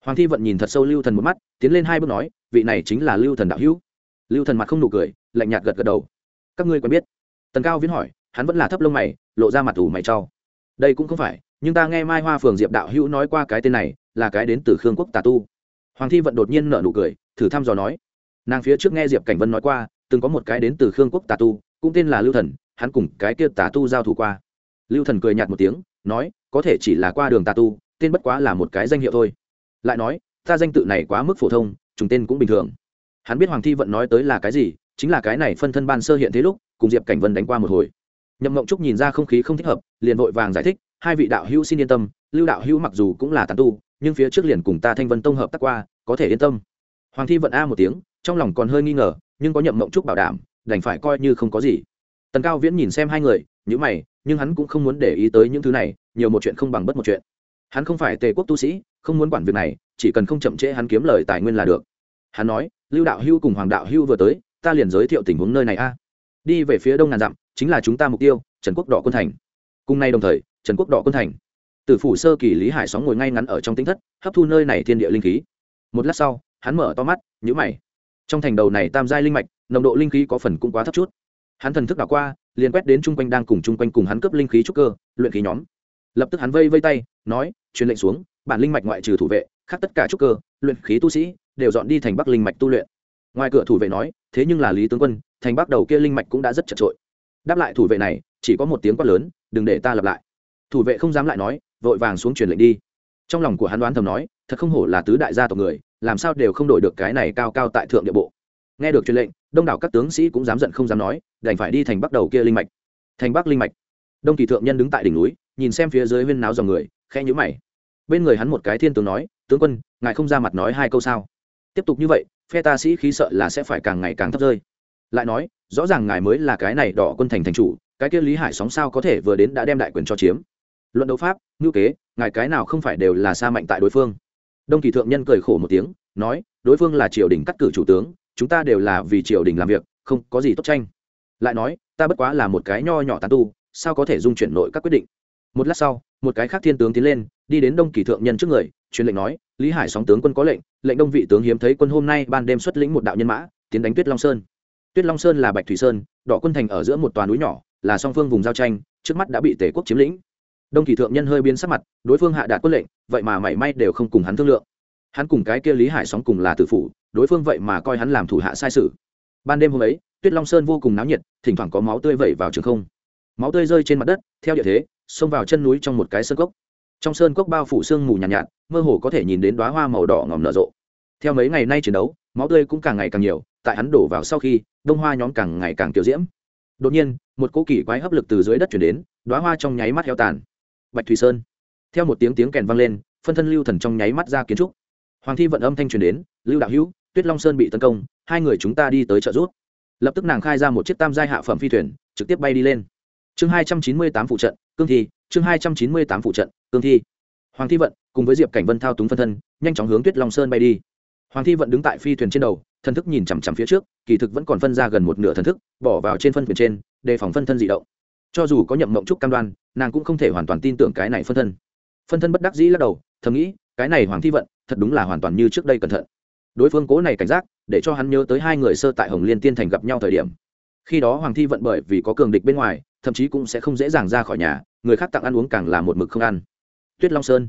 Hoàng thi vận nhìn thật sâu lưu thần một mắt, tiến lên hai bước nói, vị này chính là lưu thần đạo hữu lưu thần mặt không nụ cười, lạnh nhạt gật gật đầu. Các ngươi quen biết. Tần cao viễn hỏi, hắn vẫn là thấp lông mày, lộ ra mặt ủ mày trau đây cũng không phải, nhưng ta nghe mai hoa phường diệp đạo hữu nói qua cái tên này, là cái đến từ khương quốc tà tu. Hoàng thi vận đột nhiên nở nụ cười, thử thăm dò nói. Nàng phía trước nghe diệp cảnh vân nói qua, từng có một cái đến từ khương quốc tà tu, cũng tên là lưu thần, hắn cùng cái kia tà tu giao thủ qua. Lưu thần cười nhạt một tiếng, nói, có thể chỉ là qua đường tà tu, tên bất quá là một cái danh hiệu thôi. Lại nói, ta danh tự này quá mức phổ thông chúng tên cũng bình thường hắn biết hoàng thi vận nói tới là cái gì, chính là cái này phân thân ban sơ hiện thế lúc, cùng diệp cảnh vân đánh qua một hồi. Nhậm mộng trúc nhìn ra không khí không thích hợp, liền vội vàng giải thích, hai vị đạo hữu xin yên tâm, lưu đạo hữu mặc dù cũng là tàn tu, nhưng phía trước liền cùng ta thanh vân tông hợp tác qua, có thể yên tâm. Hoàng thi vận a một tiếng, trong lòng còn hơi nghi ngờ, nhưng có nhậm mộng trúc bảo đảm, đành phải coi như không có gì. Tần cao viễn nhìn xem hai người nhữ mày, nhưng hắn cũng không muốn để ý tới những thứ này, nhiều một chuyện không bằng bất một chuyện. Hắn không phải tề quốc tu sĩ, không muốn quản việc này, chỉ cần không chậm trễ hắn kiếm lời tài nguyên là được. Hắn nói lưu đạo hưu cùng hoàng đạo hưu vừa tới, ta liền giới thiệu tình huống nơi này a. Đi về phía đông ngàn dặm, chính là chúng ta mục tiêu, trần quốc đỏ quân thành. Cùng nay đồng thời, trần quốc đỏ quân thành. Từ phủ sơ kỳ lý hải sóng ngồi ngay ngắn ở trong tính thất, hấp thu nơi này thiên địa linh khí. Một lát sau, hắn mở to mắt nhữ mày. Trong thành đầu này tam giai linh mạch, nồng độ linh khí có phần cũng quá thấp chút. Hắn thần thức đảo qua, liền quét đến chung quanh đang cùng chung quanh cùng hắn cấp linh khí trúc cơ, luyện khí nhóm. Lập tức hắn vây vây tay, nói, truyền lệnh xuống, bản linh mạch ngoại trừ thủ vệ, khác tất cả trúc cơ, luyện khí tu sĩ đều dọn đi thành bắc linh mạch tu luyện ngoài cửa thủ vệ nói thế nhưng là lý tướng quân thành bắc đầu kia linh mạch cũng đã rất chật trội đáp lại thủ vệ này chỉ có một tiếng quát lớn đừng để ta lặp lại thủ vệ không dám lại nói vội vàng xuống truyền lệnh đi trong lòng của hắn đoán thầm nói thật không hổ là tứ đại gia tộc người làm sao đều không đổi được cái này cao cao tại thượng địa bộ nghe được truyền lệnh đông đảo các tướng sĩ cũng dám giận không dám nói đành phải đi thành bắc đầu kia linh mạch thành bắc linh mạch đông kỳ thượng nhân đứng tại đỉnh núi nhìn xem phía dưới huyên náo dòng người khe nhữ mày bên người hắn một cái thiên tướng nói tướng quân ngài không ra mặt nói hai câu sao tiếp tục như vậy, phe ta sĩ khí sợ là sẽ phải càng ngày càng thấp rơi. Lại nói, rõ ràng ngài mới là cái này đỏ quân thành thành chủ, cái kia lý hải sóng sao có thể vừa đến đã đem đại quyền cho chiếm. Luận đấu pháp, ngữ kế, ngài cái nào không phải đều là xa mạnh tại đối phương. Đông kỳ thượng nhân cười khổ một tiếng, nói, đối phương là triều đình cắt cử chủ tướng, chúng ta đều là vì triều đình làm việc, không có gì tốt tranh. Lại nói, ta bất quá là một cái nho nhỏ tán tu, sao có thể dung chuyển nội các quyết định? Một lát sau một cái khác thiên tướng tiến lên, đi đến đông kỳ thượng nhân trước người, truyền lệnh nói, lý hải sóng tướng quân có lệnh lệnh đông vị tướng hiếm thấy quân hôm nay ban đêm xuất lĩnh một đạo nhân mã, tiến đánh tuyết long sơn. Tuyết long sơn là bạch thủy sơn, đỏ quân thành ở giữa một toàn núi nhỏ, là song phương vùng giao tranh, trước mắt đã bị tể quốc chiếm lĩnh. Đông kỳ thượng nhân hơi biến sắc mặt, đối phương hạ đạt quân lệnh, vậy mà mảy may đều không cùng hắn thương lượng. Hắn cùng cái kia lý hải sóng cùng là tử phủ, đối phương vậy mà coi hắn làm thủ hạ sai sự. Ban đêm hôm ấy, tuyết long sơn vô cùng náo nhiệt, thỉnh thoảng có máu tươi vẩy vào trường không. Máu tươi rơi trên mặt đất, theo địa thế xông vào chân núi trong một cái sơn cốc. Trong sơn cốc bao phủ sương mù nhàn nhạt, nhạt mơ hồ có thể nhìn đến đoá hoa màu đỏ ngòm nở rộ. Theo mấy ngày nay chiến đấu máu tươi cũng càng ngày càng nhiều tại hắn đổ vào sau khi đông hoa nhóm càng ngày càng tiểu diễm. Đột nhiên một cỗ kỳ quái hấp lực từ dưới đất chuyển đến đoá hoa trong nháy mắt heo tàn. Bạch thủy sơn. Theo một tiếng tiếng kèn vang lên phân thân lưu thần trong nháy mắt ra kiến trúc. Hoàng thi vận âm thanh truyền đến lưu đạo hữu tuyết long sơn bị tấn công hai người chúng ta đi tới trợ rút lập tức nàng khai ra một chiếc tam giai hạ phẩm phi thuyền trực tiếp bay đi lên. Chương hai trăm chín mươi tám phụ trận cương thi, chương hai trăm chín mươi tám phụ trận, cương thi. Hoàng thi vận cùng với diệp cảnh vân thao túng phân thân, nhanh chóng hướng tuyết long sơn bay đi. Hoàng thi vận đứng tại phi thuyền trên đầu, thần thức nhìn chằm chằm phía trước, kỳ thực vẫn còn phân ra gần một nửa thần thức, bỏ vào trên phân thuyền trên, đề phòng phân thân dị động. Cho dù có nhậm mộng trúc cam đoan, nàng cũng không thể hoàn toàn tin tưởng cái này phân thân. Phân thân bất đắc dĩ lắc đầu, thầm nghĩ, cái này hoàng thi vận thật đúng là hoàn toàn như trước đây cẩn thận. Đối phương cố này cảnh giác, để cho hắn nhớ tới hai người sơ tại hồng liên tiên thành gặp nhau thời điểm. Khi đó hoàng thi vận bởi vì có cường địch bên ngoài thậm chí cũng sẽ không dễ dàng ra khỏi nhà, người khác tặng ăn uống càng là một mực không ăn. Tuyết long sơn.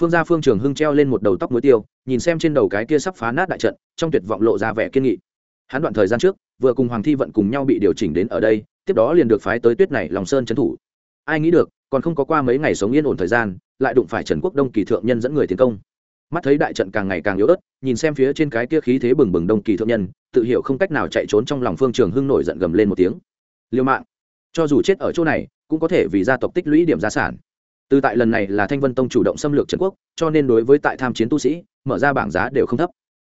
Phương gia phương trường hưng treo lên một đầu tóc muối tiêu, nhìn xem trên đầu cái kia sắp phá nát đại trận, trong tuyệt vọng lộ ra vẻ kiên nghị. Hắn đoạn thời gian trước, vừa cùng hoàng thi vận cùng nhau bị điều chỉnh đến ở đây, tiếp đó liền được phái tới tuyết này lòng sơn trấn thủ. Ai nghĩ được, còn không có qua mấy ngày sống yên ổn thời gian, lại đụng phải trần quốc đông kỳ thượng nhân dẫn người tiến công. Mắt thấy đại trận càng ngày càng yếu ớt, nhìn xem phía trên cái kia khí thế bừng bừng đông kỳ thượng nhân, tự hiểu không cách nào chạy trốn trong lòng phương trường hưng nổi giận gầm lên một tiếng. Liêu mạng! Cho dù chết ở chỗ này, cũng có thể vì gia tộc tích lũy điểm gia sản. Từ tại lần này là thanh vân tông chủ động xâm lược trần quốc, cho nên đối với tại tham chiến tu sĩ, mở ra bảng giá đều không thấp.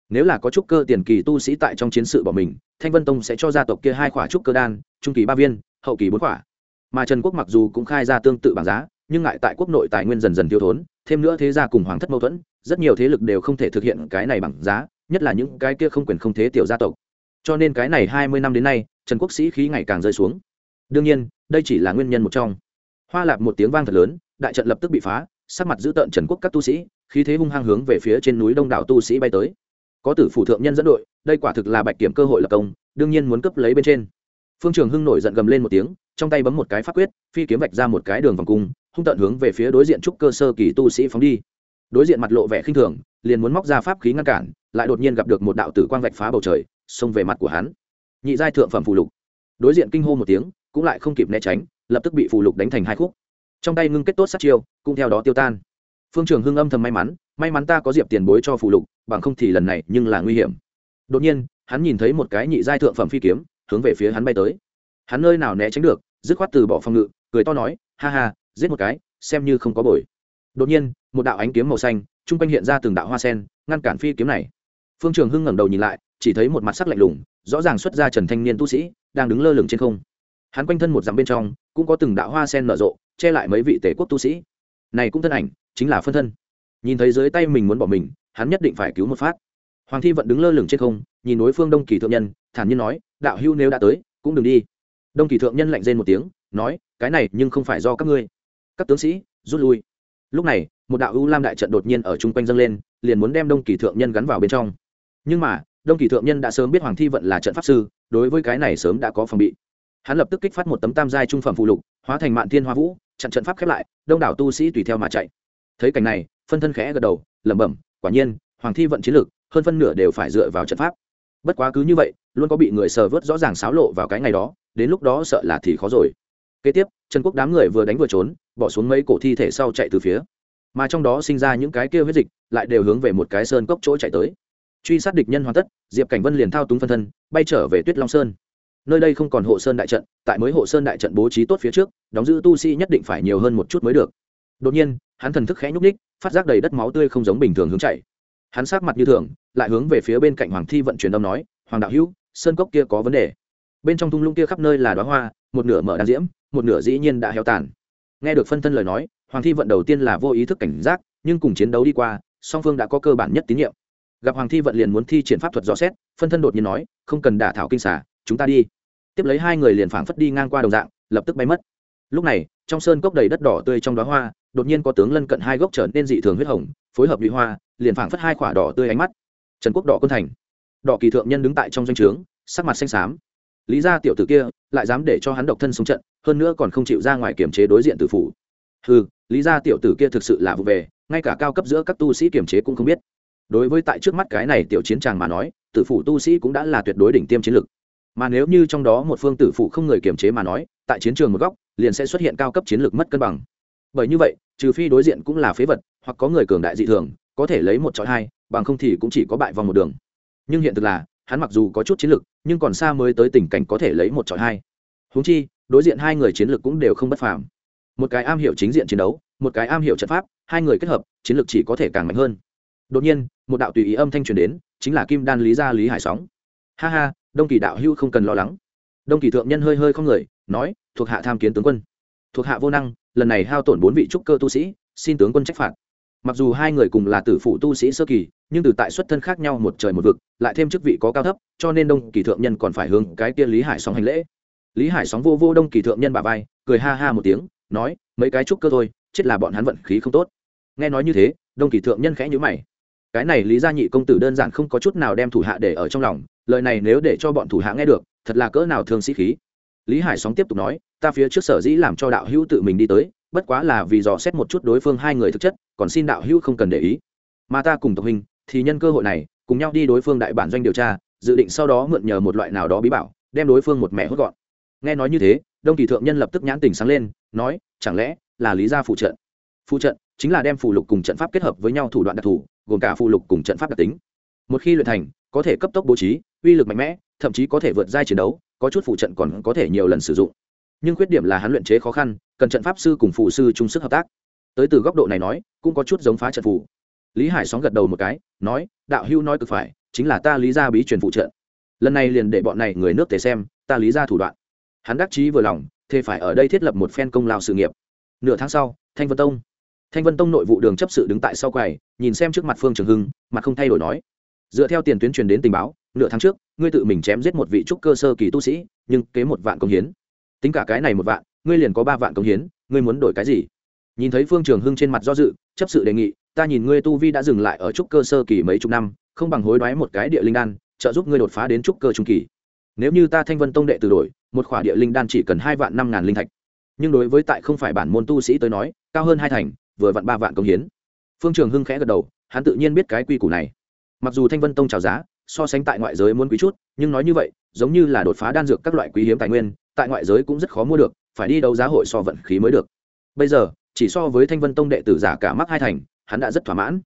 Nếu là có trúc cơ tiền kỳ tu sĩ tại trong chiến sự bỏ mình, thanh vân tông sẽ cho gia tộc kia hai khỏa trúc cơ đan, trung kỳ ba viên, hậu kỳ bốn khỏa. Mà trần quốc mặc dù cũng khai ra tương tự bảng giá, nhưng ngại tại quốc nội tài nguyên dần dần thiếu thốn, thêm nữa thế gia cùng hoàng thất mâu thuẫn, rất nhiều thế lực đều không thể thực hiện cái này bằng giá, nhất là những cái kia không quyền không thế tiểu gia tộc. Cho nên cái này hai mươi năm đến nay, trần quốc sĩ khí ngày càng rơi xuống đương nhiên, đây chỉ là nguyên nhân một trong. Hoa lạp một tiếng vang thật lớn, đại trận lập tức bị phá, sắc mặt giữ tợn trần quốc các tu sĩ, khí thế hung hăng hướng về phía trên núi đông đảo tu sĩ bay tới. Có tử phủ thượng nhân dẫn đội, đây quả thực là bạch kiểm cơ hội lập công, đương nhiên muốn cấp lấy bên trên. Phương trường hưng nổi giận gầm lên một tiếng, trong tay bấm một cái pháp quyết, phi kiếm vạch ra một cái đường vòng cung, hung tận hướng về phía đối diện trúc cơ sơ kỳ tu sĩ phóng đi. Đối diện mặt lộ vẻ khinh thường, liền muốn móc ra pháp khí ngăn cản, lại đột nhiên gặp được một đạo tử quang vạch phá bầu trời, xông về mặt của hắn. Nhị giai thượng phẩm phù lục. Đối diện kinh hô một tiếng cũng lại không kịp né tránh, lập tức bị phù lục đánh thành hai khúc. Trong tay ngưng kết tốt sát chiêu, cũng theo đó tiêu tan. Phương trường hưng âm thầm may mắn may mắn ta có diệp tiền bối cho phù lục, bằng không thì lần này nhưng là nguy hiểm. Đột nhiên, hắn nhìn thấy một cái nhị giai thượng phẩm phi kiếm, hướng về phía hắn bay tới. Hắn nơi nào né tránh được, dứt khoát từ bỏ phòng ngự, cười to nói, ha ha, giết một cái, xem như không có bồi. Đột nhiên, một đạo ánh kiếm màu xanh chung quanh hiện ra từng đạo hoa sen, ngăn cản phi kiếm này. Phương trường hưng ngẩng đầu nhìn lại, chỉ thấy một mặt sắc lạnh lùng, rõ ràng xuất ra trần thanh niên tu sĩ, đang đứng lơ lửng trên không hắn quanh thân một dặm bên trong cũng có từng đạo hoa sen nở rộ, che lại mấy vị tể quốc tu sĩ. Này cũng thân ảnh, chính là phân thân. Nhìn thấy dưới tay mình muốn bỏ mình, hắn nhất định phải cứu một phát. Hoàng thi vẫn đứng lơ lửng trên không, nhìn đối phương đông kỳ thượng nhân, thản nhiên nói, đạo hưu nếu đã tới, cũng đừng đi. Đông kỳ thượng nhân lạnh rên một tiếng, nói, cái này nhưng không phải do các ngươi. Các tướng sĩ, rút lui. Lúc này, một đạo ưu lam đại trận đột nhiên ở chung quanh dâng lên, liền muốn đem đông kỳ thượng nhân gắn vào bên trong. Nhưng mà, đông kỳ thượng nhân đã sớm biết hoàng thi vận là trận pháp sư, đối với cái này sớm đã có phòng bị hắn lập tức kích phát một tấm tam giai trung phẩm phụ lục, hóa thành mạn thiên hoa vũ chặn trận pháp khép lại, đông đảo tu sĩ tùy theo mà chạy. Thấy cảnh này, phân thân khẽ gật đầu, lẩm bẩm, quả nhiên, hoàng thi vận chiến lược, hơn phân nửa đều phải dựa vào trận pháp. Bất quá cứ như vậy, luôn có bị người sờ vớt rõ ràng xáo lộ vào cái ngày đó, đến lúc đó sợ là thì khó rồi. Kế tiếp, trần quốc đám người vừa đánh vừa trốn, bỏ xuống mấy cổ thi thể sau chạy từ phía. Mà trong đó sinh ra những cái kia huyết dịch, lại đều hướng về một cái sơn cốc chỗ chạy tới. Truy sát địch nhân hoàn tất, diệp cảnh vân liền thao túng phân thân, bay trở về tuyết long sơn nơi đây không còn hộ sơn đại trận, tại mới hộ sơn đại trận bố trí tốt phía trước, đóng giữ tu sĩ nhất định phải nhiều hơn một chút mới được. Đột nhiên, hắn thần thức khẽ nhúc ních phát giác đầy đất máu tươi không giống bình thường hướng chạy hắn sát mặt như thường, lại hướng về phía bên cạnh hoàng thi vận chuyển đông nói, hoàng đạo hữu, sơn cốc kia có vấn đề. Bên trong thung lũng kia khắp nơi là đoá hoa, một nửa mở đan diễm, một nửa dĩ nhiên đã heo tàn. Nghe được phân thân lời nói, hoàng thi vận đầu tiên là vô ý thức cảnh giác, nhưng cùng chiến đấu đi qua, song phương đã có cơ bản nhất tín nhiệm. Gặp hoàng thi vận liền muốn thi triển pháp thuật rõ xét, phân thân đột nhiên nói, không cần đả thảo kinh xả chúng ta đi. Tiếp lấy hai người liền phảng phất đi ngang qua đồng dạng, lập tức bay mất. Lúc này, trong sơn cốc đầy đất đỏ tươi trong đó hoa, đột nhiên có tướng lân cận hai gốc trở nên dị thường huyết hồng, phối hợp nhụy hoa, liền phảng phất hai quả đỏ tươi ánh mắt. Trần quốc đỏ quân thành. Đỏ kỳ thượng nhân đứng tại trong danh trướng, sắc mặt xanh xám. Lý gia tiểu tử kia lại dám để cho hắn độc thân xuống trận, hơn nữa còn không chịu ra ngoài kiểm chế đối diện tử phủ. Ừ lý gia tiểu tử kia thực sự là vụ về, ngay cả cao cấp giữa các tu sĩ kiểm chế cũng không biết. Đối với tại trước mắt cái này tiểu chiến tràng mà nói, tử phủ tu sĩ cũng đã là tuyệt đối đỉnh tiêm chiến lực mà nếu như trong đó một phương tử phụ không người kiểm chế mà nói, tại chiến trường một góc, liền sẽ xuất hiện cao cấp chiến lược mất cân bằng. Bởi như vậy, trừ phi đối diện cũng là phế vật, hoặc có người cường đại dị thường, có thể lấy một chọi hai, bằng không thì cũng chỉ có bại vòng một đường. Nhưng hiện thực là, hắn mặc dù có chút chiến lược, nhưng còn xa mới tới tình cảnh có thể lấy một trọi hai. Húng chi, đối diện hai người chiến lược cũng đều không bất phàm. Một cái am hiểu chính diện chiến đấu, một cái am hiểu trận pháp, hai người kết hợp, chiến lược chỉ có thể càng mạnh hơn. Đột nhiên, một đạo tùy ý âm thanh truyền đến, chính là kim đan lý gia lý hải sóng. Ha ha đông kỳ đạo hưu không cần lo lắng. Đông kỳ thượng nhân hơi hơi không người, nói, thuộc hạ tham kiến tướng quân. Thuộc hạ vô năng, lần này hao tổn bốn vị trúc cơ tu sĩ, xin tướng quân trách phạt. Mặc dù hai người cùng là tử phụ tu sĩ sơ kỳ, nhưng từ tại xuất thân khác nhau một trời một vực, lại thêm chức vị có cao thấp, cho nên đông kỳ thượng nhân còn phải hướng cái kia lý hải sóng hành lễ. Lý hải sóng vô vô đông kỳ thượng nhân bà vai, cười ha ha một tiếng, nói, mấy cái trúc cơ thôi, chết là bọn hắn vận khí không tốt. Nghe nói như thế, đông kỳ thượng nhân khẽ nhữ mày. Cái này lý gia nhị công tử đơn giản không có chút nào đem thủ hạ để ở trong lòng lời này nếu để cho bọn thủ hạ nghe được, thật là cỡ nào thương sĩ khí. Lý hải sóng tiếp tục nói, ta phía trước sở dĩ làm cho đạo hữu tự mình đi tới, bất quá là vì dò xét một chút đối phương hai người thực chất, còn xin đạo hữu không cần để ý. Mà ta cùng tộc hình thì nhân cơ hội này, cùng nhau đi đối phương đại bản doanh điều tra, dự định sau đó mượn nhờ một loại nào đó bí bảo, đem đối phương một mẹ hốt gọn. Nghe nói như thế, đông kỳ thượng nhân lập tức nhãn tình sáng lên, nói, chẳng lẽ là lý gia phụ trận phụ trận chính là đem phụ lục cùng trận pháp kết hợp với nhau thủ đoạn đặc thù, gồm cả phụ lục cùng trận pháp đặc tính. Một khi luyện thành, có thể cấp tốc bố trí uy lực mạnh mẽ, thậm chí có thể vượt giai chiến đấu, có chút phụ trận còn có thể nhiều lần sử dụng. Nhưng khuyết điểm là hắn luyện chế khó khăn, cần trận pháp sư cùng phụ sư chung sức hợp tác. Tới từ góc độ này nói, cũng có chút giống phá trận phù. Lý hải sóng gật đầu một cái, nói, đạo hưu nói cực phải, chính là ta lý ra bí truyền phụ trận. Lần này liền để bọn này người nước tề xem, ta lý ra thủ đoạn. Hắn đắc chí vừa lòng, thế phải ở đây thiết lập một phen công lao sự nghiệp. Nửa tháng sau, thanh vân tông. Thanh vân tông nội vụ đường chấp sự đứng tại sau quầy, nhìn xem trước mặt phương trường hưng, mặt không thay đổi nói, dựa theo tiền tuyến truyền đến tình báo nửa tháng trước, ngươi tự mình chém giết một vị trúc cơ sơ kỳ tu sĩ, nhưng kế một vạn công hiến. Tính cả cái này một vạn, ngươi liền có ba vạn công hiến, ngươi muốn đổi cái gì? Nhìn thấy phương trường hưng trên mặt do dự, chấp sự đề nghị, ta nhìn ngươi tu vi đã dừng lại ở trúc cơ sơ kỳ mấy chục năm, không bằng hối đoái một cái địa linh đan, trợ giúp ngươi đột phá đến trúc cơ trung kỳ. Nếu như ta thanh vân tông đệ từ đổi, một khỏa địa linh đan chỉ cần hai vạn năm ngàn linh thạch. Nhưng đối với tại không phải bản môn tu sĩ tới nói, cao hơn hai thành, vừa vặn ba vạn công hiến. Phương trường hưng khẽ gật đầu, hắn tự nhiên biết cái quy củ này. Mặc dù thanh vân tông trào giá so sánh tại ngoại giới muốn quý chút, nhưng nói như vậy, giống như là đột phá đan dược các loại quý hiếm tài nguyên, tại ngoại giới cũng rất khó mua được, phải đi đấu giá hội so vận khí mới được. Bây giờ, chỉ so với thanh vân tông đệ tử giả cả mắc hai thành, hắn đã rất thỏa mãn.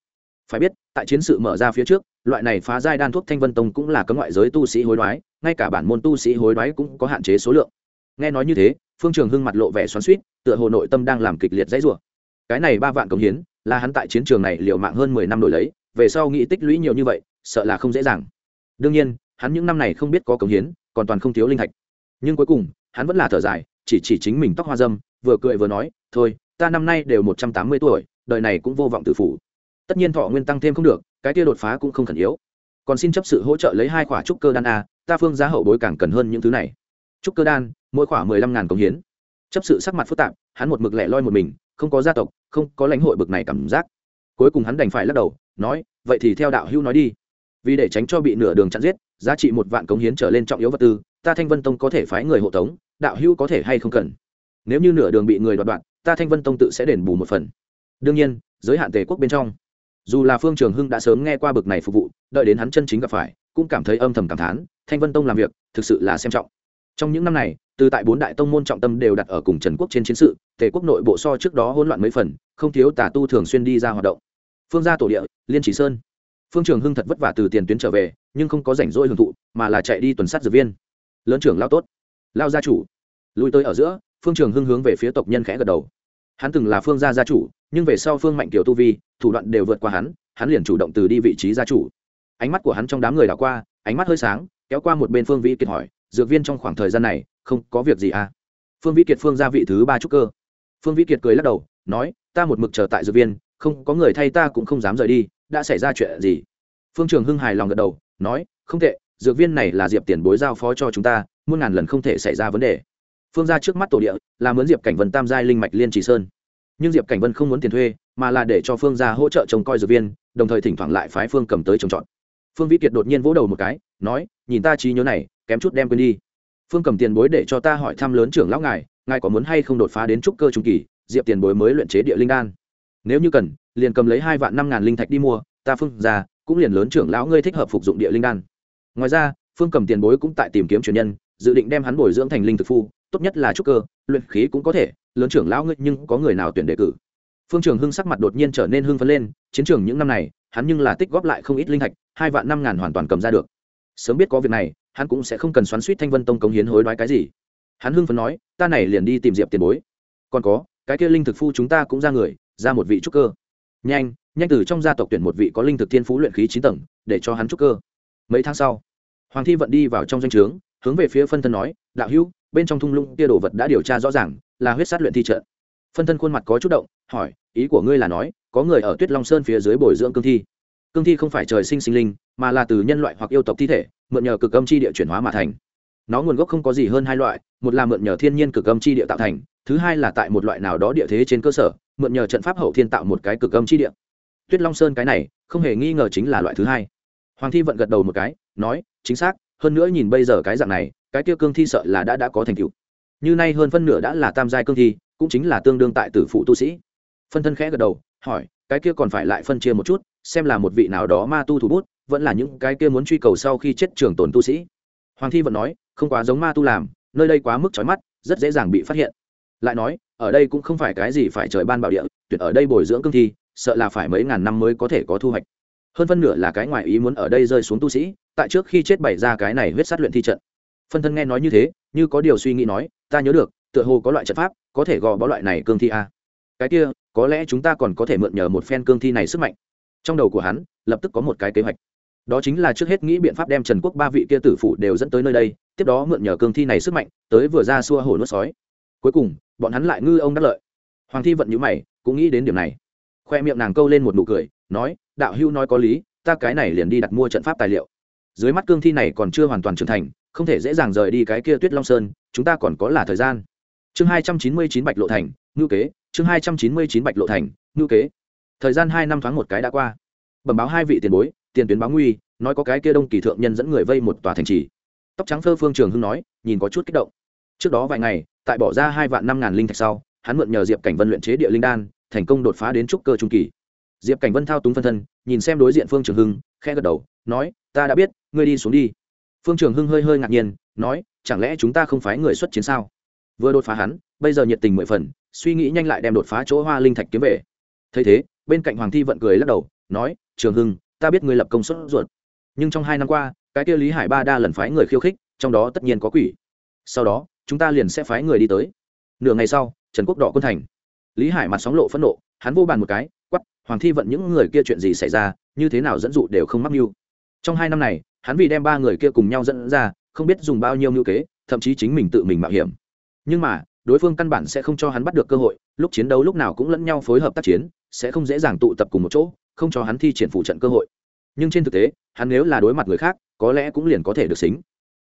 Phải biết, tại chiến sự mở ra phía trước, loại này phá giai đan thuốc thanh vân tông cũng là cấm ngoại giới tu sĩ hối đoái, ngay cả bản môn tu sĩ hối đoái cũng có hạn chế số lượng. Nghe nói như thế, phương trường hưng mặt lộ vẻ xoắn suýt tựa hồ nội tâm đang làm kịch liệt dãy rủa. Cái này ba vạn công hiến, là hắn tại chiến trường này liệu mạng hơn mười năm đổi lấy, về sau nghĩ tích lũy nhiều như vậy sợ là không dễ dàng. Đương nhiên, hắn những năm này không biết có công hiến, còn toàn không thiếu linh thạch. Nhưng cuối cùng, hắn vẫn là thở dài, chỉ chỉ chính mình tóc hoa dâm, vừa cười vừa nói, thôi, ta năm nay đều một trăm tám mươi tuổi, đời này cũng vô vọng tự phủ. Tất nhiên thọ nguyên tăng thêm không được, cái kia đột phá cũng không khẩn yếu. Còn xin chấp sự hỗ trợ lấy hai quả trúc cơ đan a, ta phương giá hậu bối càng cần hơn những thứ này. Trúc cơ đan, mỗi quả mười lăm ngàn công hiến. Chấp sự sắc mặt phức tạp, hắn một mực lẻ loi một mình, không có gia tộc, không có lãnh hội bực này cảm giác. Cuối cùng hắn đành phải lắc đầu, nói, vậy thì theo đạo hữu nói đi vì để tránh cho bị nửa đường chặn giết, giá trị một vạn cống hiến trở lên trọng yếu vật tư, ta thanh vân tông có thể phái người hộ tống, đạo hữu có thể hay không cần. Nếu như nửa đường bị người đoạt đoạn ta thanh vân tông tự sẽ đền bù một phần. Đương nhiên, giới hạn tề quốc bên trong. Dù là phương trường hưng đã sớm nghe qua bực này phục vụ, đợi đến hắn chân chính gặp phải, cũng cảm thấy âm thầm cảm thán, thanh vân tông làm việc, thực sự là xem trọng. Trong những năm này, từ tại bốn đại tông môn trọng tâm đều đặt ở cùng trần quốc trên chiến sự, tề quốc nội bộ so trước đó hỗn loạn mấy phần, không thiếu tà tu thường xuyên đi ra hoạt động. Phương gia tổ địa, liên chỉ sơn phương trường hưng thật vất vả từ tiền tuyến trở về, nhưng không có rảnh rỗi hưởng thụ, mà là chạy đi tuần sát dược viên. Lớn trưởng lao tốt. Lao gia chủ. Lui tới ở giữa, phương trường hưng hướng về phía tộc nhân khẽ gật đầu. Hắn từng là phương gia gia chủ, nhưng về sau phương mạnh kiều tu vi, thủ đoạn đều vượt qua hắn hắn liền chủ động từ đi vị trí gia chủ. Ánh mắt của hắn trong đám người đảo qua, ánh mắt hơi sáng, kéo qua một bên phương vĩ kiệt hỏi, dược viên trong khoảng thời gian này, không có việc gì à? Phương vĩ kiệt phương gia vị thứ ba trúc cơ. Phương vĩ kiệt cười lắc đầu, nói, ta một mực chờ tại dược viên, không có người thay ta cũng không dám rời đi đã xảy ra chuyện gì? Phương trường hưng hài lòng gật đầu, nói, không tệ, dược viên này là diệp tiền bối giao phó cho chúng ta, muôn ngàn lần không thể xảy ra vấn đề. Phương ra trước mắt tổ địa là mướn diệp cảnh vân tam giai linh mạch liên trì sơn. Nhưng diệp cảnh vân không muốn tiền thuê, mà là để cho phương ra hỗ trợ trông coi dược viên, đồng thời thỉnh thoảng lại phái phương cầm tới trồng trọt. Phương vĩ kiệt đột nhiên vỗ đầu một cái, nói, nhìn ta trí nhớ này, kém chút đem quên đi. Phương cầm tiền bối để cho ta hỏi thăm lớn trưởng lão ngài ngài có muốn hay không đột phá đến trúc cơ trung kỳ, diệp tiền bối mới luyện chế địa linh đan. Nếu như cần liền cầm lấy hai vạn năm ngàn linh thạch đi mua, ta phương ra cũng liền lớn trưởng lão ngươi thích hợp phục dụng địa linh đan. Ngoài ra, phương cầm tiền bối cũng tại tìm kiếm truyền nhân, dự định đem hắn bồi dưỡng thành linh thực phu, tốt nhất là trúc cơ, luyện khí cũng có thể, lớn trưởng lão ngươi nhưng có người nào tuyển đề cử? Phương trường hưng sắc mặt đột nhiên trở nên hưng phấn lên, chiến trường những năm này, hắn nhưng là tích góp lại không ít linh thạch, hai vạn năm ngàn hoàn toàn cầm ra được. Sớm biết có việc này, hắn cũng sẽ không cần xoắn suýt thanh vân tông cống hiến hối đoái cái gì. Hắn hưng phấn nói, ta này liền đi tìm diệp tiền bối. Còn có, cái kia linh thực phu chúng ta cũng ra người, ra một vị trúc cơ nhanh nhanh từ trong gia tộc tuyển một vị có linh thực thiên phú luyện khí chín tầng, để cho hắn trúc cơ. Mấy tháng sau, hoàng thi vận đi vào trong danh o trướng, hướng về phía phân thân nói, đạo hữu, bên trong thung lũng kia đồ vật đã điều tra rõ ràng, là huyết sát luyện thi trận. Phân thân khuôn mặt có chút động, hỏi, ý của ngươi là nói, có người ở tuyết long sơn phía dưới bồi dưỡng cương thi? Cương thi không phải trời sinh sinh linh, mà là từ nhân loại hoặc yêu tộc thi thể, mượn nhờ cực âm chi địa chuyển hóa mà thành. Nó nguồn gốc không có gì hơn hai loại, một là mượn nhờ thiên nhiên cực âm chi địa tạo thành, thứ hai là tại một loại nào đó địa thế trên cơ sở mượn nhờ trận pháp hậu thiên tạo một cái cực âm chi địa. Tuyết long sơn cái này, không hề nghi ngờ chính là loại thứ hai. Hoàng thi vận gật đầu một cái, nói, chính xác, hơn nữa nhìn bây giờ cái dạng này, cái kia cương thi sợ là đã đã có thành tựu. Như nay hơn phân nửa đã là tam giai cương thi, cũng chính là tương đương tại tử phụ tu sĩ. Phân thân khẽ gật đầu, hỏi, cái kia còn phải lại phân chia một chút, xem là một vị nào đó ma tu thủ bút, vẫn là những cái kia muốn truy cầu sau khi chết trường tồn tu sĩ. Hoàng thi vẫn nói, không quá giống ma tu làm, nơi đây quá mức trói mắt, rất dễ dàng bị phát hiện. Lại nói ở đây cũng không phải cái gì phải trời ban bảo địa, tuyệt ở đây bồi dưỡng cương thi, sợ là phải mấy ngàn năm mới có thể có thu hoạch. Hơn phân nửa là cái ngoại ý muốn ở đây rơi xuống tu sĩ, tại trước khi chết bày ra cái này huyết sát luyện thi trận. Phân thân nghe nói như thế, như có điều suy nghĩ nói, ta nhớ được, tựa hồ có loại trận pháp, có thể gò bó loại này cương thi a. Cái kia, có lẽ chúng ta còn có thể mượn nhờ một phen cương thi này sức mạnh. Trong đầu của hắn, lập tức có một cái kế hoạch. Đó chính là trước hết nghĩ biện pháp đem trần quốc ba vị kia tử phụ đều dẫn tới nơi đây, tiếp đó mượn nhờ cương thi này sức mạnh, tới vừa ra xua hổ nuốt sói cuối cùng, bọn hắn lại ngư ông đắc lợi. Hoàng thi vận nhữ mày, cũng nghĩ đến điểm này. Khoe miệng nàng câu lên một nụ cười, nói, đạo hưu nói có lý, ta cái này liền đi đặt mua trận pháp tài liệu. Dưới mắt cương thi này còn chưa hoàn toàn trưởng thành, không thể dễ dàng rời đi cái kia tuyết long sơn, chúng ta còn có là thời gian. Chương hai trăm chín mươi chín bạch lộ thành, ngữ kế. Chương hai trăm chín mươi chín bạch lộ thành, ngữ kế. Thời gian hai năm thoáng một cái đã qua. Bẩm báo hai vị tiền bối, tiền tuyến báo nguy, nói có cái kia đông kỳ thượng nhân dẫn người vây một tòa thành trì. Tóc trắng phơ phương trường hưng nói, nhìn có chút kích động. Trước đó vài ngày tại bỏ ra hai vạn năm ngàn linh thạch sau, hắn mượn nhờ diệp cảnh vân luyện chế địa linh đan, thành công đột phá đến trúc cơ trung kỳ. Diệp cảnh vân thao túng phân thân, nhìn xem đối diện phương trường hưng khe gật đầu, nói, ta đã biết, ngươi đi xuống đi. Phương trường hưng hơi hơi ngạc nhiên, nói, chẳng lẽ chúng ta không phái người xuất chiến sao? Vừa đột phá hắn, bây giờ nhiệt tình mười phần, suy nghĩ nhanh lại đem đột phá chỗ hoa linh thạch kiếm về. Thấy thế, bên cạnh hoàng thi vận cười lắc đầu, nói, trường hưng, ta biết ngươi lập công suất ruột. Nhưng trong hai năm qua, cái kia lý hải ba đa lần phái người khiêu khích, trong đó tất nhiên có quỷ. Sau đó chúng ta liền sẽ phái người đi tới. Nửa ngày sau, trần quốc đỏ quân thành. Lý hải mặt sóng lộ phẫn nộ, hắn vô bàn một cái quắp hoàng thi vận những người kia chuyện gì xảy ra, như thế nào dẫn dụ đều không mắc mưu. Trong hai năm này, hắn vì đem ba người kia cùng nhau dẫn ra, không biết dùng bao nhiêu ngữ kế, thậm chí chính mình tự mình mạo hiểm. Nhưng mà, đối phương căn bản sẽ không cho hắn bắt được cơ hội, lúc chiến đấu lúc nào cũng lẫn nhau phối hợp tác chiến, sẽ không dễ dàng tụ tập cùng một chỗ, không cho hắn thi triển phụ trận cơ hội. Nhưng trên thực tế, hắn nếu là đối mặt người khác, có lẽ cũng liền có thể được xính.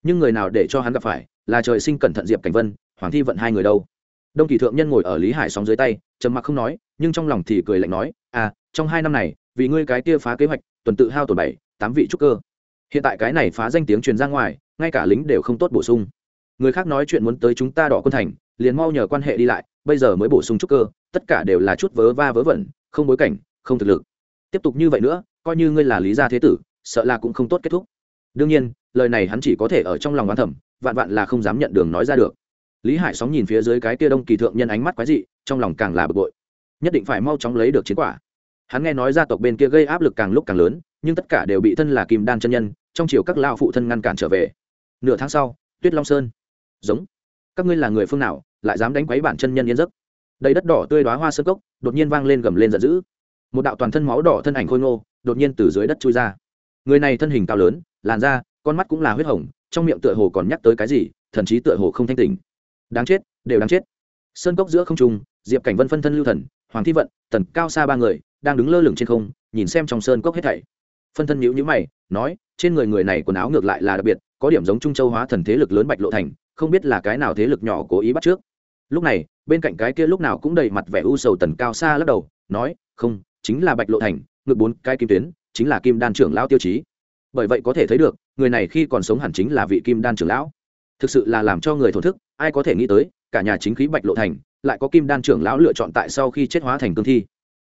Nhưng người nào để cho hắn gặp phải là trời sinh cẩn thận diệp cảnh vân, hoàng thi vận hai người đâu? Đông kỳ thượng nhân ngồi ở lý hải sóng dưới tay, trầm mặc không nói, nhưng trong lòng thì cười lạnh nói à trong hai năm này, vì ngươi cái kia phá kế hoạch, tuần tự hao tổn bảy, tám vị trúc cơ. Hiện tại cái này phá danh tiếng truyền ra ngoài, ngay cả lính đều không tốt bổ sung. Người khác nói chuyện muốn tới chúng ta đỏ quân thành, liền mau nhờ quan hệ đi lại, bây giờ mới bổ sung trúc cơ, tất cả đều là chút vớ va vớ vẩn, không bối cảnh, không thực lực. Tiếp tục như vậy nữa, coi như ngươi là lý gia thế tử, sợ là cũng không tốt kết thúc. Đương nhiên, lời này hắn chỉ có thể ở trong lòng oán thẩm vạn vạn là không dám nhận đường nói ra được. Lý hải sóng nhìn phía dưới cái kia đông kỳ thượng nhân ánh mắt quái dị, trong lòng càng là bực bội. Nhất định phải mau chóng lấy được chiến quả. Hắn nghe nói gia tộc bên kia gây áp lực càng lúc càng lớn, nhưng tất cả đều bị thân là kim đan chân nhân, trong chiều các lao phụ thân ngăn cản trở về. Nửa tháng sau, tuyết long sơn. Giống. Các ngươi là người phương nào, lại dám đánh quấy bản chân nhân yên giấc? Đầy đất đỏ tươi đoá hoa sơn cốc, đột nhiên vang lên gầm lên giận dữ. Một đạo toàn thân máu đỏ thân ảnh khôi ngô, đột nhiên từ dưới đất chui ra. Người này thân hình cao lớn, làn da, con mắt cũng là huyết hồng trong miệng tựa hồ còn nhắc tới cái gì, thần chí tựa hồ không thanh tỉnh. Đáng chết, đều đáng chết. Sơn cốc giữa không trung, diệp cảnh vân phân thân lưu thần, hoàng thi vận tần cao xa ba người, đang đứng lơ lửng trên không, nhìn xem trong sơn cốc hết thảy. Phân thân nhữ nhữ mày, nói, trên người người này quần áo ngược lại là đặc biệt, có điểm giống trung châu hóa thần thế lực lớn bạch lộ thành, không biết là cái nào thế lực nhỏ cố ý bắt trước. Lúc này, bên cạnh cái kia lúc nào cũng đầy mặt vẻ u sầu tần cao xa lắc đầu, nói, không, chính là bạch lộ thành, ngược bốn cái kim tuyến, chính là kim đan trưởng lão tiêu chí. Bởi vậy có thể thấy được người này khi còn sống hẳn chính là vị kim đan trưởng lão. Thực sự là làm cho người thổn thức, ai có thể nghĩ tới, cả nhà chính khí bạch lộ thành, lại có kim đan trưởng lão lựa chọn tại sau khi chết hóa thành cương thi.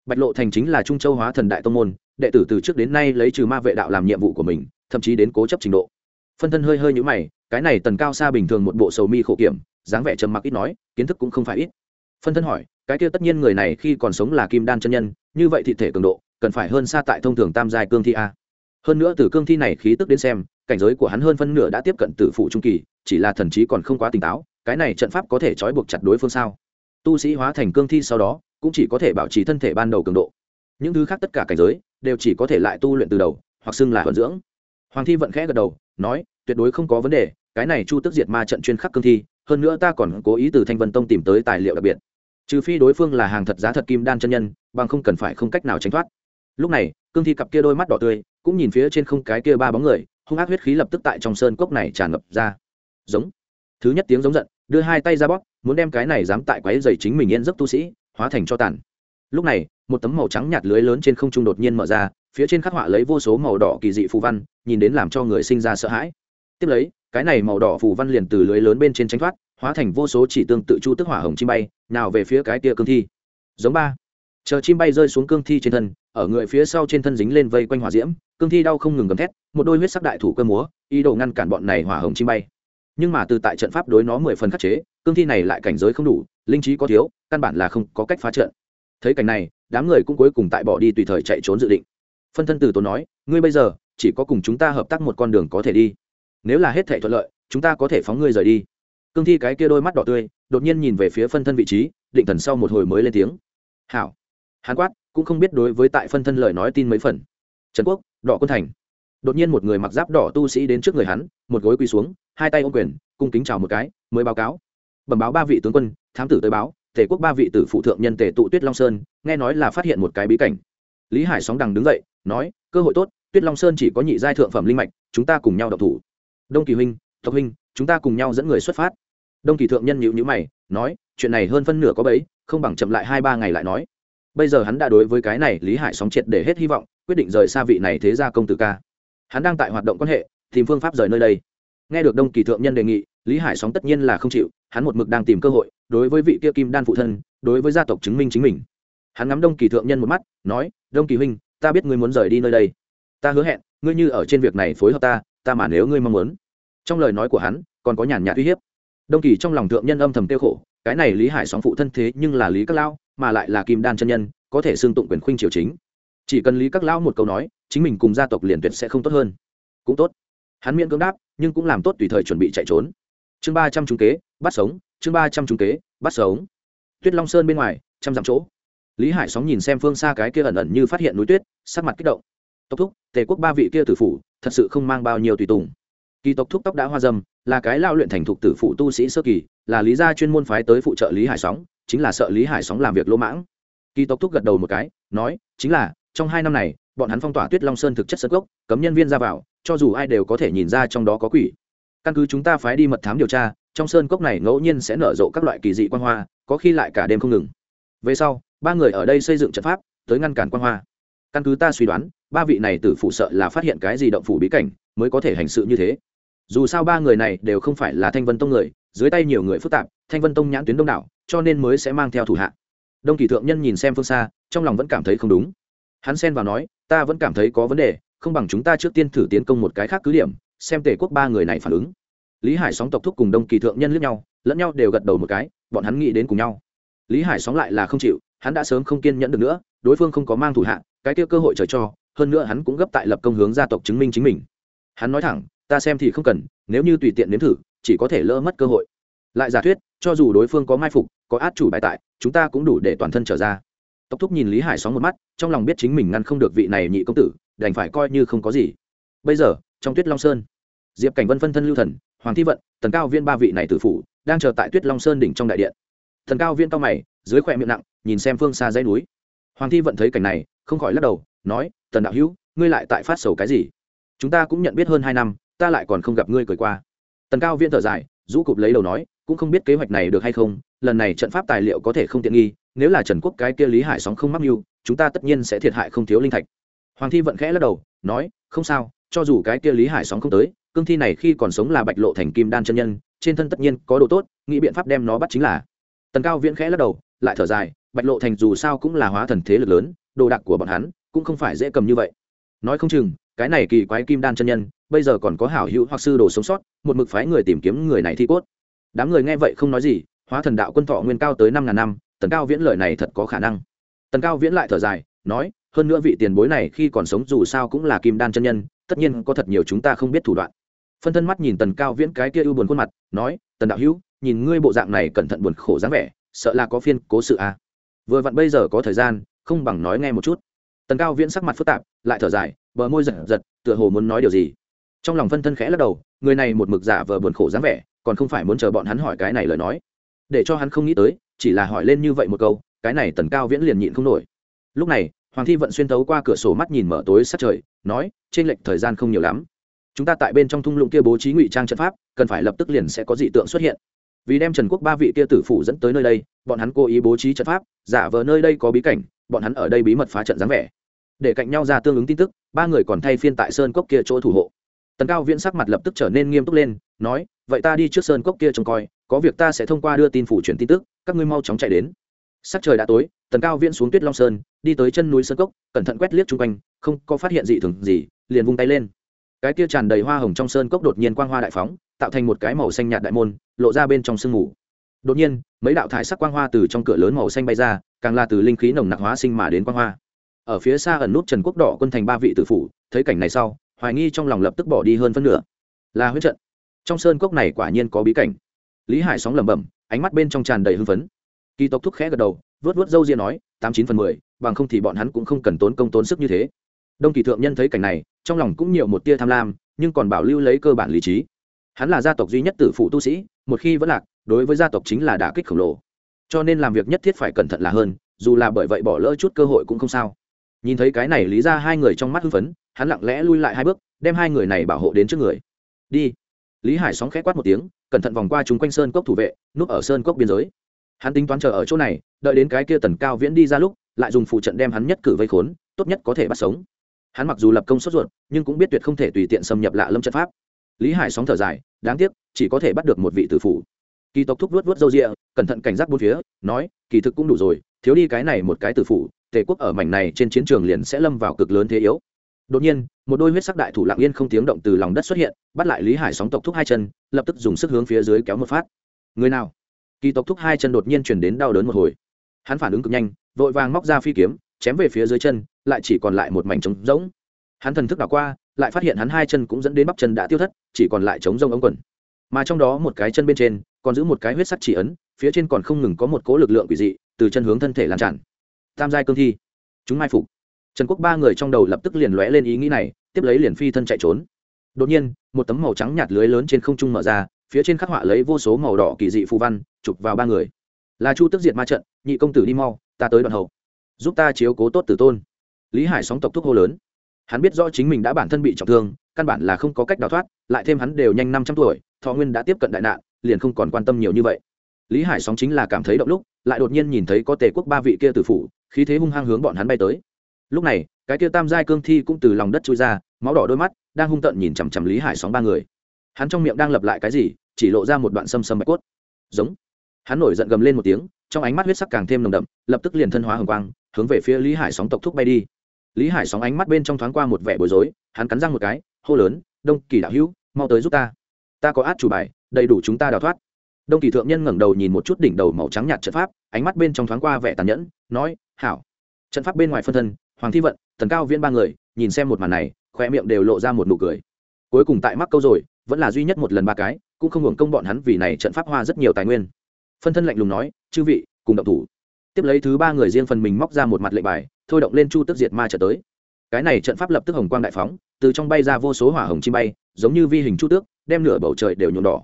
Bạch lộ thành chính là trung châu hóa thần đại tông môn, đệ tử từ trước đến nay lấy trừ ma vệ đạo làm nhiệm vụ của mình, thậm chí đến cố chấp trình độ. Phân thân hơi hơi nhũ mày, cái này tần cao xa bình thường một bộ sầu mi khổ kiểm, dáng vẻ trầm mặc ít nói, kiến thức cũng không phải ít. Phân thân hỏi, cái kia tất nhiên người này khi còn sống là kim đan chân nhân, như vậy thị thể cường độ, cần phải hơn xa tại thông thường tam giai cương thi a hơn nữa từ cương thi này khí tức đến xem, cảnh giới của hắn hơn phân nửa đã tiếp cận tử phụ trung kỳ, chỉ là thần trí còn không quá tỉnh táo, cái này trận pháp có thể trói buộc chặt đối phương sao? Tu sĩ hóa thành cương thi sau đó, cũng chỉ có thể bảo trì thân thể ban đầu cường độ. Những thứ khác tất cả cảnh giới, đều chỉ có thể lại tu luyện từ đầu, hoặc xưng là vận dưỡng. Hoàng thi vận khẽ gật đầu, nói, tuyệt đối không có vấn đề, cái này chu tức diệt ma trận chuyên khắc cương thi, hơn nữa ta còn cố ý từ thanh vân tông tìm tới tài liệu đặc biệt. Trừ phi đối phương là hàng thật giá thật kim đan chân nhân, bằng không cần phải không cách nào tránh thoát lúc này, cương thi cặp kia đôi mắt đỏ tươi, cũng nhìn phía trên không cái kia ba bóng người, hung ác huyết khí lập tức tại trong sơn cốc này tràn ngập ra. Giống. Thứ nhất tiếng giống giận, đưa hai tay ra bóp, muốn đem cái này dám tại quái dày chính mình yên giấc tu sĩ, hóa thành cho tàn. Lúc này, một tấm màu trắng nhạt lưới lớn trên không trung đột nhiên mở ra, phía trên khắc họa lấy vô số màu đỏ kỳ dị phù văn, nhìn đến làm cho người sinh ra sợ hãi. Tiếp lấy, cái này màu đỏ phù văn liền từ lưới lớn bên trên tránh thoát, hóa thành vô số chỉ tương tự chu tức hỏa hồng chim bay, nào về phía cái kia cương thi. Giống ba. Chờ chim bay rơi xuống cương thi trên thân ở người phía sau trên thân dính lên vây quanh hỏa diễm, cương thi đau không ngừng gầm thét, một đôi huyết sắc đại thủ cơ múa, ý đồ ngăn cản bọn này hỏa hồng chim bay. Nhưng mà từ tại trận pháp đối nó mười phần khắc chế, cương thi này lại cảnh giới không đủ, linh trí có thiếu, căn bản là không có cách phá trận. Thấy cảnh này, đám người cũng cuối cùng tại bỏ đi tùy thời chạy trốn dự định. Phân thân từ tốn nói, ngươi bây giờ, chỉ có cùng chúng ta hợp tác một con đường có thể đi. Nếu là hết thể thuận lợi, chúng ta có thể phóng ngươi rời đi. Cương thi cái kia đôi mắt đỏ tươi, đột nhiên nhìn về phía phân thân vị trí, định thần sau một hồi mới lên tiếng. Hảo. Hán quát cũng không biết đối với tại phân thân lời nói tin mấy phần. Trần quốc, đỏ quân thành. Đột nhiên một người mặc giáp đỏ tu sĩ đến trước người hắn, một gối quỳ xuống, hai tay ôm quyền, cung kính chào một cái, mới báo cáo. Bẩm báo ba vị tướng quân, thám tử tới báo tể quốc ba vị tử phụ thượng nhân tề tụ tuyết long sơn, nghe nói là phát hiện một cái bí cảnh. Lý hải sóng đằng đứng dậy, nói, cơ hội tốt, tuyết long sơn chỉ có nhị giai thượng phẩm linh mạch, chúng ta cùng nhau đậu thủ. Đông kỳ huynh, tộc huynh, chúng ta cùng nhau dẫn người xuất phát. Đông kỳ thượng nhân nhịu nhữ mày, nói, chuyện này hơn phân nửa có bấy, không bằng chậm lại hai ba ngày lại nói bây giờ hắn đã đối với cái này lý hải sóng triệt để hết hy vọng, quyết định rời xa vị này thế ra công tử ca. Hắn đang tại hoạt động quan hệ, tìm phương pháp rời nơi đây. Nghe được đông kỳ thượng nhân đề nghị, lý hải sóng tất nhiên là không chịu, hắn một mực đang tìm cơ hội, đối với vị kia kim đan phụ thân, đối với gia tộc chứng minh chính mình. Hắn ngắm đông kỳ thượng nhân một mắt, nói, đông kỳ huynh, ta biết ngươi muốn rời đi nơi đây. Ta hứa hẹn, ngươi như ở trên việc này phối hợp ta ta mà nếu ngươi mong muốn. Trong lời nói của hắn, còn có nhàn nhạt uy hiếp. Đông kỳ trong lòng thượng nhân âm thầm tiêu khổ cái này lý hải sóng phụ thân thế nhưng là lý các lao mà lại là kim đan chân nhân, có thể xương tụng quyền khuynh triều chính. Chỉ cần lý các lao một câu nói, chính mình cùng gia tộc liền tuyệt sẽ không tốt hơn. Cũng tốt. Hắn miễn cưỡng đáp, nhưng cũng làm tốt tùy thời chuẩn bị chạy trốn. Chương ba trăm trung kế, bắt sống, chương ba trăm trung kế, bắt sống. Tuyết long sơn bên ngoài, trăm dặm chỗ. Lý hải sóng nhìn xem phương xa cái kia ẩn ẩn như phát hiện núi tuyết, sắc mặt kích động. Tốc thúc, tề quốc ba vị kia tử phủ, thật sự không mang bao nhiêu tùy tùng kỳ tộc thúc tóc đã hoa dâm, là cái lao luyện thành thục tử phụ tu sĩ sơ kỳ, là lý gia chuyên môn phái tới phụ trợ lý hải sóng, chính là sợ lý hải sóng làm việc lỗ mãng. Kỳ tộc thúc gật đầu một cái, nói, chính là, trong hai năm này, bọn hắn phong tỏa tuyết long sơn thực chất sơ gốc cấm nhân viên ra vào, cho dù ai đều có thể nhìn ra trong đó có quỷ. Căn cứ chúng ta phái đi mật thám điều tra, trong sơn cốc này ngẫu nhiên sẽ nở rộ các loại kỳ dị quan hoa, có khi lại cả đêm không ngừng. Về sau, ba người ở đây xây dựng trận pháp, tới ngăn cản quan hoa. Căn cứ ta suy đoán, ba vị này tử phụ sợ là phát hiện cái gì động phủ bí cảnh, mới có thể hành sự như thế dù sao ba người này đều không phải là thanh vân tông người, dưới tay nhiều người phức tạp, thanh vân tông nhãn tuyến đông đảo, cho nên mới sẽ mang theo thủ hạ. Đông kỳ thượng nhân nhìn xem phương xa, trong lòng vẫn cảm thấy không đúng. Hắn xen vào nói, ta vẫn cảm thấy có vấn đề, không bằng chúng ta trước tiên thử tiến công một cái khác cứ điểm, xem tể quốc ba người này phản ứng. Lý hải sóng tộc thúc cùng đông kỳ thượng nhân lướt nhau, lẫn nhau đều gật đầu một cái, bọn hắn nghĩ đến cùng nhau. Lý hải sóng lại là không chịu, hắn đã sớm không kiên nhẫn được nữa, đối phương không có mang thủ hạ, cái kia cơ hội trời cho, hơn nữa hắn cũng gấp tại lập công hướng gia tộc chứng minh chính mình. Hắn nói thẳng ta xem thì không cần, nếu như tùy tiện nếm thử, chỉ có thể lỡ mất cơ hội. Lại giả thuyết, cho dù đối phương có mai phục, có át chủ bài tại, chúng ta cũng đủ để toàn thân trở ra. Tộc thúc nhìn lý hải sóng một mắt, trong lòng biết chính mình ngăn không được vị này nhị công tử, đành phải coi như không có gì. Bây giờ, trong tuyết long sơn, diệp cảnh vân phân thân lưu thần, hoàng thi vận, tần cao viên ba vị này tử phủ, đang chờ tại tuyết long sơn đỉnh trong đại điện. Thần cao viên cao mày, dưới khỏe miệng nặng, nhìn xem phương xa dãy núi. Hoàng thi vận thấy cảnh này, không khỏi lắc đầu, nói, tần đạo hữu, ngươi lại tại phát sầu cái gì? Chúng ta cũng nhận biết hơn hai năm ta lại còn không gặp ngươi cười qua. Tần cao viên thở dài, rũ cụp lấy đầu nói, cũng không biết kế hoạch này được hay không, lần này trận pháp tài liệu có thể không tiện nghi, nếu là trần quốc cái kia lý hải sóng không mắc mưu, chúng ta tất nhiên sẽ thiệt hại không thiếu linh thạch. Hoàng thi vận khẽ lắc đầu, nói, không sao, cho dù cái kia lý hải sóng không tới, cương thi này khi còn sống là bạch lộ thành kim đan chân nhân, trên thân tất nhiên có độ tốt, nghĩ biện pháp đem nó bắt chính là. Tần cao viễn khẽ lắc đầu, lại thở dài, bạch lộ thành dù sao cũng là hóa thần thế lực lớn, đồ đạc của bọn hắn cũng không phải dễ cầm như vậy. Nói không chừng cái này kỳ quái kim đan chân nhân, bây giờ còn có hảo hữu hoặc sư đồ sống sót, một mực phái người tìm kiếm người này thi cốt. Đám người nghe vậy không nói gì, hóa thần đạo quân thọ nguyên cao tới năm ngàn năm, tần cao viễn lời này thật có khả năng. Tần cao viễn lại thở dài, nói, hơn nữa vị tiền bối này khi còn sống dù sao cũng là kim đan chân nhân, tất nhiên có thật nhiều chúng ta không biết thủ đoạn. Phân thân mắt nhìn tần cao viễn cái kia ưu buồn khuôn mặt, nói, tần đạo hữu, nhìn ngươi bộ dạng này cẩn thận buồn khổ dáng vẻ, sợ là có phiên cố sự à. vừa vặn bây giờ có thời gian, không bằng nói nghe một chút. Tần cao viễn sắc mặt phức tạp, lại thở dài bờ môi giật giật, tựa hồ muốn nói điều gì. Trong lòng phân thân khẽ lắc đầu, người này một mực giả vờ buồn khổ dáng vẻ, còn không phải muốn chờ bọn hắn hỏi cái này lời nói. Để cho hắn không nghĩ tới, chỉ là hỏi lên như vậy một câu, cái này tần cao viễn liền nhịn không nổi. Lúc này, hoàng thi vận xuyên thấu qua cửa sổ mắt nhìn mở tối sát trời, nói, trên lệch thời gian không nhiều lắm. Chúng ta tại bên trong thung lũng kia bố trí ngụy trang trận pháp, cần phải lập tức liền sẽ có dị tượng xuất hiện. Vì đem trần quốc ba vị kia tử phủ dẫn tới nơi đây, bọn hắn cố ý bố trí trận pháp, giả vờ nơi đây có bí cảnh, bọn hắn ở đây bí mật phá trận dáng vẻ để cạnh nhau ra tương ứng tin tức, ba người còn thay phiên tại sơn cốc kia chỗ thủ hộ. Tần cao viễn sắc mặt lập tức trở nên nghiêm túc lên, nói, vậy ta đi trước sơn cốc kia trông coi, có việc ta sẽ thông qua đưa tin phủ truyền tin tức, các ngươi mau chóng chạy đến. Sắc trời đã tối, tần cao viễn xuống tuyết long sơn, đi tới chân núi sơn cốc, cẩn thận quét liếc chung quanh, không có phát hiện gì thường gì, liền vung tay lên. Cái kia tràn đầy hoa hồng trong sơn cốc đột nhiên quang hoa đại phóng, tạo thành một cái màu xanh nhạt đại môn, lộ ra bên trong sương mù. Đột nhiên, mấy đạo thải sắc quang hoa từ trong cửa lớn màu xanh bay ra, càng là từ linh khí nồng nặc hóa sinh mà đến quang hoa ở phía xa ẩn nút trần quốc đỏ quân thành ba vị tử phủ, thấy cảnh này sau, hoài nghi trong lòng lập tức bỏ đi hơn phân nửa. Là huyết trận. Trong sơn cốc này quả nhiên có bí cảnh. Lý hải sóng lẩm bẩm, ánh mắt bên trong tràn đầy hưng phấn. Kỳ tộc thúc khẽ gật đầu, vớt vớt dâu ria nói, tám chín phần mười, bằng không thì bọn hắn cũng không cần tốn công tốn sức như thế. Đông kỳ thượng nhân thấy cảnh này, trong lòng cũng nhiều một tia tham lam, nhưng còn bảo lưu lấy cơ bản lý trí. Hắn là gia tộc duy nhất tử phụ tu sĩ, một khi vẫn lạc, đối với gia tộc chính là đả kích khổng lồ. Cho nên làm việc nhất thiết phải cẩn thận là hơn, dù là bởi vậy bỏ lỡ chút cơ hội cũng không sao nhìn thấy cái này lý ra hai người trong mắt hưng phấn, hắn lặng lẽ lui lại hai bước, đem hai người này bảo hộ đến trước người. Đi. Lý hải sóng khẽ quát một tiếng, cẩn thận vòng qua chúng quanh sơn cốc thủ vệ, núp ở sơn cốc biên giới. Hắn tính toán chờ ở chỗ này, đợi đến cái kia tần cao viễn đi ra lúc, lại dùng phụ trận đem hắn nhất cử vây khốn, tốt nhất có thể bắt sống. Hắn mặc dù lập công sốt ruột, nhưng cũng biết tuyệt không thể tùy tiện xâm nhập lạ lâm trận pháp. Lý hải sóng thở dài, đáng tiếc, chỉ có thể bắt được một vị tử phủ. Kỳ tộc thúc vuốt vuốt râu rịa cẩn thận cảnh giác bốn phía, nói, kỳ thực cũng đủ rồi, thiếu đi cái này một cái tử phủ tề quốc ở mảnh này trên chiến trường liền sẽ lâm vào cực lớn thế yếu. Đột nhiên, một đôi huyết sắc đại thủ lạng yên không tiếng động từ lòng đất xuất hiện, bắt lại lý hải sóng tộc thúc hai chân, lập tức dùng sức hướng phía dưới kéo một phát. Người nào? Kỳ tộc thúc hai chân đột nhiên chuyển đến đau đớn một hồi. Hắn phản ứng cực nhanh, vội vàng móc ra phi kiếm, chém về phía dưới chân, lại chỉ còn lại một mảnh trống rỗng. Hắn thần thức đảo qua, lại phát hiện hắn hai chân cũng dẫn đến bắp chân đã tiêu thất, chỉ còn lại trống rông ống quần. Mà trong đó một cái chân bên trên, còn giữ một cái huyết sắc chỉ ấn, phía trên còn không ngừng có một cố lực lượng quỷ dị từ chân hướng thân thể lan tràn tam giai cương thi. Chúng mai phục. Trần quốc ba người trong đầu lập tức liền lóe lên ý nghĩ này, tiếp lấy liền phi thân chạy trốn. Đột nhiên, một tấm màu trắng nhạt lưới lớn trên không trung mở ra, phía trên khắc họa lấy vô số màu đỏ kỳ dị phù văn, chụp vào ba người. Là chu tức diệt ma trận, nhị công tử đi mau, ta tới đoạn hậu. Giúp ta chiếu cố tốt tử tôn. Lý hải sóng tộc thúc hô lớn. Hắn biết rõ chính mình đã bản thân bị trọng thương, căn bản là không có cách đào thoát, lại thêm hắn đều nhanh năm trăm tuổi, thọ nguyên đã tiếp cận đại nạn, liền không còn quan tâm nhiều như vậy. Lý hải sóng chính là cảm thấy động lúc lại đột nhiên nhìn thấy có tề quốc ba vị kia tử phủ, khí thế hung hăng hướng bọn hắn bay tới. Lúc này, cái kia tam giai cương thi cũng từ lòng đất trôi ra, máu đỏ đôi mắt, đang hung tợn nhìn chằm chằm lý hải sóng ba người. Hắn trong miệng đang lập lại cái gì, chỉ lộ ra một đoạn xâm xâm bạch cốt. Giống. Hắn nổi giận gầm lên một tiếng, trong ánh mắt huyết sắc càng thêm nồng đậm, lập tức liền thân hóa hồng quang, hướng về phía lý hải sóng tộc thúc bay đi. Lý hải sóng ánh mắt bên trong thoáng qua một vẻ bối rối, hắn cắn răng một cái, hô lớn, đông kỳ đạo hữu, mau tới giúp ta. Ta có át chủ bài, đầy đủ chúng ta đào thoát đông kỳ thượng nhân ngẩng đầu nhìn một chút đỉnh đầu màu trắng nhạt trận pháp, ánh mắt bên trong thoáng qua vẻ tàn nhẫn, nói, hảo. Trận pháp bên ngoài phân thân, hoàng thi vận thần cao viên ba người, nhìn xem một màn này khoe miệng đều lộ ra một nụ cười. Cuối cùng tại mắc câu rồi, vẫn là duy nhất một lần ba cái, cũng không hưởng công bọn hắn vì này trận pháp hoa rất nhiều tài nguyên. Phân thân lạnh lùng nói, chư vị, cùng động thủ. Tiếp lấy thứ ba người riêng phần mình móc ra một mặt lệnh bài, thôi động lên chu tức diệt ma trở tới. Cái này trận pháp lập tức hồng quang đại phóng, từ trong bay ra vô số hỏa hồng chim bay, giống như vi hình chu tước, đem nửa bầu trời đều nhuộm đỏ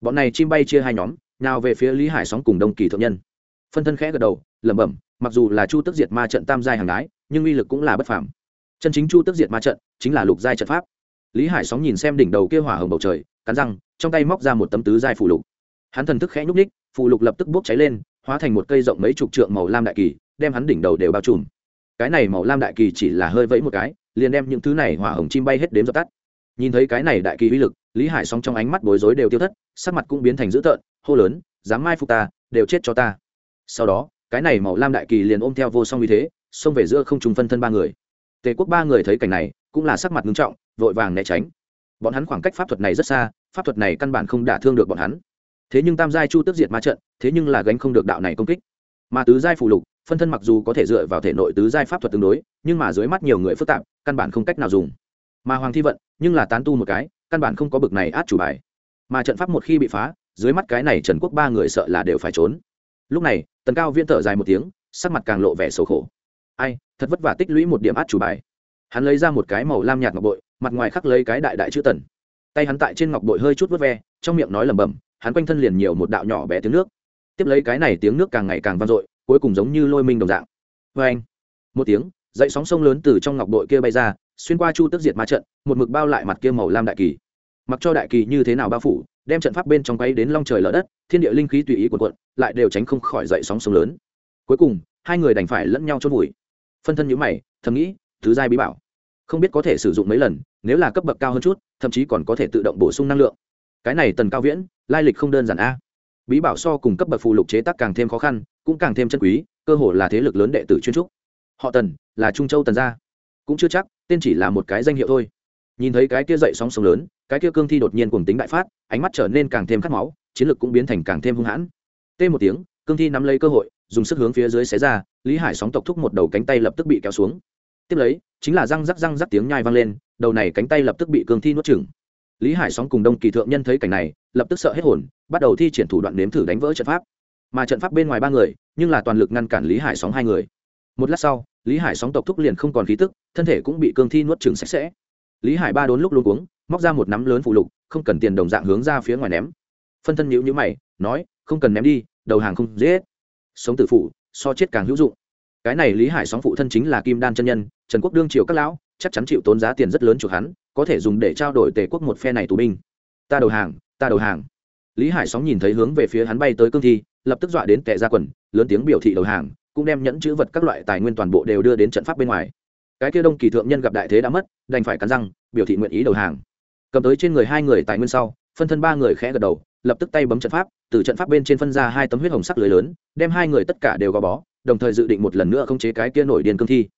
bọn này chim bay chia hai nhóm, nào về phía lý hải sóng cùng đông kỳ thượng nhân. Phân thân khẽ gật đầu, lẩm bẩm, mặc dù là chu tức diệt ma trận tam giai hàng đái, nhưng uy lực cũng là bất phàm. Chân chính chu tức diệt ma trận, chính là lục giai trận pháp. Lý hải sóng nhìn xem đỉnh đầu kia hỏa hồng bầu trời, cắn răng, trong tay móc ra một tấm tứ giai phù lục. Hắn thần thức khẽ nhúc ních phù lục lập tức bốc cháy lên, hóa thành một cây rộng mấy chục trượng màu lam đại kỳ, đem hắn đỉnh đầu đều bao trùm. Cái này màu lam đại kỳ chỉ là hơi vẫy một cái, liền đem những thứ này hỏa hồng chim bay hết đếm dập tắt nhìn thấy cái này đại kỳ uy lực, lý hải sóng trong ánh mắt bối rối đều tiêu thất, sắc mặt cũng biến thành dữ tợn, hô lớn, dám mai phục ta, đều chết cho ta. Sau đó, cái này màu lam đại kỳ liền ôm theo vô song uy thế, xông về giữa không trùng phân thân ba người. Tề quốc ba người thấy cảnh này, cũng là sắc mặt nghiêm trọng, vội vàng né tránh. Bọn hắn khoảng cách pháp thuật này rất xa, pháp thuật này căn bản không đả thương được bọn hắn. Thế nhưng tam giai chu tức diệt ma trận, thế nhưng là gánh không được đạo này công kích. Mà tứ giai phù lục, phân thân mặc dù có thể dựa vào thể nội tứ giai pháp thuật tương đối, nhưng mà dưới mắt nhiều người phức tạp, căn bản không cách nào dùng mà hoàng thi vận nhưng là tán tu một cái, căn bản không có bực này át chủ bài. Mà trận pháp một khi bị phá, dưới mắt cái này trần quốc ba người sợ là đều phải trốn. Lúc này, tần cao viễn thở dài một tiếng, sắc mặt càng lộ vẻ sầu khổ. Ai, thật vất vả tích lũy một điểm át chủ bài. Hắn lấy ra một cái màu lam nhạt ngọc bội, mặt ngoài khắc lấy cái đại đại chữ tần. Tay hắn tại trên ngọc bội hơi chút vớt ve, trong miệng nói lẩm bẩm, hắn quanh thân liền nhiều một đạo nhỏ bé tiếng nước. Tiếp lấy cái này tiếng nước càng ngày càng vang dội, cuối cùng giống như lôi minh đồng dạng. Vê anh một tiếng dậy sóng sông lớn từ trong ngọc bội kia bay ra xuyên qua chu tức diệt ma trận, một mực bao lại mặt kia màu lam đại kỳ. Mặc cho đại kỳ như thế nào bao phủ, đem trận pháp bên trong quay đến long trời lở đất, thiên địa linh khí tùy ý quần quận lại đều tránh không khỏi dậy sóng sông lớn. Cuối cùng, hai người đành phải lẫn nhau chôn vùi. Phân thân nhữ mày, thầm nghĩ, thứ giai bí bảo, không biết có thể sử dụng mấy lần, nếu là cấp bậc cao hơn chút, thậm chí còn có thể tự động bổ sung năng lượng. Cái này tần cao viễn, lai lịch không đơn giản a. Bí bảo so cùng cấp bậc phù lục chế tác càng thêm khó khăn, cũng càng thêm chân quý, cơ hồ là thế lực lớn đệ tử chuyên trúc. Họ tần, là trung châu tần gia cũng chưa chắc, tên chỉ là một cái danh hiệu thôi. Nhìn thấy cái kia dậy sóng sóng lớn, cái kia cương thi đột nhiên cùng tính đại phát, ánh mắt trở nên càng thêm khát máu, chiến lược cũng biến thành càng thêm hung hãn. Tê một tiếng, cương thi nắm lấy cơ hội, dùng sức hướng phía dưới xé ra, lý hải sóng tộc thúc một đầu cánh tay lập tức bị kéo xuống. Tiếp lấy, chính là răng rắc răng rắc tiếng nhai vang lên, đầu này cánh tay lập tức bị cương thi nuốt chừng lý hải sóng cùng đông kỳ thượng nhân thấy cảnh này, lập tức sợ hết hồn, bắt đầu thi triển thủ đoạn nếm thử đánh vỡ trận pháp. Mà trận pháp bên ngoài ba người, nhưng là toàn lực ngăn cản lý hải sóng hai người. Một lát sau lý hải sóng tộc thúc liền không còn khí tức, thân thể cũng bị cương thi nuốt chừng sạch sẽ. Lý hải ba đốn lúc luôn cuống, móc ra một nắm lớn phụ lục, không cần tiền đồng dạng hướng ra phía ngoài ném. Phân thân nhữ nhữ mày, nói, không cần ném đi, đầu hàng không dễ sống tử phụ so chết càng hữu dụng. Cái này lý hải sóng phụ thân chính là kim đan chân nhân, trần quốc đương triều các lão, chắc chắn chịu tốn giá tiền rất lớn chuộc hắn, có thể dùng để trao đổi tề quốc một phe này tù binh. Ta đầu hàng, ta đầu hàng. Lý hải sóng nhìn thấy hướng về phía hắn bay tới cương thi, lập tức dọa đến tệ ra quần, lớn tiếng biểu thị đầu hàng cũng đem nhẫn chữ vật các loại tài nguyên toàn bộ đều đưa đến trận pháp bên ngoài. Cái kia đông kỳ thượng nhân gặp đại thế đã mất, đành phải cắn răng, biểu thị nguyện ý đầu hàng. Cầm tới trên người hai người tài nguyên sau, phân thân ba người khẽ gật đầu, lập tức tay bấm trận pháp, từ trận pháp bên trên phân ra hai tấm huyết hồng sắc lưới lớn, đem hai người tất cả đều gò bó, đồng thời dự định một lần nữa khống chế cái kia nổi điên cương thi.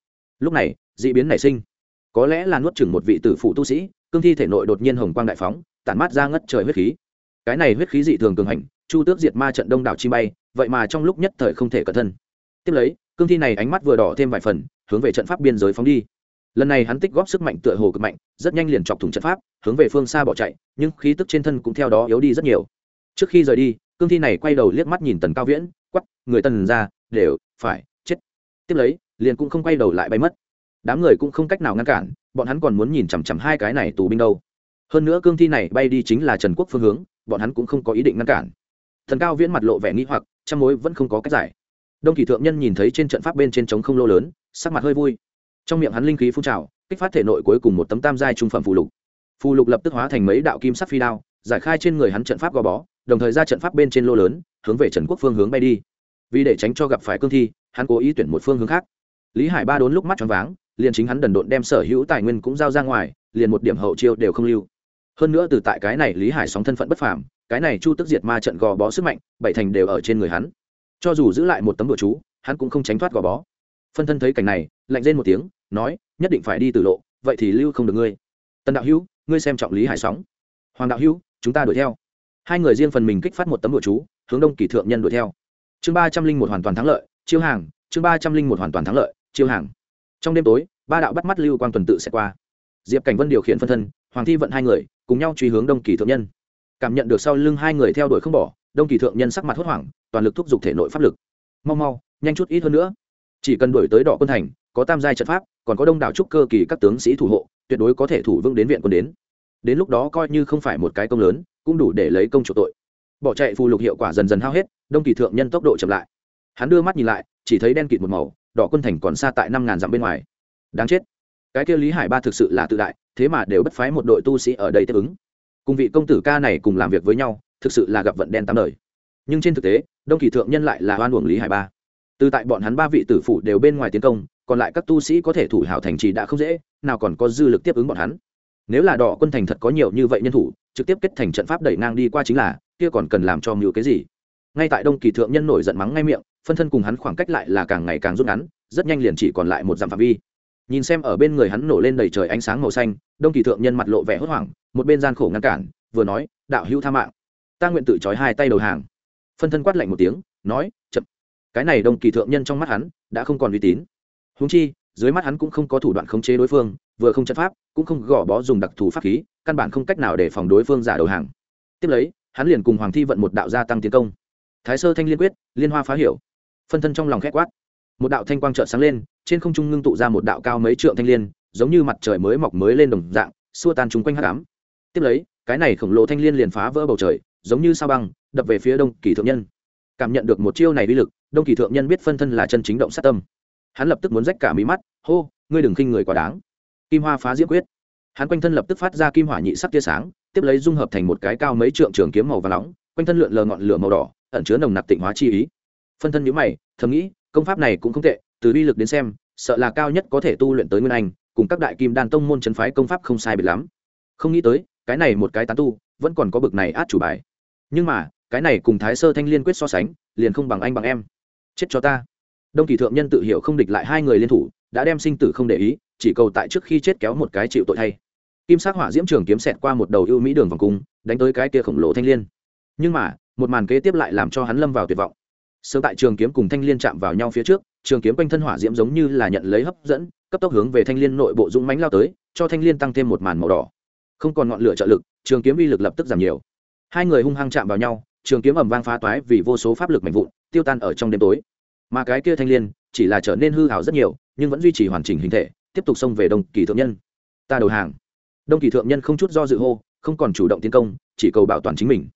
Lúc này d ị biến nảy sinh. Có lẽ là nuốt chừng một vị tử phụ tu sĩ, cương thi thể nội đột nhiên hồng quang đại phóng, tản mát ra ngất trời huyết khí. Cái này huyết khí dị thường cường hành, chu tước diệt ma trận đông đảo chi bay, vậy mà trong lúc nhất thời không thể cẩn thân tiếp lấy, cương thi này ánh mắt vừa đỏ thêm vài phần, hướng về trận pháp biên giới phóng đi. Lần này hắn tích góp sức mạnh tựa hồ cực mạnh, rất nhanh liền chọc thủng trận pháp, hướng về phương xa bỏ chạy, nhưng khí tức trên thân cũng theo đó yếu đi rất nhiều. Trước khi rời đi, cương thi này quay đầu liếc mắt nhìn tần cao viễn quắp người tần ra, đều, phải, chết. Tiếp lấy, liền cũng không quay đầu lại bay mất. Đám người cũng không cách nào ngăn cản, bọn hắn còn muốn nhìn chằm chằm hai cái này tù binh đâu. Hơn nữa cương thi này bay đi chính là trần quốc phương hướng, bọn hắn cũng không có ý định ngăn cản. Thần cao viễn mặt lộ vẻ nghĩ hoặc chăm mối vẫn không có cách giải đông kỳ thượng nhân nhìn thấy trên trận pháp bên trên trống không lô lớn, sắc mặt hơi vui. Trong miệng hắn linh khí phun trào, kích phát thể nội cuối cùng một tấm tam giai trung phẩm phù lục. Phù lục lập tức hóa thành mấy đạo kim sắc phi đao, giải khai trên người hắn trận pháp gò bó, đồng thời ra trận pháp bên trên lô lớn, hướng về trần quốc phương hướng bay đi. Vì để tránh cho gặp phải cương thi, hắn cố ý tuyển một phương hướng khác. Lý hải ba đốn lúc mắt choáng váng, liền chính hắn đần độn đem sở hữu tài nguyên cũng giao ra ngoài, liền một điểm hậu chiêu đều không lưu. Hơn nữa từ tại cái này lý hải sóng thân phận bất phàm, cái này chu tức diệt ma trận gò bó sức mạnh, bảy thành đều ở trên người hắn cho dù giữ lại một tấm đồ chú, hắn cũng không tránh thoát gò bó. Phân thân thấy cảnh này, lạnh lên một tiếng, nói, nhất định phải đi từ lộ, vậy thì lưu không được ngươi. Tần đạo hữu, ngươi xem trọng lý hải sóng. Hoàng đạo hữu, chúng ta đuổi theo. Hai người riêng phần mình kích phát một tấm đồ chú, hướng đông kỳ thượng nhân đuổi theo. Chương ba trăm linh một hoàn toàn thắng lợi, chiêu hàng, chương ba trăm linh một hoàn toàn thắng lợi, chiêu hàng. Trong đêm tối, ba đạo bắt mắt lưu quang tuần tự sẽ qua. Diệp cảnh vân điều khiển phân thân, hoàng thi vận hai người, cùng nhau truy hướng đông kỳ thượng nhân. Cảm nhận được sau lưng hai người theo đuổi không bỏ đông kỳ thượng nhân sắc mặt hốt hoảng, toàn lực thúc giục thể nội pháp lực. Mau mau, nhanh chút ít hơn nữa. Chỉ cần đuổi tới đỏ quân thành, có tam giai trận pháp, còn có đông đảo trúc cơ kỳ các tướng sĩ thủ hộ, tuyệt đối có thể thủ vững đến viện quân đến. Đến lúc đó coi như không phải một cái công lớn, cũng đủ để lấy công chủ tội. Bỏ chạy phù lục hiệu quả dần dần hao hết, đông kỳ thượng nhân tốc độ chậm lại. Hắn đưa mắt nhìn lại, chỉ thấy đen kịt một màu, đỏ quân thành còn xa tại năm ngàn dặm bên ngoài. Đáng chết. Cái kia lý hải ba thực sự là tự đại, thế mà đều bất phái một đội tu sĩ ở đây tiếp ứng. Cùng vị công tử ca này cùng làm việc với nhau thực sự là gặp vận đen tám đời. Nhưng trên thực tế, đông kỳ thượng nhân lại là oan uổng lý hải ba. Từ tại bọn hắn ba vị tử phụ đều bên ngoài tiến công, còn lại các tu sĩ có thể thủ hảo thành trì đã không dễ, nào còn có dư lực tiếp ứng bọn hắn. Nếu là đỏ quân thành thật có nhiều như vậy nhân thủ, trực tiếp kết thành trận pháp đẩy ngang đi qua chính là, kia còn cần làm cho mưu cái gì? Ngay tại đông kỳ thượng nhân nổi giận mắng ngay miệng, phân thân cùng hắn khoảng cách lại là càng ngày càng rút ngắn, rất nhanh liền chỉ còn lại một dặm phạm vi. Nhìn xem ở bên người hắn nổ lên đầy trời ánh sáng màu xanh, đông kỳ thượng nhân mặt lộ vẻ hốt hoảng, một bên gian khổ ngăn cản, vừa nói, đạo hữu tha mạng ta nguyện tự trói hai tay đầu hàng. Phân thân quát lạnh một tiếng, nói, chậm. Cái này đông kỳ thượng nhân trong mắt hắn đã không còn uy tín. Húng chi, dưới mắt hắn cũng không có thủ đoạn khống chế đối phương, vừa không chất pháp, cũng không gò bó dùng đặc thù pháp khí, căn bản không cách nào để phòng đối phương giả đầu hàng. Tiếp lấy, hắn liền cùng hoàng thi vận một đạo gia tăng tiến công. Thái sơ thanh liên quyết, liên hoa phá hiểu. Phân thân trong lòng khét quát. Một đạo thanh quang trợ sáng lên, trên không trung ngưng tụ ra một đạo cao mấy trượng thanh liên, giống như mặt trời mới mọc mới lên đồng dạng, xua tan chúng quanh hắc ám. Tiếp lấy, cái này khổng lồ thanh liên liền phá vỡ bầu trời giống như sao băng, đập về phía đông kỳ thượng nhân. Cảm nhận được một chiêu này uy lực, đông kỳ thượng nhân biết phân thân là chân chính động sát tâm. Hắn lập tức muốn rách cả mí mắt, hô, ngươi đừng khinh người quá đáng. Kim hoa phá diễm quyết. Hắn quanh thân lập tức phát ra kim hỏa nhị sắc tia sáng, tiếp lấy dung hợp thành một cái cao mấy trượng trường kiếm màu và nóng, quanh thân lượn lờ ngọn lửa màu đỏ, ẩn chứa nồng nặc tịnh hóa chi ý. Phân thân nhữ mày, thầm nghĩ, công pháp này cũng không tệ, từ uy lực đến xem, sợ là cao nhất có thể tu luyện tới nguyên anh, cùng các đại kim đan tông môn chấn phái công pháp không sai biệt lắm. Không nghĩ tới, cái này một cái tán tu, vẫn còn có bực này át chủ bài nhưng mà, cái này cùng thái sơ thanh liên quyết so sánh, liền không bằng anh bằng em. Chết cho ta. Đông kỳ thượng nhân tự hiểu không địch lại hai người liên thủ, đã đem sinh tử không để ý, chỉ cầu tại trước khi chết kéo một cái chịu tội thay. Kim sắc hỏa diễm trường kiếm xẹt qua một đầu ưu mỹ đường vòng cung, đánh tới cái kia khổng lồ thanh liên. Nhưng mà, một màn kế tiếp lại làm cho hắn lâm vào tuyệt vọng. Sớm tại trường kiếm cùng thanh liên chạm vào nhau phía trước, trường kiếm quanh thân hỏa diễm giống như là nhận lấy hấp dẫn, cấp tốc hướng về thanh liên nội bộ dũng mánh lao tới, cho thanh liên tăng thêm một màn màu đỏ. Không còn ngọn lửa trợ lực, trường kiếm uy lực lập tức giảm nhiều hai người hung hăng chạm vào nhau, trường kiếm ẩm vang phá toái vì vô số pháp lực mạnh vụn, tiêu tan ở trong đêm tối. Mà cái kia thanh liên, chỉ là trở nên hư hảo rất nhiều, nhưng vẫn duy trì hoàn chỉnh hình thể, tiếp tục xông về đông kỳ thượng nhân. Ta đầu hàng. Đông kỳ thượng nhân không chút do dự hô, không còn chủ động tiến công, chỉ cầu bảo toàn chính mình.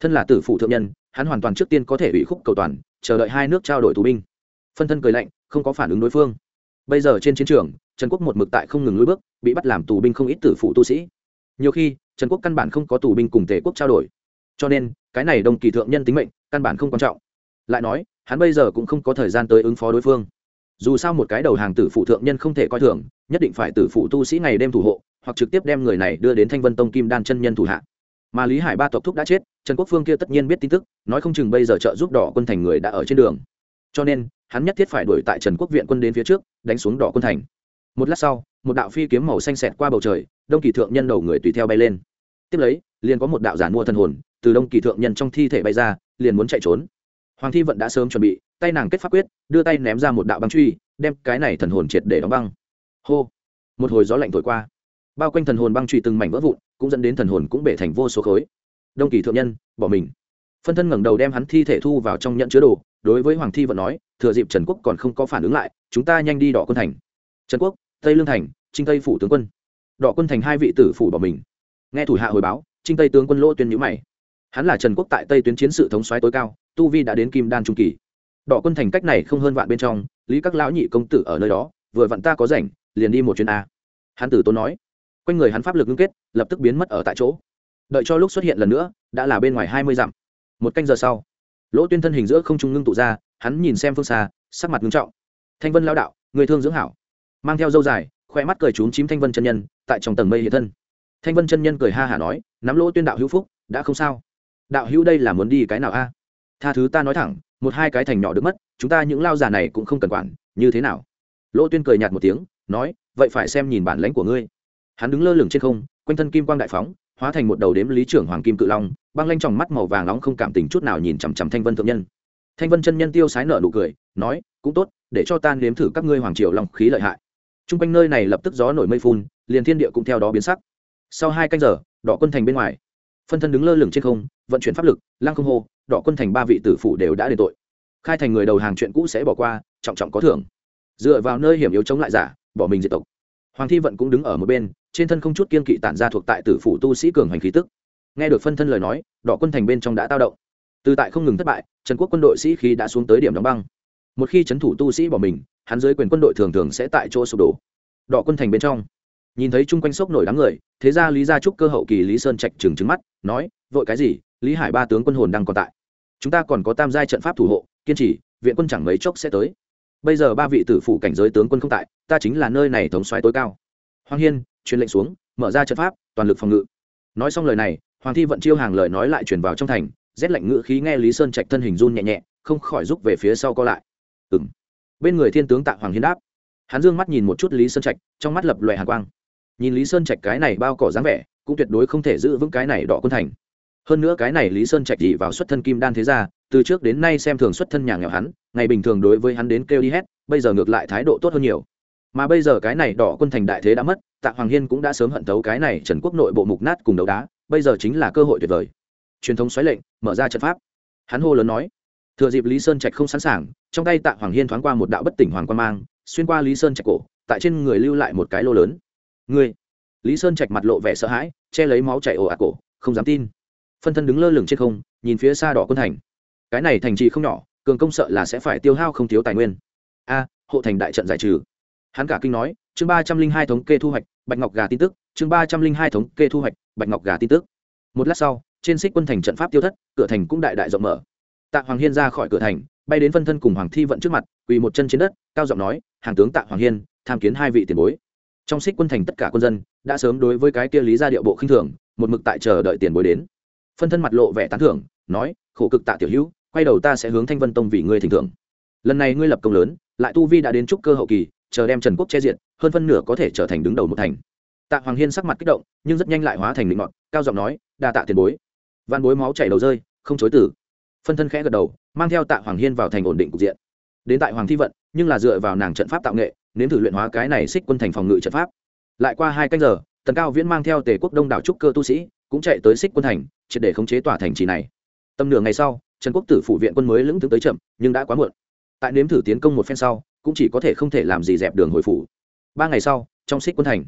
Thân là tử phụ thượng nhân, hắn hoàn toàn trước tiên có thể ủy khúc cầu toàn, chờ đợi hai nước trao đổi tù binh. Phân thân cười lạnh, không có phản ứng đối phương. Bây giờ trên chiến trường, trần quốc một mực tại không ngừng lùi bước, bị bắt làm tù binh không ít tử phụ tu sĩ. Nhiều khi, trần quốc căn bản không có tù binh cùng tề quốc trao đổi cho nên, cái này đông kỳ thượng nhân tính mệnh, căn bản không quan trọng. Lại nói, hắn bây giờ cũng không có thời gian tới ứng phó đối phương. Dù sao một cái đầu hàng tử phụ thượng nhân không thể coi thường, nhất định phải tử phụ tu sĩ ngày đêm thủ hộ, hoặc trực tiếp đem người này đưa đến thanh vân tông kim đan chân nhân thủ hạ. Mà lý hải ba tộc thúc đã chết, trần quốc phương kia tất nhiên biết tin tức, nói không chừng bây giờ trợ giúp đỏ quân thành người đã ở trên đường. Cho nên, hắn nhất thiết phải đuổi tại trần quốc viện quân đến phía trước, đánh xuống đỏ quân thành. Một lát sau, một đạo phi kiếm màu xanh xẹt qua bầu trời, đông kỳ thượng nhân đầu người tùy theo bay lên. Tiếp lấy, liền có một đạo giản mua thần hồn từ đông kỳ thượng nhân trong thi thể bay ra, liền muốn chạy trốn. Hoàng thi vận đã sớm chuẩn bị, tay nàng kết pháp quyết, đưa tay ném ra một đạo băng truy, đem cái này thần hồn triệt để đóng băng. Hô! Một hồi gió lạnh thổi qua. Bao quanh thần hồn băng truy từng mảnh vỡ vụn, cũng dẫn đến thần hồn cũng bể thành vô số khối. Đông kỳ thượng nhân, bỏ mình. Phân thân ngẩng đầu đem hắn thi thể thu vào trong nhận chứa đồ, đối với hoàng thi vận nói, thừa dịp trần quốc còn không có phản ứng lại, chúng ta nhanh đi đỏ quân thành. Trần quốc, tây lương thành, trinh tây phủ tướng quân. Đỏ quân thành hai vị tử phủ bỏ mình. Nghe thủ hạ hồi báo, trinh tây tướng quân lỗ tuyên nhữ mày hắn là trần quốc tại tây tuyến chiến sự thống soái tối cao, tu vi đã đến kim đan trung kỳ. Đỏ quân thành cách này không hơn vạn bên trong, lý các lão nhị công tử ở nơi đó, vừa vặn ta có rảnh, liền đi một chuyến a. Hắn tử tốn nói. Quanh người hắn pháp lực ngưng kết, lập tức biến mất ở tại chỗ. Đợi cho lúc xuất hiện lần nữa, đã là bên ngoài hai mươi dặm. Một canh giờ sau, lỗ tuyên thân hình giữa không trung ngưng tụ ra, hắn nhìn xem phương xa, sắc mặt ngưng trọng. Thanh vân lao đạo, người thương dưỡng hảo. Mang theo dâu dài, khoe mắt cười trúng chím thanh vân chân nhân, tại trong tầng mây hiện thân. Thanh vân chân nhân cười ha hả nói, nắm lỗ tuyên đạo hữu phúc, đã không sao đạo hữu đây là muốn đi cái nào a? Tha thứ ta nói thẳng, một hai cái thành nhỏ được mất, chúng ta những lao già này cũng không cần quản, như thế nào? Lỗ tuyên cười nhạt một tiếng, nói, vậy phải xem nhìn bản lãnh của ngươi. Hắn đứng lơ lửng trên không, quanh thân kim quang đại phóng, hóa thành một đầu đếm lý trưởng hoàng kim cự long, băng lanh tròng mắt màu vàng nóng không cảm tình chút nào nhìn chằm chằm thanh vân thượng nhân. Thanh vân chân nhân tiêu sái nở nụ cười, nói, cũng tốt, để cho ta nếm thử các ngươi hoàng triều long khí lợi hại. T r u n g quanh nơi này lập tức gió nổi mây phun, liền thiên địa cũng theo đó biến sắc. Sau hai canh giờ, đỏ quân thành bên ngoài phân thân đứng lơ lửng trên không, vận chuyển pháp lực, lăng không hô, đỏ quân thành ba vị tử phủ đều đã đền tội. Khai thành người đầu hàng chuyện cũ sẽ bỏ qua, trọng trọng có thưởng. Dựa vào nơi hiểm yếu chống lại giả, bỏ mình diệt tộc. Hoàng thi vận cũng đứng ở một bên, trên thân không chút kiên kỵ tản ra thuộc tại tử phủ tu sĩ cường hành khí tức. Nghe được phân thân lời nói, đỏ quân thành bên trong đã tao động. Từ tại không ngừng thất bại, trần quốc quân đội sĩ khi đã xuống tới điểm đóng băng. Một khi trấn thủ tu sĩ bỏ mình, hắn dưới quyền quân đội thường thường sẽ tại chỗ sụp đổ. Đỏ quân thành bên trong, nhìn thấy chung quanh sốc nổi đám người thế ra lý gia trúc cơ hậu kỳ lý sơn trạch trừng trừng mắt, nói, vội cái gì? Lý hải ba tướng quân hồn đang còn tại. Chúng ta còn có tam giai trận pháp thủ hộ, kiên trì, viện quân chẳng mấy chốc sẽ tới. Bây giờ ba vị tử phủ cảnh giới tướng quân không tại, ta chính là nơi này thống xoáy tối cao. Hoàng hiên, truyền lệnh xuống, mở ra trận pháp, toàn lực phòng ngự. Nói xong lời này, hoàng thi vận chiêu hàng lời nói lại truyền vào trong thành, rét lạnh ngự khí nghe lý sơn trạch thân hình run nhẹ nhẹ, không khỏi rút về phía sau co lại. Ừng bên người thiên tướng tạ hoàng hiên đáp. Hắn dương mắt nhìn một chút lý sơn trạch, trong mắt lập loè hàng quang nhìn lý sơn trạch cái này bao cỏ dáng vẻ, cũng tuyệt đối không thể giữ vững cái này đỏ quân thành. Hơn nữa cái này lý sơn trạch chỉ vào xuất thân kim đan thế gia, từ trước đến nay xem thường xuất thân nhà nghèo hắn, ngày bình thường đối với hắn đến kêu đi hết bây giờ ngược lại thái độ tốt hơn nhiều. Mà bây giờ cái này đỏ quân thành đại thế đã mất, tạ hoàng hiên cũng đã sớm hận thấu cái này trần quốc nội bộ mục nát cùng đấu đá, bây giờ chính là cơ hội tuyệt vời. Truyền thống xoáy lệnh, mở ra trận pháp. Hắn hô lớn nói, thừa dịp lý sơn trạch không sẵn sàng, trong tay tạ hoàng hiên thoáng qua một đạo bất tỉnh hoàng quan mang, xuyên qua lý sơn trạch cổ, tại trên người lưu lại một cái lô lớn ngươi. Lý sơn trạch mặt lộ vẻ sợ hãi, che lấy máu chảy ồ ạt cổ, không dám tin. Phân thân đứng lơ lửng trên không, nhìn phía xa đỏ quân thành. Cái này thành trì không nhỏ, cường công sợ là sẽ phải tiêu hao không thiếu tài nguyên. A, hộ thành đại trận giải trừ. Hắn cả kinh nói, chương ba trăm linh hai thống kê thu hoạch, bạch ngọc gà tin tức, chương ba trăm linh hai thống kê thu hoạch, bạch ngọc gà tin tức. Một lát sau, trên xích quân thành trận pháp tiêu thất, cửa thành cũng đại đại rộng mở. Tạ hoàng hiên ra khỏi cửa thành, bay đến phân thân cùng hoàng thi vận trước mặt, quỳ một chân trên đất, cao giọng nói, hàng tướng tạ hoàng hiên, tham kiến hai vị tiền bối trong xích quân thành tất cả quân dân đã sớm đối với cái kia lý ra điệu bộ khinh thường, một mực tại chờ đợi tiền bối đến. Phân thân mặt lộ vẻ tán thưởng, nói, khổ cực tạ tiểu hữu, quay đầu ta sẽ hướng thanh vân tông vì ngươi thỉnh thưởng. Lần này ngươi lập công lớn, lại tu vi đã đến trúc cơ hậu kỳ, chờ đem trần quốc che diện hơn phân nửa có thể trở thành đứng đầu một thành. Tạ hoàng hiên sắc mặt kích động, nhưng rất nhanh lại hóa thành định ngọn, cao giọng nói, đa tạ tiền bối. Văn bối máu chảy đầu rơi, không chối từ. Phân thân khẽ gật đầu, mang theo tạ hoàng hiên vào thành ổn định cục diện. Đến tại hoàng thi vận, nhưng là dựa vào nàng trận pháp tạo nghệ nếm thử luyện hóa cái này xích quân thành phòng ngự trận pháp. Lại qua hai canh giờ, tần cao viễn mang theo tề quốc đông đảo trúc cơ tu sĩ, cũng chạy tới xích quân thành, triệt để khống chế tòa thành trì này. Tầm nửa ngày sau, trần quốc tử phủ viện quân mới lững tướng tới chậm, nhưng đã quá muộn. Tại nếm thử tiến công một phen sau, cũng chỉ có thể không thể làm gì dẹp đường hồi phủ. Ba ngày sau, trong xích quân thành,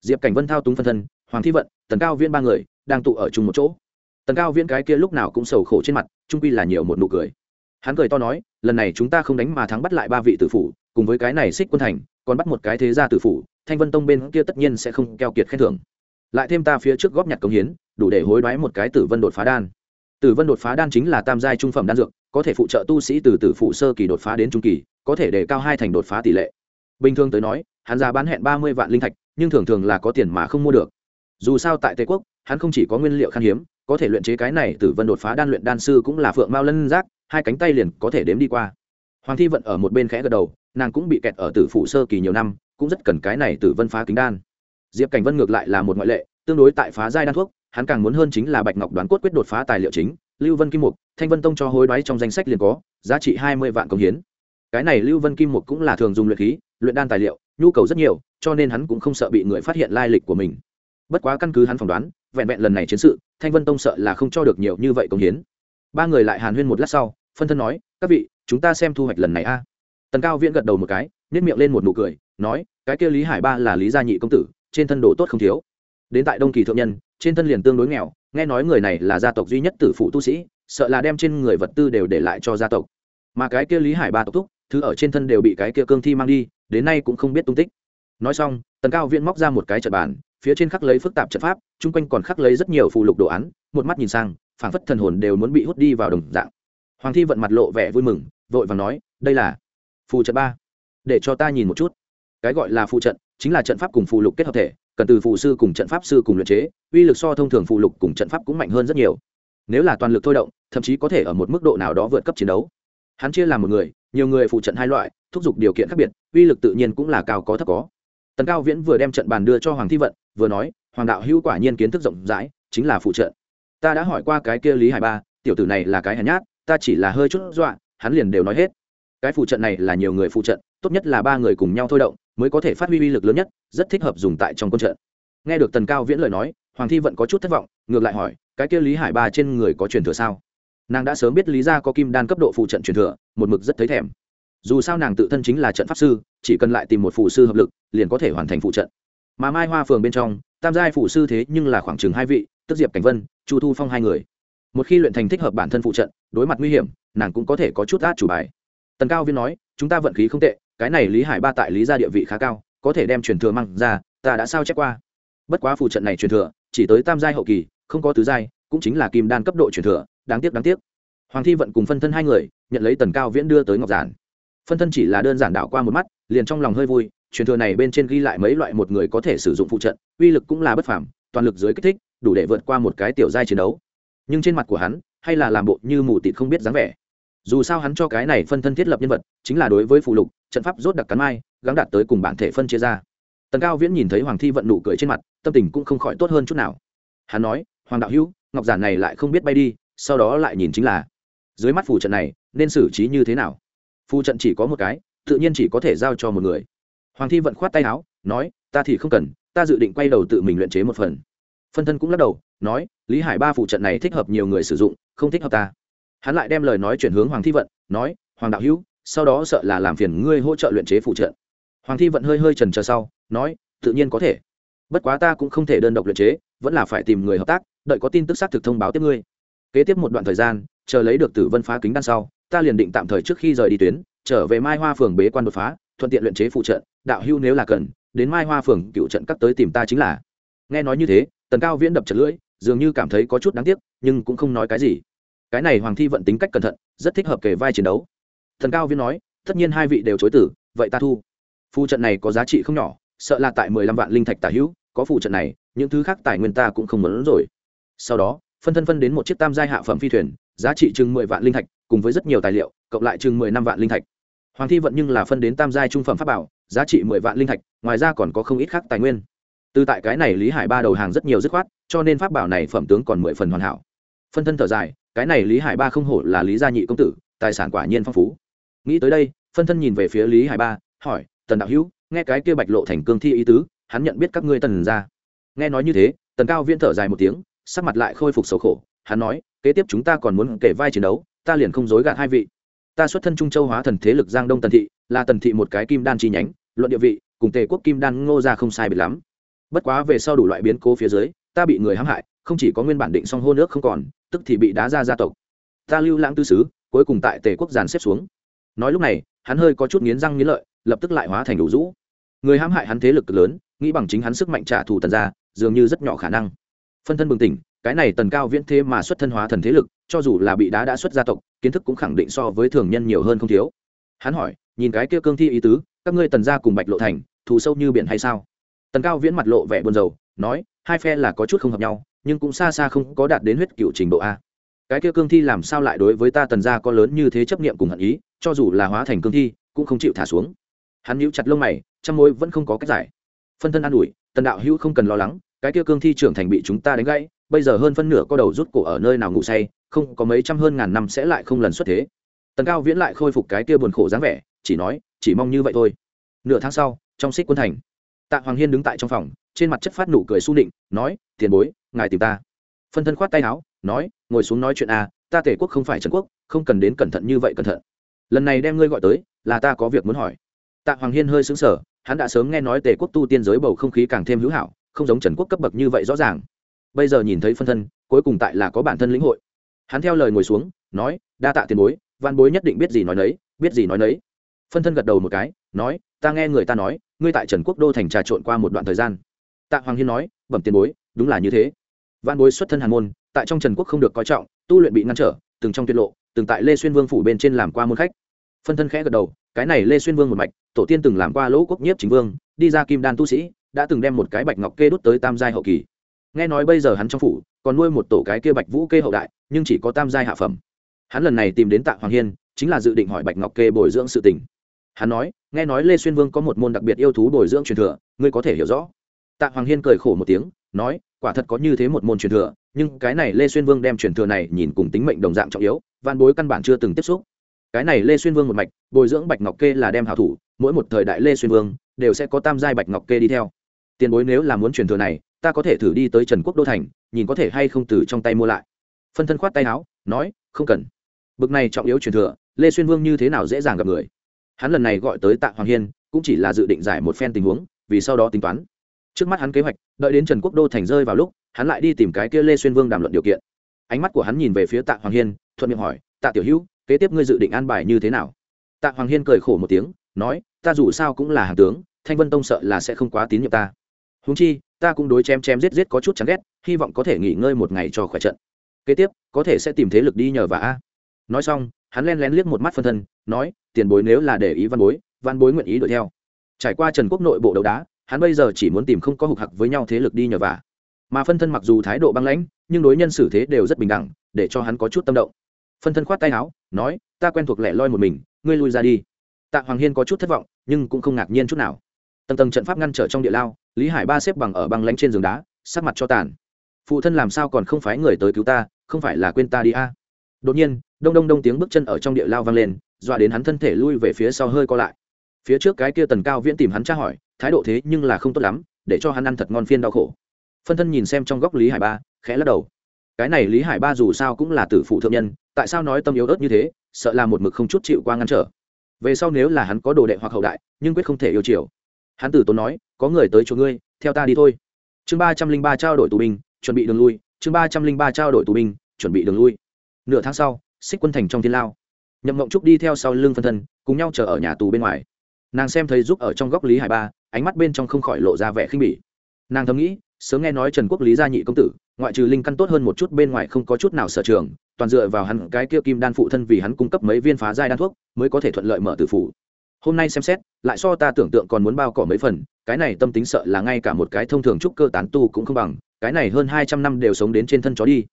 diệp cảnh vân thao túng phân thân, hoàng thi vận, tần cao viễn ba người, đang tụ ở chung một chỗ. Tần cao viễn cái kia lúc nào cũng sầu khổ trên mặt trung quy là nhiều một nụ cười hắn cười to nói, lần này chúng ta không đánh mà thắng bắt lại ba vị tử phủ, cùng với cái này xích quân thành, còn bắt một cái thế gia tử phủ, thanh vân tông bên kia tất nhiên sẽ không keo kiệt khen thưởng. Lại thêm ta phía trước góp nhặt công hiến, đủ để hối đoái một cái tử vân đột phá đan. Tử vân đột phá đan chính là tam giai trung phẩm đan dược, có thể phụ trợ tu sĩ từ tử phụ sơ kỳ đột phá đến trung kỳ, có thể để cao hai thành đột phá tỷ lệ. Bình thường tới nói, hắn ra bán hẹn ba mươi vạn linh thạch, nhưng thường thường là có tiền mà không mua được. Dù sao tại tây quốc, hắn không chỉ có nguyên liệu khan hiếm, có thể luyện chế cái này tử vân đột phá đan luyện đan sư cũng là phượng mao lân giác hai cánh tay liền có thể đếm đi qua. Hoàng thi vận ở một bên khẽ gật đầu, nàng cũng bị kẹt ở tử phụ sơ kỳ nhiều năm, cũng rất cần cái này tử vân phá kính đan. Diệp cảnh vân ngược lại là một ngoại lệ, tương đối tại phá giai đan thuốc, hắn càng muốn hơn chính là bạch ngọc đoán cốt quyết đột phá tài liệu chính, lưu vân kim mục, thanh vân tông cho hối đoái trong danh sách liền có, giá trị hai mươi vạn công hiến. Cái này lưu vân kim mục cũng là thường dùng luyện khí, luyện đan tài liệu, nhu cầu rất nhiều, cho nên hắn cũng không sợ bị người phát hiện lai lịch của mình. Bất quá căn cứ hắn phỏng đoán, vẹn vẹn lần này chiến sự, thanh vân tông sợ là không cho được nhiều như vậy công hiến. Ba người lại hàn huyên một lát sau phân thân nói, các vị, chúng ta xem thu hoạch lần này a. Tần cao viễn gật đầu một cái nhét miệng lên một nụ cười, nói, cái kia lý hải ba là lý gia nhị công tử, trên thân đồ tốt không thiếu. Đến tại đông kỳ thượng nhân, trên thân liền tương đối nghèo, nghe nói người này là gia tộc duy nhất tử phụ tu sĩ, sợ là đem trên người vật tư đều để lại cho gia tộc. Mà cái kia lý hải ba tộc thúc, thứ ở trên thân đều bị cái kia cương thi mang đi, đến nay cũng không biết tung tích. Nói xong, tần cao viễn móc ra một cái trận bàn, phía trên khắc lấy phức tạp trận pháp, chung quanh còn khắc lấy rất nhiều phù lục đồ án, một mắt nhìn sang, phảng phất thần hồn đều muốn bị hút đi vào đồng dạng hoàng thi vận mặt lộ vẻ vui mừng, vội và nói, đây là phù trận ba. Để cho ta nhìn một chút. Cái gọi là phù trận chính là trận pháp cùng phù lục kết hợp thể, cần từ phù sư cùng trận pháp sư cùng luyện chế, uy lực so thông thường phù lục cùng trận pháp cũng mạnh hơn rất nhiều. Nếu là toàn lực thôi động, thậm chí có thể ở một mức độ nào đó vượt cấp chiến đấu. Hắn chia làm một người, nhiều người phụ trận hai loại, thúc giục điều kiện khác biệt, uy lực tự nhiên cũng là cao có thấp có. Tần cao viễn vừa đem trận bàn đưa cho hoàng thi vận, vừa nói, hoàng đạo hữu quả nhiên kiến thức rộng rãi, chính là phụ trận. Ta đã hỏi qua cái kia lý hải ba, tiểu tử này là cái hèn nhát ta chỉ là hơi chút dọa, hắn liền đều nói hết. Cái phụ trận này là nhiều người phụ trận, tốt nhất là ba người cùng nhau thôi động, mới có thể phát huy uy lực lớn nhất, rất thích hợp dùng tại trong quân trận. Nghe được tần cao viễn lời nói, hoàng thi vẫn có chút thất vọng, ngược lại hỏi, cái kia lý hải ba trên người có truyền thừa sao? Nàng đã sớm biết lý ra có kim đan cấp độ phụ trận truyền thừa, một mực rất thấy thèm. Dù sao nàng tự thân chính là trận pháp sư, chỉ cần lại tìm một phụ sư hợp lực, liền có thể hoàn thành phụ trận. Mà mai hoa phường bên trong, tam giai phụ sư thế nhưng là khoảng chừng hai vị, tức diệp cảnh vân, chu thu phong hai người. Một khi luyện thành thích hợp bản thân phụ trận đối mặt nguy hiểm nàng cũng có thể có chút át chủ bài. Tần cao viên nói chúng ta vận khí không tệ cái này lý hải ba tại lý gia địa vị khá cao có thể đem truyền thừa mang ra ta đã sao chép qua. Bất quá phù trận này truyền thừa chỉ tới tam giai hậu kỳ không có tứ giai cũng chính là kim đan cấp độ truyền thừa đáng tiếc đáng tiếc. Hoàng thi vận cùng phân thân hai người nhận lấy tần cao viễn đưa tới ngọc giản. Phân thân chỉ là đơn giản đảo qua một mắt liền trong lòng hơi vui truyền thừa này bên trên ghi lại mấy loại một người có thể sử dụng phụ trận uy lực cũng là bất phàm, toàn lực dưới kích thích đủ để vượt qua một cái tiểu giai chiến đấu. Nhưng trên mặt của hắn hay là làm bộ như mù tịt không biết dáng vẻ. Dù sao hắn cho cái này phân thân thiết lập nhân vật, chính là đối với phụ lục, trận pháp rốt đặc cắn mai, gắng đạt tới cùng bản thể phân chia ra. Tần cao viễn nhìn thấy hoàng thi vận nụ cười trên mặt, tâm tình cũng không khỏi tốt hơn chút nào. Hắn nói, hoàng đạo hữu, ngọc giản này lại không biết bay đi, sau đó lại nhìn chính là, dưới mắt phù trận này, nên xử trí như thế nào? Phù trận chỉ có một cái, tự nhiên chỉ có thể giao cho một người. Hoàng thi vận khoát tay áo, nói, ta thì không cần, ta dự định quay đầu tự mình luyện chế một phần. Phân thân cũng lắc đầu, nói lý hải ba phụ trận này thích hợp nhiều người sử dụng, không thích hợp ta. Hắn lại đem lời nói chuyển hướng hoàng thi vận, nói, hoàng đạo hữu, sau đó sợ là làm phiền ngươi hỗ trợ luyện chế phụ trận. Hoàng thi vận hơi hơi trần chờ sau, nói, tự nhiên có thể. Bất quá ta cũng không thể đơn độc luyện chế, vẫn là phải tìm người hợp tác, đợi có tin tức xác thực thông báo tiếp ngươi. Kế tiếp một đoạn thời gian, chờ lấy được tử vân phá kính đan sau, ta liền định tạm thời trước khi rời đi tuyến, trở về mai hoa phường bế quan đột phá, thuận tiện luyện chế phụ trận, đạo hưu nếu là cần, đến mai hoa phường cựu trận cắt tới tìm ta chính là. Nghe nói như thế, tần cao viễn đập chật lưỡi dường như cảm thấy có chút đáng tiếc, nhưng cũng không nói cái gì. Cái này hoàng thi vận tính cách cẩn thận, rất thích hợp kể vai chiến đấu. Thần cao viên nói, tất nhiên hai vị đều chối tử, vậy ta thu. Phụ trận này có giá trị không nhỏ, sợ là tại mười lăm vạn linh thạch tả hữu, có phụ trận này, những thứ khác tài nguyên ta cũng không muốn rồi. Sau đó, phân thân phân đến một chiếc tam giai hạ phẩm phi thuyền, giá trị chừng mười vạn linh thạch, cùng với rất nhiều tài liệu, cộng lại chừng mười năm vạn linh thạch. Hoàng thi vận nhưng là phân đến tam giai trung phẩm pháp bảo, giá trị mười vạn linh thạch, ngoài ra còn có không ít khác tài nguyên từ tại cái này lý hải ba đầu hàng rất nhiều dứt khoát, cho nên pháp bảo này phẩm tướng còn mười phần hoàn hảo. Phân thân thở dài, cái này lý hải ba không hổ là lý gia nhị công tử, tài sản quả nhiên phong phú. Nghĩ tới đây, phân thân nhìn về phía lý hải ba, hỏi, tần đạo hữu, nghe cái kia bạch lộ thành cương thi ý tứ, hắn nhận biết các ngươi tần ra nghe nói như thế, tần cao viễn thở dài một tiếng, sắc mặt lại khôi phục sầu khổ. Hắn nói, kế tiếp chúng ta còn muốn kể vai chiến đấu, ta liền không dối gạt hai vị. Ta xuất thân trung châu hóa thần thế lực giang đông tần thị, là tần thị một cái kim đan chi nhánh, luận địa vị, cùng tề quốc kim đan ngô ra không sai biệt lắm bất quá về sau đủ loại biến cố phía dưới, ta bị người hãm hại, không chỉ có nguyên bản định song hô nước không còn, tức thì bị đá ra gia tộc. Ta lưu lãng tư sứ cuối cùng tại tề quốc giàn xếp xuống. Nói lúc này, hắn hơi có chút nghiến răng nghiến lợi, lập tức lại hóa thành đủ rũ. Người hãm hại hắn thế lực lớn, nghĩ bằng chính hắn sức mạnh trả thù tần ra dường như rất nhỏ khả năng. Phân thân bừng tỉnh, cái này tần cao viễn thế mà xuất thân hóa thần thế lực, cho dù là bị đá đã xuất gia tộc, kiến thức cũng khẳng định so với thường nhân nhiều hơn không thiếu. Hắn hỏi, nhìn cái kia cương thi ý tứ, các ngươi tần gia cùng bạch lộ thành, thù sâu như biển hay sao? Tần cao viễn mặt lộ vẻ buồn rầu, nói, hai phe là có chút không hợp nhau, nhưng cũng xa xa không có đạt đến huyết cựu trình độ a. Cái kia cương thi làm sao lại đối với ta tần gia có lớn như thế chấp niệm cùng hận ý, cho dù là hóa thành cương thi, cũng không chịu thả xuống. Hắn nhíu chặt lông mày trong môi vẫn không có cách giải. Phân thân an ủi, tần đạo hữu không cần lo lắng, cái kia cương thi trưởng thành bị chúng ta đánh gãy, bây giờ hơn phân nửa có đầu rút cổ ở nơi nào ngủ say, không có mấy trăm hơn ngàn năm sẽ lại không lần xuất thế. Tần cao viễn lại khôi phục cái kia buồn khổ dáng vẻ, chỉ nói, chỉ mong như vậy thôi. Nửa tháng sau, trong xích quân thành tạ hoàng hiên đứng tại trong phòng, trên mặt chất phát nụ cười su định nói, tiền bối, ngài tìm ta. Phân thân khoát tay áo, nói, ngồi xuống nói chuyện à ta tể quốc không phải trần quốc, không cần đến cẩn thận như vậy cẩn thận. Lần này đem ngươi gọi tới, là ta có việc muốn hỏi. Tạ hoàng hiên hơi xứng sở hắn đã sớm nghe nói tề quốc tu tiên giới bầu không khí càng thêm hữu hảo, không giống trần quốc cấp bậc như vậy rõ ràng. Bây giờ nhìn thấy phân thân, cuối cùng tại là có bản thân lĩnh hội. Hắn theo lời ngồi xuống, nói, đa tạ tiền bối, văn bối nhất định biết gì nói nấy, biết gì nói nấy. Phân thân gật đầu một cái, nói, ta nghe người ta nói ngươi tại trần quốc đô thành trà trộn qua một đoạn thời gian. Tạ hoàng hiên nói, bẩm tiền bối, đúng là như thế. Văn bối xuất thân hàn môn, tại trong trần quốc không được coi trọng, tu luyện bị ngăn trở, từng trong tiết lộ, từng tại lê xuyên vương phủ bên trên làm qua môn khách. Phân thân khẽ gật đầu, cái này lê xuyên vương một mạch, tổ tiên từng làm qua lỗ quốc nhiếp chính vương, đi ra kim đan tu sĩ, đã từng đem một cái bạch ngọc kê đút tới tam giai hậu kỳ. Nghe nói bây giờ hắn trong phủ, còn nuôi một tổ cái kia bạch vũ kê hậu đại, nhưng chỉ có tam giai hạ phẩm. Hắn lần này tìm đến tạ hoàng hiên, chính là dự định hỏi bạch ngọc kê bồi dưỡng sự tình hắn nói, nghe nói lê xuyên vương có một môn đặc biệt yêu thú bồi dưỡng truyền thừa, ngươi có thể hiểu rõ. Tạ hoàng hiên cười khổ một tiếng, nói, quả thật có như thế một môn truyền thừa, nhưng cái này lê xuyên vương đem truyền thừa này nhìn cùng tính mệnh đồng dạng trọng yếu van bối căn bản chưa từng tiếp xúc. Cái này lê xuyên vương một mạch, bồi dưỡng bạch ngọc kê là đem hảo thủ, mỗi một thời đại lê xuyên vương đều sẽ có tam giai bạch ngọc kê đi theo. Tiền bối nếu là muốn truyền thừa này, ta có thể thử đi tới trần quốc đô thành, nhìn có thể hay không từ trong tay mua lại. Phân thân khoát tay áo, nói, không cần. Bực này trọng yếu truyền thừa, lê xuyên vương như thế nào dễ dàng gặp người? Hắn lần này gọi tới tạ hoàng hiên, cũng chỉ là dự định giải một phen tình huống, vì sau đó tính toán. Trước mắt hắn kế hoạch, đợi đến trần quốc đô thành rơi vào lúc, hắn lại đi tìm cái kia lê xuyên vương đàm luận điều kiện. Ánh mắt của hắn nhìn về phía tạ hoàng hiên, thuận miệng hỏi, tạ tiểu hữu, kế tiếp ngươi dự định an bài như thế nào? Tạ hoàng hiên cười khổ một tiếng, nói, ta dù sao cũng là hàng tướng, thanh vân tông sợ là sẽ không quá tín nhiệm ta. Húng chi, ta cũng đối chém chém giết giết có chút chán ghét, hy vọng có thể nghỉ ngơi một ngày cho khỏe trận. Kế tiếp, có thể sẽ tìm thế lực đi nhờ và a. Nói xong hắn len lén liếc một mắt phân thân, nói, tiền bối nếu là để ý văn bối văn bối nguyện ý đuổi theo. Trải qua trần quốc nội bộ đấu đá, hắn bây giờ chỉ muốn tìm không có hục hặc với nhau thế lực đi nhờ vả. Mà phân thân mặc dù thái độ băng lãnh, nhưng đối nhân xử thế đều rất bình đẳng, để cho hắn có chút tâm động. Phân thân khoát tay áo, nói, ta quen thuộc lẻ loi một mình, ngươi lui ra đi. Tạ hoàng hiên có chút thất vọng, nhưng cũng không ngạc nhiên chút nào. Tầng tầng trận pháp ngăn trở trong địa lao, lý hải ba xếp bằng ở băng lánh trên giường đá, sắc mặt cho tàn. Phụ thân làm sao còn không phái người tới cứu ta, không phải là quên ta đi a? À. đột nhiên đông đông đông tiếng bước chân ở trong địa lao vang lên, dọa đến hắn thân thể lui về phía sau hơi co lại. Phía trước cái kia tần cao viễn tìm hắn tra hỏi, thái độ thế nhưng là không tốt lắm, để cho hắn ăn thật ngon phiên đau khổ. Phân thân nhìn xem trong góc lý hải ba, khẽ lắc đầu. Cái này lý hải ba dù sao cũng là tử phụ thượng nhân, tại sao nói tâm yếu ớt như thế, sợ là một mực không chút chịu qua ngăn trở. Về sau nếu là hắn có đồ đệ hoặc hậu đại, nhưng quyết không thể yêu chiều. Hắn tử tốn nói, có người tới chỗ ngươi, theo ta đi thôi. Chương ba trăm linh ba trao đổi tù binh, chuẩn bị đường lui. Chương ba trăm linh ba trao đổi tù binh, chuẩn bị đường lui. Nửa tháng sau xích quân thành trong thiên lao. Nhậm mộng trúc đi theo sau lưng phân thân, cùng nhau chờ ở nhà tù bên ngoài. Nàng xem thấy giúp ở trong góc lý hải ba, ánh mắt bên trong không khỏi lộ ra vẻ khinh bỉ. Nàng thầm nghĩ, sớm nghe nói trần quốc lý gia nhị công tử, ngoại trừ linh căn tốt hơn một chút bên ngoài không có chút nào sở trường, toàn dựa vào hắn cái kia kim đan phụ thân vì hắn cung cấp mấy viên phá giai đan thuốc, mới có thể thuận lợi mở tử phủ. Hôm nay xem xét, lại so ta tưởng tượng còn muốn bao cỏ mấy phần, cái này tâm tính sợ là ngay cả một cái thông thường trúc cơ tán tu cũng không bằng, cái này hơn hai trăm năm đều sống đến trên thân chó đi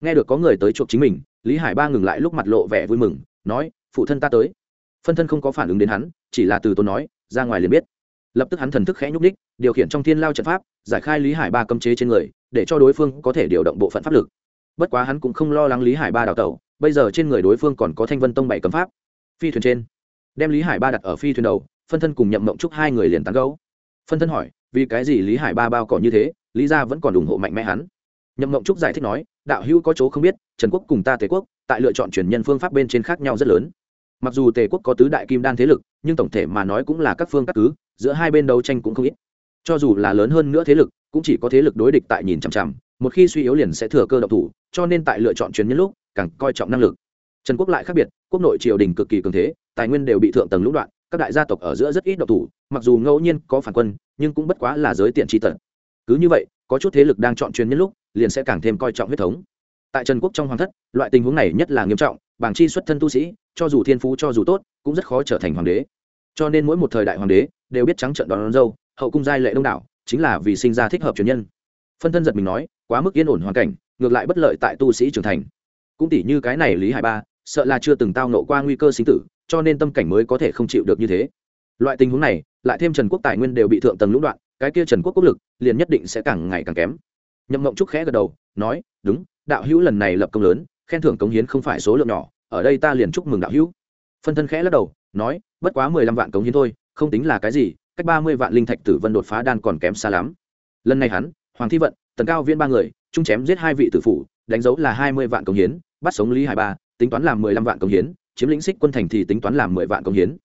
nghe được có người tới chuộc chính mình, lý hải ba ngừng lại lúc mặt lộ vẻ vui mừng, nói, phụ thân ta tới. Phân thân không có phản ứng đến hắn, chỉ là từ tôi nói, ra ngoài liền biết. Lập tức hắn thần thức khẽ nhúc ních điều khiển trong thiên lao trận pháp, giải khai lý hải ba cấm chế trên người, để cho đối phương có thể điều động bộ phận pháp lực. Bất quá hắn cũng không lo lắng lý hải ba đào tẩu, bây giờ trên người đối phương còn có thanh vân tông bảy cấm pháp. Phi thuyền trên, đem lý hải ba đặt ở phi thuyền đầu, phân thân cùng nhậm mộng chúc hai người liền tán gấu phân thân hỏi, vì cái gì lý hải ba bao cỏ như thế? Lý ra vẫn còn ủng hộ mạnh mẽ hắn nhậm mộng trúc giải thích nói, đạo hữu có chỗ không biết, trần quốc cùng ta tề quốc, tại lựa chọn truyền nhân phương pháp bên trên khác nhau rất lớn. Mặc dù tề quốc có tứ đại kim đan thế lực, nhưng tổng thể mà nói cũng là các phương các cứ, giữa hai bên đấu tranh cũng không ít. Cho dù là lớn hơn nữa thế lực, cũng chỉ có thế lực đối địch tại nhìn chằm chằm, một khi suy yếu liền sẽ thừa cơ độc thủ, cho nên tại lựa chọn truyền nhân lúc, càng coi trọng năng lực. Trần quốc lại khác biệt, quốc nội triều đình cực kỳ cường thế, tài nguyên đều bị thượng tầng lũng đoạn, các đại gia tộc ở giữa rất ít độc thủ, mặc dù ngẫu nhiên có phản quân, nhưng cũng bất quá là giới tiện tri tận. Cứ như vậy, có chút thế lực đang chọn truyền nhân lúc liền sẽ càng thêm coi trọng huyết thống. Tại trần quốc trong hoàng thất loại tình huống này nhất là nghiêm trọng bảng chi xuất thân tu sĩ cho dù thiên phú cho dù tốt cũng rất khó trở thành hoàng đế. Cho nên mỗi một thời đại hoàng đế đều biết trắng trận đón, đón dâu hậu cung giai lệ đông đảo chính là vì sinh ra thích hợp truyền nhân. Phân thân giật mình nói quá mức yên ổn hoàn cảnh ngược lại bất lợi tại tu sĩ trưởng thành. Cũng tỷ như cái này lý hải ba sợ là chưa từng tao nộ qua nguy cơ sinh tử cho nên tâm cảnh mới có thể không chịu được như thế. Loại tình huống này lại thêm trần quốc tài nguyên đều bị thượng tầng lũng đoạn cái kia trần quốc quốc lực liền nhất định sẽ càng ngày càng kém nhậm mộng trúc khẽ gật đầu, nói, đúng, đạo hữu lần này lập công lớn, khen thưởng cống hiến không phải số lượng nhỏ, ở đây ta liền chúc mừng đạo hữu. Phân thân khẽ lắc đầu, nói, bất quá mười lăm vạn cống hiến thôi, không tính là cái gì, cách ba mươi vạn linh thạch tử vân đột phá đan còn kém xa lắm. Lần này hắn, hoàng thi vận, tần cao viên ba người trung chém giết hai vị tử phủ, đánh dấu là hai mươi vạn cống hiến, bắt sống lý hải ba, tính toán làm mười lăm vạn cống hiến, chiếm lĩnh xích quân thành thì tính toán làm mười vạn cống hiến.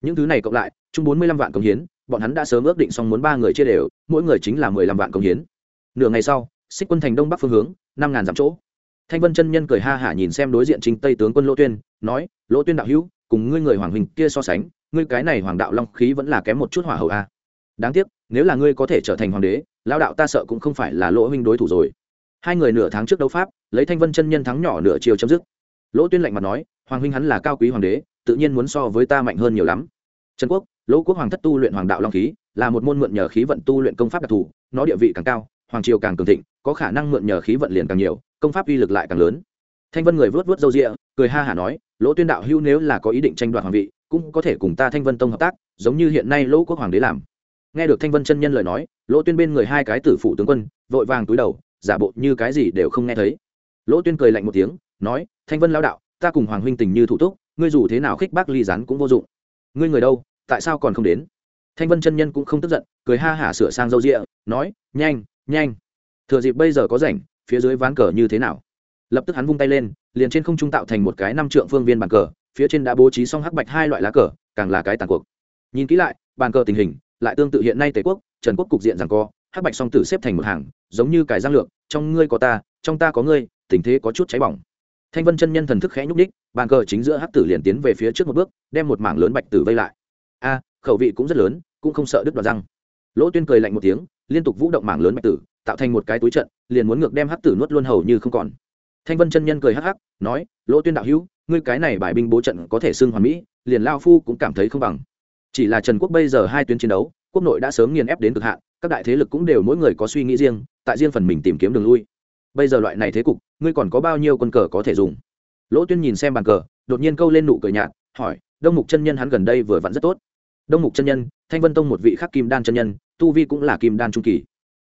Những thứ này cộng lại, chung bốn mươi lăm vạn cống hiến, bọn hắn đã sớm ước định xong muốn ba người chia đều, mỗi người chính là mười lăm vạn cống hiến. Nửa ngày sau xích quân thành đông bắc phương hướng, năm ngàn dặm chỗ. Thanh vân chân nhân cười ha hả nhìn xem đối diện chính tây tướng quân lỗ tuyên, nói, lỗ tuyên đạo hữu, cùng ngươi người hoàng huỳnh kia so sánh, ngươi cái này hoàng đạo long khí vẫn là kém một chút hỏa hậu a. Đáng tiếc, nếu là ngươi có thể trở thành hoàng đế lao đạo ta sợ cũng không phải là lỗ huynh đối thủ rồi. Hai người nửa tháng trước đấu pháp, lấy thanh vân chân nhân thắng nhỏ nửa chiều chấm dứt. Lỗ tuyên lạnh mặt nói, hoàng huynh hắn là cao quý hoàng đế, tự nhiên muốn so với ta mạnh hơn nhiều lắm. Trần quốc, lỗ quốc hoàng thất tu luyện hoàng đạo long khí, là một môn mượn nhờ khí vận tu luyện công pháp đặc thù, nó địa vị càng cao, hoàng triều càng cường thịnh có khả năng mượn nhờ khí vận liền càng nhiều, công pháp uy lực lại càng lớn. Thanh vân người vớt vớt râu rịa cười ha hả nói, lỗ tuyên đạo hữu nếu là có ý định tranh đoạt hoàng vị, cũng có thể cùng ta thanh vân tông hợp tác, giống như hiện nay lỗ quốc hoàng đế làm. Nghe được thanh vân chân nhân lời nói, lỗ tuyên bên người hai cái tử phụ tướng quân, vội vàng túi đầu, giả bộ như cái gì đều không nghe thấy. Lỗ tuyên cười lạnh một tiếng, nói, thanh vân lao đạo, ta cùng hoàng huynh tình như thủ túc, ngươi dù thế nào khích bác ly rắn cũng vô dụng. Ngươi người đâu, tại sao còn không đến? Thanh vân chân nhân cũng không tức giận, cười ha hả sửa sang râu rịa nói, nhanh nhanh thừa dịp bây giờ có rảnh, phía dưới ván cờ như thế nào? Lập tức hắn vung tay lên, liền trên không trung tạo thành một cái năm trượng phương viên bàn cờ, phía trên đã bố trí xong hắc bạch hai loại lá cờ, càng là cái tàn cuộc. Nhìn kỹ lại, bàn cờ tình hình, lại tương tự hiện nay tề quốc, trần quốc cục diện rằng co, hắc bạch song tử xếp thành một hàng, giống như cái giang lượng trong ngươi có ta, trong ta có ngươi, tình thế có chút cháy bỏng. Thanh vân chân nhân thần thức khẽ nhúc đích bàn cờ chính giữa hắc tử liền tiến về phía trước một bước, đem một mảng lớn bạch tử vây lại. A, khẩu vị cũng rất lớn, cũng không sợ đứt đoạt răng. Lỗ tuyên cười lạnh một tiếng, liên tục vũ động mảng lớn bạch tử tạo thành một cái túi trận, liền muốn ngược đem hắc tử nuốt luôn hầu như không còn. Thanh vân chân nhân cười hắc hắc, nói, lỗ tuyên đạo hữu, ngươi cái này bài binh bố trận có thể xưng hoàn mỹ, liền lao phu cũng cảm thấy không bằng. Chỉ là trần quốc bây giờ hai tuyến chiến đấu, quốc nội đã sớm nghiền ép đến cực hạn, các đại thế lực cũng đều mỗi người có suy nghĩ riêng, tại riêng phần mình tìm kiếm đường lui. Bây giờ loại này thế cục, ngươi còn có bao nhiêu quân cờ có thể dùng? Lỗ tuyên nhìn xem bàn cờ, đột nhiên câu lên nụ cười nhạt, hỏi, đông mục chân nhân hắn gần đây vừa vặn rất tốt. Đông mục chân nhân, thanh vân tông một vị khắc kim đan chân nhân, tu vi cũng là kim đan trung kỳ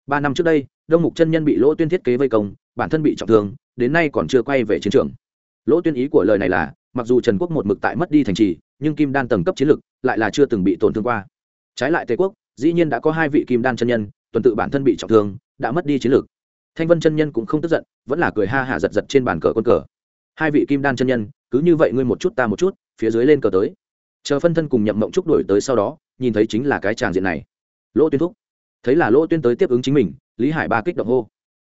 ba năm trước đây, đông mục chân nhân bị lỗ tuyên thiết kế vây công, bản thân bị trọng thương, đến nay còn chưa quay về chiến trường. Lỗ tuyên ý của lời này là, mặc dù trần quốc một mực tại mất đi thành trì, nhưng kim đan tầng cấp chiến lực lại là chưa từng bị tổn thương qua. Trái lại tề quốc, dĩ nhiên đã có hai vị kim đan chân nhân, tuần tự bản thân bị trọng thương, đã mất đi chiến lược thanh vân chân nhân cũng không tức giận, vẫn là cười ha hả giật giật trên bàn cờ quân cờ. Hai vị kim đan chân nhân, cứ như vậy ngươi một chút ta một chút, phía dưới lên cờ tới. Chờ phân thân cùng nhậm mộng trúc đổi tới sau đó, nhìn thấy chính là cái tràng diện này. Lỗ tuyên thúc thấy là lỗ tuyên tới tiếp ứng chính mình, lý hải ba kích động hô.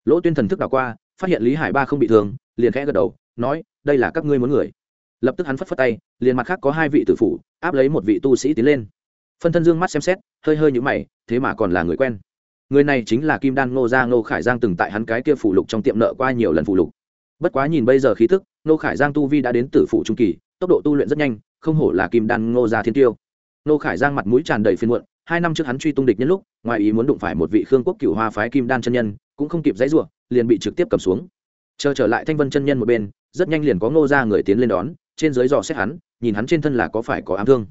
Lỗ tuyên thần thức đảo qua, phát hiện lý hải ba không bị thương, liền khẽ gật đầu, nói, đây là các ngươi muốn người. Lập tức hắn phất phất tay, liền mặt khác có hai vị tử phủ áp lấy một vị tu sĩ tiến lên. Phân thân dương mắt xem xét, hơi hơi nhũ mày, thế mà còn là người quen. Người này chính là kim đan ngô gia ngô khải giang từng tại hắn cái kia phủ lục trong tiệm nợ qua nhiều lần phủ lục. Bất quá nhìn bây giờ khí thức ngô khải giang tu vi đã đến tử phủ trung kỳ, tốc độ tu luyện rất nhanh, không hổ là kim đan ngô gia thiên tiêu. Ngô khải giang mặt mũi tràn đầy phiên muộn hai năm trước hắn truy tung địch nhân lúc, ngoài ý muốn đụng phải một vị khương quốc cựu hoa phái kim đan chân nhân, cũng không kịp dãy ruộng liền bị trực tiếp cầm xuống. Chờ trở lại thanh vân chân nhân một bên, rất nhanh liền có ngô gia người tiến lên đón, trên dưới dò xét hắn, nhìn hắn trên thân là có phải có ám thương.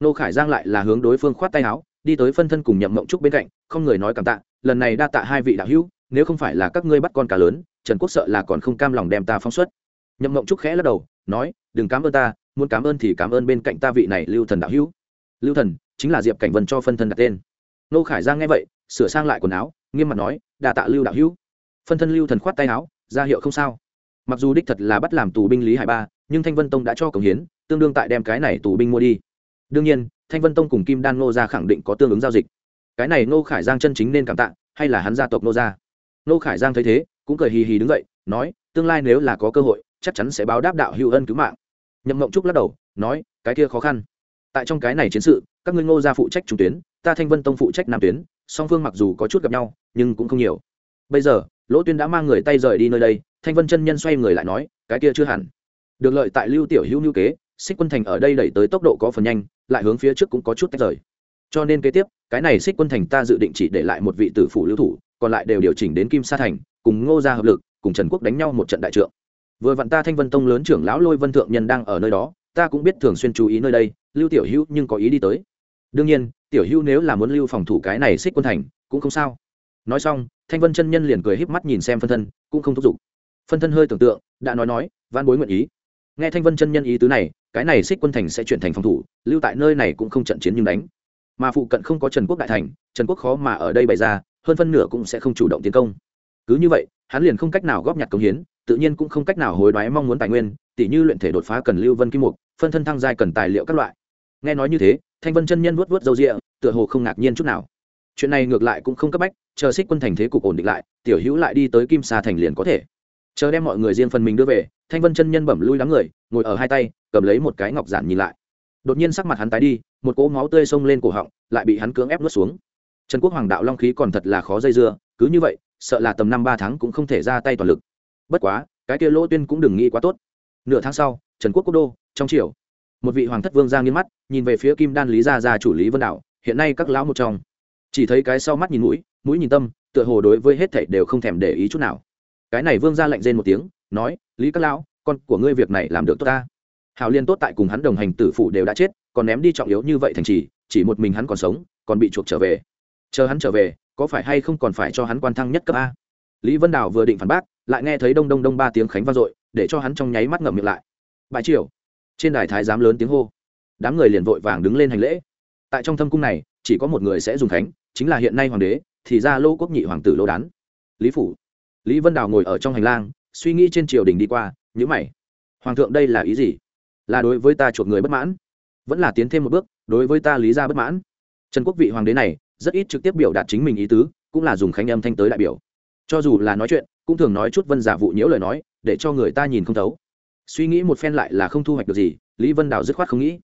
Nô khải giang lại là hướng đối phương khoát tay áo, đi tới phân thân cùng nhậm mộng trúc bên cạnh, không người nói cảm tạ, lần này đa tạ hai vị đạo hữu, nếu không phải là các ngươi bắt con cá lớn, trần quốc sợ là còn không cam lòng đem ta phóng xuất. Nhậm mộng trúc khẽ lắc đầu, nói, đừng cảm ơn ta, muốn cảm ơn thì cảm ơn bên cạnh ta vị này lưu thần đạo hữu. Lưu thần chính là diệp cảnh vân cho phân thân đặt tên. Nô khải giang nghe vậy, sửa sang lại quần áo, nghiêm mặt nói, đa tạ lưu đạo hữu. Phân thân lưu thần khoát tay áo, ra hiệu không sao. Mặc dù đích thật là bắt làm tù binh lý hải ba, nhưng thanh vân tông đã cho cống hiến, tương đương tại đem cái này tù binh mua đi. Đương nhiên, thanh vân tông cùng kim đan Nô gia khẳng định có tương ứng giao dịch. Cái này Nô khải giang chân chính nên cảm tạ, hay là hắn gia tộc Nô gia? Nô khải giang thấy thế, cũng cười hì hì đứng dậy, nói, tương lai nếu là có cơ hội, chắc chắn sẽ báo đáp đạo hữu ân cứu mạng. Nhậm mộng trúc lắc đầu, nói, cái kia khó khăn tại trong cái này chiến sự, các ngươi ngô gia phụ trách trung tuyến, ta thanh vân tông phụ trách nam tuyến, song phương mặc dù có chút gặp nhau, nhưng cũng không nhiều. Bây giờ, lỗ tuyên đã mang người tay rời đi nơi đây, thanh vân chân nhân xoay người lại nói, cái kia chưa hẳn. Được lợi tại lưu tiểu hữu lưu kế, xích quân thành ở đây đẩy tới tốc độ có phần nhanh, lại hướng phía trước cũng có chút tách rời. Cho nên kế tiếp, cái này xích quân thành ta dự định chỉ để lại một vị tử phủ lưu thủ, còn lại đều điều chỉnh đến kim sa thành, cùng ngô gia hợp lực, cùng trần quốc đánh nhau một trận đại trượng. Vừa vặn ta thanh vân tông lớn trưởng lão lôi vân thượng nhân đang ở nơi đó ta cũng biết thường xuyên chú ý nơi đây, lưu tiểu hữu nhưng có ý đi tới. Đương nhiên, tiểu hữu nếu là muốn lưu phòng thủ cái này xích quân thành, cũng không sao. Nói xong, thanh vân chân nhân liền cười híp mắt nhìn xem phân thân, cũng không thúc giục. Phân thân hơi tưởng tượng, đã nói nói van bối nguyện ý. Nghe thanh vân chân nhân ý tứ này, cái này xích quân thành sẽ chuyển thành phòng thủ, lưu tại nơi này cũng không trận chiến nhưng đánh. Mà phụ cận không có trần quốc đại thành, trần quốc khó mà ở đây bày ra, hơn phân nửa cũng sẽ không chủ động tiến công. Cứ như vậy, hắn liền không cách nào góp nhặt công hiến, tự nhiên cũng không cách nào hối đoái mong muốn tài nguyên tỷ như luyện thể đột phá cần lưu vân kim mục phân thân thăng giai cần tài liệu các loại. Nghe nói như thế, thanh vân chân nhân vuốt vuốt râu rịa tựa hồ không ngạc nhiên chút nào. Chuyện này ngược lại cũng không cấp bách, chờ xích quân thành thế cục ổn định lại, tiểu hữu lại đi tới kim sa thành liền có thể. Chờ đem mọi người riêng phần mình đưa về, thanh vân chân nhân bẩm lui đám người, ngồi ở hai tay, cầm lấy một cái ngọc giản nhìn lại. Đột nhiên sắc mặt hắn tái đi, một cỗ máu tươi xông lên cổ họng, lại bị hắn cưỡng ép nuốt xuống. Trần quốc hoàng đạo long khí còn thật là khó dây dưa, cứ như vậy, sợ là tầm năm ba tháng cũng không thể ra tay toàn lực. Bất quá, cái kia lỗ tuyên cũng đừng nghĩ quá tốt. Nửa tháng sau trần quốc quốc đô, trong triều. Một vị hoàng thất vương ra nghiên mắt, nhìn về phía kim đan lý gia gia chủ lý vân đạo, hiện nay các lão một trong. Chỉ thấy cái sau mắt nhìn mũi mũi nhìn tâm, tựa hồ đối với hết thảy đều không thèm để ý chút nào. Cái này vương ra lạnh rên một tiếng, nói, lý các lão, con của ngươi việc này làm được tốt ta. Hào liên tốt tại cùng hắn đồng hành tử phụ đều đã chết, còn ném đi trọng yếu như vậy thành trì, chỉ một mình hắn còn sống, còn bị chuộc trở về. Chờ hắn trở về, có phải hay không còn phải cho hắn quan thăng nhất cấp a? Lý vân đào vừa định phản bác, lại nghe thấy đông đông đông ba tiếng khánh vang dội, để cho hắn trong nháy mắt ngậm miệng lại bãi triều. Trên đài thái giám lớn tiếng hô. Đám người liền vội vàng đứng lên hành lễ. Tại trong thâm cung này, chỉ có một người sẽ dùng khánh, chính là hiện nay hoàng đế, thì ra lô quốc nhị hoàng tử lô đán. Lý phủ. Lý vân đào ngồi ở trong hành lang, suy nghĩ trên triều đình đi qua nhữ mày. Hoàng thượng đây là ý gì? Là đối với ta chuộc người bất mãn. Vẫn là tiến thêm một bước, đối với ta lý ra bất mãn. Trần quốc vị hoàng đế này, rất ít trực tiếp biểu đạt chính mình ý tứ, cũng là dùng khánh âm thanh tới đại biểu. Cho dù là nói chuyện, cũng thường nói chút vân giả vụ nhiễu lời nói, để cho người ta nhìn không thấu suy nghĩ một phen lại là không thu hoạch được gì, lý vân đào dứt khoát không nghĩ.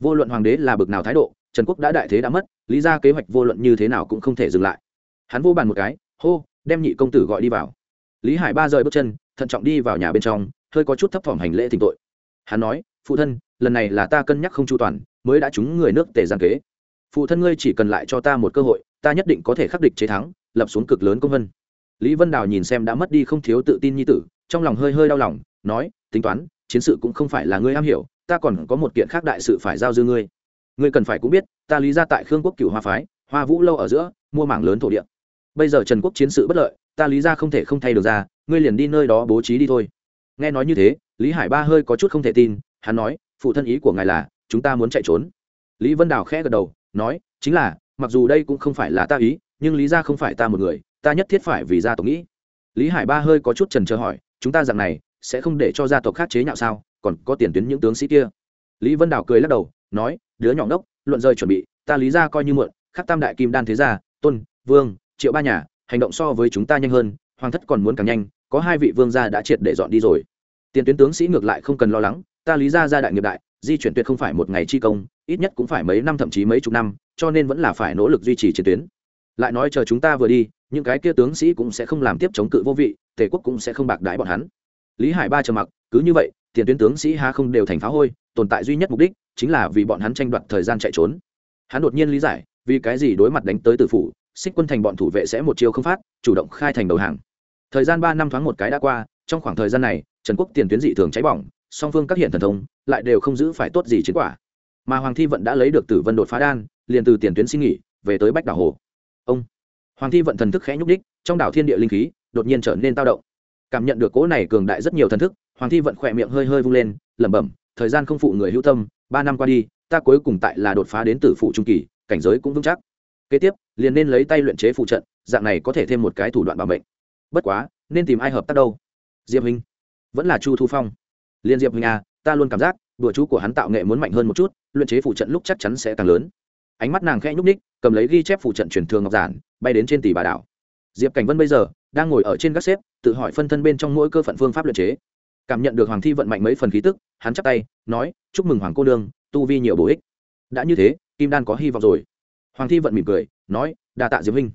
Vô luận hoàng đế là bực nào thái độ, trần quốc đã đại thế đã mất, lý ra kế hoạch vô luận như thế nào cũng không thể dừng lại. Hắn vô bàn một cái, hô, đem nhị công tử gọi đi vào. Lý hải ba rời bước chân, thận trọng đi vào nhà bên trong, hơi có chút thấp thỏm hành lễ thỉnh tội. Hắn nói, phụ thân, lần này là ta cân nhắc không chu toàn, mới đã trúng người nước tề giang kế. Phụ thân ngươi chỉ cần lại cho ta một cơ hội, ta nhất định có thể khắc địch chế thắng, lập xuống cực lớn công vân. Lý vân đào nhìn xem đã mất đi không thiếu tự tin như tử, trong lòng hơi hơi đau lòng nói, tính toán, chiến sự cũng không phải là ngươi am hiểu, ta còn có một kiện khác đại sự phải giao dư ngươi. Ngươi cần phải cũng biết, ta lý ra tại khương quốc cửu hoa phái, hoa vũ lâu ở giữa, mua mảng lớn thổ địa. Bây giờ trần quốc chiến sự bất lợi, ta lý ra không thể không thay được ra, ngươi liền đi nơi đó bố trí đi thôi. Nghe nói như thế, lý hải ba hơi có chút không thể tin, hắn nói, phụ thân ý của ngài là, chúng ta muốn chạy trốn. Lý vân đào khẽ gật đầu, nói, chính là, mặc dù đây cũng không phải là ta ý, nhưng lý ra không phải ta một người, ta nhất thiết phải vì gia tộc nghĩ. Lý hải ba hơi có chút trần trờ hỏi, chúng ta dạng này sẽ không để cho gia tộc khác chế nhạo sao? Còn có tiền tuyến những tướng sĩ kia? Lý vân đào cười lắc đầu, nói, đứa nhỏ ngốc, luận rơi chuẩn bị, ta lý ra coi như mượn khắc tam đại kim đan thế gia, tôn, vương, triệu ba nhà, hành động so với chúng ta nhanh hơn, hoàng thất còn muốn càng nhanh, có hai vị vương gia đã triệt để dọn đi rồi. Tiền tuyến tướng sĩ ngược lại không cần lo lắng, ta lý ra gia đại nghiệp đại, di chuyển tuyệt không phải một ngày chi công, ít nhất cũng phải mấy năm thậm chí mấy chục năm, cho nên vẫn là phải nỗ lực duy trì chiến tuyến. Lại nói, chờ chúng ta vừa đi, những cái kia tướng sĩ cũng sẽ không làm tiếp chống cự vô vị, tề quốc cũng sẽ không bạc đái bọn hắn lý hải ba trầm mặc, cứ như vậy, tiền tuyến tướng sĩ ha không đều thành phá hôi, tồn tại duy nhất mục đích chính là vì bọn hắn tranh đoạt thời gian chạy trốn. Hắn đột nhiên lý giải, vì cái gì đối mặt đánh tới tử phủ, xích quân thành bọn thủ vệ sẽ một chiêu không phát, chủ động khai thành đầu hàng. Thời gian ba năm thoáng một cái đã qua, trong khoảng thời gian này, trần quốc tiền tuyến dị thường cháy bỏng, song phương các hiện thần thông lại đều không giữ phải tốt gì chiến quả. Mà hoàng thi vận đã lấy được tử vân đột phá đan, liền từ tiền tuyến xin nghỉ, về tới bách đảo hồ. Ông. Hoàng thi vận thần thức khẽ nhúc đích trong đảo thiên địa linh khí đột nhiên trở nên tao động cảm nhận được cỗ này cường đại rất nhiều thần thức, hoàng thi vận khỏe miệng hơi hơi vung lên, lẩm bẩm, thời gian không phụ người hữu tâm, ba năm qua đi, ta cuối cùng tại là đột phá đến tử phụ trung kỳ, cảnh giới cũng vững chắc. Kế tiếp, liền nên lấy tay luyện chế phụ trận, dạng này có thể thêm một cái thủ đoạn bảo mệnh. Bất quá, nên tìm ai hợp tác đâu? Diệp hình. Vẫn là chu thu phong. Liên diệp hình à ta luôn cảm giác, đùa chú của hắn tạo nghệ muốn mạnh hơn một chút, luyện chế phụ trận lúc chắc chắn sẽ càng lớn. Ánh mắt nàng khẽ nhúc ních cầm lấy ghi chép phụ trận truyền thường ngọc giản, bay đến trên tỷ bà đảo. Diệp cảnh vân bây giờ, đang ngồi ở trên gác xếp tự hỏi phân thân bên trong mỗi cơ phận phương pháp luyện chế. Cảm nhận được hoàng thi vận mạnh mấy phần khí tức, hắn chắp tay, nói, chúc mừng hoàng cô đương tu vi nhiều bổ ích. Đã như thế, kim đan có hy vọng rồi. Hoàng thi vận mỉm cười, nói, đa tạ diệp huynh.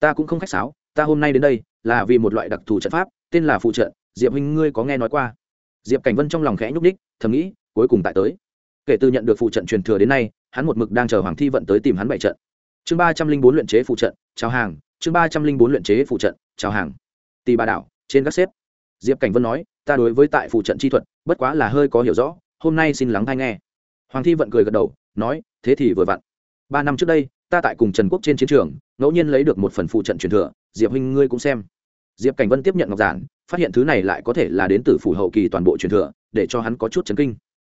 Ta cũng không khách sáo, ta hôm nay đến đây là vì một loại đặc thù trận pháp, tên là phụ trận, diệp huynh ngươi có nghe nói qua? Diệp cảnh vân trong lòng khẽ nhúc ních thầm nghĩ, cuối cùng tại tới. Kể từ nhận được phụ trận truyền thừa đến nay, hắn một mực đang chờ hoàng thi vận tới tìm hắn bảy trận. Chương ba trăm linh bốn luyện chế phụ trận, chào hàng, chương ba trăm linh bốn luyện chế phụ trận, chào hàng. Tì bà đảo trên các xếp diệp cảnh vân nói, ta đối với tại phụ trận chi thuật, bất quá là hơi có hiểu rõ, hôm nay xin lắng thai nghe. Hoàng thi vận cười gật đầu, nói, thế thì vừa vặn. Ba năm trước đây, ta tại cùng trần quốc trên chiến trường, ngẫu nhiên lấy được một phần phụ trận truyền thừa, diệp huynh ngươi cũng xem. Diệp cảnh vân tiếp nhận ngọc giản, phát hiện thứ này lại có thể là đến từ phủ hậu kỳ toàn bộ truyền thừa, để cho hắn có chút chấn kinh.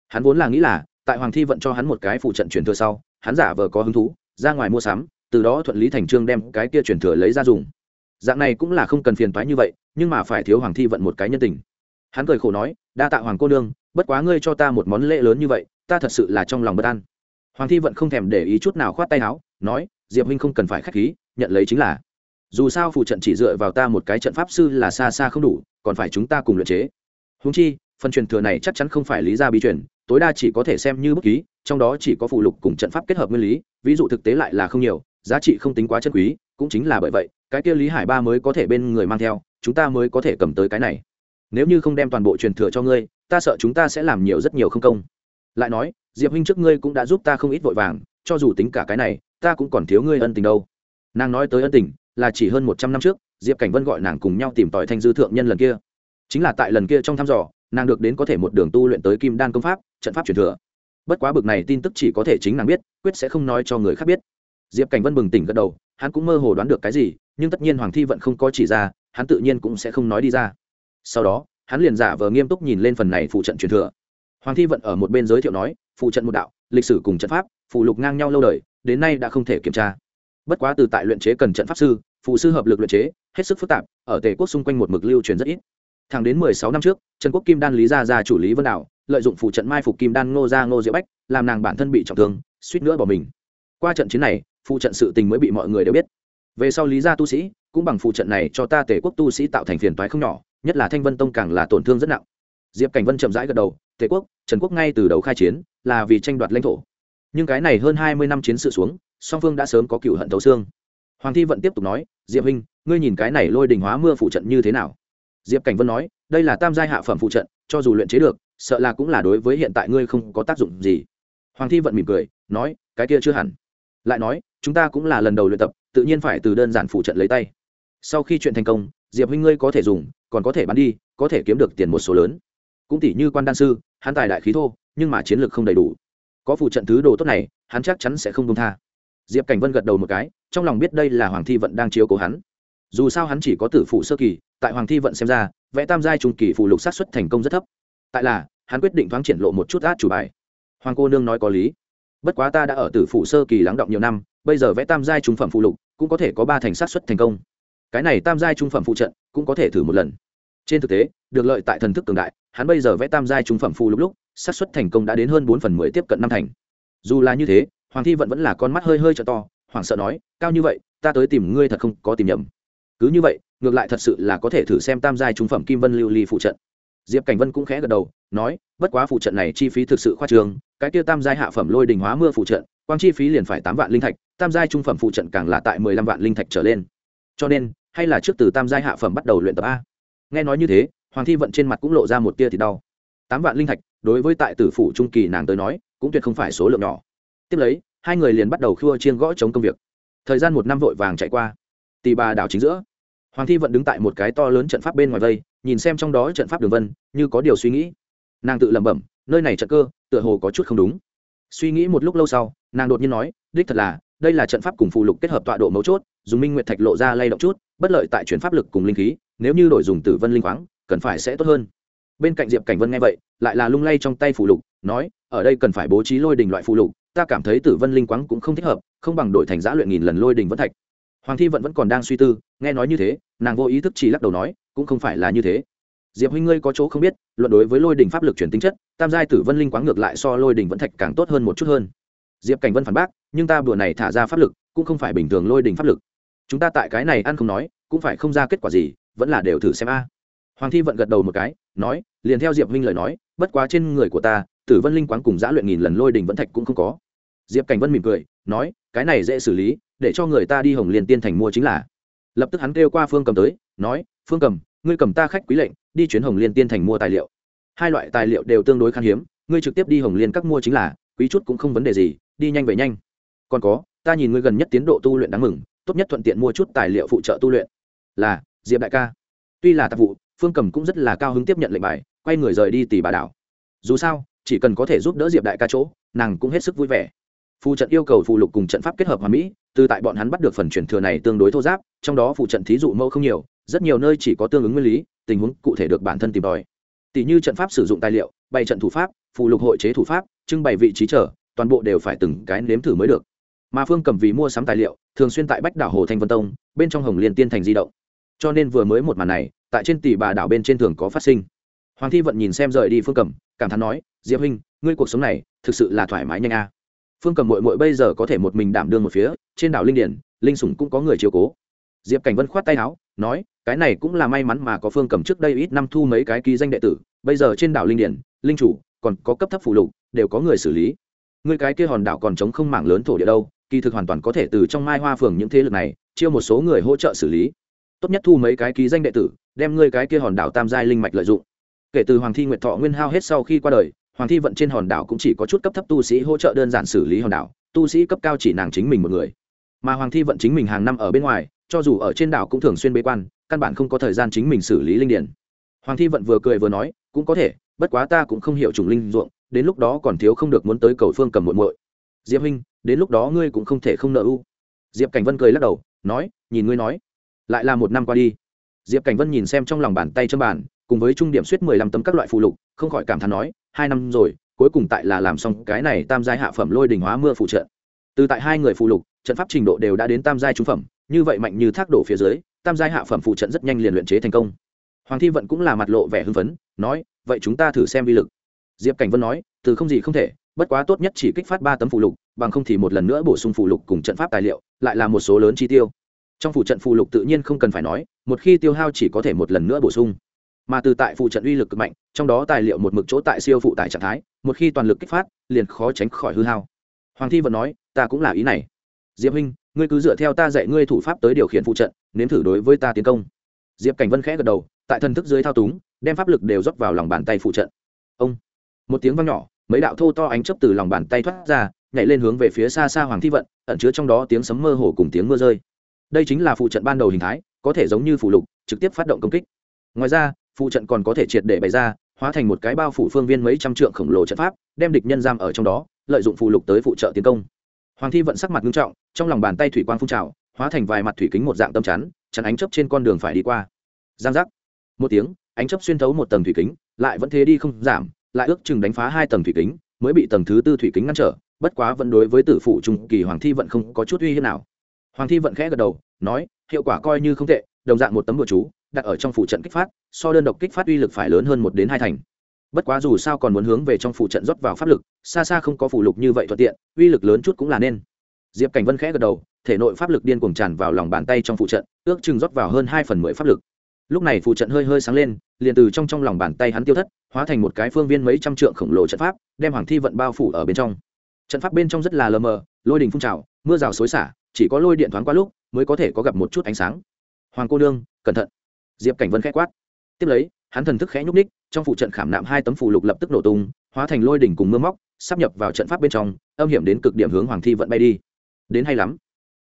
Hắn vốn là nghĩ là, tại hoàng thi vận cho hắn một cái phụ trận truyền thừa sau, hắn giả vờ có hứng thú, ra ngoài mua sắm, từ đó thuận lý thành trương đem cái kia truyền thừa lấy ra dùng dạng này cũng là không cần phiền toái như vậy, nhưng mà phải thiếu hoàng thi vận một cái nhân tình. Hắn cười khổ nói, đa tạ hoàng cô nương, bất quá ngươi cho ta một món lễ lớn như vậy, ta thật sự là trong lòng bất an. Hoàng thi vận không thèm để ý chút nào khoát tay áo, nói, diệp huynh không cần phải k h á c h khí, nhận lấy chính là. Dù sao phụ trận chỉ dựa vào ta một cái trận pháp sư là xa xa không đủ, còn phải chúng ta cùng luyện chế. Húng chi, phần truyền thừa này chắc chắn không phải lý ra bí truyền, tối đa chỉ có thể xem như bức ký, trong đó chỉ có phụ lục cùng trận pháp kết hợp nguyên lý, ví dụ thực tế lại là không nhiều, giá trị không tính quá chân quý, cũng chính là bởi vậy cái kia lý hải ba mới có thể bên người mang theo, chúng ta mới có thể cầm tới cái này. Nếu như không đem toàn bộ truyền thừa cho ngươi, ta sợ chúng ta sẽ làm nhiều rất nhiều không công. Lại nói, diệp huynh trước ngươi cũng đã giúp ta không ít vội vàng, cho dù tính cả cái này, ta cũng còn thiếu ngươi ân tình đâu. Nàng nói tới ân tình, là chỉ hơn một trăm năm trước, diệp cảnh vân gọi nàng cùng nhau tìm tòi thanh dư thượng nhân lần kia. Chính là tại lần kia trong thăm dò, nàng được đến có thể một đường tu luyện tới kim đan công pháp, trận pháp truyền thừa. Bất quá bực này tin tức chỉ có thể chính nàng biết, quyết sẽ không nói cho người khác biết. Diệp cảnh vân bừng tỉnh gật đầu hắn cũng mơ hồ đoán được cái gì, nhưng tất nhiên hoàng thi vẫn không có chỉ ra, hắn tự nhiên cũng sẽ không nói đi ra. Sau đó, hắn liền giả vờ nghiêm túc nhìn lên phần này phụ trận truyền thừa. Hoàng thi vận ở một bên giới thiệu nói, phụ trận một đạo, lịch sử cùng trận pháp, phụ lục ngang nhau lâu đời, đến nay đã không thể kiểm tra. Bất quá từ tại luyện chế cần trận pháp sư, phụ sư hợp lực luyện chế, hết sức phức tạp, ở tề quốc xung quanh một mực lưu truyền rất ít. Thẳng đến mười sáu năm trước, trần quốc kim đan lý gia gia chủ lý vân đạo, lợi dụng phụ trận mai phục kim đan ngô gia ngô diệu bách, làm nàng bản thân bị trọng thương, suýt nữa bỏ mình. Qua trận chiến này phụ trận sự tình mới bị mọi người đều biết. Về sau lý gia tu sĩ cũng bằng phụ trận này cho ta tề quốc tu sĩ tạo thành phiền toái không nhỏ, nhất là thanh vân tông càng là tổn thương rất nặng. Diệp cảnh vân chậm rãi gật đầu, tề quốc, trần quốc ngay từ đầu khai chiến là vì tranh đoạt lãnh thổ. Nhưng cái này hơn hai mươi năm chiến sự xuống, song phương đã sớm có cựu hận thấu xương. Hoàng thi Vận tiếp tục nói, diệp huynh, ngươi nhìn cái này lôi đình hóa mưa phụ trận như thế nào? Diệp cảnh vân nói, đây là tam giai hạ phẩm phụ trận, cho dù luyện chế được, sợ là cũng là đối với hiện tại ngươi không có tác dụng gì. Hoàng thi vận mỉm cười, nói, cái kia chưa hẳn. Lại nói chúng ta cũng là lần đầu luyện tập, tự nhiên phải từ đơn giản phụ trận lấy tay. Sau khi chuyện thành công, diệp huynh ngươi có thể dùng, còn có thể bán đi, có thể kiếm được tiền một số lớn. Cũng tỷ như quan đan sư, hắn tài đại khí thô, nhưng mà chiến lược không đầy đủ. Có phụ trận thứ đồ tốt này, hắn chắc chắn sẽ không công tha. Diệp cảnh vân gật đầu một cái, trong lòng biết đây là hoàng thi vận đang chiếu cố hắn. Dù sao hắn chỉ có tử phụ sơ kỳ, tại hoàng thi vận xem ra, vẽ tam giai trung kỳ phụ lục sát xuất thành công rất thấp. Tại là, hắn quyết định thoáng triển lộ một chút át chủ bài. Hoàng cô nương nói có lý. Bất quá ta đã ở tử phụ sơ kỳ lắng động nhiều năm bây giờ vẽ tam giai trung phẩm phụ lục, cũng có thể có ba thành sát xuất thành công. Cái này tam giai trung phẩm phụ trận cũng có thể thử một lần. Trên thực tế, được lợi tại thần thức cường đại, hắn bây giờ vẽ tam giai trung phẩm phụ lục lúc sát xuất thành công đã đến hơn bốn phần mười tiếp cận năm thành. Dù là như thế, hoàng thi vẫn vẫn là con mắt hơi hơi t to hoàng sợ nói, cao như vậy, ta tới tìm ngươi thật không có tìm nhầm. Cứ như vậy, ngược lại thật sự là có thể thử xem tam giai trung phẩm kim vân lưu ly phụ trận. Diệp cảnh vân cũng khẽ gật đầu, nói, bất quá phụ trận này chi phí thực sự khoa trường cái kia tam giai hạ phẩm lôi đình hóa mưa phụ trận quang chi phí liền phải tám vạn linh thạch, tam giai trung phẩm phụ trận càng là tại mười lăm vạn linh thạch trở lên. Cho nên, hay là trước từ tam giai hạ phẩm bắt đầu luyện tập a. Nghe nói như thế, hoàng thi vận trên mặt cũng lộ ra một tia thì đau. Tám vạn linh thạch, đối với tại tử phủ trung kỳ nàng tới nói, cũng tuyệt không phải số lượng nhỏ. Tiếp lấy, hai người liền bắt đầu khua chiên gõ chống công việc. Thời gian một năm vội vàng chạy qua. Tì bà đảo chính giữa. Hoàng thi vận đứng tại một cái to lớn trận pháp bên ngoài vây, nhìn xem trong đó trận pháp đường vân, như có điều suy nghĩ. Nàng tự lẩm bẩm, nơi này trận cơ, tựa hồ có chút không đúng. Suy nghĩ một lúc lâu sau nàng đột nhiên nói, đích thật là, đây là trận pháp cùng phụ lục kết hợp tọa độ mấu chốt, dùng minh nguyệt thạch lộ ra lay động chút, bất lợi tại chuyển pháp lực cùng linh khí, nếu như đổi dùng tử vân linh khoáng, cần phải sẽ tốt hơn. Bên cạnh diệp cảnh vân nghe vậy, lại là lung lay trong tay phụ lục, nói, ở đây cần phải bố trí lôi đình loại phụ lục, ta cảm thấy tử vân linh quáng cũng không thích hợp, không bằng đổi thành giã luyện nghìn lần lôi đình vẫn thạch. Hoàng thi vẫn vẫn còn đang suy tư, nghe nói như thế, nàng vô ý thức chỉ lắc đầu nói, cũng không phải là như thế. Diệp huynh ngươi có chỗ không biết, luận đối với lôi đình pháp lực chuyển tính chất, tam giai tử vân linh quáng ngược lại so lôi đình vẫn thạch càng tốt hơn một chút hơn diệp cảnh vân phản bác, nhưng ta đùa này thả ra pháp lực, cũng không phải bình thường lôi đình pháp lực. Chúng ta tại cái này ăn không nói, cũng phải không ra kết quả gì, vẫn là đều thử xem a. Hoàng thi vận gật đầu một cái, nói, liền theo diệp Minh lời nói, bất quá trên người của ta, tử vân linh quán cùng giã luyện nghìn lần lôi đình vẫn thạch cũng không có. Diệp cảnh vân mỉm cười, nói, cái này dễ xử lý, để cho người ta đi hồng liên tiên thành mua chính là. Lập tức hắn kêu qua phương cầm tới, nói, phương cầm, ngươi cầm ta khách quý lệnh, đi chuyến hồng liên tiên thành mua tài liệu. Hai loại tài liệu đều tương đối khan hiếm, ngươi trực tiếp đi hồng liên các mua chính là, quý chút cũng không vấn đề gì đi nhanh về nhanh. Còn có, ta nhìn ngươi gần nhất tiến độ tu luyện đáng mừng, tốt nhất thuận tiện mua chút tài liệu phụ trợ tu luyện. Là, diệp đại ca. Tuy là tạp vụ, phương cầm cũng rất là cao hứng tiếp nhận lệnh bài, quay người rời đi tỷ bà đảo. Dù sao, chỉ cần có thể giúp đỡ diệp đại ca chỗ, nàng cũng hết sức vui vẻ. Phù trận yêu cầu phù lục cùng trận pháp kết hợp hòa mỹ, từ tại bọn hắn bắt được phần truyền thừa này tương đối thô giáp, trong đó phù trận thí dụ mẫu không nhiều, rất nhiều nơi chỉ có tương ứng nguyên lý, tình huống cụ thể được bản thân tìm tòi. Tỷ như trận pháp sử dụng tài liệu, bày trận thủ pháp, phù lục hội chế thủ pháp, trưng bày vị trí trở toàn bộ đều phải từng cái nếm thử mới được. Mà phương cầm vì mua sắm tài liệu, thường xuyên tại bách đảo hồ thanh vân tông, bên trong hồng liên tiên thành di động. Cho nên vừa mới một màn này, tại trên tỷ bà đảo bên trên thường có phát sinh. Hoàng thi vận nhìn xem rời đi phương cầm, cảm thán nói, diệp huynh, ngươi cuộc sống này thực sự là thoải mái nhanh a. Phương cầm mội mội bây giờ có thể một mình đảm đương một phía, trên đảo linh điển, linh sủng cũng có người chiều cố. Diệp cảnh vân khoát tay áo, nói, cái này cũng là may mắn mà có phương cầm trước đây ít năm thu mấy cái ký danh đệ tử, bây giờ trên đảo linh điển, linh chủ, còn có cấp thấp phụ lục, đều có người xử lý người cái kia hòn đảo còn chống không mảng lớn thổ địa đâu, kỳ thực hoàn toàn có thể từ trong mai hoa phường những thế lực này chiêu một số người hỗ trợ xử lý. Tốt nhất thu mấy cái ký danh đệ tử, đem ngươi cái kia hòn đảo tam giai linh mạch lợi dụng. Kể từ hoàng thi nguyệt thọ nguyên hao hết sau khi qua đời, hoàng thi vận trên hòn đảo cũng chỉ có chút cấp thấp tu sĩ hỗ trợ đơn giản xử lý hòn đảo, tu sĩ cấp cao chỉ nàng chính mình một người. Mà hoàng thi vận chính mình hàng năm ở bên ngoài, cho dù ở trên đảo cũng thường xuyên bế quan, căn bản không có thời gian chính mình xử lý linh điển. Hoàng thi vận vừa cười vừa nói, cũng có thể, bất quá ta cũng không hiểu chủng linh ruộng đến lúc đó còn thiếu không được muốn tới cầu phương cầm muội muội. Diệp huynh, đến lúc đó ngươi cũng không thể không nợ u. Diệp cảnh vân cười lắc đầu, nói, nhìn ngươi nói, lại là một năm qua đi. Diệp cảnh vân nhìn xem trong lòng bàn tay chân bàn, cùng với trung điểm suýt mười lăm tấm các loại phụ lục, không khỏi cảm thán nói, hai năm rồi, cuối cùng tại là làm xong cái này tam giai hạ phẩm lôi đình hóa mưa phụ trợ từ tại hai người phụ lục, trận pháp trình độ đều đã đến tam giai trung phẩm, như vậy mạnh như thác đổ phía dưới, tam giai hạ phẩm phụ trận rất nhanh liền luyện chế thành công. Hoàng thi vận cũng là mặt lộ vẻ hưng phấn, nói, vậy chúng ta thử xem vi lực diệp cảnh vân nói, từ không gì không thể, bất quá tốt nhất chỉ kích phát ba tấm phụ lục, bằng không thì một lần nữa bổ sung phụ lục cùng trận pháp tài liệu, lại là một số lớn chi tiêu. Trong phụ trận phụ lục tự nhiên không cần phải nói, một khi tiêu hao chỉ có thể một lần nữa bổ sung. Mà từ tại phụ trận uy lực cực mạnh, trong đó tài liệu một mực chỗ tại siêu phụ tải trạng thái, một khi toàn lực kích phát, liền khó tránh khỏi hư hao. Hoàng thi vẫn nói, ta cũng là ý này. Diệp huynh, ngươi cứ dựa theo ta dạy ngươi thủ pháp tới điều khiển phụ trận, nếm thử đối với ta tiến công. Diệp cảnh vân khẽ gật đầu, tại thần thức dưới thao túng, đem pháp lực đều rót vào lòng bàn tay phụ trận. Ông một tiếng vang nhỏ, mấy đạo thô to ánh chấp từ lòng bàn tay thoát ra, nhảy lên hướng về phía xa xa hoàng thi vận, ẩn chứa trong đó tiếng sấm mơ hồ cùng tiếng mưa rơi. Đây chính là phụ trận ban đầu hình thái, có thể giống như phụ lục, trực tiếp phát động công kích. Ngoài ra, phụ trận còn có thể triệt để bày ra, hóa thành một cái bao phủ phương viên mấy trăm trượng khổng lồ trận pháp, đem địch nhân giam ở trong đó, lợi dụng phụ lục tới phụ trợ tiến công. Hoàng thi vận sắc mặt nghiêm trọng, trong lòng bàn tay thủy quang phun trào, hóa thành vài mặt thủy kính một dạng tâm chắn chắn ánh chấp trên con đường phải đi qua. Giang giác. Một tiếng, ánh chấp xuyên thấu một tầng thủy kính, lại vẫn thế đi không giảm lại ước chừng đánh phá hai tầng thủy kính, mới bị tầng thứ tư thủy kính ngăn trở, bất quá vẫn đối với tử phụ trung kỳ hoàng thi vận không có chút uy hiếp nào. Hoàng thi vận khẽ gật đầu, nói, hiệu quả coi như không tệ, đồng dạng một tấm bùa chú, đặt ở trong phụ trận kích phát, so đơn độc kích phát uy lực phải lớn hơn một đến hai thành. Bất quá dù sao còn muốn hướng về trong phụ trận rót vào pháp lực, xa xa không có phụ lục như vậy thuận tiện, uy lực lớn chút cũng là nên. Diệp cảnh vân khẽ gật đầu, thể nội pháp lực điên cuồng tràn vào lòng bàn tay trong phụ trận, ước chừng rót vào hơn hai phần mười pháp lực lúc này phụ trận hơi hơi sáng lên, liền từ trong trong lòng bàn tay hắn tiêu thất, hóa thành một cái phương viên mấy trăm trượng khổng lồ trận pháp, đem hoàng thi vận bao phủ ở bên trong. Trận pháp bên trong rất là lờ mờ, lôi đình phun trào, mưa rào xối xả, chỉ có lôi điện thoáng qua lúc mới có thể có gặp một chút ánh sáng. Hoàng cô nương, cẩn thận. Diệp cảnh vân khẽ quát. Tiếp lấy, hắn thần thức khẽ nhúc ních trong phụ trận khảm nạm hai tấm phù lục lập tức nổ tung, hóa thành lôi đỉnh cùng mưa móc, sắp nhập vào trận pháp bên trong, âm hiểm đến cực điểm hướng hoàng thi vận bay đi. Đến hay lắm.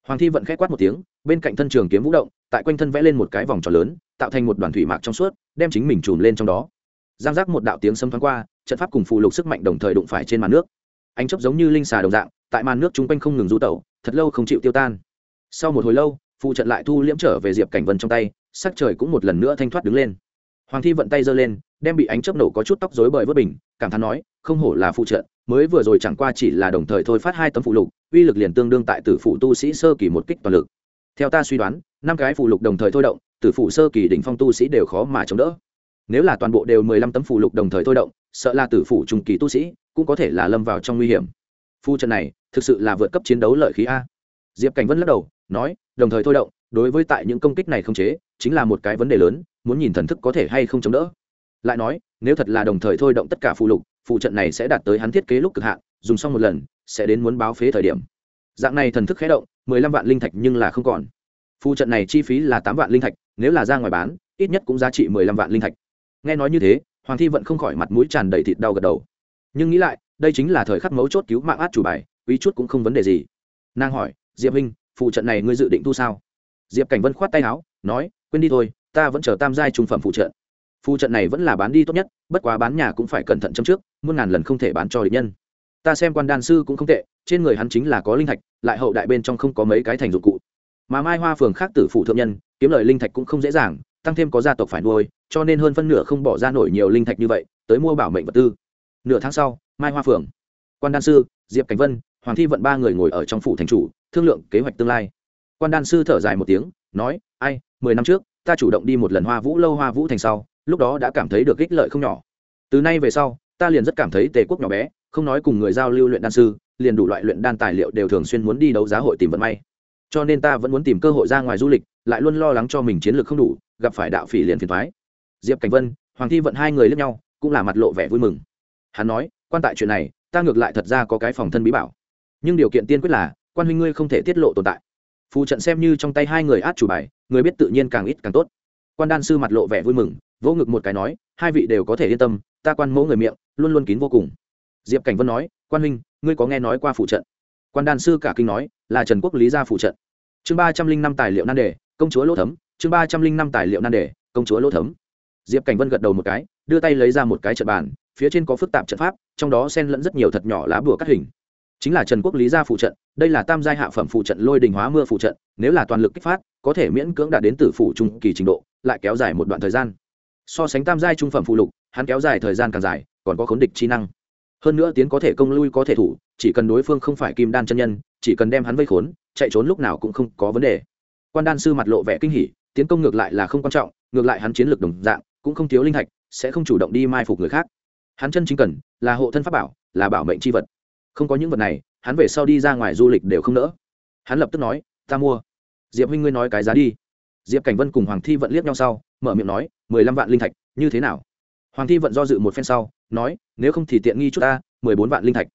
Hoàng thi vận khẽ quát một tiếng, bên cạnh thân trường kiếm vũ động, tại quanh thân vẽ lên một cái vòng tròn lớn tạo thành một đoàn thủy mạc trong suốt, đem chính mình trùm lên trong đó. Giang giác một đạo tiếng xâm thoáng qua, trận pháp cùng phụ lục sức mạnh đồng thời đụng phải trên màn nước. Ánh chớp giống như linh xà đồng dạng, tại màn nước chung quanh không ngừng rú tẩu, thật lâu không chịu tiêu tan. Sau một hồi lâu phụ trận lại thu liễm trở về diệp cảnh vân trong tay, sắc trời cũng một lần nữa thanh thoát đứng lên. Hoàng thi vận tay giơ lên, đem bị ánh chớp nổ có chút tóc rối bời vớt bình, cảm thán nói, không hổ là phụ trận, mới vừa rồi chẳng qua chỉ là đồng thời thôi phát hai tấm phụ lục, uy lực liền tương đương tại tử phụ tu sĩ sơ kỳ một kích toàn lực. Theo ta suy đoán, năm cái phụ lục đồng thời thôi động tử phụ sơ kỳ đỉnh phong tu sĩ đều khó mà chống đỡ. Nếu là toàn bộ đều mười lăm tấm phụ lục đồng thời thôi động, sợ là tử phụ trung kỳ tu sĩ cũng có thể là lâm vào trong nguy hiểm. Phu trận này, thực sự là vượt cấp chiến đấu lợi khí a. Diệp cảnh vân lắc đầu, nói, đồng thời thôi động, đối với tại những công kích này không chế, chính là một cái vấn đề lớn, muốn nhìn thần thức có thể hay không chống đỡ. Lại nói, nếu thật là đồng thời thôi động tất cả phụ lục phụ trận này sẽ đạt tới hắn thiết kế lúc cực hạn, dùng xong một lần, sẽ đến muốn báo phế thời điểm. Dạng này thần thức khé động, mười lăm vạn linh thạch nhưng là không còn phụ trận này chi phí là tám vạn linh thạch, nếu là ra ngoài bán, ít nhất cũng giá trị mười lăm vạn linh thạch. Nghe nói như thế, hoàng thi vẫn không khỏi mặt mũi tràn đầy thịt đau gật đầu. Nhưng nghĩ lại, đây chính là thời khắc mấu chốt cứu mạng át chủ bài quý chút cũng không vấn đề gì. Nàng hỏi, diệp huynh phụ trận này ngươi dự định thu sao? Diệp cảnh vân khoát tay áo, nói, quên đi thôi, ta vẫn chờ tam giai trung phẩm phụ trận. Phụ trận này vẫn là bán đi tốt nhất, bất quá bán nhà cũng phải cẩn thận châm trước, muôn ngàn lần không thể bán cho địch nhân. Ta xem quan đan sư cũng không tệ, trên người hắn chính là có linh thạch, lại hậu đại bên trong không có mấy cái thành dụng cụ mà mai hoa phường khác tử phụ thượng nhân, kiếm lời linh thạch cũng không dễ dàng, tăng thêm có gia tộc phải nuôi, cho nên hơn phân nửa không bỏ ra nổi nhiều linh thạch như vậy, tới mua bảo mệnh vật tư. Nửa tháng sau, mai hoa phường, quan đan sư, diệp cảnh vân, hoàng thi vận ba người ngồi ở trong phủ thành chủ, thương lượng kế hoạch tương lai. Quan đan sư thở dài một tiếng, nói, ai, mười năm trước, ta chủ động đi một lần hoa vũ lâu hoa vũ thành sau, lúc đó đã cảm thấy được ích lợi không nhỏ. Từ nay về sau, ta liền rất cảm thấy tề quốc nhỏ bé, không nói cùng người giao lưu luyện đan sư, liền đủ loại luyện đan tài liệu đều thường xuyên muốn đi đấu giá hội tìm vận may cho nên ta vẫn muốn tìm cơ hội ra ngoài du lịch, lại luôn lo lắng cho mình chiến lược không đủ, gặp phải đạo phỉ liền phiền thoái diệp cảnh vân, hoàng thi vận hai người lẫn nhau, cũng là mặt lộ vẻ vui mừng. Hắn nói, quan tại chuyện này, ta ngược lại thật ra có cái phòng thân bí bảo. Nhưng điều kiện tiên quyết là, quan huynh ngươi không thể tiết lộ tồn tại. Phù trận xem như trong tay hai người át chủ bài, người biết tự nhiên càng ít càng tốt. Quan đan sư mặt lộ vẻ vui mừng, vỗ ngực một cái nói, hai vị đều có thể yên tâm, ta quan mẫu người miệng, luôn luôn kín vô cùng. Diệp cảnh vân nói, quan huynh, ngươi có nghe nói qua phụ trận? Quan đan sư cả kinh nói, là trần quốc lý gia phụ trận. Chương ba trăm linh năm tài liệu nan đề, công chúa lỗ thấm. Chương ba trăm linh năm tài liệu nan đề, công chúa lỗ thấm. Diệp cảnh vân gật đầu một cái, đưa tay lấy ra một cái trận bàn, phía trên có phức tạp trận pháp, trong đó xen lẫn rất nhiều thật nhỏ lá bùa cắt hình. Chính là trần quốc lý gia phụ trận, đây là tam giai hạ phẩm phụ trận, lôi đình hóa mưa phụ trận, nếu là toàn lực kích phát, có thể miễn cưỡng đạt đến từ phủ trung kỳ trình độ, lại kéo dài một đoạn thời gian. So sánh tam giai trung phẩm phụ lục, hắn kéo dài thời gian càng dài, còn có khốn địch chi năng. Hơn nữa tiến có thể công lui có thể thủ chỉ cần đối phương không phải kim đan chân nhân, chỉ cần đem hắn vây khốn, chạy trốn lúc nào cũng không có vấn đề. Quan đan sư mặt lộ vẻ kinh hỉ, tiến công ngược lại là không quan trọng, ngược lại hắn chiến lược đồng dạng, cũng không thiếu linh thạch sẽ không chủ động đi mai phục người khác. Hắn chân chính cần, là hộ thân pháp bảo, là bảo mệnh c h i vật. Không có những vật này, hắn về sau đi ra ngoài du lịch đều không nỡ. Hắn lập tức nói, ta mua. Diệp huynh ngươi nói cái giá đi. Diệp cảnh vân cùng hoàng thi vận liếc nhau sau, mở miệng nói, mười lăm vạn linh thạch, như thế nào? Hoàng thi vận do dự một phen sau, nói, nếu không thì tiện nghi chút ta, mười bốn vạn linh thạch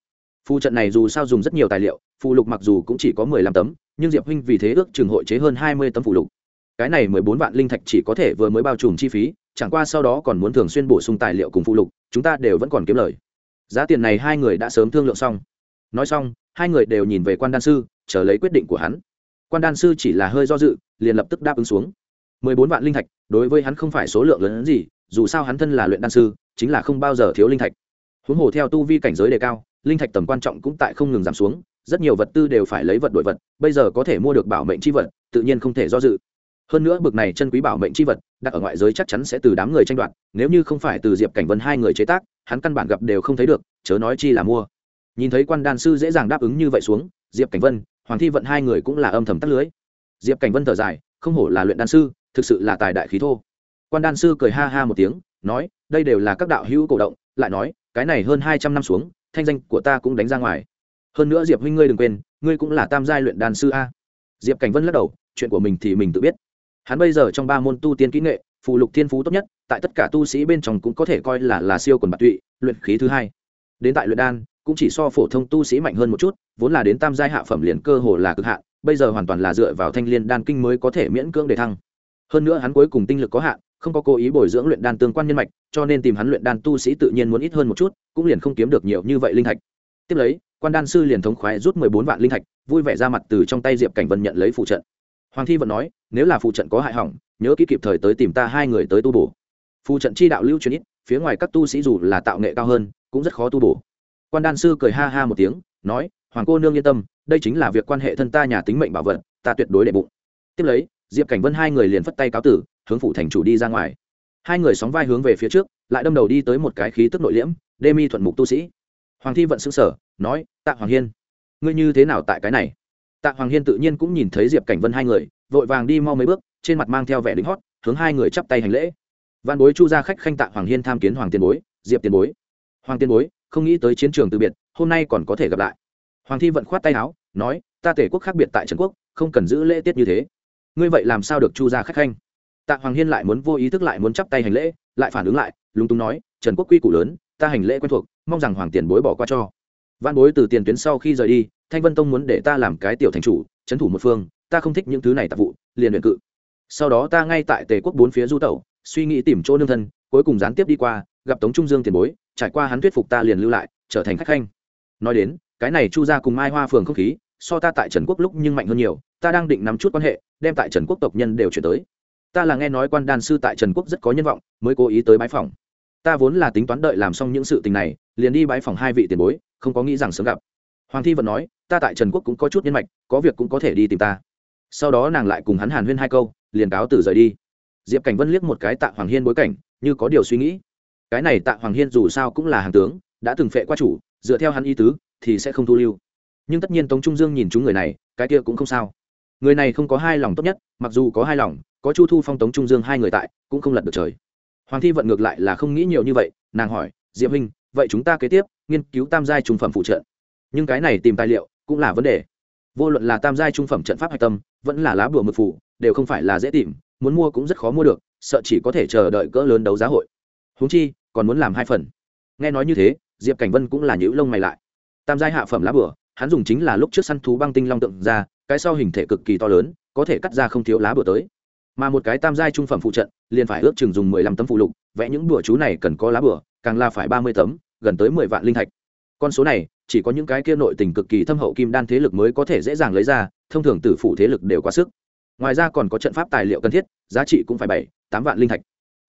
phù trận này dù sao dùng rất nhiều tài liệu, phù lục mặc dù cũng chỉ có mười lăm tấm, nhưng diệp huynh vì thế ước chừng hội chế hơn hai mươi tấm phù lục. Cái này mười bốn vạn linh thạch chỉ có thể vừa mới bao trùm chi phí, chẳng qua sau đó còn muốn thường xuyên bổ sung tài liệu cùng phụ lục, chúng ta đều vẫn còn kiếm lời. Giá tiền này hai người đã sớm thương lượng xong. Nói xong, hai người đều nhìn về quan đan sư, chờ lấy quyết định của hắn. Quan đan sư chỉ là hơi do dự, liền lập tức đáp ứng xuống. Mười bốn vạn linh thạch, đối với hắn không phải số lượng lớn hơn gì, dù sao hắn thân là luyện đan sư, chính là không bao giờ thiếu linh thạch. Huống hồ theo tu vi cảnh giới đề cao linh thạch tầm quan trọng cũng tại không ngừng giảm xuống, rất nhiều vật tư đều phải lấy vật đổi vật, bây giờ có thể mua được bảo mệnh c h i vật, tự nhiên không thể do dự. Hơn nữa bực này chân quý bảo mệnh c h i vật, đặt ở ngoại giới chắc chắn sẽ từ đám người tranh đoạt, nếu như không phải từ diệp cảnh vân hai người chế tác, hắn căn bản gặp đều không thấy được, chớ nói chi là mua. Nhìn thấy quan đan sư dễ dàng đáp ứng như vậy xuống, diệp cảnh vân, hoàng thi vận hai người cũng là âm thầm tắt lưới. Diệp cảnh vân thở dài, không hổ là luyện đan sư, thực sự là tài đại khí thô. Quan đan sư cười ha ha một tiếng, nói, đây đều là các đạo hữu cổ động, lại nói, cái này hơn hai trăm năm xuống thanh danh của ta cũng đánh ra ngoài. Hơn nữa diệp huynh ngươi đừng quên, ngươi cũng là tam giai luyện đan sư a. Diệp cảnh vân lắc đầu, chuyện của mình thì mình tự biết. Hắn bây giờ trong ba môn tu tiên kỹ nghệ, phù lục thiên phú tốt nhất, tại tất cả tu sĩ bên trong cũng có thể coi là là siêu quần bạc tụy, luyện khí thứ hai. Đến tại luyện đan, cũng chỉ so phổ thông tu sĩ mạnh hơn một chút, vốn là đến tam giai hạ phẩm liền cơ hồ là cực hạn, bây giờ hoàn toàn là dựa vào thanh liên đan kinh mới có thể miễn cưỡng để thăng. Hơn nữa hắn cuối cùng tinh lực có hạn không có cố ý bồi dưỡng luyện đan tương quan nhân mạch, cho nên tìm hắn luyện đan tu sĩ tự nhiên muốn ít hơn một chút, cũng liền không kiếm được nhiều như vậy linh thạch. Tiếp lấy, quan đan sư liền thống khoái rút mười bốn vạn linh thạch, vui vẻ ra mặt từ trong tay diệp cảnh vân nhận lấy phụ trận. Hoàng thi vẫn nói, nếu là phụ trận có hại hỏng, nhớ kỹ kịp thời tới tìm ta hai người tới tu bổ. Phụ trận chi đạo lưu truyền ít, phía ngoài các tu sĩ dù là tạo nghệ cao hơn, cũng rất khó tu bổ. Quan đan sư cười ha ha một tiếng, nói, hoàng cô nương yên tâm, đây chính là việc quan hệ thân ta nhà tính mệnh bảo vật, ta tuyệt đối để bụng. Tiếp lấy diệp cảnh vân hai người liền phất tay cáo tử, hướng phủ thành chủ đi ra ngoài. Hai người sóng vai hướng về phía trước, lại đâm đầu đi tới một cái khí tức nội liễm, đê mi thuận mục tu sĩ. Hoàng thi vận xứng sở nói, tạ hoàng hiên, ngươi như thế nào tại cái này? Tạ hoàng hiên tự nhiên cũng nhìn thấy diệp cảnh vân hai người, vội vàng đi mau mấy bước, trên mặt mang theo vẻ đính hót, hướng hai người chắp tay hành lễ. Văn bối chu ra khách khanh tạ hoàng hiên tham kiến hoàng tiền bối, diệp tiền bối. Hoàng tiền bối, không nghĩ tới chiến trường từ biệt, hôm nay còn có thể gặp lại. Hoàng thi vận khoát tay áo, nói, ta tể quốc khác biệt tại trần quốc, không cần giữ lễ tiết như thế ngươi vậy làm sao được chu ra khách khanh? Tạ hoàng hiên lại muốn vô ý thức lại muốn chắp tay hành lễ, lại phản ứng lại, lúng túng nói, trần quốc quy củ lớn, ta hành lễ quen thuộc, mong rằng hoàng tiền bối bỏ qua cho. Văn bối từ tiền tuyến sau khi rời đi, thanh vân tông muốn để ta làm cái tiểu thành chủ, trấn thủ một phương, ta không thích những thứ này tạp vụ, liền luyện cự. Sau đó ta ngay tại tề quốc bốn phía du tẩu, suy nghĩ tìm chỗ nương thân, cuối cùng gián tiếp đi qua, gặp tống trung dương tiền bối, trải qua hắn thuyết phục ta liền lưu lại, trở thành khách khanh. Nói đến, cái này chu ra cùng mai hoa phường không khí so ta tại trần quốc lúc nhưng mạnh hơn nhiều, ta đang định nắm chút quan hệ, đem tại trần quốc tộc nhân đều chuyển tới. Ta là nghe nói quan đan sư tại trần quốc rất có nhân vọng, mới cố ý tới bãi phòng ta vốn là tính toán đợi làm xong những sự tình này, liền đi bãi phòng hai vị tiền bối, không có nghĩ rằng sớm gặp. Hoàng thi vẫn nói, ta tại trần quốc cũng có chút nhân mạch, có việc cũng có thể đi tìm ta. Sau đó nàng lại cùng hắn hàn huyên hai câu, liền cáo từ rời đi. Diệp cảnh vân liếc một cái tạ hoàng hiên bối cảnh, như có điều suy nghĩ. Cái này tạ hoàng hiên dù sao cũng là hàng tướng, đã từng phệ qua chủ, dựa theo hắn y tứ, thì sẽ không thu lưu nhưng tất nhiên tống trung dương nhìn chúng người này, cái kia cũng không sao. Người này không có hai lòng tốt nhất, mặc dù có hai lòng, có chu thu phong tống trung dương hai người tại, cũng không lật được trời. Hoàng thi vận ngược lại là không nghĩ nhiều như vậy, nàng hỏi, diệp huynh, vậy chúng ta kế tiếp, nghiên cứu tam giai trung phẩm phụ trợ nhưng cái này tìm tài liệu, cũng là vấn đề. Vô luận là tam giai trung phẩm trận pháp hạch tâm, vẫn là lá bùa mực phủ, đều không phải là dễ tìm, muốn mua cũng rất khó mua được, sợ chỉ có thể chờ đợi cỡ lớn đấu giá hội. Húng chi, còn muốn làm hai phần. Nghe nói như thế, diệp cảnh vân cũng là nhữ lông mày lại. Tam giai hạ phẩm lá bùa hắn dùng chính là lúc trước săn thú băng tinh long tượng ra cái sau hình thể cực kỳ to lớn có thể cắt ra không thiếu lá bừa tới. Mà một cái tam giai trung phẩm phụ trận liền phải ước chừng dùng mười lăm tấm phụ lục vẽ những bừa chú này cần có lá bừa, càng là phải ba mươi tấm gần tới mười vạn linh thạch. Con số này chỉ có những cái kia nội tình cực kỳ thâm hậu kim đan thế lực mới có thể dễ dàng lấy ra thông thường tử phủ thế lực đều quá sức. Ngoài ra còn có trận pháp tài liệu cần thiết giá trị cũng phải bảy tám vạn linh thạch.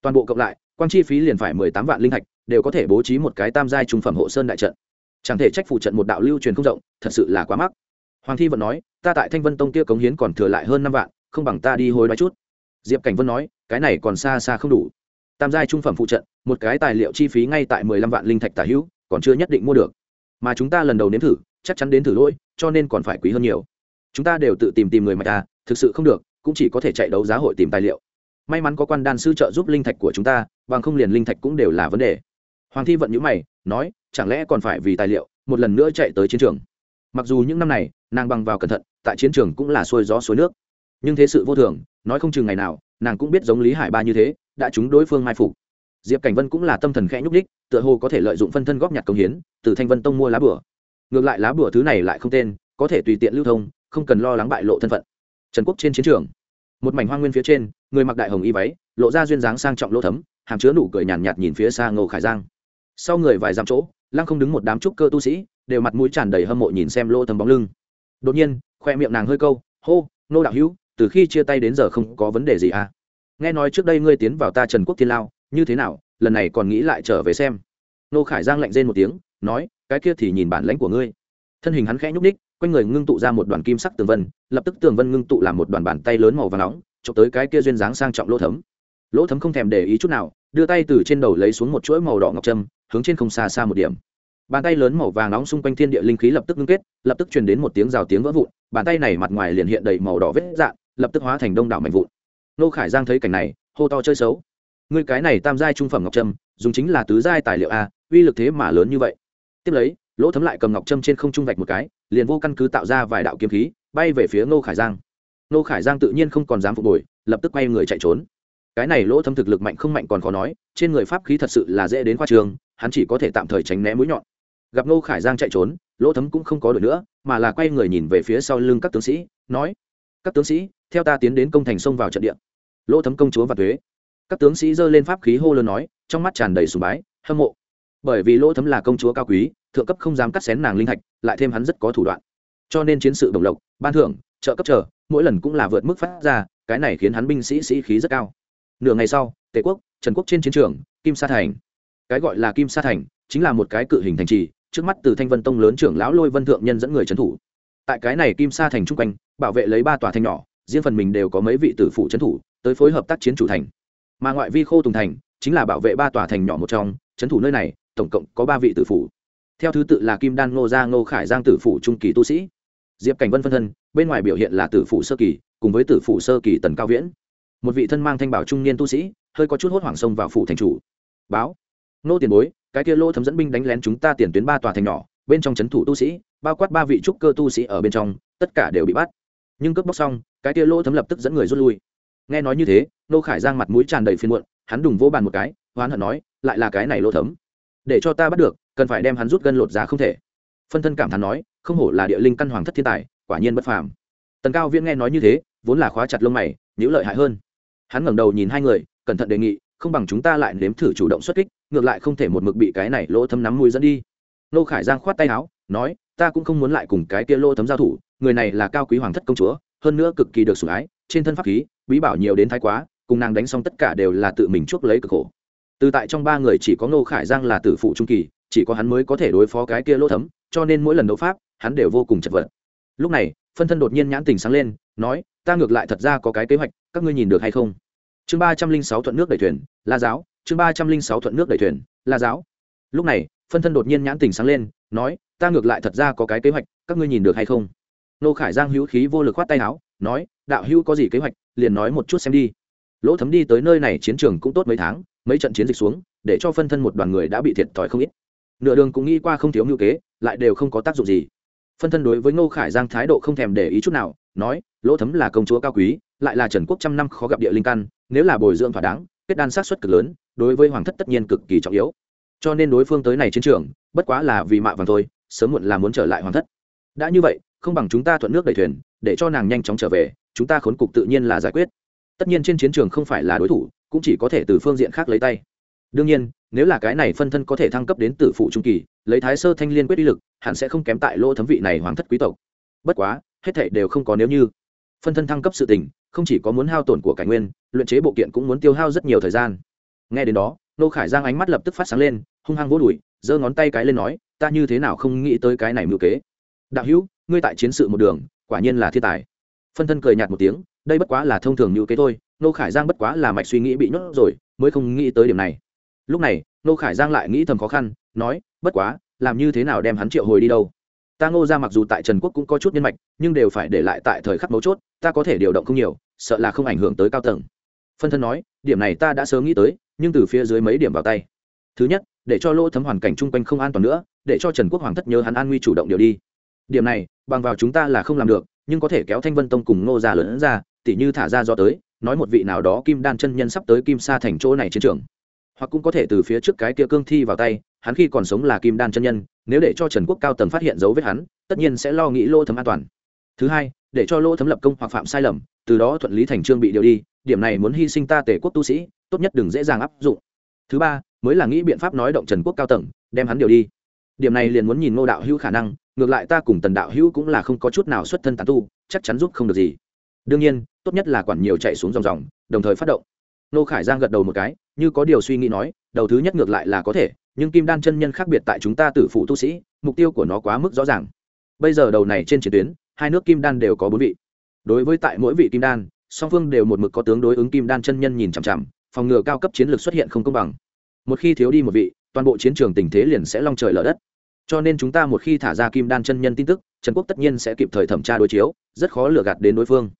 Toàn bộ cộng lại quang chi phí liền phải mười tám vạn linh thạch đều có thể bố trí một cái tam giai trung phẩm hộ sơn đại trận chẳng thể trách phụ trận một đạo lưu truyền không rộng, thật sự là quá mắc. Hoàng thi vẫn nói, ta tại thanh vân tông kia cống hiến còn thừa lại hơn năm vạn, không bằng ta đi hối đoái chút. Diệp cảnh vân nói, cái này còn xa xa không đủ. Tam giai trung phẩm phụ trận, một cái tài liệu chi phí ngay tại mười lăm vạn linh thạch tả hữu, còn chưa nhất định mua được. Mà chúng ta lần đầu nếm thử, chắc chắn đến thử lỗi, cho nên còn phải quý hơn nhiều. Chúng ta đều tự tìm tìm người mà ta, thực sự không được, cũng chỉ có thể chạy đấu giá hội tìm tài liệu. May mắn có quan đan sư trợ giúp linh thạch của chúng ta, bằng không liền linh thạch cũng đều là vấn đề. Hoàng thi vận nhữ mày, nói chẳng lẽ còn phải vì tài liệu một lần nữa chạy tới chiến trường? Mặc dù những năm này nàng bằng vào cẩn thận tại chiến trường cũng là xuôi gió suối nước. Nhưng thế sự vô thường nói không chừng ngày nào nàng cũng biết giống lý hải ba như thế đã chúng đối phương mai phục. Diệp cảnh vân cũng là tâm thần khẽ nhúc đích tựa hồ có thể lợi dụng phân thân góp nhặt công hiến từ thanh vân tông mua lá bửa ngược lại lá bửa thứ này lại không tên có thể tùy tiện lưu thông không cần lo lắng bại lộ thân phận. Trần quốc trên chiến trường một mảnh hoang nguyên phía trên người mặc đại hồng y váy lộ ra duyên dáng sang trọng lỗ thấm hàm chứa nụ cười nhàn nhạt, nhạt nhìn phía xa ngô khải giang. Sau người vài dặm chỗ lăng không đứng một đám trúc cơ tu sĩ, đều mặt mũi tràn đầy hâm mộ nhìn xem lỗ thấm bóng lưng. Đột nhiên, khoe miệng nàng hơi câu, hô, nô đạo hữu, từ khi chia tay đến giờ không có vấn đề gì à? Nghe nói trước đây ngươi tiến vào ta trần quốc thiên lao, như thế nào, lần này còn nghĩ lại trở về xem. Nô khải giang lạnh rên một tiếng, nói, cái kia thì nhìn bản lãnh của ngươi. Thân hình hắn khẽ nhúc ních quanh người ngưng tụ ra một đoàn kim sắc tường vân, lập tức tường vân ngưng tụ làm một đoàn bàn tay lớn màu và nóng, chụp tới cái kia duyên dáng sang trọng lỗ thấm lỗ thấm không thèm để ý chút nào, đưa tay từ trên đầu lấy xuống một chuỗi màu đỏ ngọc trâm, hướng trên không xa xa một điểm. Bàn tay lớn màu vàng nóng xung quanh thiên địa linh khí lập tức ngưng kết, lập tức truyền đến một tiếng rào tiếng vỡ vụn, bàn tay này mặt ngoài liền hiện đầy màu đỏ vết dạn lập tức hóa thành đông đảo mạnh vụn. Nô khải giang thấy cảnh này, hô to chơi xấu. Ngươi cái này tam giai trung phẩm ngọc trâm, dùng chính là tứ giai tài liệu a, uy lực thế mà lớn như vậy. Tiếp lấy, lỗ thấm lại cầm ngọc trâm trên không trung vạch một cái, liền vô căn cứ tạo ra vài đạo kiếm khí, bay về phía ngô khải giang. Ngô khải giang tự nhiên không còn dám phục hồi, lập tức quay người chạy trốn cái này lỗ thâm thực lực mạnh không mạnh còn khó nói, trên người pháp khí thật sự là dễ đến khoa trường, hắn chỉ có thể tạm thời tránh né mũi nhọn. Gặp ngô khải giang chạy trốn, lỗ thấm cũng không có được nữa, mà là quay người nhìn về phía sau lưng các tướng sĩ, nói, các tướng sĩ, theo ta tiến đến công thành sông vào trận địa. Lỗ thấm công chúa và thuế. Các tướng sĩ giơ lên pháp khí hô lớn nói, trong mắt tràn đầy sùng bái, hâm mộ. Bởi vì lỗ thấm là công chúa cao quý, thượng cấp không dám cắt xén nàng linh thạch, lại thêm hắn rất có thủ đoạn. Cho nên chiến sự đồng lộc, ban thưởng, trợ cấp trở mỗi lần cũng là vượt mức phát ra, cái này khiến hắn binh sĩ sĩ khí rất cao nửa ngày sau, tề quốc, trần quốc trên chiến trường, kim sa thành. Cái gọi là kim sa thành chính là một cái cự hình thành trì, trước mắt từ thanh vân tông lớn trưởng lão lôi vân thượng nhân dẫn người trấn thủ. Tại cái này kim sa thành chung quanh, bảo vệ lấy ba tòa thành nhỏ, riêng phần mình đều có mấy vị tử phụ trấn thủ, tới phối hợp tác chiến chủ thành. Mà ngoại vi khô tùng thành chính là bảo vệ ba tòa thành nhỏ một trong, trấn thủ nơi này, tổng cộng có ba vị tử phụ. Theo thứ tự là kim đan ngô gia ngô khải giang tử phụ trung kỳ tu sĩ. Diệp cảnh vân phân thân, bên ngoài biểu hiện là tử phụ sơ kỳ, cùng với tử phụ sơ kỳ tần cao viễn một vị thân mang thanh bảo trung niên tu sĩ, hơi có chút hốt hoảng sông vào phủ thành chủ. Báo, nô tiền bối, cái kia lô thấm dẫn binh đánh lén chúng ta tiền tuyến ba tòa thành nhỏ, bên trong c h ấ n thủ tu sĩ, bao quát ba vị trúc cơ tu sĩ ở bên trong, tất cả đều bị bắt. Nhưng cướp bóc xong, cái kia lô thấm lập tức dẫn người rút lui. Nghe nói như thế, nô khải giang mặt mũi tràn đầy phiên muộn, hắn đùng vô bàn một cái, hoán hận nói, lại là cái này lô thấm. Để cho ta bắt được, cần phải đem hắn rút gân lột ra không thể. Phân thân cảm thán nói, không hổ là địa linh căn hoàng thất thiên tài, quả nhiên bất phàm. Tần cao viễn nghe nói như thế, vốn là khóa chặt lông mày nhữ lợi hại hơn hắn ngẩng đầu nhìn hai người, cẩn thận đề nghị, không bằng chúng ta lại nếm thử chủ động xuất kích, ngược lại không thể một mực bị cái này lỗ thấm nắm mùi dẫn đi. Nô khải giang khoát tay áo, nói, ta cũng không muốn lại cùng cái kia lỗ thấm giao thủ, người này là cao quý hoàng thất công chúa, hơn nữa cực kỳ được sủng ái, trên thân pháp khí, bí bảo nhiều đến thái quá, cùng nàng đánh xong tất cả đều là tự mình chuốc lấy cực khổ. Từ tại trong ba người chỉ có nô khải giang là tử phụ trung kỳ, chỉ có hắn mới có thể đối phó cái kia lỗ thấm, cho nên mỗi lần đấu pháp, hắn đều vô cùng chật vật. Lúc này phân thân đột nhiên nhãn tình sáng lên, nói, ta ngược lại thật ra có cái kế hoạch, các ngươi nhìn được hay không? Chương ba trăm linh sáu thuận nước đẩy thuyền, la giáo, chương ba trăm linh sáu thuận nước đẩy thuyền, la giáo. Lúc này, phân thân đột nhiên nhãn tình sáng lên, nói, ta ngược lại thật ra có cái kế hoạch, các ngươi nhìn được hay không? Nô khải giang hữu khí vô lực khoát tay áo, nói, đạo hữu có gì kế hoạch, liền nói một chút xem đi. Lỗ thấm đi tới nơi này chiến trường cũng tốt mấy tháng, mấy trận chiến dịch xuống, để cho phân thân một đoàn người đã bị thiệt thòi không ít. Nửa đường cũng nghĩ qua không thiếu ngữ kế, lại đều không có tác dụng gì phân thân đối với ngô khải giang thái độ không thèm để ý chút nào, nói, lỗ thấm là công chúa cao quý, lại là trần quốc trăm năm khó gặp địa linh căn, nếu là bồi dưỡng thỏa đáng, kết đan sát xuất cực lớn, đối với hoàng thất tất nhiên cực kỳ trọng yếu. Cho nên đối phương tới này chiến trường, bất quá là vì mạ vàng thôi, sớm muộn là muốn trở lại hoàng thất. Đã như vậy, không bằng chúng ta thuận nước đẩy thuyền, để cho nàng nhanh chóng trở về, chúng ta khốn cục tự nhiên là giải quyết. Tất nhiên trên chiến trường không phải là đối thủ, cũng chỉ có thể từ phương diện khác lấy tay. Đương nhiên nếu là cái này phân thân có thể thăng cấp đến tử phụ trung kỳ, lấy thái sơ thanh liên quyết uy lực, hẳn sẽ không kém tại lỗ thấm vị này hoàng thất quý tộc. Bất quá, hết thảy đều không có nếu như. Phân thân thăng cấp sự tình, không chỉ có muốn hao tổn của cải nguyên, luyện chế bộ kiện cũng muốn tiêu hao rất nhiều thời gian. Nghe đến đó, nô khải giang ánh mắt lập tức phát sáng lên, hung hăng vỗ đùi, giơ ngón tay cái lên nói, ta như thế nào không nghĩ tới cái này mưu kế? Đạo hữu, ngươi tại chiến sự một đường, quả nhiên là thiên tài. Phân thân cười nhạt một tiếng, đây bất quá là thông thường mưu kế thôi, nô khải giang bất quá là mạch suy nghĩ bị nhốt rồi, mới không nghĩ tới điểm này lúc này nô khải giang lại nghĩ thầm khó khăn, nói, bất quá, làm như thế nào đem hắn triệu hồi đi đâu? Ta ngô ra mặc dù tại trần quốc cũng có chút nhân mạch, nhưng đều phải để lại tại thời khắc mấu chốt, ta có thể điều động không nhiều, sợ là không ảnh hưởng tới cao tầng. Phân thân nói, điểm này ta đã sớm nghĩ tới, nhưng từ phía dưới mấy điểm vào tay. Thứ nhất, để cho lỗ thấm hoàn cảnh chung quanh không an toàn nữa, để cho trần quốc hoàng thất nhớ hắn an nguy chủ động điều đi. Điểm này, bằng vào chúng ta là không làm được, nhưng có thể kéo thanh vân tông cùng ngô ra lớn ra, tỉ như thả ra do tới, nói một vị nào đó kim đan chân nhân sắp tới kim sa thành chỗ này chiến trường hoặc cũng có thể từ phía trước cái kia cương thi vào tay, hắn khi còn sống là kim đan chân nhân, nếu để cho trần quốc cao tầng phát hiện dấu vết hắn, tất nhiên sẽ lo nghĩ lô thấm an toàn. Thứ hai, để cho lô thấm lập công hoặc phạm sai lầm, từ đó thuận lý thành trương bị điều đi, điểm này muốn hy sinh ta tể quốc tu sĩ, tốt nhất đừng dễ dàng áp dụng. Thứ ba, mới là nghĩ biện pháp nói động trần quốc cao tầng, đem hắn điều đi. Điểm này liền muốn nhìn ngô đạo hữu khả năng, ngược lại ta cùng tần đạo hữu cũng là không có chút nào xuất thân tàn tu, chắc chắn giúp không được gì. Đương nhiên, tốt nhất là quản nhiều chạy xuống dòng dòng, đồng thời phát động. Nô khải giang gật đầu một cái như có điều suy nghĩ nói, đầu thứ nhất ngược lại là có thể, nhưng kim đan chân nhân khác biệt tại chúng ta tử phụ tu sĩ, mục tiêu của nó quá mức rõ ràng. Bây giờ đầu này trên chiến tuyến, hai nước kim đan đều có bốn vị. Đối với tại mỗi vị kim đan, song phương đều một mực có tướng đối ứng kim đan chân nhân nhìn chằm chằm, phòng ngừa cao cấp chiến lược xuất hiện không công bằng. Một khi thiếu đi một vị, toàn bộ chiến trường tình thế liền sẽ long trời lở đất. Cho nên chúng ta một khi thả ra kim đan chân nhân tin tức, trần quốc tất nhiên sẽ kịp thời thẩm tra đối chiếu, rất khó lừa gạt đến đối phương.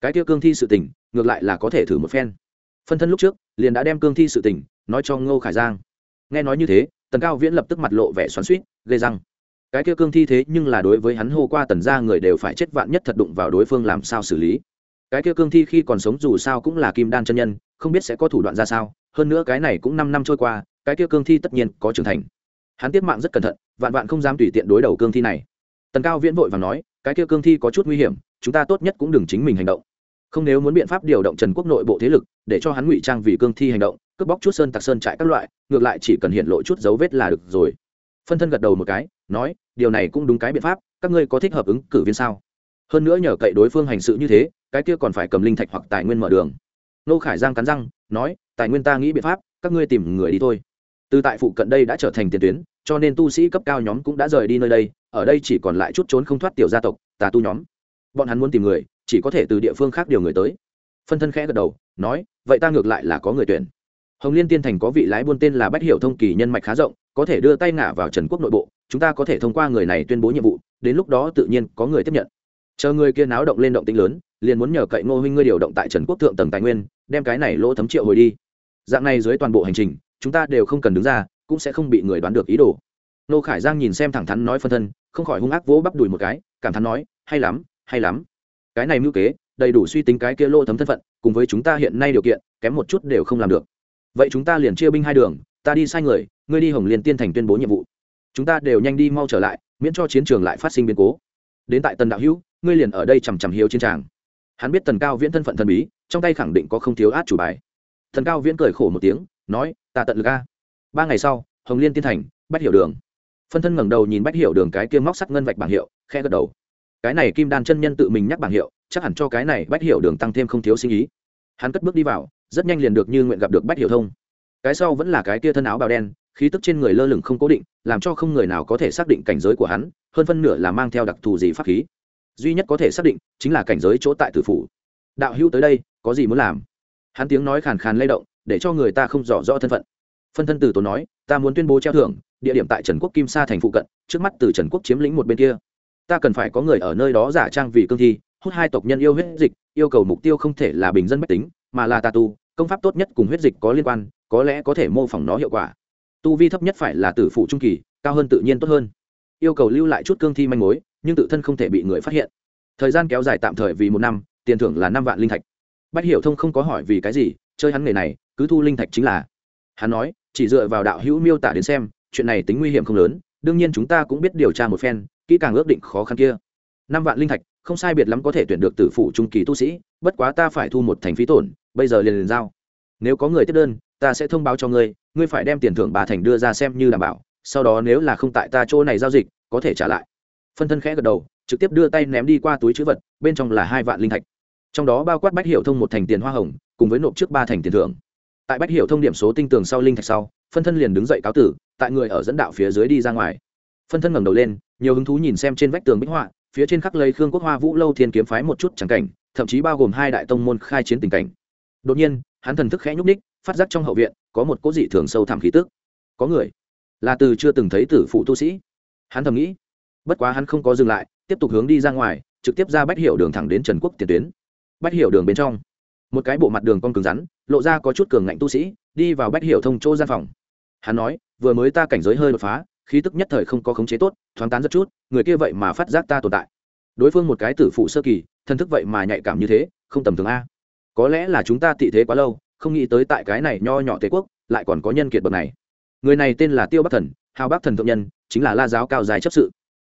Cái kia cương thi sự tình, ngược lại là có thể thử một phen. Phân thân lúc trước liền đã đem cương thi sự tình nói cho ngô khải giang. Nghe nói như thế, tần cao viễn lập tức mặt lộ vẻ xoắn suýt gây răng. Cái kia cương thi thế nhưng là đối với hắn hô qua tần ra người đều phải chết vạn nhất thật đụng vào đối phương làm sao xử lý. Cái kia cương thi khi còn sống dù sao cũng là kim đan chân nhân, không biết sẽ có thủ đoạn ra sao, hơn nữa cái này cũng năm năm trôi qua, cái kia cương thi tất nhiên có trưởng thành. Hắn tiếp mạng rất cẩn thận, vạn vạn không dám tùy tiện đối đầu cương thi này. Tần cao viễn vội và nói, cái kia cương thi có chút nguy hiểm, chúng ta tốt nhất cũng đừng chính mình hành động không nếu muốn biện pháp điều động trần quốc nội bộ thế lực, để cho hắn ngụy trang vì cương thi hành động, cướp bóc chút sơn tặc sơn trại các loại, ngược lại chỉ cần hiện lộ chút dấu vết là được rồi. Phân thân gật đầu một cái, nói, điều này cũng đúng cái biện pháp, các ngươi có thích hợp ứng cử viên sao? Hơn nữa nhờ cậy đối phương hành sự như thế, cái kia còn phải cầm linh thạch hoặc tài nguyên mở đường. Nô khải giang cắn răng, nói, tài nguyên ta nghĩ biện pháp, các ngươi tìm người đi thôi. Từ tại phụ cận đây đã trở thành tiền tuyến, cho nên tu sĩ cấp cao nhóm cũng đã rời đi nơi đây, ở đây chỉ còn lại chút trốn không thoát tiểu gia tộc, tà tu nhóm bọn hắn muốn tìm người, chỉ có thể từ địa phương khác điều người tới. Phân thân khẽ gật đầu, nói, vậy ta ngược lại là có người tuyển. Hồng liên tiên thành có vị lái buôn tên là bách hiệu thông kỳ nhân mạch khá rộng, có thể đưa tay ngả vào trần quốc nội bộ, chúng ta có thể thông qua người này tuyên bố nhiệm vụ, đến lúc đó tự nhiên có người tiếp nhận. Chờ người kia náo động lên động tĩnh lớn, liền muốn nhờ cậy ngô huynh ngươi điều động tại trần quốc thượng tầng tài nguyên, đem cái này lỗ thấm triệu hồi đi. Dạng này dưới toàn bộ hành trình, chúng ta đều không cần đứng ra, cũng sẽ không bị người đoán được ý đồ. Nô khải giang nhìn xem thẳng thắn nói phân thân, không khỏi hung ác vỗ bắp đùi một cái, cảm thắn nói, hay lắm hay lắm. Cái này mưu kế, đầy đủ suy tính cái kia lỗ thấm thân phận, cùng với chúng ta hiện nay điều kiện, kém một chút đều không làm được. Vậy chúng ta liền chia binh hai đường, ta đi sai người, ngươi đi hồng liên tiên thành tuyên bố nhiệm vụ. Chúng ta đều nhanh đi mau trở lại, miễn cho chiến trường lại phát sinh biến cố. Đến tại tần đạo hữu, ngươi liền ở đây chằm chằm hiếu chiến tràng. Hắn biết tần cao viễn thân phận thần bí, trong tay khẳng định có không thiếu át chủ bài. Thần cao viễn cười khổ một tiếng, nói, ta tận lực a. Ba ngày sau, hồng liên tiên thành, bách hiểu đường. Phân thân ngẩng đầu nhìn bách hiểu đường cái kia móc sắt ngân vạch bảng hiệu khe gật đầu cái này kim đan chân nhân tự mình nhắc bảng hiệu, chắc hẳn cho cái này bách hiểu đường tăng thêm không thiếu sinh ý. Hắn cất bước đi vào, rất nhanh liền được như nguyện gặp được bách hiểu thông. Cái sau vẫn là cái kia thân áo bào đen, khí tức trên người lơ lửng không cố định, làm cho không người nào có thể xác định cảnh giới của hắn, hơn phân nửa là mang theo đặc thù gì pháp khí. Duy nhất có thể xác định chính là cảnh giới chỗ tại tử phủ. Đạo hữu tới đây, có gì muốn làm? Hắn tiếng nói khàn khàn lay động, để cho người ta không rõ rõ thân phận. Phân thân từ tốn nói, ta muốn tuyên bố treo thưởng, địa điểm tại trần quốc kim sa thành phụ cận, trước mắt từ trần quốc chiếm lĩnh một bên kia ta cần phải có người ở nơi đó giả trang vì cương thi, hút hai tộc nhân yêu huyết dịch, yêu cầu mục tiêu không thể là bình dân bách tính, mà là tà tu, công pháp tốt nhất cùng huyết dịch có liên quan, có lẽ có thể mô phỏng nó hiệu quả. Tu vi thấp nhất phải là tử phụ trung kỳ, cao hơn tự nhiên tốt hơn. Yêu cầu lưu lại chút cương thi manh mối, nhưng tự thân không thể bị người phát hiện. Thời gian kéo dài tạm thời vì một năm, tiền thưởng là năm vạn linh thạch. Bách hiểu thông không có hỏi vì cái gì, chơi hắn nghề này, cứ thu linh thạch chính là. Hắn nói, chỉ dựa vào đạo hữu miêu tả đến xem, chuyện này tính nguy hiểm không lớn, đương nhiên chúng ta cũng biết điều tra một phen kỹ càng ước định khó khăn kia. Năm vạn linh thạch, không sai biệt lắm có thể tuyển được tử phụ trung kỳ tu sĩ, bất quá ta phải thu một thành phí tổn, bây giờ liền liền giao. Nếu có người tiếp đơn, ta sẽ thông báo cho ngươi ngươi phải đem tiền thưởng bà thành đưa ra xem như đảm bảo, sau đó nếu là không tại ta chỗ này giao dịch, có thể trả lại. Phân thân khẽ gật đầu, trực tiếp đưa tay ném đi qua túi chữ vật, bên trong là hai vạn linh thạch. Trong đó bao quát bách hiệu thông một thành tiền hoa hồng, cùng với nộp trước ba thành tiền thưởng. Tại bách hiệu thông điểm số tinh tường sau linh thạch sau, phân thân liền đứng dậy cáo tử, tại người ở dẫn đạo phía dưới đi ra ngoài phân thân ngẩng đầu lên, nhiều hứng thú nhìn xem trên vách tường bích họa, phía trên khắc lấy khương quốc hoa vũ lâu thiên kiếm phái một chút trắng cảnh, thậm chí bao gồm hai đại tông môn khai chiến tình cảnh. Đột nhiên, hắn thần thức khẽ nhúc ních phát giác trong hậu viện, có một cố dị thường sâu thẳm khí tức. Có người? Là từ chưa từng thấy tử phụ tu sĩ. Hắn thầm nghĩ, bất quá hắn không có dừng lại, tiếp tục hướng đi ra ngoài, trực tiếp ra bách hiệu đường thẳng đến trần quốc tiền tuyến. Bách hiệu đường bên trong, một cái bộ mặt đường con cứng rắn, lộ ra có chút cường ngạnh tu sĩ, đi vào bách hiệu thông chỗ gian phòng. Hắn nói, vừa mới ta cảnh giới hơi đột phá khí tức nhất thời không có khống chế tốt, thoáng tán rất chút, người kia vậy mà phát giác ta tồn tại. Đối phương một cái tử phụ sơ kỳ, thân thức vậy mà nhạy cảm như thế, không tầm thường a. Có lẽ là chúng ta tị thế quá lâu, không nghĩ tới tại cái này nho nhỏ tề quốc, lại còn có nhân kiệt bậc này. Người này tên là tiêu bắc thần, hào bắc thần thượng nhân, chính là la giáo cao dài chấp sự.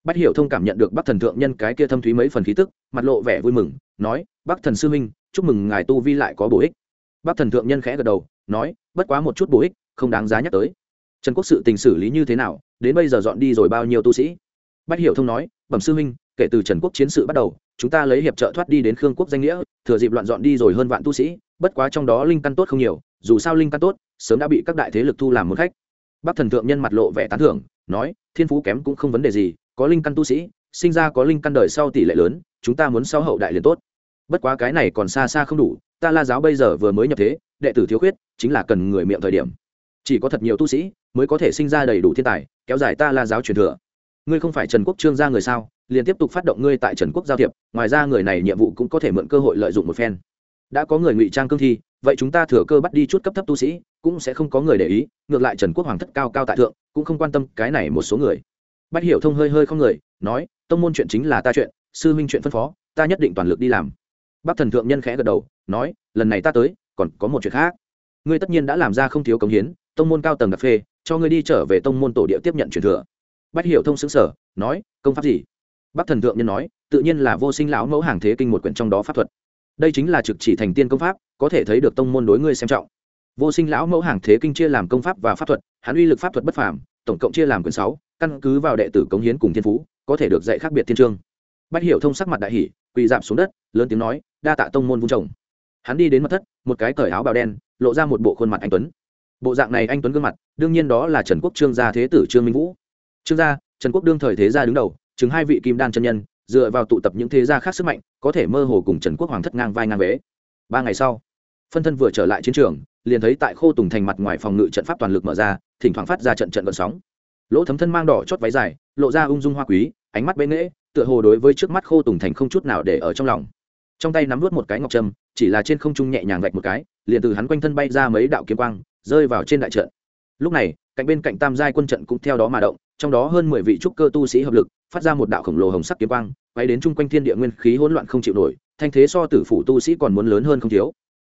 Bách hiểu thông cảm nhận được bắc thần thượng nhân cái kia thâm thúy mấy phần khí tức, mặt lộ vẻ vui mừng, nói, bắc thần sư minh chúc mừng ngài tu vi lại có bổ ích. Bắc thần thượng nhân khẽ gật đầu, nói, bất quá một chút bổ ích, không đáng giá nhắc tới. Trần quốc sự tình xử lý như thế nào đến bây giờ dọn đi rồi bao nhiêu tu sĩ? Bách hiểu thông nói bẩm sư huynh, kể từ trần quốc chiến sự bắt đầu chúng ta lấy hiệp trợ thoát đi đến khương quốc danh nghĩa thừa dịp loạn dọn đi rồi hơn vạn tu sĩ bất quá trong đó linh căn tốt không nhiều dù sao linh căn tốt sớm đã bị các đại thế lực thu làm một khách. Bắc thần thượng nhân mặt lộ vẻ tán thưởng nói thiên phú kém cũng không vấn đề gì có linh căn tu sĩ sinh ra có linh căn đời sau tỷ lệ lớn chúng ta muốn sau hậu đại liền tốt. Bất quá cái này còn xa xa không đủ ta la giáo bây giờ vừa mới nhập thế đệ tử thiếu khuyết chính là cần người miệng thời điểm chỉ có thật nhiều tu sĩ mới có thể sinh ra đầy đủ thiên tài, kéo dài ta la giáo truyền thừa. Ngươi không phải trần quốc trương gia người sao, liền tiếp tục phát động ngươi tại trần quốc giao thiệp, ngoài ra người này nhiệm vụ cũng có thể mượn cơ hội lợi dụng một phen. Đã có người ngụy trang cương thi, vậy chúng ta thừa cơ bắt đi chút cấp thấp tu sĩ, cũng sẽ không có người để ý, ngược lại trần quốc hoàng thất cao cao tại thượng, cũng không quan tâm cái này một số người. Bách hiểu thông hơi hơi không người, nói, tông môn chuyện chính là ta chuyện, sư huynh chuyện phân phó, ta nhất định toàn lực đi làm. Bác thần thượng nhân khẽ gật đầu, nói, lần này ta tới, còn có một chuyện khác. Ngươi tất nhiên đã làm ra không thiếu cống hiến tông môn cao tầng đặc phê, cho ngươi đi trở về tông môn tổ địa tiếp nhận truyền thừa. Bách hiểu thông xứng sở nói, công pháp gì? Bác thần thượng nhân nói, tự nhiên là vô sinh lão mẫu hàng thế kinh một quyển trong đó pháp thuật. Đây chính là trực chỉ thành tiên công pháp, có thể thấy được tông môn đối ngươi xem trọng. Vô sinh lão mẫu hàng thế kinh chia làm công pháp và pháp thuật, hắn uy lực pháp thuật bất phàm, tổng cộng chia làm quyển sáu, căn cứ vào đệ tử cống hiến cùng thiên phú, có thể được dạy khác biệt thiên trương bách hiểu thông sắc mặt đại hỷ quỳ dạp xuống đất, lớn tiếng nói, đa tạ tông môn vung trồng. Hắn đi đến mặt thất, một cái cởi áo bào đen, lộ ra một bộ khuôn mặt anh tuấn bộ dạng này anh tuấn gương mặt, đương nhiên đó là trần quốc trương gia thế tử trương minh vũ. Trương gia, trần quốc đương thời thế gia đứng đầu chứng hai vị kim đan chân nhân, dựa vào tụ tập những thế gia khác sức mạnh, có thể mơ hồ cùng trần quốc hoàng thất ngang vai ngang vế. Ba ngày sau, phân thân vừa trở lại chiến trường, liền thấy tại khô tùng thành mặt ngoài phòng ngự trận pháp toàn lực mở ra, thỉnh thoảng phát ra trận trận vận sóng. Lỗ thấm thân mang đỏ chót váy dài, lộ ra ung dung hoa quý, ánh mắt bế nghễ, tựa hồ đối với trước mắt khô tùng thành không chút nào để ở trong lòng. Trong tay nắm vút một cái ngọc trâm, chỉ là trên không trung nhẹ nhàng gạch một cái, liền từ hắn quanh thân bay ra mấy đạo kiếm quang rơi vào trên đại trận. Lúc này, cạnh bên cạnh tam giai quân trận cũng theo đó mà động, trong đó hơn mười vị trúc cơ tu sĩ hợp lực, phát ra một đạo khổng lồ hồng sắc kiếm quang, quay đến chung quanh thiên địa nguyên khí hỗn loạn không chịu nổi, thanh thế so tử phủ tu sĩ còn muốn lớn hơn không thiếu.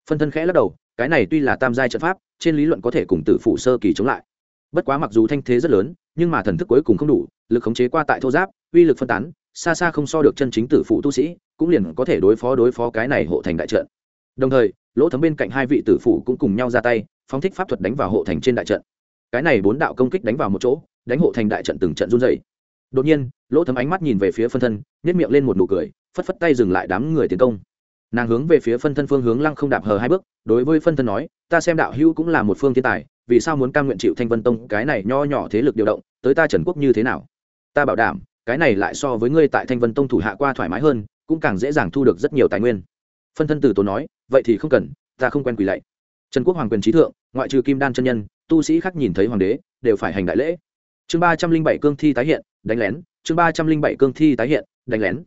Phân thân khẽ lắc đầu, cái này tuy là tam giai trận pháp, trên lý luận có thể cùng tử phủ sơ kỳ chống lại. Bất quá mặc dù thanh thế rất lớn, nhưng mà thần thức cuối cùng không đủ, lực khống chế qua tại thô giáp, uy lực phân tán, xa xa không so được chân chính tử phụ tu sĩ, cũng liền có thể đối phó đối phó cái này hộ thành đại trận. Đồng thời, lỗ thấm bên cạnh hai vị tử phụ cũng cùng nhau ra tay phóng thích pháp thuật đánh vào hộ thành trên đại trận. Cái này bốn đạo công kích đánh vào một chỗ, đánh hộ thành đại trận từng trận run dày đột nhiên, lỗ thấm ánh mắt nhìn về phía phân thân nhét miệng lên một nụ cười, phất phất tay dừng lại đám người tiến công. Nàng hướng về phía phân thân phương hướng lăng không đạp hờ hai bước, đối với phân thân nói, ta xem đạo hữu cũng là một phương thiên tài, vì sao muốn cam nguyện chịu thanh vân tông cái này nho nhỏ thế lực điều động, tới ta trần quốc như thế nào? Ta bảo đảm, cái này lại so với ngươi tại thanh vân tông thủ hạ qua thoải mái hơn, cũng càng dễ dàng thu được rất nhiều tài nguyên. Phân thân từ tốn nói, vậy thì không cần, ta không quen quỳ lạy trần quốc hoàng quyền trí thượng, ngoại trừ kim đan chân nhân, tu sĩ khác nhìn thấy hoàng đế, đều phải hành đại lễ. Chương ba trăm linh bảy cương thi tái hiện, đánh lén. Chương ba trăm linh bảy cương thi tái hiện, đánh lén.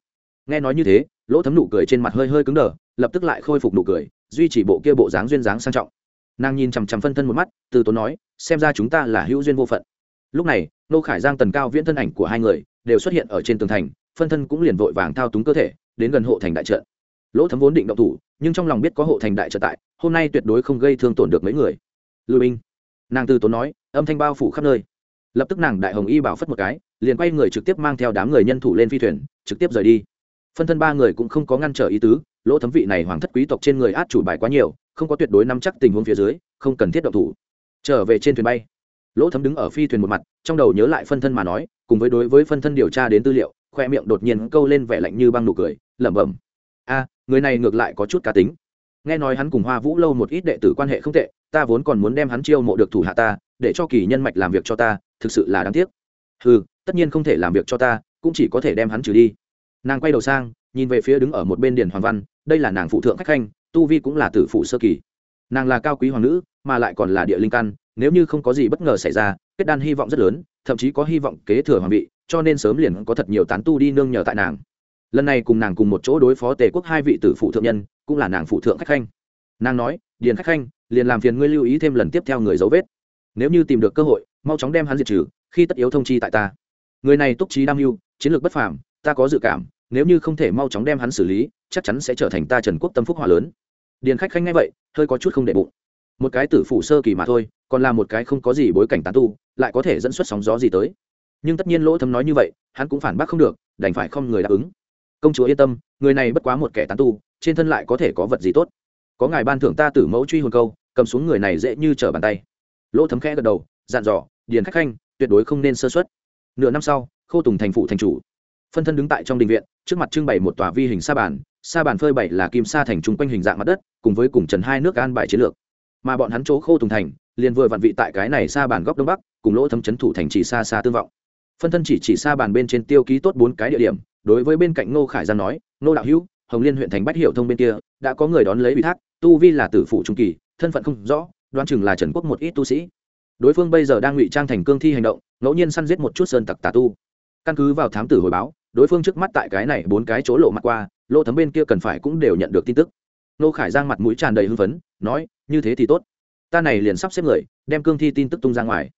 Nghe nói như thế, lỗ thấm nụ cười trên mặt hơi hơi cứng đờ, lập tức lại khôi phục nụ cười, duy trì bộ kia bộ dáng duyên dáng sang trọng. Nàng nhìn chằm chằm phân thân một mắt, từ tốn nói, xem ra chúng ta là hữu duyên vô phận. Lúc này, nô khải giang tần cao viễn thân ảnh của hai người đều xuất hiện ở trên tường thành, phân thân cũng liền vội vàng thao túng cơ thể, đến gần hộ thành đại trận lỗ thấm vốn định động thủ, nhưng trong lòng biết có hộ thành đại trở tại, hôm nay tuyệt đối không gây thương tổn được mấy người. Lưu binh nàng từ tốn nói, âm thanh bao phủ khắp nơi. Lập tức nàng đại hồng y bảo phất một cái, liền quay người trực tiếp mang theo đám người nhân thủ lên phi thuyền, trực tiếp rời đi. Phân thân ba người cũng không có ngăn trở ý tứ, lỗ thấm vị này hoàng thất quý tộc trên người át chủ bài quá nhiều, không có tuyệt đối nắm chắc tình huống phía dưới, không cần thiết động thủ. Trở về trên thuyền bay. Lỗ thấm đứng ở phi thuyền một mặt, trong đầu nhớ lại phân thân mà nói, cùng với đối với phân thân điều tra đến tư liệu, khoe miệng đột nhiên câu lên vẻ lạnh như băng nụ cười, lẩm bẩm. A người này ngược lại có chút cá tính. Nghe nói hắn cùng hoa vũ lâu một ít đệ tử quan hệ không tệ, ta vốn còn muốn đem hắn chiêu mộ được thủ hạ ta, để cho kỳ nhân mạch làm việc cho ta, thực sự là đáng tiếc. Ừ tất nhiên không thể làm việc cho ta, cũng chỉ có thể đem hắn trừ đi. Nàng quay đầu sang, nhìn về phía đứng ở một bên điền hoàng văn, đây là nàng phụ thượng khách khanh, tu vi cũng là tử phụ sơ kỳ. Nàng là cao quý hoàng nữ, mà lại còn là địa linh căn, nếu như không có gì bất ngờ xảy ra, kết đan hy vọng rất lớn, thậm chí có hy vọng kế thừa hoàng vị, cho nên sớm liền có thật nhiều tán tu đi nương nhờ tại nàng lần này cùng nàng cùng một chỗ đối phó tề quốc hai vị tử phụ thượng nhân, cũng là nàng phụ thượng khách khanh. Nàng nói, điền khách khanh, liền làm phiền ngươi lưu ý thêm lần tiếp theo người dấu vết. Nếu như tìm được cơ hội, mau chóng đem hắn diệt trừ, khi tất yếu thông chi tại ta. Người này túc trí đam mưu, chiến lược bất phàm, ta có dự cảm, nếu như không thể mau chóng đem hắn xử lý, chắc chắn sẽ trở thành ta trần quốc tâm phúc hòa lớn. Điền khách khanh ngay vậy, hơi có chút không để bụng. Một cái tử phủ sơ kỳ mà thôi, còn là một cái không có gì bối cảnh tán tu, lại có thể dẫn xuất sóng gió gì tới. Nhưng tất nhiên lỗ thấm nói như vậy, hắn cũng phản bác không được, đành phải không người đáp ứng công chúa yên tâm, người này bất quá một kẻ tán tu, trên thân lại có thể có vật gì tốt. Có ngài ban thưởng ta tử mẫu truy hồn câu, cầm xuống người này dễ như trở bàn tay. Lỗ thấm khẽ gật đầu, dặn dò, điền khách khanh, tuyệt đối không nên sơ xuất nửa năm sau Khô tùng thành phụ thành chủ. Phân thân đứng tại trong đình viện, trước mặt trưng bày một tòa vi hình sa bàn sa bàn phơi bày là kim sa thành chung quanh hình dạng mặt đất, cùng với cùng trần hai nước an bài chiến lược. Mà bọn hắn chỗ khô tùng thành, liền vừa vặn vị tại cái này sa bàn góc đông bắc, cùng lỗ thấm chấn thủ thành trì xa xa tương vọng phân thân chỉ chỉ xa bàn bên trên tiêu ký tốt bốn cái địa điểm, đối với bên cạnh ngô khải giang nói, ngô đạo hữu, hồng liên huyện thành bách hiệu thông bên kia, đã có người đón lấy ủy thác, tu vi là tử phụ trung kỳ, thân phận không rõ đoan chừng là trần quốc một ít tu sĩ. Đối phương bây giờ đang ngụy trang thành cương thi hành động, ngẫu nhiên săn giết một chút sơn tặc tà tu. Căn cứ vào thám tử hồi báo, đối phương trước mắt tại cái này bốn cái chỗ lộ mặt qua, lỗ thấm bên kia cần phải cũng đều nhận được tin tức. Nô khải giang mặt mũi tràn đầy hưng phấn, nói, như thế thì tốt. Ta này liền sắp xếp người, đem cương thi tin tức tung ra ngoài.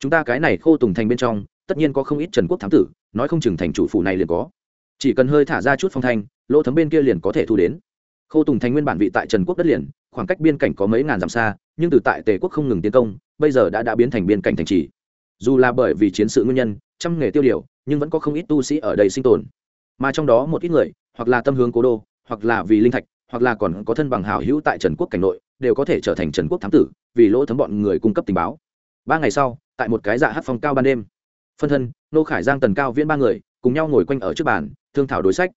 Chúng ta cái này khô tùng thành bên trong tất nhiên có không ít trần quốc thám tử, nói không chừng thành chủ phủ này liền có. Chỉ cần hơi thả ra chút phong thanh, lỗ thấm bên kia liền có thể thu đến. Khâu tùng thành nguyên bản vị tại trần quốc đất liền, khoảng cách biên cảnh có mấy ngàn dặm xa, nhưng từ tại tề quốc không ngừng tiến công, bây giờ đã đã biến thành biên cảnh thành trì. Dù là bởi vì chiến sự nguyên nhân, trăm nghề tiêu điều, nhưng vẫn có không ít tu sĩ ở đây sinh tồn. Mà trong đó một ít người, hoặc là tâm hướng cố đô, hoặc là vì linh thạch, hoặc là còn có thân bằng hảo hữu tại trần quốc cảnh nội, đều có thể trở thành trần quốc thám tử, vì lỗ thấm bọn người cung cấp tình báo. Ba ngày sau, tại một cái dạ hát phong cao ban đêm phân thân, nô khải giang, tần cao viễn ba người, cùng nhau ngồi quanh ở trước bàn, thương thảo đối sách.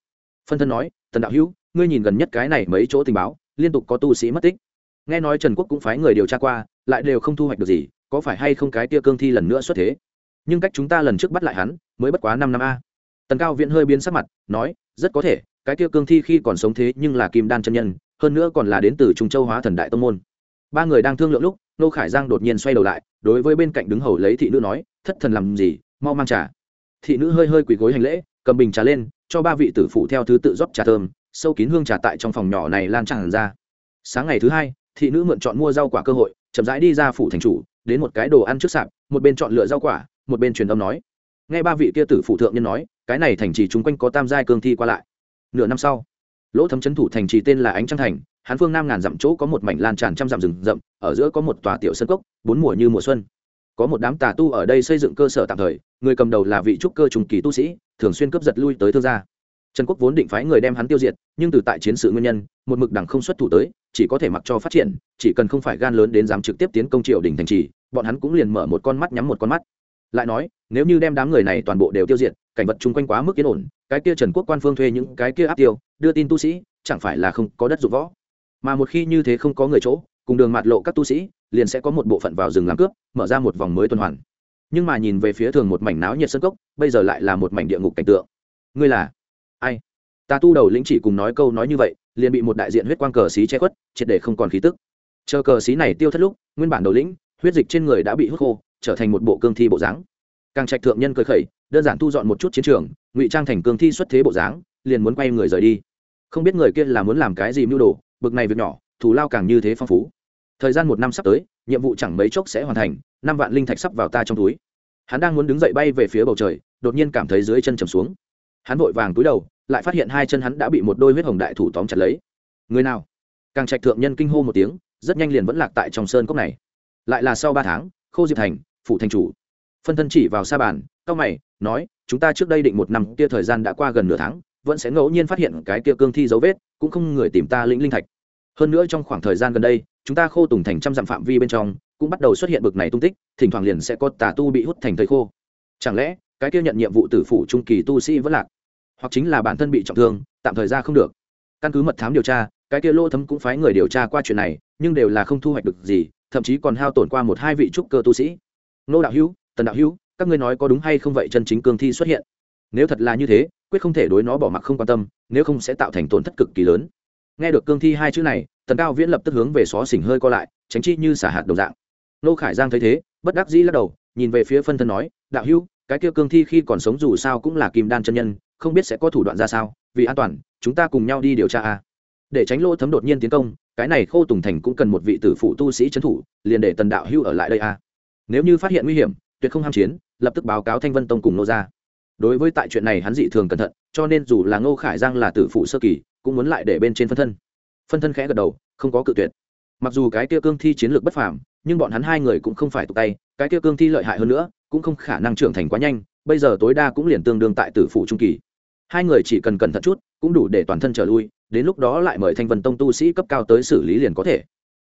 Phân thân nói, tần đạo hữu, ngươi nhìn gần nhất cái này mấy chỗ tình báo, liên tục có tu sĩ mất tích. Nghe nói trần quốc cũng phái người điều tra qua, lại đều không thu hoạch được gì, có phải hay không cái tia cương thi lần nữa xuất thế? Nhưng cách chúng ta lần trước bắt lại hắn, mới bất quá năm năm a. Tần cao viễn hơi biến sắc mặt, nói, rất có thể, cái tia cương thi khi còn sống thế nhưng là kim đan chân nhân, hơn nữa còn là đến từ trung châu hóa thần đại tông môn. Ba người đang thương lượng lúc, nô khải giang đột nhiên xoay đầu lại, đối với bên cạnh đứng hầu lấy thị nữ nói, thất thần làm gì mau mang trà. Thị nữ hơi hơi quỳ gối hành lễ, cầm bình trà lên, cho ba vị tử phụ theo thứ tự rót trà thơm, sâu kín hương trà tại trong phòng nhỏ này lan tràn ra. Sáng ngày thứ hai, thị nữ mượn chọn mua rau quả cơ hội, chậm rãi đi ra phủ thành chủ, đến một cái đồ ăn trước sạp, một bên chọn lựa rau quả, một bên truyền âm nói. Nghe ba vị kia tử phụ thượng nhân nói, cái này thành trì chung quanh có tam giai cương thi qua lại. Nửa năm sau, lỗ thấm chấn thủ thành trì tên là ánh trăng thành, hán phương nam ngàn dặm chỗ có một mảnh lan tràn trăm dặm rừng rậm, ở giữa có một tòa tiểu sân cốc, bốn mùa như mùa xuân có một đám tà tu ở đây xây dựng cơ sở tạm thời, người cầm đầu là vị trúc cơ trùng kỳ tu sĩ, thường xuyên cướp giật lui tới thương gia. Trần quốc vốn định phái người đem hắn tiêu diệt, nhưng từ tại chiến sự nguyên nhân, một mực đẳng không xuất thủ tới, chỉ có thể mặc cho phát triển, chỉ cần không phải gan lớn đến dám trực tiếp tiến công triều đình thành trì, bọn hắn cũng liền mở một con mắt nhắm một con mắt. Lại nói, nếu như đem đám người này toàn bộ đều tiêu diệt, cảnh vật chung quanh quá mức yên ổn, cái kia trần quốc quan phương thuê những cái kia áp tiêu, đưa tin tu sĩ, chẳng phải là không có đất dụng võ. Mà một khi như thế không có người chỗ, cùng đường mạt lộ các tu sĩ liền sẽ có một bộ phận vào rừng làm cướp, mở ra một vòng mới tuần hoàn. Nhưng mà nhìn về phía thường một mảnh náo nhiệt sân cốc, bây giờ lại là một mảnh địa ngục cảnh tượng. Ngươi là ai? Ta tu đầu lĩnh chỉ cùng nói câu nói như vậy, liền bị một đại diện huyết quang cờ xí che khuất, triệt để không còn khí tức. Chờ cờ xí này tiêu thất lúc, nguyên bản đầu lĩnh, huyết dịch trên người đã bị hút khô, trở thành một bộ cương thi bộ dáng. Càng trạch thượng nhân cười khẩy, đơn giản thu dọn một chút chiến trường, ngụy trang thành cương thi xuất thế bộ dáng, liền muốn quay người rời đi. Không biết người kia là muốn làm cái gì mưu đồ, bực này việc nhỏ, thù lao càng như thế phong phú thời gian một năm sắp tới, nhiệm vụ chẳng mấy chốc sẽ hoàn thành, năm vạn linh thạch sắp vào ta trong túi. Hắn đang muốn đứng dậy bay về phía bầu trời, đột nhiên cảm thấy dưới chân trầm xuống. Hắn vội vàng túi đầu, lại phát hiện hai chân hắn đã bị một đôi huyết hồng đại thủ tóm chặt lấy. Người nào? Càng trạch thượng nhân kinh hô một tiếng, rất nhanh liền vẫn lạc tại trong sơn cốc này. Lại là sau ba tháng, khô diệp thành phụ thành chủ. Phân thân chỉ vào sa bàn cao mày, nói, chúng ta trước đây định một năm, kia thời gian đã qua gần nửa tháng, vẫn sẽ ngẫu nhiên phát hiện cái kia cương thi dấu vết, cũng không người tìm ta lĩnh linh thạch. Hơn nữa trong khoảng thời gian gần đây chúng ta khô tùng thành trăm dặm phạm vi bên trong, cũng bắt đầu xuất hiện bực này tung tích, thỉnh thoảng liền sẽ có tà tu bị hút thành thầy khô. Chẳng lẽ, cái kia nhận nhiệm vụ tử phụ trung kỳ tu sĩ vẫn lạc? Hoặc chính là bản thân bị trọng thương, tạm thời ra không được? Căn cứ mật thám điều tra, cái kia lô thấm cũng phái người điều tra qua chuyện này, nhưng đều là không thu hoạch được gì, thậm chí còn hao tổn qua một hai vị trúc cơ tu sĩ. Nô đạo hữu, tần đạo hữu, các ngươi nói có đúng hay không vậy chân chính cương thi xuất hiện? Nếu thật là như thế, quyết không thể đối nó bỏ mặc không quan tâm, nếu không sẽ tạo thành tổn thất cực kỳ lớn. Nghe được cương thi hai chữ này tần cao viễn lập tức hướng về xó xỉnh hơi co lại, tránh chi như xả hạt đồng dạng. Nô khải giang thấy thế, bất đắc dĩ lắc đầu, nhìn về phía phân thân nói, đạo hữu, cái kia cương thi khi còn sống dù sao cũng là kim đan chân nhân, không biết sẽ có thủ đoạn ra sao, vì an toàn, chúng ta cùng nhau đi điều tra a. Để tránh lỗ thấm đột nhiên tiến công, cái này khô tùng thành cũng cần một vị tử phụ tu sĩ trấn thủ, liền để tần đạo hưu ở lại đây a. Nếu như phát hiện nguy hiểm, tuyệt không ham chiến, lập tức báo cáo thanh vân tông cùng nô ra đối với tại chuyện này hắn dị thường cẩn thận, cho nên dù là ngô khải giang là tử phụ sơ kỳ, cũng muốn lại để bên trên phân thân phân thân khẽ gật đầu, không có cự tuyệt. Mặc dù cái kia cương thi chiến lược bất phàm, nhưng bọn hắn hai người cũng không phải tụ tay, cái kia cương thi lợi hại hơn nữa, cũng không khả năng trưởng thành quá nhanh, bây giờ tối đa cũng liền tương đương tại tử phụ trung kỳ. Hai người chỉ cần cẩn thận chút, cũng đủ để toàn thân trở lui, đến lúc đó lại mời thanh vân tông tu sĩ cấp cao tới xử lý liền có thể.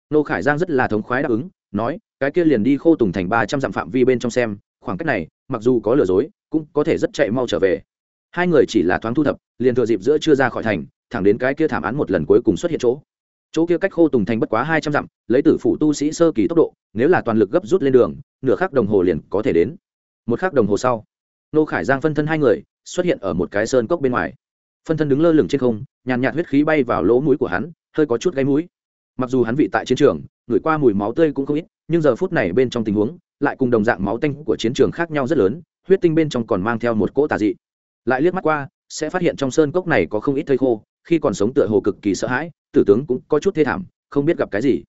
Nô khải giang rất là thống khoái đáp ứng, nói, cái kia liền đi khô tùng thành ba trăm dặm phạm vi bên trong xem, khoảng cách này, mặc dù có lừa dối, cũng có thể rất chạy mau trở về. Hai người chỉ là thoáng thu thập, liền thừa dịp giữa chưa ra khỏi thành thẳng đến cái kia thảm án một lần cuối cùng xuất hiện chỗ. Chỗ kia cách khô tùng thành bất quá hai trăm dặm, lấy tử phủ tu sĩ sơ kỳ tốc độ, nếu là toàn lực gấp rút lên đường, nửa khắc đồng hồ liền có thể đến. Một khắc đồng hồ sau, nô khải giang phân thân hai người xuất hiện ở một cái sơn cốc bên ngoài. Phân thân đứng lơ lửng trên không, nhàn nhạt huyết khí bay vào lỗ mũi của hắn, hơi có chút gáy mũi. Mặc dù hắn vị tại chiến trường ngửi qua mùi máu tươi cũng không ít, nhưng giờ phút này bên trong tình huống, lại cùng đồng dạng máu tanh của chiến trường khác nhau rất lớn, huyết tinh bên trong còn mang theo một cỗ tà dị. Lại liếc mắt qua, sẽ phát hiện trong sơn cốc này có không ít thây khô khi còn sống tựa hồ cực kỳ sợ hãi, tử tướng cũng có chút thê thảm, không biết gặp cái gì.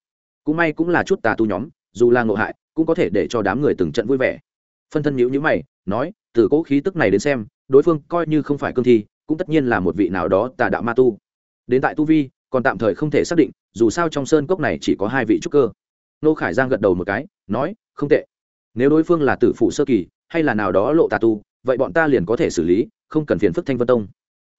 Cũng may cũng là chút tà tu nhóm, dù là ngộ hại, cũng có thể để cho đám người từng trận vui vẻ. Phân thân nhữ nhữ mày, nói, từ cỗ khí tức này đến xem, đối phương coi như không phải cương thi, cũng tất nhiên là một vị nào đó tà đạo ma tu. Đến tại tu vi, còn tạm thời không thể xác định, dù sao trong sơn cốc này chỉ có hai vị trúc cơ. Nô khải giang gật đầu một cái, nói, không tệ. Nếu đối phương là tử phụ sơ kỳ, hay là nào đó lộ tà tu, vậy bọn ta liền có thể xử lý, không cần phiền phức thanh vân tông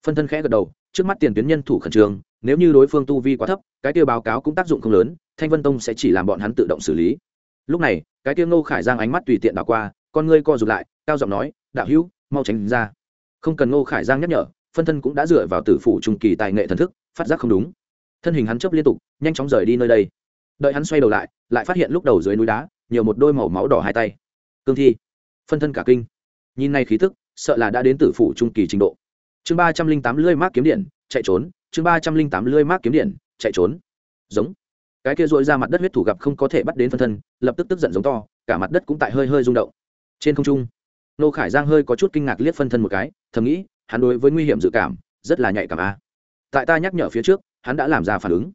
phân thân khẽ gật đầu, trước mắt tiền tuyến nhân thủ khẩn trương, nếu như đối phương tu vi quá thấp, cái tiêu báo cáo cũng tác dụng không lớn, thanh vân tông sẽ chỉ làm bọn hắn tự động xử lý. Lúc này, cái tiêu ngô khải giang ánh mắt tùy tiện đảo qua, con ngươi co rụt lại, cao giọng nói, đạo hữu, mau tránh ra. Không cần ngô khải giang nhắc nhở, phân thân cũng đã dựa vào tử phủ trung kỳ tài nghệ thần thức, phát giác không đúng. Thân hình hắn chấp liên tục, nhanh chóng rời đi nơi đây. Đợi hắn xoay đầu lại lại phát hiện lúc đầu dưới núi đá, nhiều một đôi màu máu đỏ hai tay. Cương thi. Phân thân cả kinh. Nhìn này khí tức, sợ là đã đến tử phủ trung kỳ trình độ chương ba trăm linh tám lưỡi mác kiếm điện, chạy trốn. Chương ba trăm linh tám lưỡi mác kiếm điện, chạy trốn. Giống. Cái kia dội ra mặt đất huyết thủ gặp không có thể bắt đến phân thân, lập tức tức giận giống to, cả mặt đất cũng tại hơi hơi rung động. Trên không trung, nô khải giang hơi có chút kinh ngạc liếc phân thân một cái, thầm nghĩ, hắn đối với nguy hiểm dự cảm, rất là nhạy cảm a. Tại ta nhắc nhở phía trước, hắn đã làm ra phản ứng.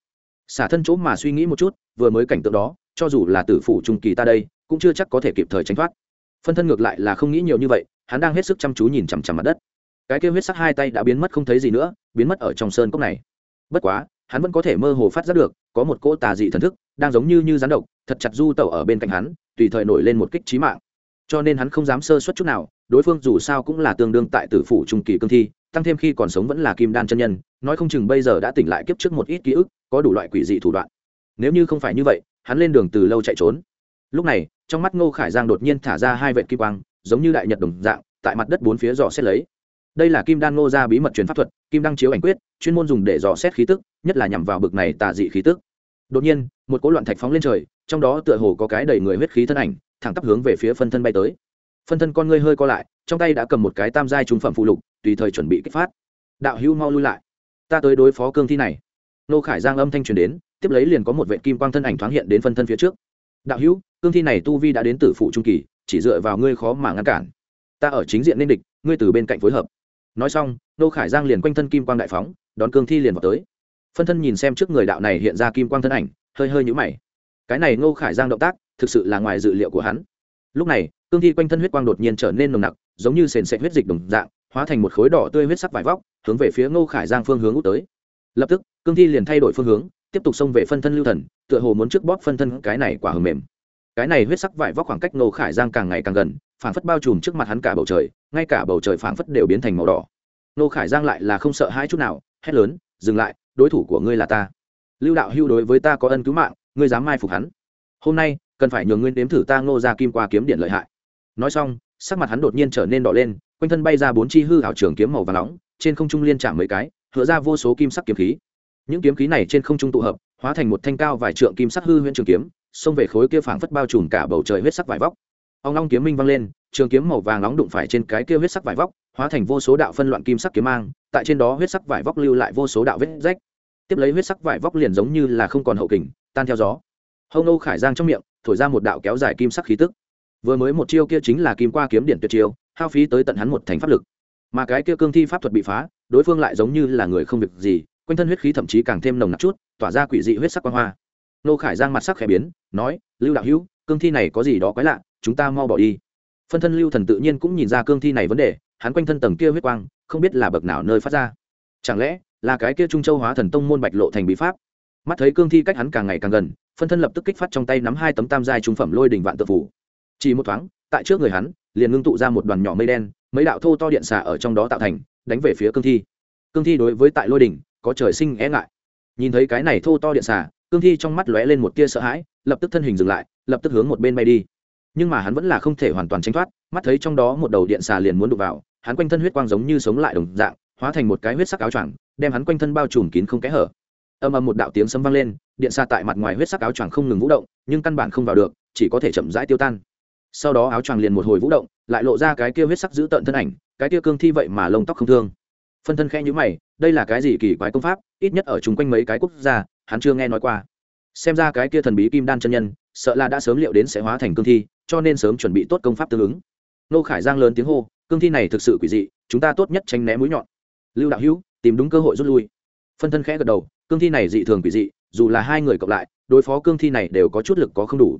Xả thân chỗ mà suy nghĩ một chút, vừa mới cảnh tượng đó, cho dù là tử phủ trung kỳ ta đây, cũng chưa chắc có thể kịp thời tránh thoát. Phân thân ngược lại là không nghĩ nhiều như vậy, hắn đang hết sức chăm chú nhìn chằm chằm mặt đất cái kêu huyết sắc hai tay đã biến mất không thấy gì nữa, biến mất ở trong sơn cốc này. Bất quá, hắn vẫn có thể mơ hồ phát giác được, có một cỗ tà dị thần thức, đang giống như như rắn độc, thật chặt du tẩu ở bên cạnh hắn, tùy thời nổi lên một kích trí mạng. Cho nên hắn không dám sơ suất chút nào, đối phương dù sao cũng là tương đương tại tử phủ trung kỳ cương thi, tăng thêm khi còn sống vẫn là kim đan chân nhân, nói không chừng bây giờ đã tỉnh lại kiếp trước một ít ký ức, có đủ loại quỷ dị thủ đoạn. Nếu như không phải như vậy, hắn lên đường từ lâu chạy trốn. Lúc này, trong mắt ngô khải giang đột nhiên thả ra hai vệt kim quang, giống như đại nhật đồng dạng, tại mặt đất bốn phía dò xét lấy đây là kim đan ngô ra bí mật truyền pháp thuật, kim đăng chiếu ảnh quyết, chuyên môn dùng để dò xét khí tức, nhất là nhằm vào bực này tà dị khí tức. Đột nhiên, một cỗ loạn thạch phóng lên trời, trong đó tựa hồ có cái đầy người huyết khí thân ảnh, thẳng tắp hướng về phía phân thân bay tới. Phân thân con ngươi hơi co lại, trong tay đã cầm một cái tam giai trung phẩm phụ lục, tùy thời chuẩn bị kích phát. Đạo hữu mau lui lại. Ta tới đối phó cương thi này. Nô khải giang âm thanh truyền đến, tiếp lấy liền có một vệ kim quang thân ảnh thoáng hiện đến phân thân phía trước. Đạo hữu, cương thi này tu vi đã đến tử phụ trung kỳ, chỉ dựa vào ngươi khó mà ngăn cản. Ta ở chính diện nên địch, ngươi từ bên cạnh phối hợp nói xong, nô khải giang liền quanh thân kim quang đại phóng, đón cương thi liền vào tới. Phân thân nhìn xem trước người đạo này hiện ra kim quang thân ảnh, hơi hơi nhũ mày. Cái này nô khải giang động tác, thực sự là ngoài dự liệu của hắn. Lúc này, cương thi quanh thân huyết quang đột nhiên trở nên nồng nặc, giống như sền sệt huyết dịch đồng dạng, hóa thành một khối đỏ tươi huyết sắc vải vóc, hướng về phía ngô khải giang phương hướng út tới. Lập tức, cương thi liền thay đổi phương hướng, tiếp tục xông về phân thân lưu thần, tựa hồ muốn trước bóp phân thân cái này quả hầm mềm. Cái này huyết sắc vải vóc khoảng cách ngô khải giang càng ngày càng gần phảng phất bao trùm trước mặt hắn cả bầu trời, ngay cả bầu trời phảng phất đều biến thành màu đỏ. Ngô khải giang lại là không sợ hai chút nào, hét lớn, dừng lại, đối thủ của ngươi là ta. Lưu đạo hưu đối với ta có ân cứu mạng, ngươi dám mai phục hắn. Hôm nay, cần phải nhường ngươi đếm thử ta ngô ra kim qua kiếm điện lợi hại. Nói xong, sắc mặt hắn đột nhiên trở nên đỏ lên, quanh thân bay ra bốn chi hư hảo trường kiếm màu và nóng, trên không trung liên chạm mấy cái hựa ra vô số kim sắc kiếm khí. Những kiếm khí này trên không trung tụ hợp, hóa thành một thanh cao vài trượng kim sắc hư huyễn trường kiếm, xông về khối kia phảng phất bao trùm cả bầu trời huyết sắc vải vóc ông long kiếm minh văng lên, trường kiếm màu vàng nóng đụng phải trên cái kia huyết sắc vải vóc, hóa thành vô số đạo phân loạn kim sắc kiếm mang, tại trên đó huyết sắc vải vóc lưu lại vô số đạo vết rách. Tiếp lấy huyết sắc vải vóc liền giống như là không còn hậu kình, tan theo gió. Hông Âu khải giang trong miệng, thổi ra một đạo kéo dài kim sắc khí tức. Vừa mới một chiêu kia chính là kim qua kiếm điện tuyệt chiêu, hao phí tới tận hắn một thành pháp lực. Mà cái kia cương thi pháp thuật bị phá, đối phương lại giống như là người không việc gì, quanh thân huyết khí thậm chí càng thêm nồng nặc chút, tỏa ra quỷ dị huyết sắc quan hoa. Nô khải giang mặt sắc khẽ biến, nói, lưu đạo hữu, cương thi này có gì đó quái lạ chúng ta mau bỏ đi. Phân thân lưu thần tự nhiên cũng nhìn ra cương thi này vấn đề, hắn quanh thân tầng kia huyết quang, không biết là bậc nào nơi phát ra. Chẳng lẽ là cái kia trung châu hóa thần tông môn bạch lộ thành bí pháp? Mắt thấy cương thi cách hắn càng ngày càng gần, phân thân lập tức kích phát trong tay nắm hai tấm tam giai trung phẩm lôi đình vạn tự phủ chỉ một thoáng, tại trước người hắn, liền ngưng tụ ra một đoàn nhỏ mây đen, mấy đạo thô to điện xả ở trong đó tạo thành, đánh về phía cương thi. Cương thi đối với tại lôi đình có trời sinh e ngại. Nhìn thấy cái này thô to điện xả cương thi trong mắt lóe lên một tia sợ hãi, lập tức thân hình dừng lại, lập tức hướng một bên bay đi nhưng mà hắn vẫn là không thể hoàn toàn tránh thoát, mắt thấy trong đó một đầu điện xà liền muốn đụng vào, hắn quanh thân huyết quang giống như sống lại đồng dạng, hóa thành một cái huyết sắc áo choàng, đem hắn quanh thân bao trùm kín không kẽ hở. Âm âm một đạo tiếng sấm vang lên, điện xà tại mặt ngoài huyết sắc áo choàng không ngừng vũ động, nhưng căn bản không vào được, chỉ có thể chậm rãi tiêu tan. Sau đó áo choàng liền một hồi vũ động, lại lộ ra cái kia huyết sắc giữ tợn thân ảnh, cái kia cương thi vậy mà lông tóc không thương. Phân thân khẽ nhữ mày, đây là cái gì kỳ quái công pháp, ít nhất ở chung quanh mấy cái quốc gia, hắn chưa nghe nói qua. Xem ra cái kia thần bí kim đan chân nhân, sợ là đã sớm liệu đến sẽ hóa thành cương thi cho nên sớm chuẩn bị tốt công pháp tương ứng. Nô khải giang lớn tiếng hô, cương thi này thực sự quỷ dị, chúng ta tốt nhất tránh né mũi nhọn. Lưu đạo hữu, tìm đúng cơ hội rút lui. Phân thân khẽ gật đầu, cương thi này dị thường quỷ dị, dù là hai người cộng lại, đối phó cương thi này đều có chút lực có không đủ.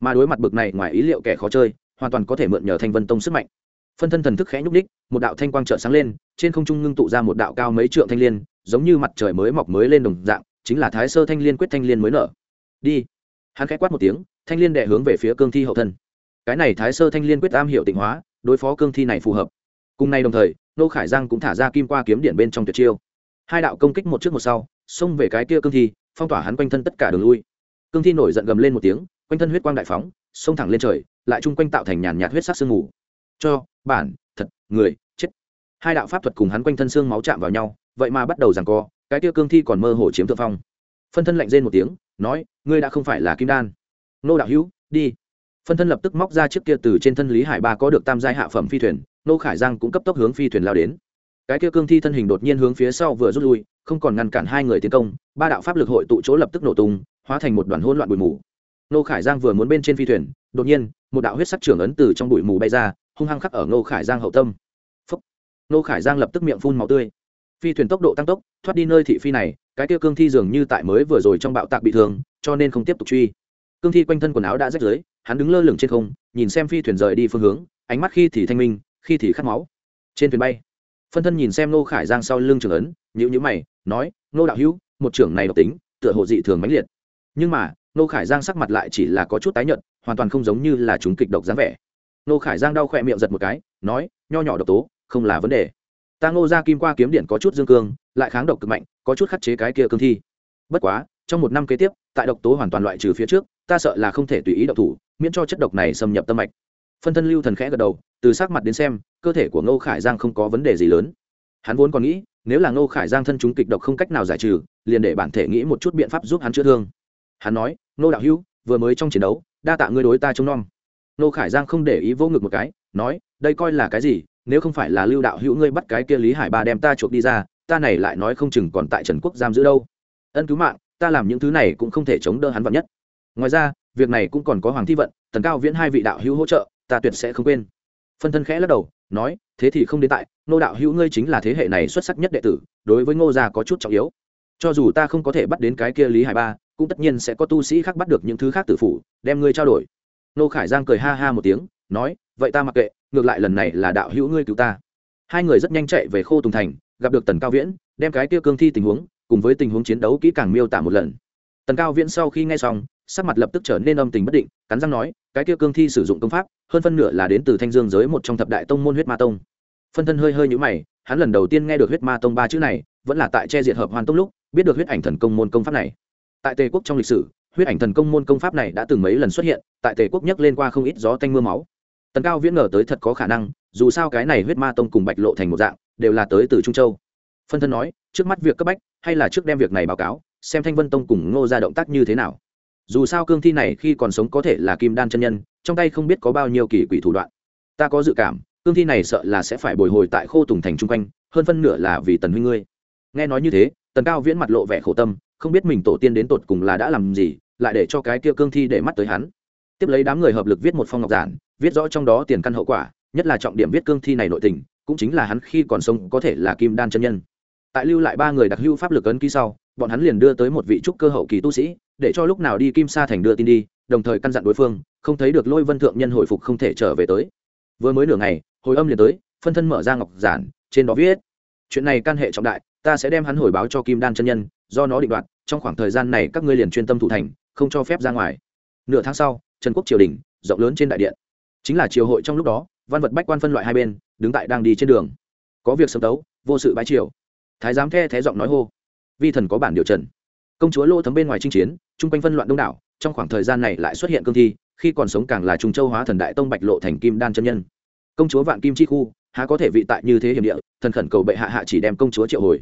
Mà đối mặt bực này ngoài ý liệu kẻ khó chơi, hoàn toàn có thể mượn nhờ thanh vân tông sức mạnh. Phân thân thần thức khẽ nhúc ních một đạo thanh quang trợ sáng lên, trên không trung ngưng tụ ra một đạo cao mấy trượng thanh l i ê n giống như mặt trời mới mọc mới lên đồng dạng, chính là thái sơ thanh l i ê n quyết thanh l i ê n mới nở. Đi. Hắn khẽ quát một tiếng, thanh l i ê n đệ hướng về phía cương thi hậu thân cái này thái sơ thanh liên quyết am hiệu tịnh hóa, đối phó cương thi này phù hợp. Cùng nay đồng thời, nô khải giang cũng thả ra kim qua kiếm điện bên trong tuyệt chiêu. Hai đạo công kích một trước một sau, xông về cái kia cương thi, phong tỏa hắn quanh thân tất cả đường lui. Cương thi nổi giận gầm lên một tiếng, quanh thân huyết quang đại phóng, xông thẳng lên trời, lại chung quanh tạo thành nhàn nhạt huyết sắc sương mù. Cho, bản, thật, người, chết. Hai đạo pháp thuật cùng hắn quanh thân xương máu chạm vào nhau, vậy mà bắt đầu giằng co, cái kia cương thi còn mơ hồ chiếm thượng phong. Phân thân lạnh rên một tiếng, nói, ngươi đã không phải là kim đan. Nô đạo hữu, đi phân thân lập tức móc ra chiếc kia từ trên thân lý hải ba có được tam giai hạ phẩm phi thuyền, nô khải giang cũng cấp tốc hướng phi thuyền lao đến. Cái kia cương thi thân hình đột nhiên hướng phía sau vừa rút lui, không còn ngăn cản hai người tiến công, ba đạo pháp lực hội tụ chỗ lập tức nổ tung, hóa thành một đoàn hỗn loạn bụi mù. Nô khải giang vừa muốn bên trên phi thuyền, đột nhiên, một đạo huyết sắc trưởng ấn từ trong bụi mù bay ra, hung hăng khắc ở nô khải giang hậu tâm. Phúc. nô khải giang lập tức miệng phun màu tươi. Phi thuyền tốc độ tăng tốc, thoát đi nơi thị phi này, cái kia cương thi dường như tại mới vừa rồi trong bạo tạc bị thương, cho nên không tiếp tục truy. Cương thi quanh thân quần áo đã rách rưới hắn đứng lơ lửng trên không, nhìn xem phi thuyền rời đi phương hướng, ánh mắt khi thì thanh minh, khi thì khát máu. Trên thuyền bay, phân thân nhìn xem nô khải giang sau lưng trường ấn nhữ nhữ mày, nói nô đạo hữu, một trưởng này độc tính, tựa hồ dị thường mãnh liệt. Nhưng mà nô khải giang sắc mặt lại chỉ là có chút tái nhợt, hoàn toàn không giống như là chúng kịch độc dáng vẻ. Nô khải giang đau khỏe miệng giật một cái, nói, nho nhỏ độc tố, không là vấn đề. Ta ngô ra kim qua kiếm điện có chút dương cương, lại kháng độc cực mạnh, có chút khắc chế cái kia cương thi. Bất quá, trong một năm kế tiếp, tại độc tố hoàn toàn loại trừ phía trước ta sợ là không thể tùy ý độc thủ, miễn cho chất độc này xâm nhập tâm mạch. Phân thân lưu thần khẽ gật đầu, từ sắc mặt đến xem, cơ thể của ngô khải giang không có vấn đề gì lớn. Hắn vốn còn nghĩ, nếu là ngô khải giang thân chúng kịch độc không cách nào giải trừ, liền để bản thể nghĩ một chút biện pháp giúp hắn chữa thương. Hắn nói, ngô đạo hữu, vừa mới trong chiến đấu, đa tạ ngươi đối ta trông nom. Ngô khải giang không để ý vô ngực một cái, nói, đây coi là cái gì? Nếu không phải là lưu đạo hữu ngươi bắt cái kia lý hải ba đem ta chuộc đi ra, ta này lại nói không chừng còn tại trần quốc giam giữ đâu. Ân cứu mạng, ta làm những thứ này cũng không thể chống đỡ hắn vận nhất ngoài ra, việc này cũng còn có hoàng thi vận, tần cao viễn hai vị đạo hữu hỗ trợ, ta tuyệt sẽ không quên. Phân thân khẽ lắc đầu, nói, thế thì không đến tại, nô đạo hữu ngươi chính là thế hệ này xuất sắc nhất đệ tử, đối với ngô gia có chút trọng yếu. Cho dù ta không có thể bắt đến cái kia lý hải ba, cũng tất nhiên sẽ có tu sĩ khác bắt được những thứ khác tử phủ, đem ngươi trao đổi. Nô khải giang cười ha ha một tiếng, nói, vậy ta mặc kệ, ngược lại lần này là đạo hữu ngươi cứu ta. Hai người rất nhanh chạy về khô tùng thành, gặp được tần cao viễn, đem cái kia cương thi tình huống, cùng với tình huống chiến đấu kỹ càng miêu tả một lần. Tần cao viễn sau khi nghe xong sắc mặt lập tức trở nên âm tình bất định, cắn răng nói, cái kia cương thi sử dụng công pháp, hơn phân nửa là đến từ thanh dương giới một trong thập đại tông môn huyết ma tông. Phân thân hơi hơi nhũ mày, hắn lần đầu tiên nghe được huyết ma tông ba chữ này, vẫn là tại che diện hợp hoàn tông lúc, biết được huyết ảnh thần công môn công pháp này. Tại tề quốc trong lịch sử, huyết ảnh thần công môn công pháp này đã từng mấy lần xuất hiện, tại tề quốc nhắc lên qua không ít gió tanh m ư a máu. Tần cao viễn ngờ tới thật có khả năng, dù sao cái này huyết ma tông cùng bạch lộ thành một dạng, đều là tới từ trung châu. Phân thân nói, trước mắt việc cấp bách, hay là trước đem việc này báo cáo, xem thanh vân tông cùng ngô ra động tác như thế nào? Dù sao cương thi này khi còn sống có thể là kim đan chân nhân, trong tay không biết có bao nhiêu kỳ quỷ thủ đoạn. Ta có dự cảm, cương thi này sợ là sẽ phải bồi hồi tại khô tùng thành chung quanh, hơn phân nửa là vì tần huynh ngươi. Nghe nói như thế, tần cao viễn mặt lộ vẻ khổ tâm, không biết mình tổ tiên đến tột cùng là đã làm gì, lại để cho cái kia cương thi để mắt tới hắn. Tiếp lấy đám người hợp lực viết một phong ngọc giản, viết rõ trong đó tiền căn hậu quả, nhất là trọng điểm viết cương thi này nội tình, cũng chính là hắn khi còn sống có thể là kim đan chân nhân. Tại lưu lại ba người đặc hưu pháp lực ấn ký sau bọn hắn liền đưa tới một vị trúc cơ hậu kỳ tu sĩ, để cho lúc nào đi kim sa thành đưa tin đi, đồng thời căn dặn đối phương, không thấy được lôi vân thượng nhân hồi phục không thể trở về tới. Vừa mới nửa ngày, hồi âm liền tới, phân thân mở ra ngọc giản, trên đó viết, chuyện này can hệ trọng đại, ta sẽ đem hắn hồi báo cho kim đan chân nhân, do nó định đoạt, trong khoảng thời gian này các ngươi liền chuyên tâm thủ thành, không cho phép ra ngoài. Nửa tháng sau, trần quốc triều đình, rộng lớn trên đại điện. Chính là triều hội trong lúc đó, văn vật bách quan phân loại hai bên, đứng tại đang đi trên đường. Có việc sớm tấu, vô sự bái triều. Thái giám the thế giọng nói hô vi thần có bản điều trần. Công chúa lỗ thấm bên ngoài chinh chiến, chung quanh phân loạn đông đảo, trong khoảng thời gian này lại xuất hiện cương thi, khi còn sống càng là trung châu hóa thần đại tông bạch lộ thành kim đan chân nhân. Công chúa vạn kim chi khu, há có thể vị tại như thế hiểm địa, thần khẩn cầu bệ hạ hạ chỉ đem công chúa triệu hồi.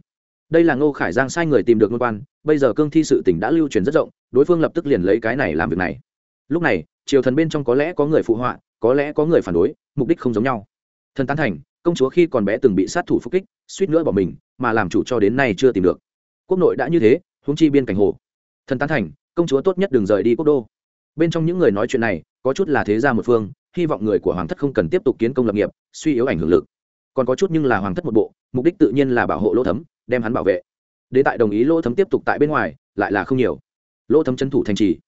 Đây là ngô khải giang sai người tìm được ngôn quan, bây giờ cương thi sự tỉnh đã lưu truyền rất rộng, đối phương lập tức liền lấy cái này làm việc này. Lúc này, triều thần bên trong có lẽ có người phụ họa, có lẽ có người phản đối, mục đích không giống nhau. Thần tán thành, công chúa khi còn bé từng bị sát thủ phúc kích, suýt nữa bỏ mình, mà làm chủ cho đến nay chưa tìm được quốc nội đã như thế, huống chi biên cảnh hồ. Thần tán thành, công chúa tốt nhất đừng rời đi quốc đô. Bên trong những người nói chuyện này, có chút là thế gia một phương, hy vọng người của hoàng thất không cần tiếp tục kiến công lập nghiệp, suy yếu ảnh hưởng lực. Còn có chút nhưng là hoàng thất một bộ, mục đích tự nhiên là bảo hộ lỗ thấm, đem hắn bảo vệ. Đế tại đồng ý lỗ thấm tiếp tục tại bên ngoài, lại là không nhiều. Lỗ thấm trấn thủ thành trì.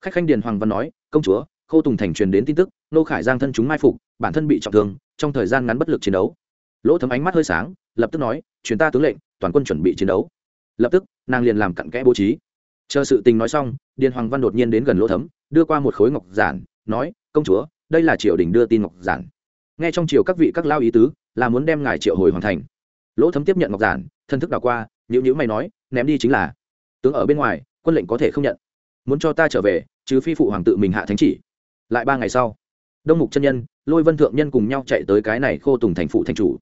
Khách khanh điền hoàng văn nói, công chúa, khâu tùng thành truyền đến tin tức, nô khải giang thân chúng mai phục, bản thân bị trọng thương, trong thời gian ngắn bất lực chiến đấu. Lỗ thấm ánh mắt hơi sáng, lập tức nói chuyến ta tướng lệnh, toàn quân chuẩn bị chiến đấu lập tức, nàng liền làm cặn kẽ bố trí. Chờ sự tình nói xong, điền hoàng văn đột nhiên đến gần lỗ thấm, đưa qua một khối ngọc giản, nói, công chúa, đây là triều đình đưa tin ngọc giản. Nghe trong triều các vị các lao ý tứ, là muốn đem ngài triệu hồi hoàn thành. Lỗ thấm tiếp nhận ngọc giản, thân thức đảo qua nhữ nhữ mày nói, ném đi chính là. Tướng ở bên ngoài, quân lệnh có thể không nhận. Muốn cho ta trở về chứ phi phụ hoàng tự mình hạ thánh chỉ. Lại ba ngày sau, đông mục chân nhân, lôi vân thượng nhân cùng nhau chạy tới cái này khô tùng thành phụ thành chủ.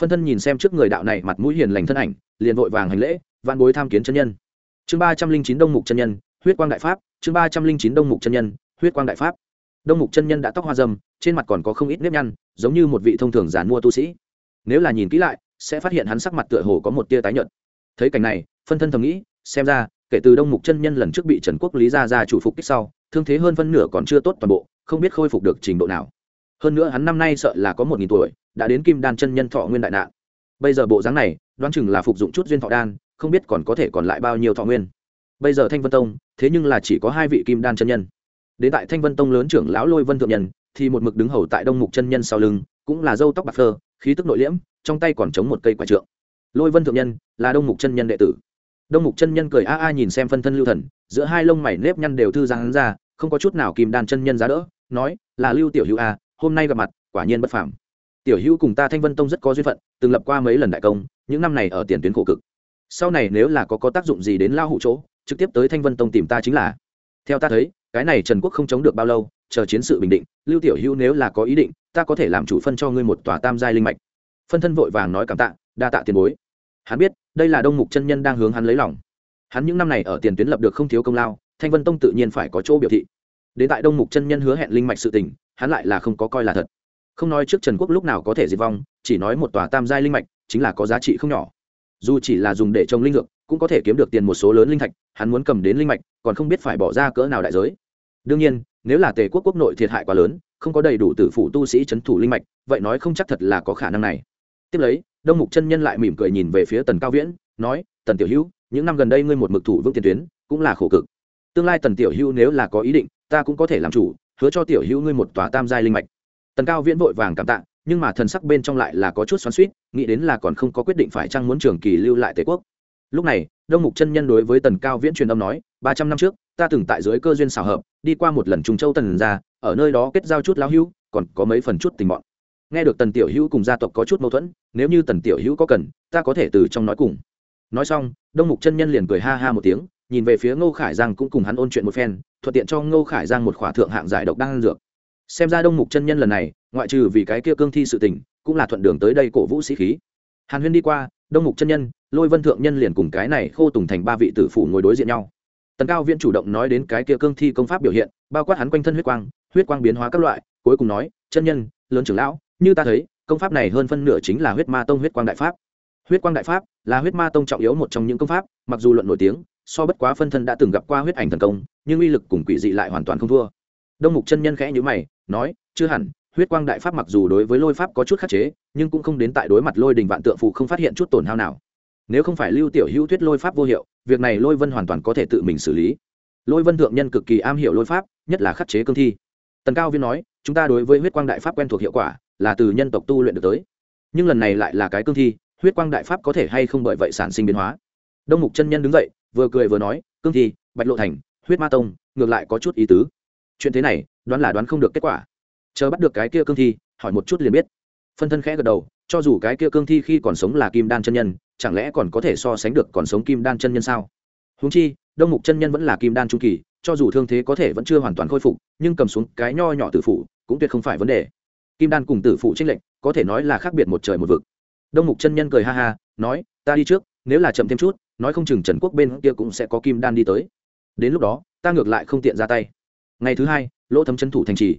Phân thân nhìn xem trước người đạo này mặt mũi hiền lành thân ảnh, liền vội vàng hành lễ Vạn bối tham kiến chân nhân. Chương ba trăm linh chín đông mục chân nhân, huyết quang đại pháp, chương ba trăm linh chín đông mục chân nhân, huyết quang đại pháp. Đông mục chân nhân đã tóc hoa dâm, trên mặt còn có không ít nếp nhăn, giống như một vị thông thường giàn mua tu sĩ. Nếu là nhìn kỹ lại, sẽ phát hiện hắn sắc mặt tựa hồ có một tia tái nhợt. Thấy cảnh này, phân thân thầm nghĩ, xem ra, kể từ đông mục chân nhân lần trước bị trần quốc lý ra ra chủ phục kích sau, thương thế hơn phân nửa còn chưa tốt toàn bộ, không biết khôi phục được trình độ nào. Hơn nữa hắn năm nay sợ là có một nghìn tuổi, đã đến kim đan chân nhân thọ nguyên đại nạn. Bây giờ bộ dáng này, đoán chừng là phục dụng chút duyên thọ đan không biết còn có thể còn lại bao nhiêu thọ nguyên. Bây giờ thanh vân tông, thế nhưng là chỉ có hai vị kim đan chân nhân. Đến tại thanh vân tông lớn trưởng lão lôi vân thượng nhân, thì một mực đứng hầu tại đông mục chân nhân sau lưng, cũng là dâu tóc bạc phơ, khí tức nội liễm, trong tay còn chống một cây quả trượng. Lôi vân thượng nhân là đông mục chân nhân đệ tử. Đông mục chân nhân cười a a nhìn xem phân thân lưu thần, giữa hai lông mày nếp nhăn đều thư giãn ra, không có chút nào kim đan chân nhân giá đỡ, nói, là lưu tiểu hữu a, hôm nay gặp mặt, quả nhiên bất phàm. Tiểu hữu cùng ta thanh vân tông rất có duyên phận, từng lập qua mấy lần đại công, những năm này ở tiền tuyến khổ cực sau này nếu là có có tác dụng gì đến lao hụ chỗ, trực tiếp tới thanh vân tông tìm ta chính là. Theo ta thấy, cái này trần quốc không chống được bao lâu, chờ chiến sự bình định, lưu tiểu hữu nếu là có ý định, ta có thể làm chủ phân cho ngươi một tòa tam giai linh mạch. Phân thân vội vàng nói cảm tạ, đa tạ tiền bối. Hắn biết, đây là đông mục chân nhân đang hướng hắn lấy lòng. Hắn những năm này ở tiền tuyến lập được không thiếu công lao, thanh vân tông tự nhiên phải có chỗ biểu thị. Đến tại đông mục chân nhân hứa hẹn linh mạch sự tình, hắn lại là không có coi là thật. Không nói trước trần quốc lúc nào có thể diệt vong, chỉ nói một tòa tam giai linh mạch, chính là có giá trị không nhỏ dù chỉ là dùng để trồng linh dược cũng có thể kiếm được tiền một số lớn linh thạch, hắn muốn cầm đến linh mạch, còn không biết phải bỏ ra cỡ nào đại giới. Đương nhiên, nếu là tề quốc quốc nội thiệt hại quá lớn, không có đầy đủ tử phủ tu sĩ c h ấ n thủ linh mạch, vậy nói không chắc thật là có khả năng này. Tiếp lấy, đông mục chân nhân lại mỉm cười nhìn về phía tần cao viễn, nói, tần tiểu hữu, những năm gần đây ngươi một mực thủ vững tiền tuyến, cũng là khổ cực. Tương lai tần tiểu hữu nếu là có ý định, ta cũng có thể làm chủ, hứa cho tiểu hữu ngươi một tòa tam giai linh mạch. Tần cao viễn vội vàng cảm tạ nhưng mà thần sắc bên trong lại là có chút xoắn suýt nghĩ đến là còn không có quyết định phải chăng muốn trường kỳ lưu lại tề quốc. Lúc này, đông mục chân nhân đối với tần cao viễn truyền âm nói, ba trăm năm trước, ta từng tại dưới cơ duyên xảo hợp, đi qua một lần trùng châu tần ra ở nơi đó kết giao chút lão hữu, còn có mấy phần chút tình bọn. Nghe được tần tiểu hữu cùng gia tộc có chút mâu thuẫn, nếu như tần tiểu hữu có cần, ta có thể từ trong nói cùng. Nói xong, đông mục chân nhân liền cười ha ha một tiếng, nhìn về phía ngô khải giang cũng cùng hắn ôn chuyện một phen, thuận tiện cho ngô khải giang một khỏa thượng hạng giải độc đang ăn dược xem ra đông mục chân nhân lần này, ngoại trừ vì cái kia cương thi sự tình, cũng là thuận đường tới đây cổ vũ sĩ khí. Hàn huyên đi qua, đông mục chân nhân, lôi vân thượng nhân liền cùng cái này khô tùng thành ba vị tử phủ ngồi đối diện nhau. Tần cao viễn chủ động nói đến cái kia cương thi công pháp biểu hiện, bao quát hắn quanh thân huyết quang huyết quang biến hóa các loại, cuối cùng nói, chân nhân, lớn trưởng lão, như ta thấy, công pháp này hơn phân nửa chính là huyết ma tông huyết quang đại pháp. Huyết quang đại pháp là huyết ma tông trọng yếu một trong những công pháp, mặc dù luận nổi tiếng, so bất quá phân thân đã từng gặp qua huyết ảnh thần công, nhưng uy lực cùng quỷ dị lại hoàn toàn không thua đông mục chân nhân khẽ nhữ mày, nói, chưa hẳn, huyết quang đại pháp mặc dù đối với lôi pháp có chút khắc chế, nhưng cũng không đến tại đối mặt lôi đình vạn tượng phụ không phát hiện chút tổn hao nào. Nếu không phải lưu tiểu hữu thuyết lôi pháp vô hiệu, việc này lôi vân hoàn toàn có thể tự mình xử lý. Lôi vân thượng nhân cực kỳ am hiểu lôi pháp, nhất là khắc chế cương thi. Tần cao viên nói, chúng ta đối với huyết quang đại pháp quen thuộc hiệu quả, là từ nhân tộc tu luyện được tới. Nhưng lần này lại là cái cương thi, huyết quang đại pháp có thể hay không bởi vậy sản sinh biến hóa? Đông mục chân nhân đứng dậy, vừa cười vừa nói, cương thi, bạch lộ thành, huyết ma tông, ngược lại có chút ý tứ chuyện thế này, đoán là đoán không được kết quả. Chờ bắt được cái kia cương thi, hỏi một chút liền biết. Phân thân khẽ gật đầu, cho dù cái kia cương thi khi còn sống là kim đan chân nhân, chẳng lẽ còn có thể so sánh được còn sống kim đan chân nhân sao? Húng chi, đông mục chân nhân vẫn là kim đan trung kỳ, cho dù thương thế có thể vẫn chưa hoàn toàn khôi phục, nhưng cầm xuống cái nho nhỏ tử phụ cũng tuyệt không phải vấn đề. Kim đan cùng tử phụ tranh lệnh có thể nói là khác biệt một trời một vực. Đông mục chân nhân cười ha ha, nói, ta đi trước, nếu là chậm thêm chút, nói không chừng trần quốc bên kia cũng sẽ có kim đan đi tới. Đến lúc đó, ta ngược lại không tiện ra tay ngày thứ hai, lỗ thấm chân thủ thành trì.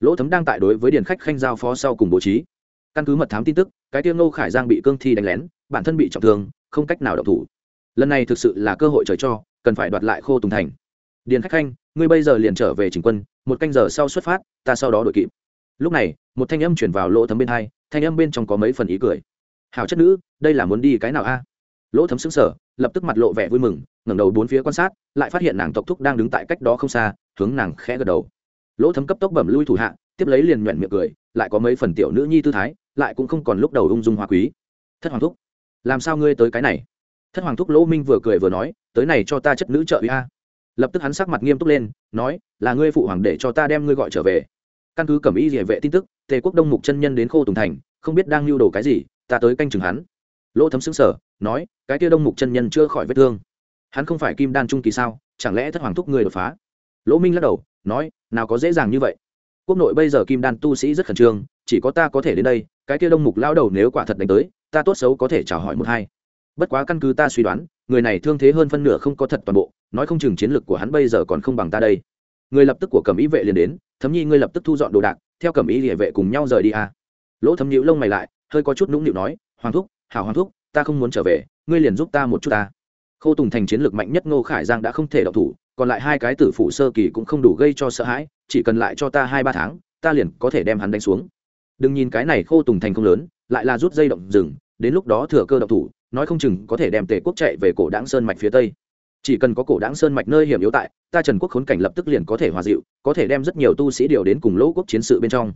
Lỗ thấm đang tại đối với điền khách khanh giao phó sau cùng bố trí. Căn cứ mật thám tin tức, cái tiêu ngô khải giang bị cương thi đánh lén, bản thân bị trọng thương, không cách nào đọc thủ. Lần này thực sự là cơ hội trời cho, cần phải đoạt lại khô tùng thành. Điền khách khanh, ngươi bây giờ liền trở về chỉnh quân, một canh giờ sau xuất phát, ta sau đó đội kịp. Lúc này, một thanh âm chuyển vào lỗ thấm bên hai, thanh âm bên trong có mấy phần ý cười. Hảo chất nữ, đây là muốn đi cái nào a? Lỗ thấm xứng sở lập tức mặt lộ vẻ vui mừng ngẩng đầu bốn phía quan sát, lại phát hiện nàng tộc thúc đang đứng tại cách đó không xa, hướng nàng khẽ gật đầu. Lỗ thấm cấp tốc bẩm lui thủ hạ, tiếp lấy liền nhuyễn miệng cười, lại có mấy phần tiểu nữ nhi tư thái, lại cũng không còn lúc đầu ung dung hoa quý. Thất hoàng thúc, làm sao ngươi tới cái này? Thất hoàng thúc lỗ minh vừa cười vừa nói, tới này cho ta chất nữ trợ uy a. Lập tức hắn sắc mặt nghiêm túc lên, nói, là ngươi phụ hoàng để cho ta đem ngươi gọi trở về. Căn cứ cẩm y địa vệ tin tức, tề quốc đông mục chân nhân đến khô tùng thành, không biết đang lưu đồ cái gì, ta tới canh chừng hắn. Lỗ thấm xứng sở nói, cái kia đông mục chân nhân chưa khỏi vết thương hắn không phải kim đan trung kỳ sao, chẳng lẽ thất hoàng thúc người đột phá? Lỗ minh lắc đầu, nói, nào có dễ dàng như vậy. Quốc nội bây giờ kim đan tu sĩ rất khẩn trương, chỉ có ta có thể đến đây, cái kia đông mục lao đầu nếu quả thật đánh tới, ta tốt xấu có thể chào hỏi một hai. Bất quá căn cứ ta suy đoán, người này thương thế hơn phân nửa không có thật toàn bộ, nói không chừng chiến lược của hắn bây giờ còn không bằng ta đây. Người lập tức của cẩm ý vệ liền đến, thấm nhi ngươi lập tức thu dọn đồ đạc, theo cẩm ý địa vệ cùng nhau rời đi à. lỗ thấm nhíu lông mày lại, hơi có chút nũng nịu nói, hoàng thúc, hảo hoàng thúc, ta không muốn trở về, ngươi liền giúp ta một chút ta khâu tùng thành chiến lược mạnh nhất ngô khải giang đã không thể đọc thủ, còn lại hai cái tử phủ sơ kỳ cũng không đủ gây cho sợ hãi, chỉ cần lại cho ta hai ba tháng, ta liền có thể đem hắn đánh xuống. Đừng nhìn cái này khô tùng thành không lớn, lại là rút dây động rừng, đến lúc đó thừa cơ động thủ, nói không chừng có thể đem tề quốc chạy về cổ đáng sơn mạch phía tây. Chỉ cần có cổ đáng sơn mạch nơi hiểm yếu tại, ta trần quốc khốn cảnh lập tức liền có thể hòa dịu, có thể đem rất nhiều tu sĩ điều đến cùng lỗ quốc chiến sự bên trong.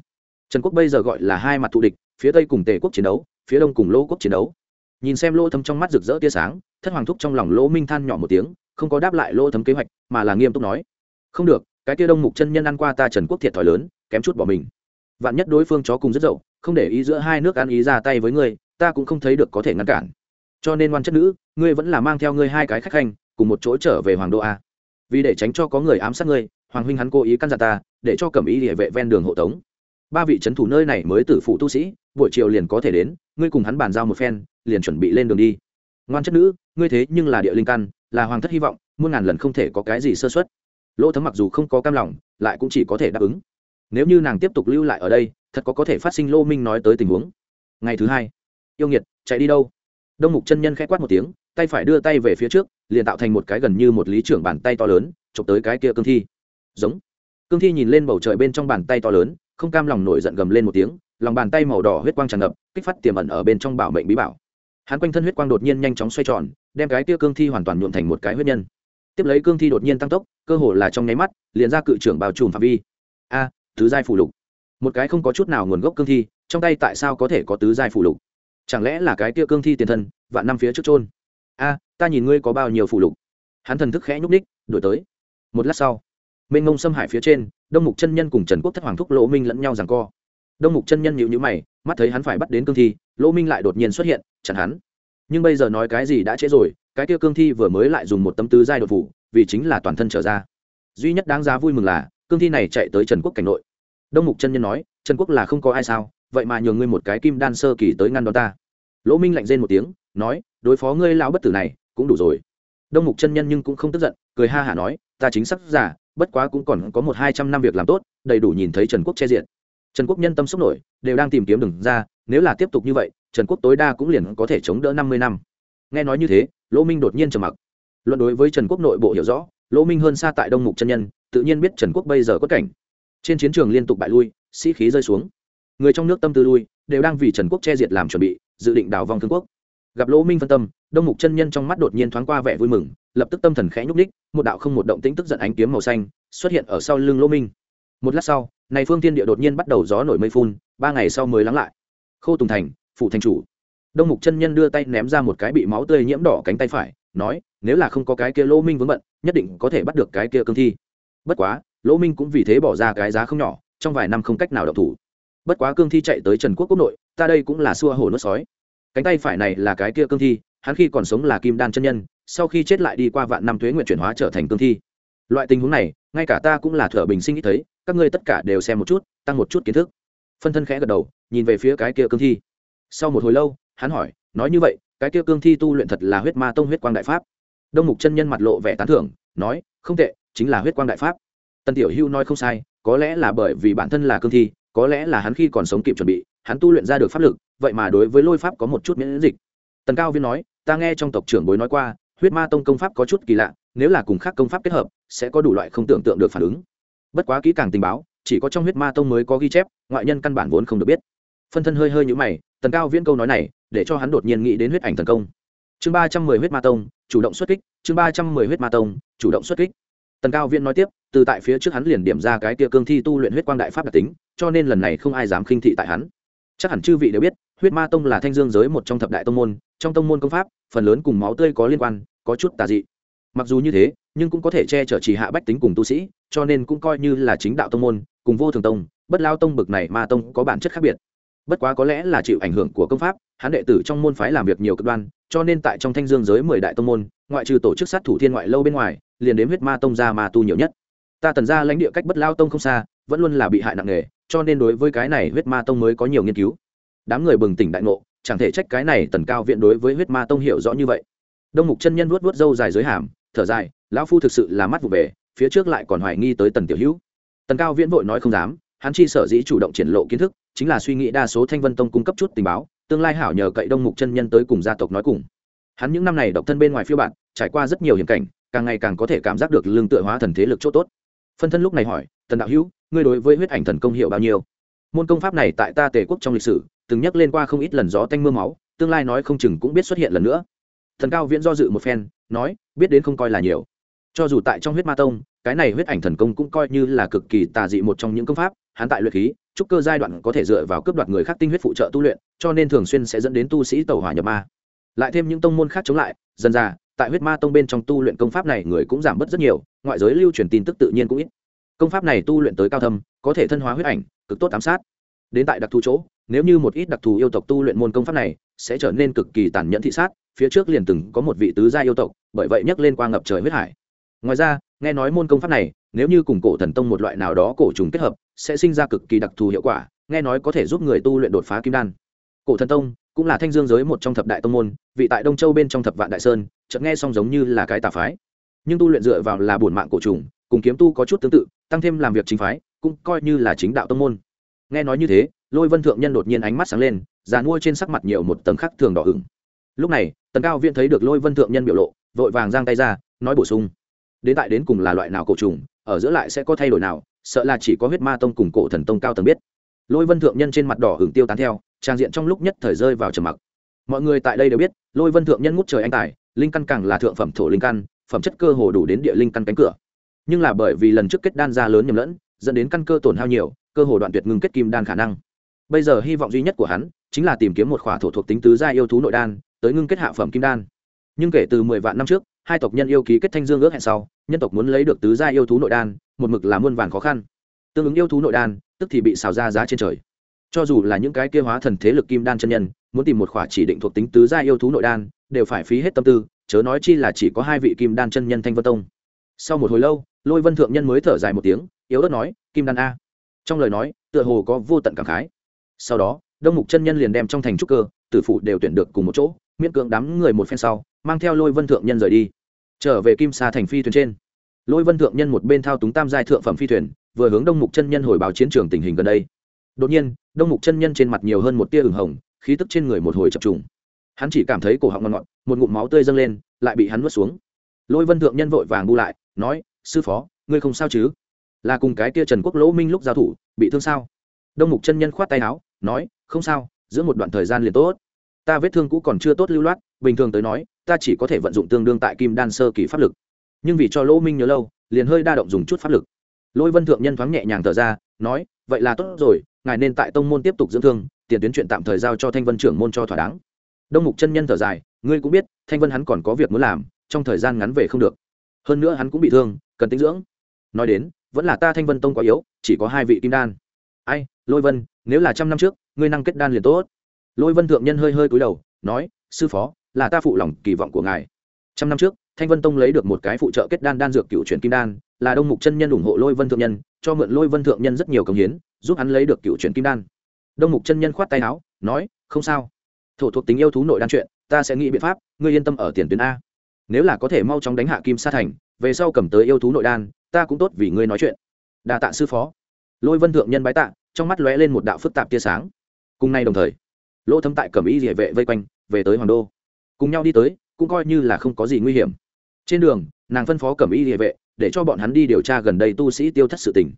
Trần quốc bây giờ gọi là hai mặt thù địch, phía tây cùng tề quốc chiến đấu, phía đông cùng lỗ quốc chiến đấu nhìn xem lỗ thấm trong mắt rực rỡ tia sáng, thất hoàng thúc trong lòng lỗ minh than nhỏ một tiếng, không có đáp lại lỗ thấm kế hoạch, mà là nghiêm túc nói, không được, cái tia đông mục chân nhân ăn qua ta trần quốc thiệt thòi lớn, kém chút bỏ mình. Vạn nhất đối phương chó cùng rất dậu, không để ý giữa hai nước ăn ý ra tay với ngươi, ta cũng không thấy được có thể ngăn cản. Cho nên ngoan chất nữ, ngươi vẫn là mang theo ngươi hai cái khách khanh, cùng một chỗ trở về hoàng đô a. Vì để tránh cho có người ám sát ngươi, hoàng huynh hắn cố ý căn dặn ta, để cho cẩm ý địa vệ ven đường hộ tống. Ba vị trấn thủ nơi này mới tử phụ tu sĩ buổi chiều liền có thể đến, ngươi cùng hắn bàn giao một phen, liền chuẩn bị lên đường đi. Ngoan chất nữ, ngươi thế nhưng là địa linh căn, là hoàng thất hy vọng, muôn ngàn lần không thể có cái gì sơ xuất lỗ thấm mặc dù không có cam lòng, lại cũng chỉ có thể đáp ứng. Nếu như nàng tiếp tục lưu lại ở đây, thật có có thể phát sinh lô minh nói tới tình huống. Ngày thứ hai, yêu nghiệt, chạy đi đâu? Đông mục chân nhân k h ẽ quát một tiếng, tay phải đưa tay về phía trước, liền tạo thành một cái gần như một lý trưởng bàn tay to lớn, chụp tới cái kia cương thi. Giống. Cương thi nhìn lên bầu trời bên trong bàn tay to lớn, không cam lòng nổi giận gầm lên một tiếng lòng bàn tay màu đỏ huyết quang tràn ngập, kích phát tiềm ẩn ở bên trong bảo mệnh bí bảo. Hắn quanh thân huyết quang đột nhiên nhanh chóng xoay tròn, đem cái kia cương thi hoàn toàn nhuộm thành một cái huyết nhân. Tiếp lấy cương thi đột nhiên tăng tốc, cơ hồ là trong nháy mắt, liền ra cự trưởng bao trùm phạm vi. A, tứ giai phủ lục. Một cái không có chút nào nguồn gốc cương thi, trong tay tại sao có thể có tứ giai phủ lục? Chẳng lẽ là cái kia cương thi tiền thân, vạn năm phía trước trôn a, ta nhìn ngươi có bao nhiêu phủ lục. Hắn thần thức khẽ nhúc ních đổi tới. Một lát sau, mênh ngông xâm hải phía trên, đông mục chân nhân cùng trần quốc thất hoàng thúc lỗ minh lẫn nhau rằng co đông mục chân nhân nhịu nhữ mày, mắt thấy hắn phải bắt đến cương thi, lỗ minh lại đột nhiên xuất hiện, chặn hắn. Nhưng bây giờ nói cái gì đã trễ rồi, cái kia cương thi vừa mới lại dùng một tấm tứ giai đột phủ, vì chính là toàn thân trở ra. Duy nhất đáng giá vui mừng là, cương thi này chạy tới trần quốc cảnh nội. Đông mục chân nhân nói, trần quốc là không có ai sao, vậy mà nhường ngươi một cái kim đan sơ kỳ tới ngăn đón ta. Lỗ minh lạnh rên một tiếng, nói, đối phó ngươi lão bất tử này, cũng đủ rồi. Đông mục chân nhân nhưng cũng không tức giận, cười ha hả nói, ta chính xác giả, bất quá cũng còn có một hai trăm năm việc làm tốt, đầy đủ nhìn thấy trần quốc che diện trần quốc nhân tâm sốc nổi, đều đang tìm kiếm đường ra, nếu là tiếp tục như vậy, trần quốc tối đa cũng liền có thể chống đỡ năm mươi năm. Nghe nói như thế, lỗ minh đột nhiên trầm mặc. Luận đối với trần quốc nội bộ hiểu rõ, lỗ minh hơn xa tại đông mục chân nhân, tự nhiên biết trần quốc bây giờ có cảnh. Trên chiến trường liên tục bại lui, sĩ khí rơi xuống. Người trong nước tâm tư lui, đều đang vì trần quốc che diệt làm chuẩn bị, dự định đào vong thương quốc. Gặp lỗ minh phân tâm, đông mục chân nhân trong mắt đột nhiên thoáng qua vẻ vui mừng, lập tức tâm thần khẽ nhúc ních một đạo không một động tĩnh tức giận ánh kiếm màu xanh xuất hiện ở sau lưng lỗ minh. Một lát sau này phương thiên địa đột nhiên bắt đầu gió nổi mây phun, ba ngày sau mới lắng lại. Khâu tùng thành phụ thành chủ. Đông mục chân nhân đưa tay ném ra một cái bị máu tươi nhiễm đỏ cánh tay phải, nói, nếu là không có cái kia lỗ minh vướng bận, nhất định có thể bắt được cái kia cương thi. Bất quá, lỗ minh cũng vì thế bỏ ra cái giá không nhỏ, trong vài năm không cách nào đọc thủ. Bất quá cương thi chạy tới trần quốc quốc nội, ta đây cũng là xua hổ nuốt sói. Cánh tay phải này là cái kia cương thi, hắn khi còn sống là kim đan chân nhân, sau khi chết lại đi qua vạn năm thuế nguyện chuyển hóa trở thành cương thi. Loại tình huống này, ngay cả ta cũng là thở bình sinh ít thấy các ngươi tất cả đều xem một chút, tăng một chút kiến thức. Phân thân khẽ gật đầu, nhìn về phía cái kia cương thi. Sau một hồi lâu, hắn hỏi, nói như vậy, cái kia cương thi tu luyện thật là huyết ma tông huyết quang đại pháp. Đông mục chân nhân mặt lộ vẻ tán thưởng, nói, không tệ, chính là huyết quang đại pháp. Tần tiểu hưu nói không sai, có lẽ là bởi vì bản thân là cương thi, có lẽ là hắn khi còn sống kịp chuẩn bị, hắn tu luyện ra được pháp lực, vậy mà đối với lôi pháp có một chút miễn dịch. Tần cao viên nói, ta nghe trong tộc trưởng bối nói qua, huyết ma tông công pháp có chút kỳ lạ, nếu là cùng khác công pháp kết hợp, sẽ có đủ loại không tưởng tượng được phản ứng bất quá kỹ càng tình báo, chỉ có trong huyết ma tông mới có ghi chép, ngoại nhân căn bản vốn không được biết. Phân thân hơi hơi nhũ mày, tần cao viễn câu nói này, để cho hắn đột nhiên nghĩ đến huyết ảnh thần công. Chương ba trăm mười huyết ma tông, chủ động xuất kích, chương ba trăm mười huyết ma tông, chủ động xuất kích. Tần cao viễn nói tiếp, từ tại phía trước hắn liền điểm ra cái tia cương thi tu luyện huyết quang đại pháp đặc tính, cho nên lần này không ai dám khinh thị tại hắn. Chắc hẳn chư vị đều biết, huyết ma tông là thanh dương giới một trong thập đại tông môn, trong tông môn công pháp, phần lớn cùng máu tươi có liên quan, có chút tà dị. Mặc dù như thế, nhưng cũng có thể che chở chỉ hạ bách tính cùng tu sĩ cho nên cũng coi như là chính đạo tông môn, cùng vô thường tông, bất lao tông bực này ma tông có bản chất khác biệt. Bất quá có lẽ là chịu ảnh hưởng của công pháp, hắn đệ tử trong môn phái làm việc nhiều cực đoan, cho nên tại trong thanh dương giới mười đại tông môn, ngoại trừ tổ chức sát thủ thiên ngoại lâu bên ngoài, liền đến huyết ma tông ra ma tu nhiều nhất. Ta tần ra lãnh địa cách bất lao tông không xa, vẫn luôn là bị hại nặng nề, cho nên đối với cái này huyết ma tông mới có nhiều nghiên cứu. Đám người bừng tỉnh đại ngộ, chẳng thể trách cái này tần cao viện đối với huyết ma tông hiểu rõ như vậy. Đông mục chân nhân vuốt vuốt râu dài dưới hàm, thở dài, lão phu thực sự là mắt vụ về phía trước lại còn hoài nghi tới tần tiểu hữu. Tần cao viễn vội nói không dám, hắn chi sở dĩ chủ động triển lộ kiến thức, chính là suy nghĩ đa số thanh vân tông cung cấp chút tình báo, tương lai hảo nhờ cậy đông mục chân nhân tới cùng gia tộc nói cùng. Hắn những năm này độc thân bên ngoài phiêu bạn trải qua rất nhiều hiểm cảnh, càng ngày càng có thể cảm giác được lương tựa hóa thần thế lực chỗ tốt. Phân thân lúc này hỏi, tần đạo hữu, ngươi đối với huyết ảnh thần công hiệu bao nhiêu? Môn công pháp này tại ta tề quốc trong lịch sử, từng nhắc lên qua không ít lần gió tanh mưa máu, tương lai nói không chừng cũng biết xuất hiện lần nữa. Thần cao viễn do dự một phen, nói, biết đến không coi là nhiều. Cho dù tại trong huyết ma tông cái này huyết ảnh thần công cũng coi như là cực kỳ tà dị một trong những công pháp, hắn tại luyện khí, trúc cơ giai đoạn có thể dựa vào cướp đoạt người khác tinh huyết phụ trợ tu luyện, cho nên thường xuyên sẽ dẫn đến tu sĩ tẩu hỏa nhập ma. Lại thêm những tông môn khác chống lại, dần ra tại huyết ma tông bên trong tu luyện công pháp này người cũng giảm bớt rất nhiều, ngoại giới lưu truyền tin tức tự nhiên cũng ít. Công pháp này tu luyện tới cao thâm, có thể thân hóa huyết ảnh, cực tốt ám sát. Đến tại đặc thù chỗ, nếu như một ít đặc thù yêu tộc tu luyện môn công pháp này, sẽ trở nên cực kỳ tàn nhẫn thị sát, phía trước liền từng có một vị tứ gia yêu tộc, bởi vậy nhắc lên qua ngập trời huyết hải ngoài ra, nghe nói môn công pháp này, nếu như cùng cổ thần tông một loại nào đó cổ trùng kết hợp, sẽ sinh ra cực kỳ đặc thù hiệu quả, nghe nói có thể giúp người tu luyện đột phá kim đan. Cổ thần tông cũng là thanh dương giới một trong thập đại tông môn, vị tại đông châu bên trong thập vạn đại sơn, chợt nghe xong giống như là cái tà phái. Nhưng tu luyện dựa vào là bổn mạng cổ trùng, cùng kiếm tu có chút tương tự, tăng thêm làm việc chính phái, cũng coi như là chính đạo tông môn. Nghe nói như thế, lôi vân thượng nhân đột nhiên ánh mắt sáng lên, già nuôi trên sắc mặt nhiều một tầng khắc thường đỏ hửng lúc này, tần cao viễn thấy được lôi vân thượng nhân biểu lộ, vội vàng giang tay ra, nói bổ sung đến tại đến cùng là loại nào cổ trùng, ở giữa lại sẽ có thay đổi nào, sợ là chỉ có huyết ma tông cùng cổ thần tông cao tầng biết. Lôi vân thượng nhân trên mặt đỏ hưởng tiêu tán theo, trang diện trong lúc nhất thời rơi vào trầm mặc. Mọi người tại đây đều biết, lôi vân thượng nhân ngút trời anh tài, linh căn càng là thượng phẩm thổ linh căn, phẩm chất cơ hồ đủ đến địa linh căn cánh cửa. Nhưng là bởi vì lần trước kết đan ra lớn nhầm lẫn, dẫn đến căn cơ tổn hao nhiều, cơ hồ đoạn tuyệt ngưng kết kim đan khả năng. Bây giờ hy vọng duy nhất của hắn, chính là tìm kiếm một khỏa thổ thuộc tính tứ gia yêu thú nội đan, tới ngưng kết hạ phẩm kim đan. Nhưng kể từ mười vạn năm trước hai tộc nhân yêu ký kết thanh dương ước hẹn sau, nhân tộc muốn lấy được tứ gia yêu thú nội đan, một mực là muôn vàn khó khăn. Tương ứng yêu thú nội đan, tức thì bị xào ra giá trên trời. Cho dù là những cái kia hóa thần thế lực kim đan chân nhân, muốn tìm một khỏa chỉ định thuộc tính tứ gia yêu thú nội đan, đều phải phí hết tâm tư, chớ nói chi là chỉ có hai vị kim đan chân nhân thanh vân tông. Sau một hồi lâu, lôi vân thượng nhân mới thở dài một tiếng, yếu ớt nói, kim đan a. Trong lời nói, tựa hồ có vô tận cảm khái. Sau đó, đông mục chân nhân liền đem trong thành trúc cơ, tử phụ đều tuyển được cùng một chỗ, miễn cưỡng đám người một phen sau mang theo lôi vân thượng nhân rời đi. Trở về kim sa thành phi thuyền trên. Lôi vân thượng nhân một bên thao túng tam giai thượng phẩm phi thuyền, vừa hướng đông mục chân nhân hồi báo chiến trường tình hình gần đây. Đột nhiên, đông mục chân nhân trên mặt nhiều hơn một tia ửng hồng, khí tức trên người một hồi chập trùng. Hắn chỉ cảm thấy cổ họng ngon ngọt, một ngụm máu tươi dâng lên, lại bị hắn nuốt xuống. Lôi vân thượng nhân vội vàng bu lại, nói, sư phó, ngươi không sao chứ? Là cùng cái tia trần quốc lỗ minh lúc giao thủ, bị thương sao? Đông mục chân nhân khoát tay áo, nói, không sao, giữa một đoạn thời gian liền tốt. Ta vết thương cũ còn chưa tốt lưu loát, bình thường tới nói ta chỉ có thể vận dụng tương đương tại kim đan sơ kỳ pháp lực. Nhưng vì cho lỗ minh nhớ lâu, liền hơi đa động dùng chút pháp lực. Lôi vân thượng nhân thoáng nhẹ nhàng thở ra, nói, vậy là tốt rồi, ngài nên tại tông môn tiếp tục dưỡng thương, tiền tuyến chuyện tạm thời giao cho thanh vân trưởng môn cho thỏa đáng. Đông mục chân nhân thở dài, ngươi cũng biết, thanh vân hắn còn có việc muốn làm, trong thời gian ngắn về không được. Hơn nữa hắn cũng bị thương, cần tinh dưỡng. Nói đến, vẫn là ta thanh vân tông quá yếu, chỉ có hai vị kim đan. Ai, lôi vân, nếu là trăm năm trước, ngươi năng kết đan liền tốt. Lôi vân thượng nhân hơi hơi cúi đầu, nói, sư phó là ta phụ lòng kỳ vọng của ngài. Trăm năm trước, thanh vân tông lấy được một cái phụ trợ kết đan đan dược cựu chuyển kim đan, là đông mục chân nhân ủng hộ lôi vân thượng nhân, cho mượn lôi vân thượng nhân rất nhiều công hiến, giúp hắn lấy được cựu chuyển kim đan. Đông mục chân nhân khoát tay áo, nói, không sao. Thổ thuộc tính yêu thú nội đan chuyện, ta sẽ nghĩ biện pháp, ngươi yên tâm ở tiền tuyến a. Nếu là có thể mau chóng đánh hạ kim sa thành, về sau cầm tới yêu thú nội đan, ta cũng tốt vì ngươi nói chuyện. Đa tạ sư phó. Lôi vân thượng nhân bái tạ, trong mắt lóe lên một đạo phức tạp tia sáng. Cùng nay đồng thời, lỗ thấm tại cẩm y địa vệ vây quanh, về tới hoàng đô cùng nhau đi tới, cũng coi như là không có gì nguy hiểm. Trên đường, nàng phân phó cẩm y địa vệ để cho bọn hắn đi điều tra gần đây tu sĩ tiêu thất sự tình.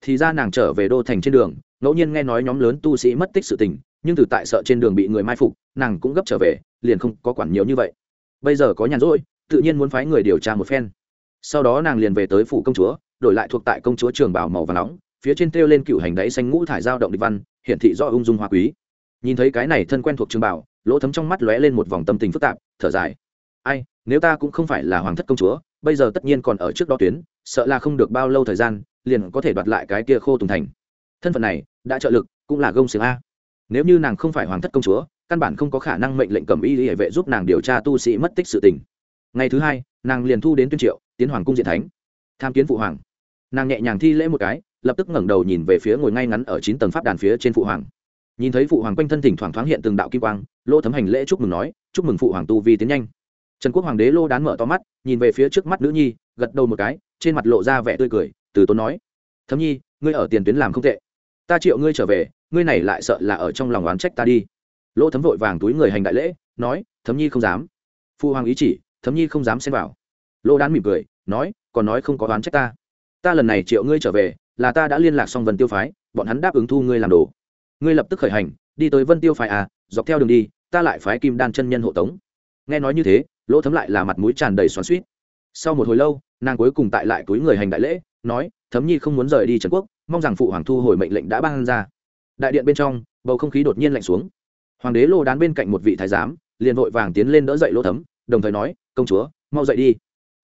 Thì ra nàng trở về đô thành trên đường, ngẫu nhiên nghe nói nhóm lớn tu sĩ mất tích sự tình, nhưng từ tại sợ trên đường bị người mai phục, nàng cũng gấp trở về, liền không có quản nhiều như vậy. Bây giờ có nhàn rỗi, tự nhiên muốn phái người điều tra một phen. Sau đó nàng liền về tới phủ công chúa, đổi lại thuộc tại công chúa trường bảo màu và nóng, phía trên treo lên cựu hành đáy xanh ngũ thải dao động địch văn, hiển thị do ung dung hoa quý. Nhìn thấy cái này thân quen thuộc trường bảo lỗ thấm trong mắt lóe lên một vòng tâm tình phức tạp, thở dài. Ai, nếu ta cũng không phải là hoàng thất công chúa, bây giờ tất nhiên còn ở trước đó tuyến, sợ là không được bao lâu thời gian, liền có thể đoạt lại cái kia khô tùng thành. Thân phận này, đã trợ lực, cũng là gông xiềng a. Nếu như nàng không phải hoàng thất công chúa, căn bản không có khả năng mệnh lệnh cầm y hệ vệ giúp nàng điều tra tu sĩ mất tích sự tình. Ngày thứ hai, nàng liền thu đến tuyên triệu, tiến hoàng cung diện thánh. Tham kiến phụ hoàng. Nàng nhẹ nhàng thi lễ một cái, lập tức ngẩng đầu nhìn về phía ngồi ngay ngắn ở chín tầng pháp đàn phía trên phụ hoàng nhìn thấy phụ hoàng quanh thân thỉnh thoảng thoáng hiện từng đạo kim quang, lô thấm hành lễ chúc mừng nói, chúc mừng phụ hoàng tu vi tiến nhanh. Trần quốc hoàng đế lô đán mở to mắt, nhìn về phía trước mắt nữ nhi, gật đầu một cái, trên mặt lộ ra vẻ tươi cười, từ tốn nói, thấm nhi, ngươi ở tiền tuyến làm không tệ. Ta triệu ngươi trở về, ngươi này lại sợ là ở trong lòng oán trách ta đi. Lỗ thấm vội vàng túi người hành đại lễ, nói, thấm nhi không dám. Phụ hoàng ý chỉ, thấm nhi không dám xem vào. Lỗ đán mỉm cười, nói, còn nói không có oán trách ta. Ta lần này triệu ngươi trở về, là ta đã liên lạc xong vân tiêu phái, bọn hắn đáp ứng thu ngươi làm đồ ngươi lập tức khởi hành, đi tới vân tiêu phái à dọc theo đường đi, ta lại phái kim đan chân nhân hộ tống. Nghe nói như thế, lỗ thấm lại là mặt mũi tràn đầy xoắn suýt sau một hồi lâu, nàng cuối cùng tại lại túi người hành đại lễ, nói, thấm nhi không muốn rời đi trần quốc, mong rằng phụ hoàng thu hồi mệnh lệnh đã ban ra. Đại điện bên trong, bầu không khí đột nhiên lạnh xuống. Hoàng đế lô đán bên cạnh một vị thái giám, liền vội vàng tiến lên đỡ dậy lỗ thấm, đồng thời nói, công chúa, mau dậy đi.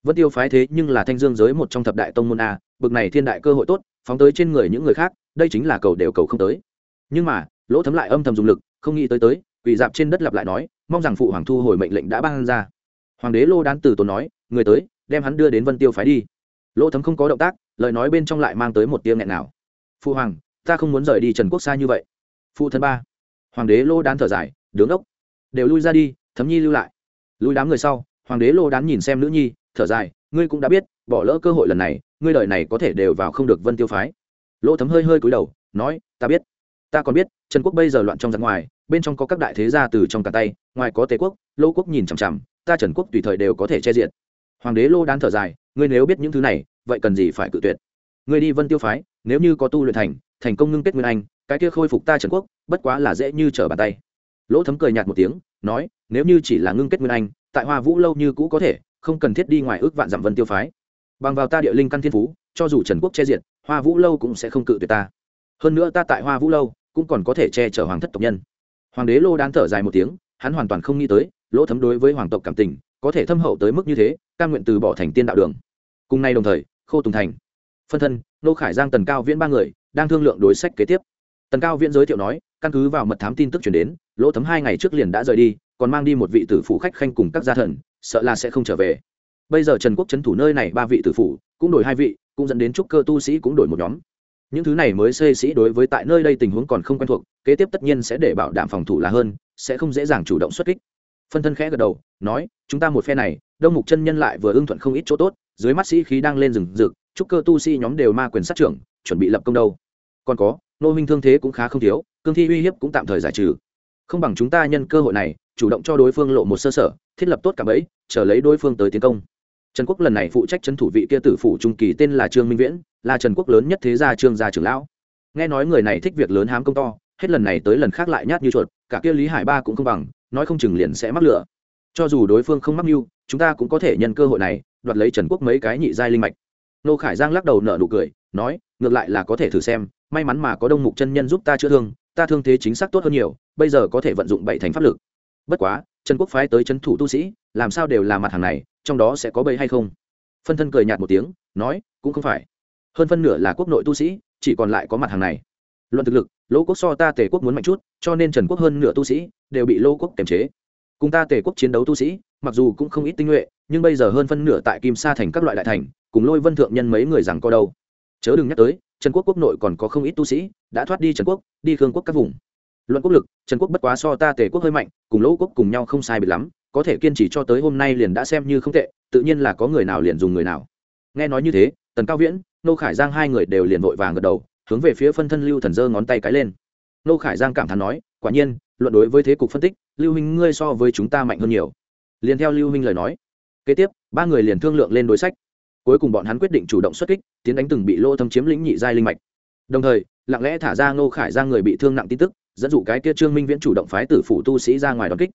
Vân tiêu phái thế nhưng là thanh dương giới một trong thập đại tông môn a, bực này thiên đại cơ hội tốt, phóng tới trên người những người khác, đây chính là cầu đều cầu không tới nhưng mà, lỗ thấm lại âm thầm dùng lực, không nghĩ tới tới, quỳ dạp trên đất lặp lại nói, mong rằng phụ hoàng thu hồi mệnh lệnh đã ban ra. Hoàng đế lô đán từ tốn nói, người tới, đem hắn đưa đến vân tiêu phái đi. Lỗ thấm không có động tác, lời nói bên trong lại mang tới một tiếng nghẹn nào phụ hoàng, ta không muốn rời đi trần quốc xa như vậy. Phụ thân ba. Hoàng đế lô đán thở dài, đứng ốc. Đều lui ra đi, thấm nhi lưu lại. Lui đám người sau, hoàng đế lô đán nhìn xem nữ nhi, thở dài, ngươi cũng đã biết, bỏ lỡ cơ hội lần này, ngươi đời này có thể đều vào không được vân tiêu phái. Lỗ thấm hơi hơi cúi đầu, nói, ta biết ta còn biết, trần quốc bây giờ loạn trong giặc ngoài, bên trong có các đại thế gia từ trong cả tay, ngoài có tề quốc, lô quốc nhìn chằm chằm, ta trần quốc tùy thời đều có thể che diện hoàng đế lô đán thở dài, ngươi nếu biết những thứ này, vậy cần gì phải cự tuyệt? Ngươi đi vân tiêu phái, nếu như có tu luyện thành thành công ngưng kết nguyên anh, cái kia khôi phục ta trần quốc, bất quá là dễ như trở bàn tay. Lỗ thấm cười nhạt một tiếng, nói, nếu như chỉ là ngưng kết nguyên anh, tại hoa vũ lâu như cũ có thể, không cần thiết đi ngoài ước vạn dặm vân tiêu phái. Bằng vào ta địa linh căn thiên phú, cho dù trần quốc che diệt, hoa vũ lâu cũng sẽ không cự tuyệt ta. Hơn nữa ta tại hoa vũ lâu cũng còn có thể che chở hoàng thất tộc nhân. Hoàng đế lô đán thở dài một tiếng, hắn hoàn toàn không nghĩ tới, lỗ thấm đối với hoàng tộc cảm tình, có thể thâm hậu tới mức như thế căn nguyện từ bỏ thành tiên đạo đường. Cùng nay đồng thời, khô tùng thành, phân thân, nô khải giang tần cao viễn ba người, đang thương lượng đối sách kế tiếp. Tần cao viễn giới thiệu nói, căn cứ vào mật thám tin tức chuyển đến, lỗ thấm hai ngày trước liền đã rời đi, còn mang đi một vị tử phụ khách khanh cùng các gia thần, sợ là sẽ không trở về. Bây giờ trần quốc trấn thủ nơi này ba vị tử phụ, cũng đổi hai vị, cũng dẫn đến trúc cơ tu sĩ cũng đổi một nhóm những thứ này mới xây sĩ đối với tại nơi đây tình huống còn không quen thuộc, kế tiếp tất nhiên sẽ để bảo đảm phòng thủ là hơn, sẽ không dễ dàng chủ động xuất kích. Phân thân khẽ gật đầu, nói, chúng ta một phe này, đông mục chân nhân lại vừa ưng thuận không ít chỗ tốt, dưới mắt sĩ khí đang lên rừng rực, chúc cơ tu sĩ nhóm đều ma quyền sát trưởng, chuẩn bị lập công đâu. Còn có, nô minh thương thế cũng khá không thiếu, cương thi uy hiếp cũng tạm thời giải trừ. Không bằng chúng ta nhân cơ hội này, chủ động cho đối phương lộ một sơ sở, thiết lập tốt cả bẫy, chờ lấy đối phương tới tiến công. Trần quốc lần này phụ trách trấn thủ vị kia tử phủ trung kỳ tên là trương minh viễn là trần quốc lớn nhất thế gia trương gia trưởng lão. Nghe nói người này thích việc lớn hám công to, hết lần này tới lần khác lại nhát như chuột, cả kia lý hải ba cũng không bằng, nói không chừng liền sẽ mắc lửa. Cho dù đối phương không mắc mưu, chúng ta cũng có thể nhân cơ hội này, đoạt lấy trần quốc mấy cái nhị giai linh mạch. Nô khải giang lắc đầu nở nụ cười, nói, ngược lại là có thể thử xem, may mắn mà có đông mục chân nhân giúp ta chữa thương, ta thương thế chính xác tốt hơn nhiều, bây giờ có thể vận dụng bảy thành pháp lực. Bất quá, trần quốc phái tới trấn thủ tu sĩ, làm sao đều là mặt hàng này, trong đó sẽ có bầy hay không? Phân thân cười nhạt một tiếng, nói, cũng không phải hơn phân nửa là quốc nội tu sĩ, chỉ còn lại có mặt hàng này. Luận thực lực, lỗ quốc so ta tề quốc muốn mạnh chút, cho nên trần quốc hơn nửa tu sĩ đều bị lỗ quốc kiềm chế. Cùng ta tề quốc chiến đấu tu sĩ, mặc dù cũng không ít tinh nhuệ, nhưng bây giờ hơn phân nửa tại kim sa thành các loại đại thành, cùng lôi vân thượng nhân mấy người rằng co đâu. Chớ đừng nhắc tới, trần quốc quốc nội còn có không ít tu sĩ đã thoát đi trần quốc, đi khương quốc các vùng. Luận quốc lực, trần quốc bất quá so ta tề quốc hơi mạnh, cùng lỗ quốc cùng nhau không sai biệt lắm, có thể kiên trì cho tới hôm nay liền đã xem như không tệ, tự nhiên là có người nào liền dùng người nào. Nghe nói như thế tần cao viễn, nô khải giang hai người đều liền vội vàng gật đầu, hướng về phía phân thân lưu thần giơ ngón tay cái lên. Nô khải giang cảm thán nói, quả nhiên, luận đối với thế cục phân tích, lưu huynh ngươi so với chúng ta mạnh hơn nhiều. Liền theo lưu huynh lời nói, kế tiếp, ba người liền thương lượng lên đối sách. Cuối cùng bọn hắn quyết định chủ động xuất kích, tiến đánh từng bị lô thâm chiếm lĩnh nhị giai linh mạch. Đồng thời, lặng lẽ thả ra ngô khải giang người bị thương nặng tin tức, dẫn dụ cái kia trương minh viễn chủ động phái tử phủ tu sĩ ra ngoài đón kích.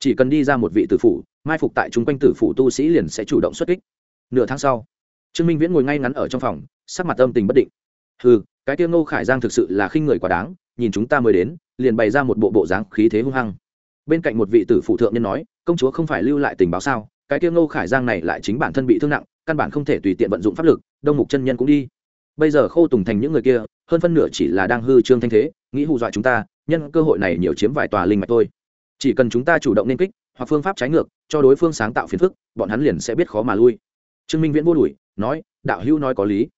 Chỉ cần đi ra một vị tử phủ, mai phục tại chung quanh tử phủ tu sĩ liền sẽ chủ động xuất kích. Nửa tháng sau trương minh viễn ngồi ngay ngắn ở trong phòng, sắc mặt âm tình bất định. Ừ cái Tiêu ngô khải giang thực sự là khinh người quá đáng, nhìn chúng ta mới đến, liền bày ra một bộ bộ dáng khí thế hung hăng. Bên cạnh một vị tử phụ thượng nhân nói, công chúa không phải lưu lại tình báo sao? Cái Tiêu ngô khải giang này lại chính bản thân bị thương nặng, căn bản không thể tùy tiện vận dụng pháp lực, đông mục chân nhân cũng đi. Bây giờ khô tùng thành những người kia, hơn phân nửa chỉ là đang hư trương thanh thế, nghĩ hù dọa chúng ta, nhân cơ hội này nhiều chiếm vài tòa linh mạch thôi. Chỉ cần chúng ta chủ động nên kích, hoặc phương pháp trái ngược, cho đối phương sáng tạo phiền phức, bọn hắn liền sẽ biết khó mà lui. Trương minh viễn vô đùi nói, đạo hữu nói có lý.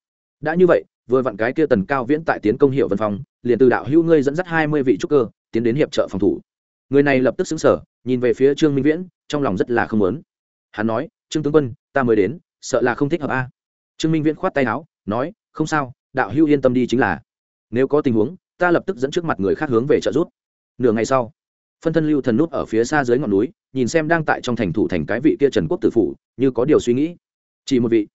Đã như vậy, vừa vặn cái kia tần cao viễn tại tiến công hiệu vân phong, liền từ đạo hữu ngươi dẫn dắt hai mươi vị trúc cơ, tiến đến hiệp trợ phòng thủ. Người này lập tức xứng sở nhìn về phía trương minh viễn, trong lòng rất là không lớn hắn nói, trương tướng quân, ta mới đến, sợ là không thích hợp a. Trương minh viễn khoát tay áo, nói, không sao, đạo hữu yên tâm đi chính là. Nếu có tình huống, ta lập tức dẫn trước mặt người khác hướng về trợ giúp. Nửa ngày sau, phân thân lưu thần nút ở phía xa dưới ngọn núi, nhìn xem đang tại trong thành thủ thành cái vị kia trần quốc tử phủ, như có điều suy nghĩ. Chỉ một vị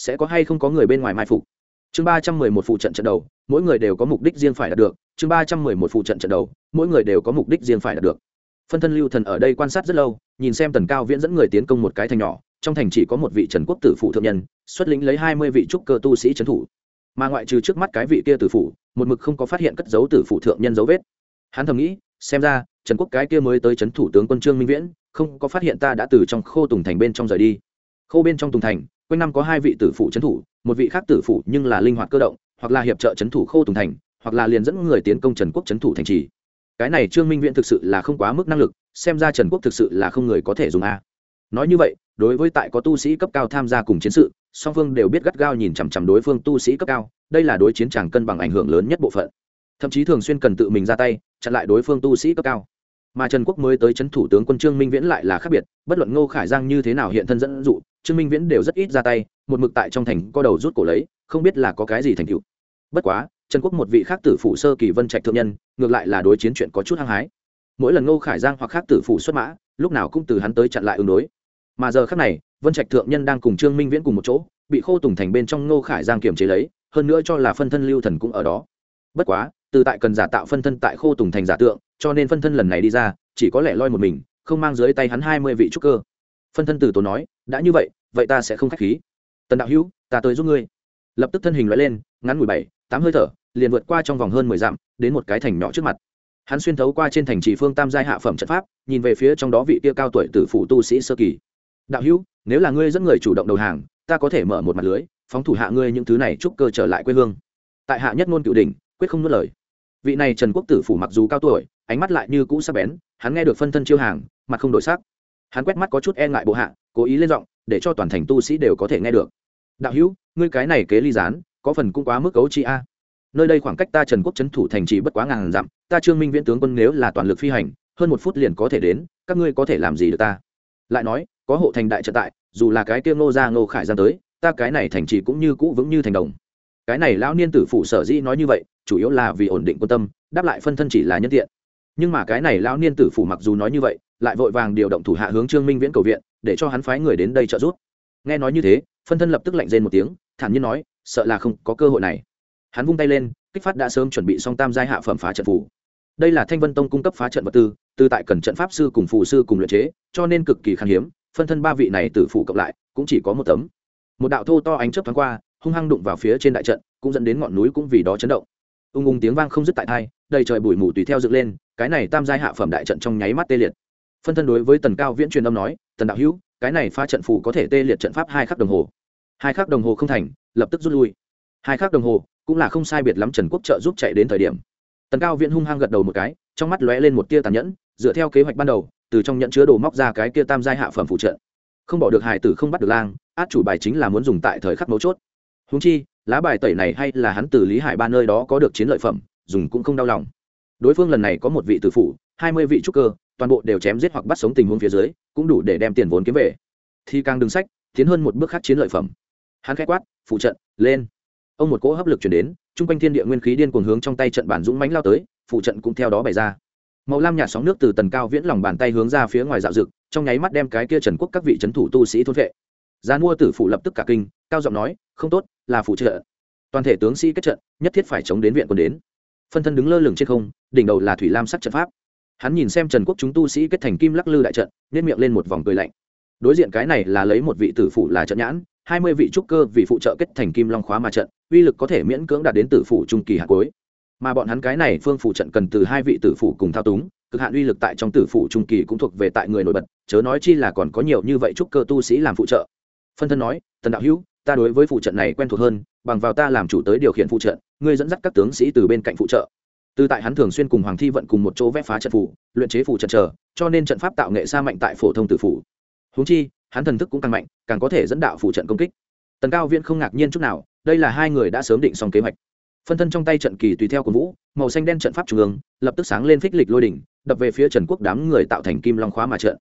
sẽ có hay không có người bên ngoài mai phục. Chương ba trăm mười một phụ trận trận đầu, mỗi người đều có mục đích riêng phải đạt được. Chương ba trăm mười một phụ trận trận đầu, mỗi người đều có mục đích riêng phải đạt được. Phân thân lưu thần ở đây quan sát rất lâu, nhìn xem tần cao viễn dẫn người tiến công một cái thành nhỏ, trong thành chỉ có một vị trần quốc tử phụ thượng nhân, xuất lĩnh lấy hai mươi vị trúc cơ tu sĩ trấn thủ. Mà ngoại trừ trước mắt cái vị kia tử phụ, một mực không có phát hiện cất dấu tử phụ thượng nhân dấu vết. Hắn thầm nghĩ, xem ra, trần quốc cái kia mới tới trấn thủ tướng quân trương minh viễn, không có phát hiện ta đã từ trong khô tùng thành bên trong rời đi. Khô bên trong tùng thành quanh năm có hai vị tử phụ trấn thủ, một vị khác tử phụ nhưng là linh hoạt cơ động, hoặc là hiệp trợ trấn thủ khô tùng thành, hoặc là liền dẫn người tiến công trần quốc trấn thủ thành trì. Cái này trương minh viễn thực sự là không quá mức năng lực, xem ra trần quốc thực sự là không người có thể dùng a. Nói như vậy, đối với tại có tu sĩ cấp cao tham gia cùng chiến sự, song phương đều biết gắt gao nhìn chằm chằm đối phương tu sĩ cấp cao, đây là đối chiến tràng cân bằng ảnh hưởng lớn nhất bộ phận. Thậm chí thường xuyên cần tự mình ra tay, chặn lại đối phương tu sĩ cấp cao. Mà trần quốc mới tới c h ấ n thủ tướng quân trương minh viễn lại là khác biệt, bất luận ngô khải giang như thế nào hiện thân dẫn dụ trương minh viễn đều rất ít ra tay, một mực tại trong thành co đầu rút cổ lấy, không biết là có cái gì thành tựu. Bất quá, trần quốc một vị khác tử phủ sơ kỳ vân trạch thượng nhân, ngược lại là đối chiến chuyện có chút hăng hái. Mỗi lần ngô khải giang hoặc khác tử phủ xuất mã, lúc nào cũng từ hắn tới chặn lại ứng đối. Mà giờ khác này, vân trạch thượng nhân đang cùng trương minh viễn cùng một chỗ, bị khô tùng thành bên trong ngô khải giang kiềm chế lấy, hơn nữa cho là phân thân lưu thần cũng ở đó. Bất quá, từ tại cần giả tạo phân thân tại khô tùng thành giả tượng, cho nên phân thân lần này đi ra, chỉ có lẽ loi một mình, không mang dưới tay hắn hai mươi vị trúc cơ phân thân từ tốn nói, đã như vậy vậy ta sẽ không k h á c h khí. Tần đạo hữu, ta tới giúp ngươi. Lập tức thân hình loại lên, ngắn mười bảy, tám hơi thở, liền vượt qua trong vòng hơn mười dặm, đến một cái thành nhỏ trước mặt. Hắn xuyên thấu qua trên thành trì phương tam giai hạ phẩm trận pháp, nhìn về phía trong đó vị kia cao tuổi tử phủ tu sĩ sơ kỳ. Đạo hữu, nếu là ngươi dẫn người chủ động đầu hàng, ta có thể mở một mặt lưới, phóng thủ hạ ngươi những thứ này chúc cơ trở lại quê hương. Tại hạ nhất ngôn cựu đình quyết không nuốt lời. Vị này trần quốc tử phủ mặc dù cao tuổi, ánh mắt lại như cũ sắc bén, hắn nghe được phân thân chiêu hàng, mặt không đổi sắc hắn quét mắt có chút e ngại bộ hạ, cố ý lên giọng, để cho toàn thành tu sĩ đều có thể nghe được. Đạo hữu, ngươi cái này kế ly gián, có phần cũng quá mức cấu chi a. Nơi đây khoảng cách ta trần quốc trấn thủ thành trì bất quá ngàn dặm, ta trương minh viễn tướng quân nếu là toàn lực phi hành, hơn một phút liền có thể đến, các ngươi có thể làm gì được ta? Lại nói, có hộ thành đại trận tại, dù là cái kia ngô ra ngô khải giang tới, ta cái này thành trì cũng như cũ vững như thành đồng. Cái này lão niên tử phủ sở dĩ nói như vậy, chủ yếu là vì ổn định quân tâm, đáp lại phân thân chỉ là nhân tiện. Nhưng mà cái này lão niên tử phủ mặc dù nói như vậy lại vội vàng điều động thủ hạ hướng trương minh viễn cầu viện, để cho hắn phái người đến đây trợ giúp. Nghe nói như thế, phân thân lập tức lạnh rên một tiếng, thản nhiên nói, sợ là không có cơ hội này. Hắn vung tay lên, kích phát đã sớm chuẩn bị xong tam giai hạ phẩm phá trận phủ đây là thanh vân tông cung cấp phá trận vật tư tư tại cần trận pháp sư cùng phù sư cùng luyện chế, cho nên cực kỳ khan hiếm, phân thân ba vị này tử phủ cộng lại, cũng chỉ có một tấm. Một đạo thô to ánh chớp thoáng qua, hung hăng đụng vào phía trên đại trận, cũng dẫn đến ngọn núi cũng vì đó chấn động. Ung ung tiếng vang không dứt tại thai đầy trời bụi mù tùy theo dựng lên, cái này tam giai hạ phẩm đại trận trong nháy mắt tê liệt phân thân đối với tần cao viễn truyền âm nói, tần đạo hữu, cái này pha trận phù có thể tê liệt trận pháp hai khắc đồng hồ. Hai khắc đồng hồ không thành, lập tức rút lui. Hai khắc đồng hồ cũng là không sai biệt lắm trần quốc trợ giúp chạy đến thời điểm. Tần cao viễn hung hăng gật đầu một cái, trong mắt lóe lên một tia tàn nhẫn, dựa theo kế hoạch ban đầu, từ trong nhận chứa đồ móc ra cái kia tam giai hạ phẩm phụ trợ. Không bỏ được hải tử không bắt được lang, át chủ bài chính là muốn dùng tại thời khắc mấu chốt. Húng chi, lá bài tẩy này hay là hắn từ lý hải ba nơi đó có được chiến lợi phẩm, dùng cũng không đau lòng. Đối phương lần này có một vị tử phụ, hai mươi vị trúc cơ toàn bộ đều chém giết hoặc bắt sống tình huống phía dưới, cũng đủ để đem tiền vốn kiếm về. Thì càng đứng sách, tiến hơn một bước khác chiến lợi phẩm. Hắn khẽ quát, phụ trận, lên. Ông một cỗ hấp lực chuyển đến, chung quanh thiên địa nguyên khí điên cuồng hướng trong tay trận bản dũng mãnh lao tới, phụ trận cũng theo đó bày ra. Màu lam nhạt sóng nước từ tần cao viễn lòng bàn tay hướng ra phía ngoài dạo rực trong nháy mắt đem cái kia trần quốc các vị trấn thủ tu sĩ thôn vệ. Gian mua tử phụ lập tức cả kinh, cao giọng nói, không tốt, là phụ trợ. Toàn thể tướng sĩ kết trận, nhất thiết phải chống đến viện quân đến. Phân thân đứng lơ lửng trên không, đỉnh đầu là thủy lam sắc trận pháp hắn nhìn xem trần quốc chúng tu sĩ kết thành kim lắc lư đại trận nên miệng lên một vòng cười lạnh. Đối diện cái này là lấy một vị tử phụ là trận nhãn, hai mươi vị trúc cơ vì phụ trợ kết thành kim long khóa mà trận, uy lực có thể miễn cưỡng đạt đến tử phụ trung kỳ hạt cuối. Mà bọn hắn cái này phương phụ trận cần từ hai vị tử phụ cùng thao túng, cực hạn uy lực tại trong tử phụ trung kỳ cũng thuộc về tại người nổi bật, chớ nói chi là còn có nhiều như vậy trúc cơ tu sĩ làm phụ trợ. Phân thân nói, tần đạo hữu, ta đối với phụ trận này quen thuộc hơn, bằng vào ta làm chủ tới điều khiển phụ trận, ngươi dẫn dắt các tướng sĩ từ bên cạnh phụ trợ từ tại hắn thường xuyên cùng hoàng thi vận cùng một chỗ vẽ phá trận phủ, luyện chế phủ trận chờ cho nên trận pháp tạo nghệ xa mạnh tại phổ thông tử phủ. Húng chi, hắn thần thức cũng càng mạnh, càng có thể dẫn đạo phủ trận công kích. Tần cao viễn không ngạc nhiên chút nào, đây là hai người đã sớm định xong kế hoạch. Phân thân trong tay trận kỳ tùy theo của vũ, màu xanh đen trận pháp trung ương, lập tức sáng lên phích lịch lôi đỉnh, đập về phía trần quốc đám người tạo thành kim long khóa mà trận.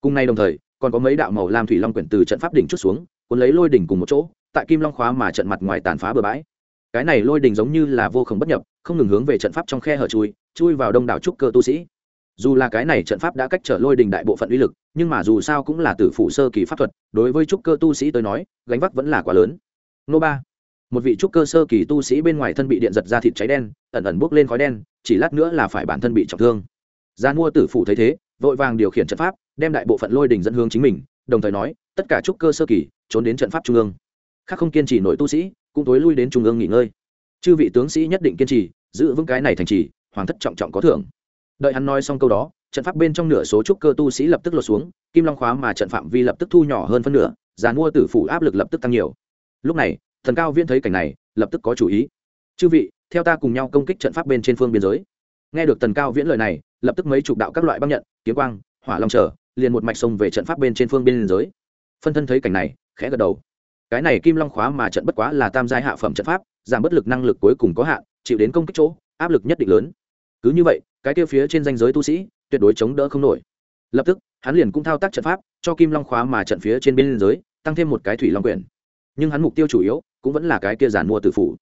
Cùng nay đồng thời, còn có mấy đạo màu lam thủy long quyển từ trận pháp đỉnh chút xuống, cuốn lấy lôi đỉnh cùng một chỗ, tại kim long khóa mà trận mặt ngoài tàn phá bừa bãi cái này lôi đình giống như là vô khổng bất nhập, không ngừng hướng về trận pháp trong khe hở chui chui vào đông đảo trúc cơ tu sĩ. Dù là cái này trận pháp đã cách trở lôi đình đại bộ phận uy lực, nhưng mà dù sao cũng là tử phụ sơ kỳ pháp thuật, đối với trúc cơ tu sĩ tới nói, gánh vác vẫn là quá lớn. Nô ba, một vị trúc cơ sơ kỳ tu sĩ bên ngoài thân bị điện giật ra thịt cháy đen, ẩn ẩn bốc lên khói đen, chỉ lát nữa là phải bản thân bị trọng thương. Gian mua tử phụ thấy thế, vội vàng điều khiển trận pháp, đem đại bộ phận lôi đình dẫn hướng chính mình, đồng thời nói, tất cả trúc cơ sơ kỳ, trốn đến trận pháp trung ương. Khác không kiên trì nổi tu sĩ cũng tối lui đến trung ương nghỉ ngơi. Chư vị tướng sĩ nhất định kiên trì, giữ vững cái này thành trì, hoàng thất trọng trọng có thưởng. Đợi hắn nói xong câu đó, trận pháp bên trong nửa số trúc cơ tu sĩ lập tức lột xuống, kim long khóa mà trận phạm vi lập tức thu nhỏ hơn phân nửa giàn mua tử phủ áp lực lập tức tăng nhiều. Lúc này, thần cao viễn thấy cảnh này, lập tức có chủ ý. Chư vị, theo ta cùng nhau công kích trận pháp bên trên phương biên giới. Nghe được tần cao viễn lời này, lập tức mấy chục đạo các loại băng nhận, kiếm quang, hỏa long trở, liền một mạch sông về trận pháp bên trên phương biên giới. Phân thân thấy cảnh này, khẽ gật đầu cái này kim long khóa mà trận bất quá là tam giai hạ phẩm trận pháp, giảm bất lực năng lực cuối cùng có hạn, chịu đến công kích chỗ, áp lực nhất định lớn. Cứ như vậy, cái kia phía trên danh giới tu sĩ, tuyệt đối chống đỡ không nổi. Lập tức, hắn liền cũng thao tác trận pháp, cho kim long khóa mà trận phía trên biên giới, tăng thêm một cái thủy long quyển. Nhưng hắn mục tiêu chủ yếu, cũng vẫn là cái kia giản mua tử phủ.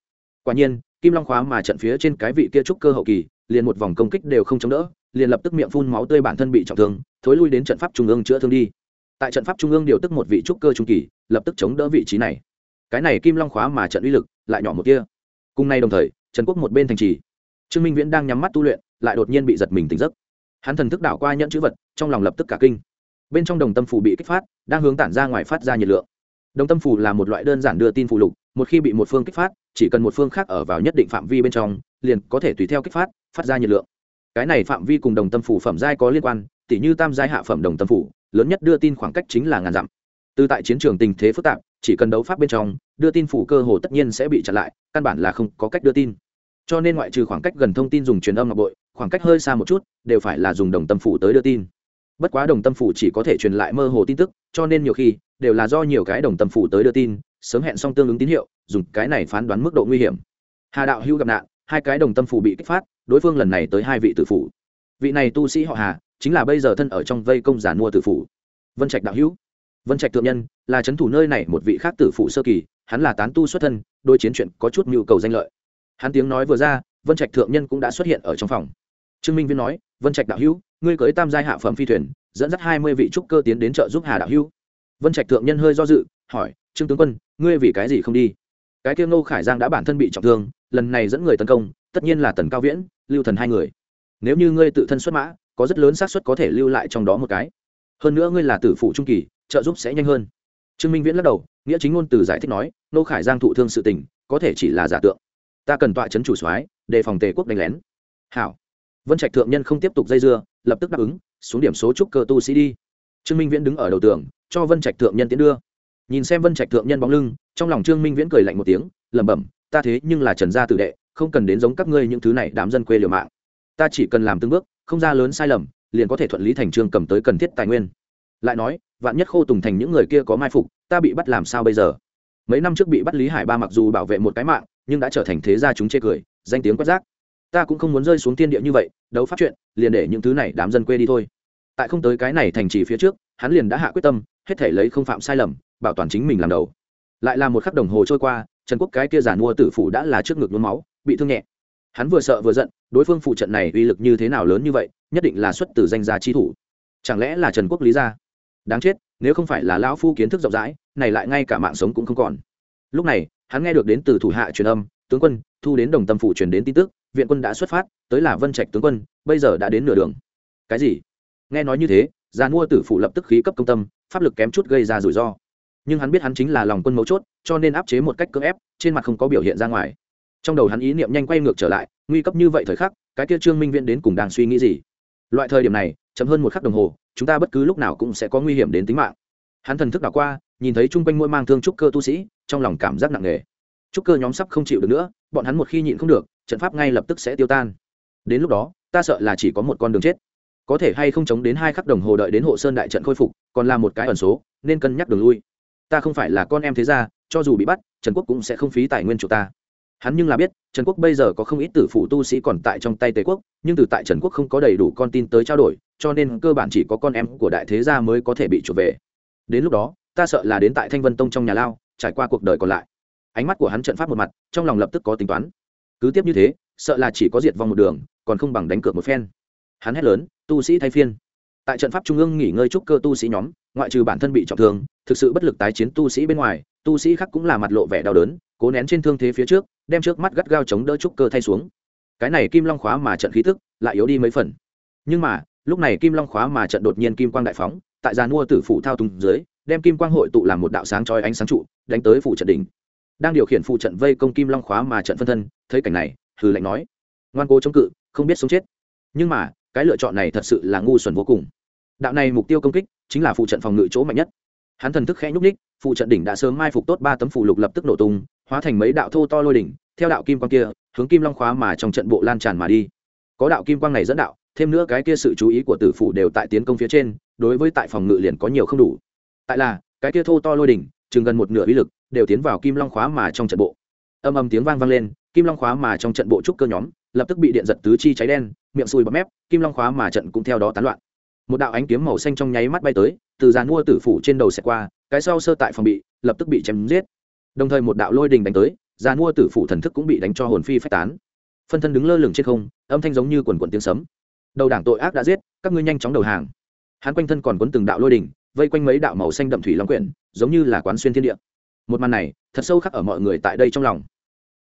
Quả nhiên, kim long khóa mà trận phía trên cái vị kia trúc cơ hậu kỳ, liền một vòng công kích đều không chống đỡ, liền lập tức miệng phun máu tươi bản thân bị trọng thương, thối lui đến trận pháp trung ương chữa thương đi. Tại trận pháp trung ương điều tức một vị trúc cơ trung kỳ lập tức chống đỡ vị trí này. Cái này kim long khóa mà trận uy lực lại nhỏ một kia. Cùng nay đồng thời, trần quốc một bên thành trì. Trương minh viễn đang nhắm mắt tu luyện, lại đột nhiên bị giật mình tỉnh giấc. Hắn thần thức đảo qua nhẫn chữ vật, trong lòng lập tức cả kinh. Bên trong đồng tâm phủ bị kích phát, đang hướng tản ra ngoài phát ra nhiệt lượng. Đồng tâm phủ là một loại đơn giản đưa tin phụ lục, một khi bị một phương kích phát, chỉ cần một phương khác ở vào nhất định phạm vi bên trong, liền có thể tùy theo kích phát phát ra nhiệt lượng. Cái này phạm vi cùng đồng tâm phủ phẩm giai có liên quan, tỉ như tam giai hạ phẩm đồng tâm phủ lớn nhất đưa tin khoảng cách chính là ngàn dặm từ tại chiến trường tình thế phức tạp, chỉ cần đấu pháp bên trong, đưa tin phủ cơ hồ tất nhiên sẽ bị chặn lại, căn bản là không có cách đưa tin. Cho nên ngoại trừ khoảng cách gần thông tin dùng truyền âm ngọc bội, khoảng cách hơi xa một chút, đều phải là dùng đồng tâm phủ tới đưa tin. Bất quá đồng tâm phủ chỉ có thể truyền lại mơ hồ tin tức, cho nên nhiều khi, đều là do nhiều cái đồng tâm phủ tới đưa tin, sớm hẹn xong tương ứng tín hiệu, dùng cái này phán đoán mức độ nguy hiểm. Hà đạo hữu gặp nạn, hai cái đồng tâm phủ bị kích phát, đối phương lần này tới hai vị tử phủ. Vị này tu sĩ họ hà, chính là bây giờ thân ở trong vây công giả mua tử phủ. Vân trạch đạo hữu vân trạch thượng nhân, là c h ấ n thủ nơi này một vị khác tử phụ sơ kỳ, hắn là tán tu xuất thân đôi chiến chuyện có chút nhu cầu danh lợi. Hắn tiếng nói vừa ra, vân trạch thượng nhân cũng đã xuất hiện ở trong phòng. Trương minh viên nói, vân trạch đạo hữu, ngươi cưới tam giai hạ phẩm phi thuyền, dẫn dắt hai mươi vị trúc cơ tiến đến trợ giúp hà đạo hữu. Vân trạch thượng nhân hơi do dự, hỏi, trương tướng quân, ngươi vì cái gì không đi? Cái kia ngô khải giang đã bản thân bị trọng thương, lần này dẫn người tấn công, tất nhiên là tần cao viễn, lưu thần hai người. Nếu như ngươi tự thân xuất mã, có rất lớn xác suất có thể lưu lại trong đó một cái. Hơn nữa ngươi là tử phụ trung kỳ trợ giúp sẽ nhanh hơn. Trương minh viễn lắc đầu, nghĩa chính ngôn từ giải thích nói, nô khải giang thụ thương sự tình, có thể chỉ là giả tượng. Ta cần tọa chấn chủ soái đề phòng tề quốc đánh lén. Hảo. Vân trạch thượng nhân không tiếp tục dây dưa, lập tức đáp ứng, xuống điểm số trúc cơ tu sĩ đi. Trương minh viễn đứng ở đầu tường, cho vân trạch thượng nhân tiến đưa. Nhìn xem vân trạch thượng nhân bóng lưng, trong lòng trương minh viễn cười lạnh một tiếng, lẩm bẩm, ta thế nhưng là trần gia tử đệ, không cần đến giống các ngươi những thứ này đám dân quê liều mạng. Ta chỉ cần làm từng bước, không ra lớn sai lầm, liền có thể thuận lý thành trương cầm tới cần thiết tài nguyên lại nói, vạn nhất khô tùng thành những người kia có mai phục, ta bị bắt làm sao bây giờ? Mấy năm trước bị bắt lý hải ba mặc dù bảo vệ một cái mạng, nhưng đã trở thành thế gia chúng chê cười, danh tiếng quát giác ta cũng không muốn rơi xuống tiên địa như vậy, đấu pháp chuyện, liền để những thứ này đám dân quê đi thôi. Tại không tới cái này thành trì phía trước, hắn liền đã hạ quyết tâm, hết thể lấy không phạm sai lầm, bảo toàn chính mình làm đầu. Lại là một khắc đồng hồ trôi qua, trần quốc cái kia giả mua tử phủ đã là trước ngực nhuốm máu, bị thương nhẹ. Hắn vừa sợ vừa giận, đối phương phụ trận này uy lực như thế nào lớn như vậy, nhất định là xuất từ danh gia chi thủ. Chẳng lẽ là trần quốc lý gia? Đáng chết, nếu không phải là lão phu kiến thức rộng rãi, này lại ngay cả mạng sống cũng không còn. Lúc này, hắn nghe được đến từ thủ hạ truyền âm, tướng quân, thu đến đồng tâm phủ truyền đến tin tức, viện quân đã xuất phát, tới là vân trạch tướng quân, bây giờ đã đến nửa đường. Cái gì? Nghe nói như thế già mua tử phụ lập tức khí cấp công tâm, pháp lực kém chút gây ra rủi ro. Nhưng hắn biết hắn chính là lòng quân mấu chốt, cho nên áp chế một cách cưỡng ép, trên mặt không có biểu hiện ra ngoài. Trong đầu hắn ý niệm nhanh quay ngược trở lại, nguy cấp như vậy thời khắc, cái kia trương minh viễn đến cùng đang suy nghĩ gì? Loại thời điểm này, chậm hơn một khắc đồng hồ chúng ta bất cứ lúc nào cũng sẽ có nguy hiểm đến tính mạng. Hắn thần thức đảo qua, nhìn thấy chung quanh mỗi mang thương trúc cơ tu sĩ, trong lòng cảm giác nặng nề. Trúc cơ nhóm sắp không chịu được nữa, bọn hắn một khi nhịn không được, trận pháp ngay lập tức sẽ tiêu tan. Đến lúc đó, ta sợ là chỉ có một con đường chết. Có thể hay không chống đến hai khắc đồng hồ đợi đến hộ sơn đại trận khôi phục, còn là một cái ẩn số, nên cân nhắc đường lui. Ta không phải là con em thế gia, cho dù bị bắt, trần quốc cũng sẽ không phí tài nguyên chủ ta. Hắn nhưng là biết, trần quốc bây giờ có không ít tử phụ tu sĩ còn tại trong tay tề quốc, nhưng từ tại trần quốc không có đầy đủ con tin tới trao đổi cho nên cơ bản chỉ có con em của đại thế gia mới có thể bị chuộc về. Đến lúc đó, ta sợ là đến tại thanh vân tông trong nhà lao, trải qua cuộc đời còn lại. Ánh mắt của hắn trận pháp một mặt, trong lòng lập tức có tính toán. Cứ tiếp như thế, sợ là chỉ có diệt vong một đường, còn không bằng đánh cược một phen. Hắn hét lớn, tu sĩ thay phiên. Tại trận pháp trung ương nghỉ ngơi trúc cơ tu sĩ nhóm, ngoại trừ bản thân bị trọng thương, thực sự bất lực tái chiến tu sĩ bên ngoài, tu sĩ khác cũng là mặt lộ vẻ đau đớn, cố nén trên thương thế phía trước, đem trước mắt gắt gao chống đỡ trúc cơ thay xuống. Cái này kim long khóa mà trận khí tức, lại yếu đi mấy phần. Nhưng mà lúc này kim long khóa mà trận đột nhiên kim quang đại phóng, tại giàn mua tử phủ thao túng dưới, đem kim quang hội tụ làm một đạo sáng trói ánh sáng trụ, đánh tới phủ trận đỉnh. Đang điều khiển phụ trận vây công kim long khóa mà trận phân thân, thấy cảnh này, hừ lạnh nói, ngoan cố chống cự, không biết sống chết. Nhưng mà, cái lựa chọn này thật sự là ngu xuẩn vô cùng. Đạo này mục tiêu công kích, chính là phụ trận phòng ngự chỗ mạnh nhất. Hắn thần thức khẽ nhúc ních phụ trận đỉnh đã sớm mai phục tốt ba tấm phụ lục lập tức nổ tung, hóa thành mấy đạo thô to lôi đỉnh, theo đạo kim quang kia, hướng kim long khóa mà trong trận bộ lan tràn mà đi. Có đạo kim quang này dẫn đạo thêm nữa cái kia sự chú ý của tử phủ đều tại tiến công phía trên, đối với tại phòng ngự liền có nhiều không đủ. Tại là, cái kia thô to lôi đỉnh, chừng gần một nửa uy lực, đều tiến vào kim long khóa mà trong trận bộ. Âm âm tiếng vang vang lên, kim long khóa mà trong trận bộ trúc cơ nhóm, lập tức bị điện giật tứ chi cháy đen, miệng sùi bọt mép, kim long khóa mà trận cũng theo đó tán loạn. Một đạo ánh kiếm màu xanh trong nháy mắt bay tới, từ dàn mua tử phủ trên đầu xẹt qua, cái sau sơ tại phòng bị, lập tức bị chém giết. Đồng thời một đạo lôi đình đánh tới, dàn mua tử phủ thần thức cũng bị đánh cho hồn phi phách tán. Phân thân đứng lơ lửng trên không, âm thanh giống như quần quần tiếng sấm đầu đảng tội ác đã giết, các ngươi nhanh chóng đầu hàng. Hắn quanh thân còn quấn từng đạo lôi đình vây quanh mấy đạo màu xanh đậm thủy long quyển, giống như là quán xuyên thiên địa. Một màn này, thật sâu khắc ở mọi người tại đây trong lòng.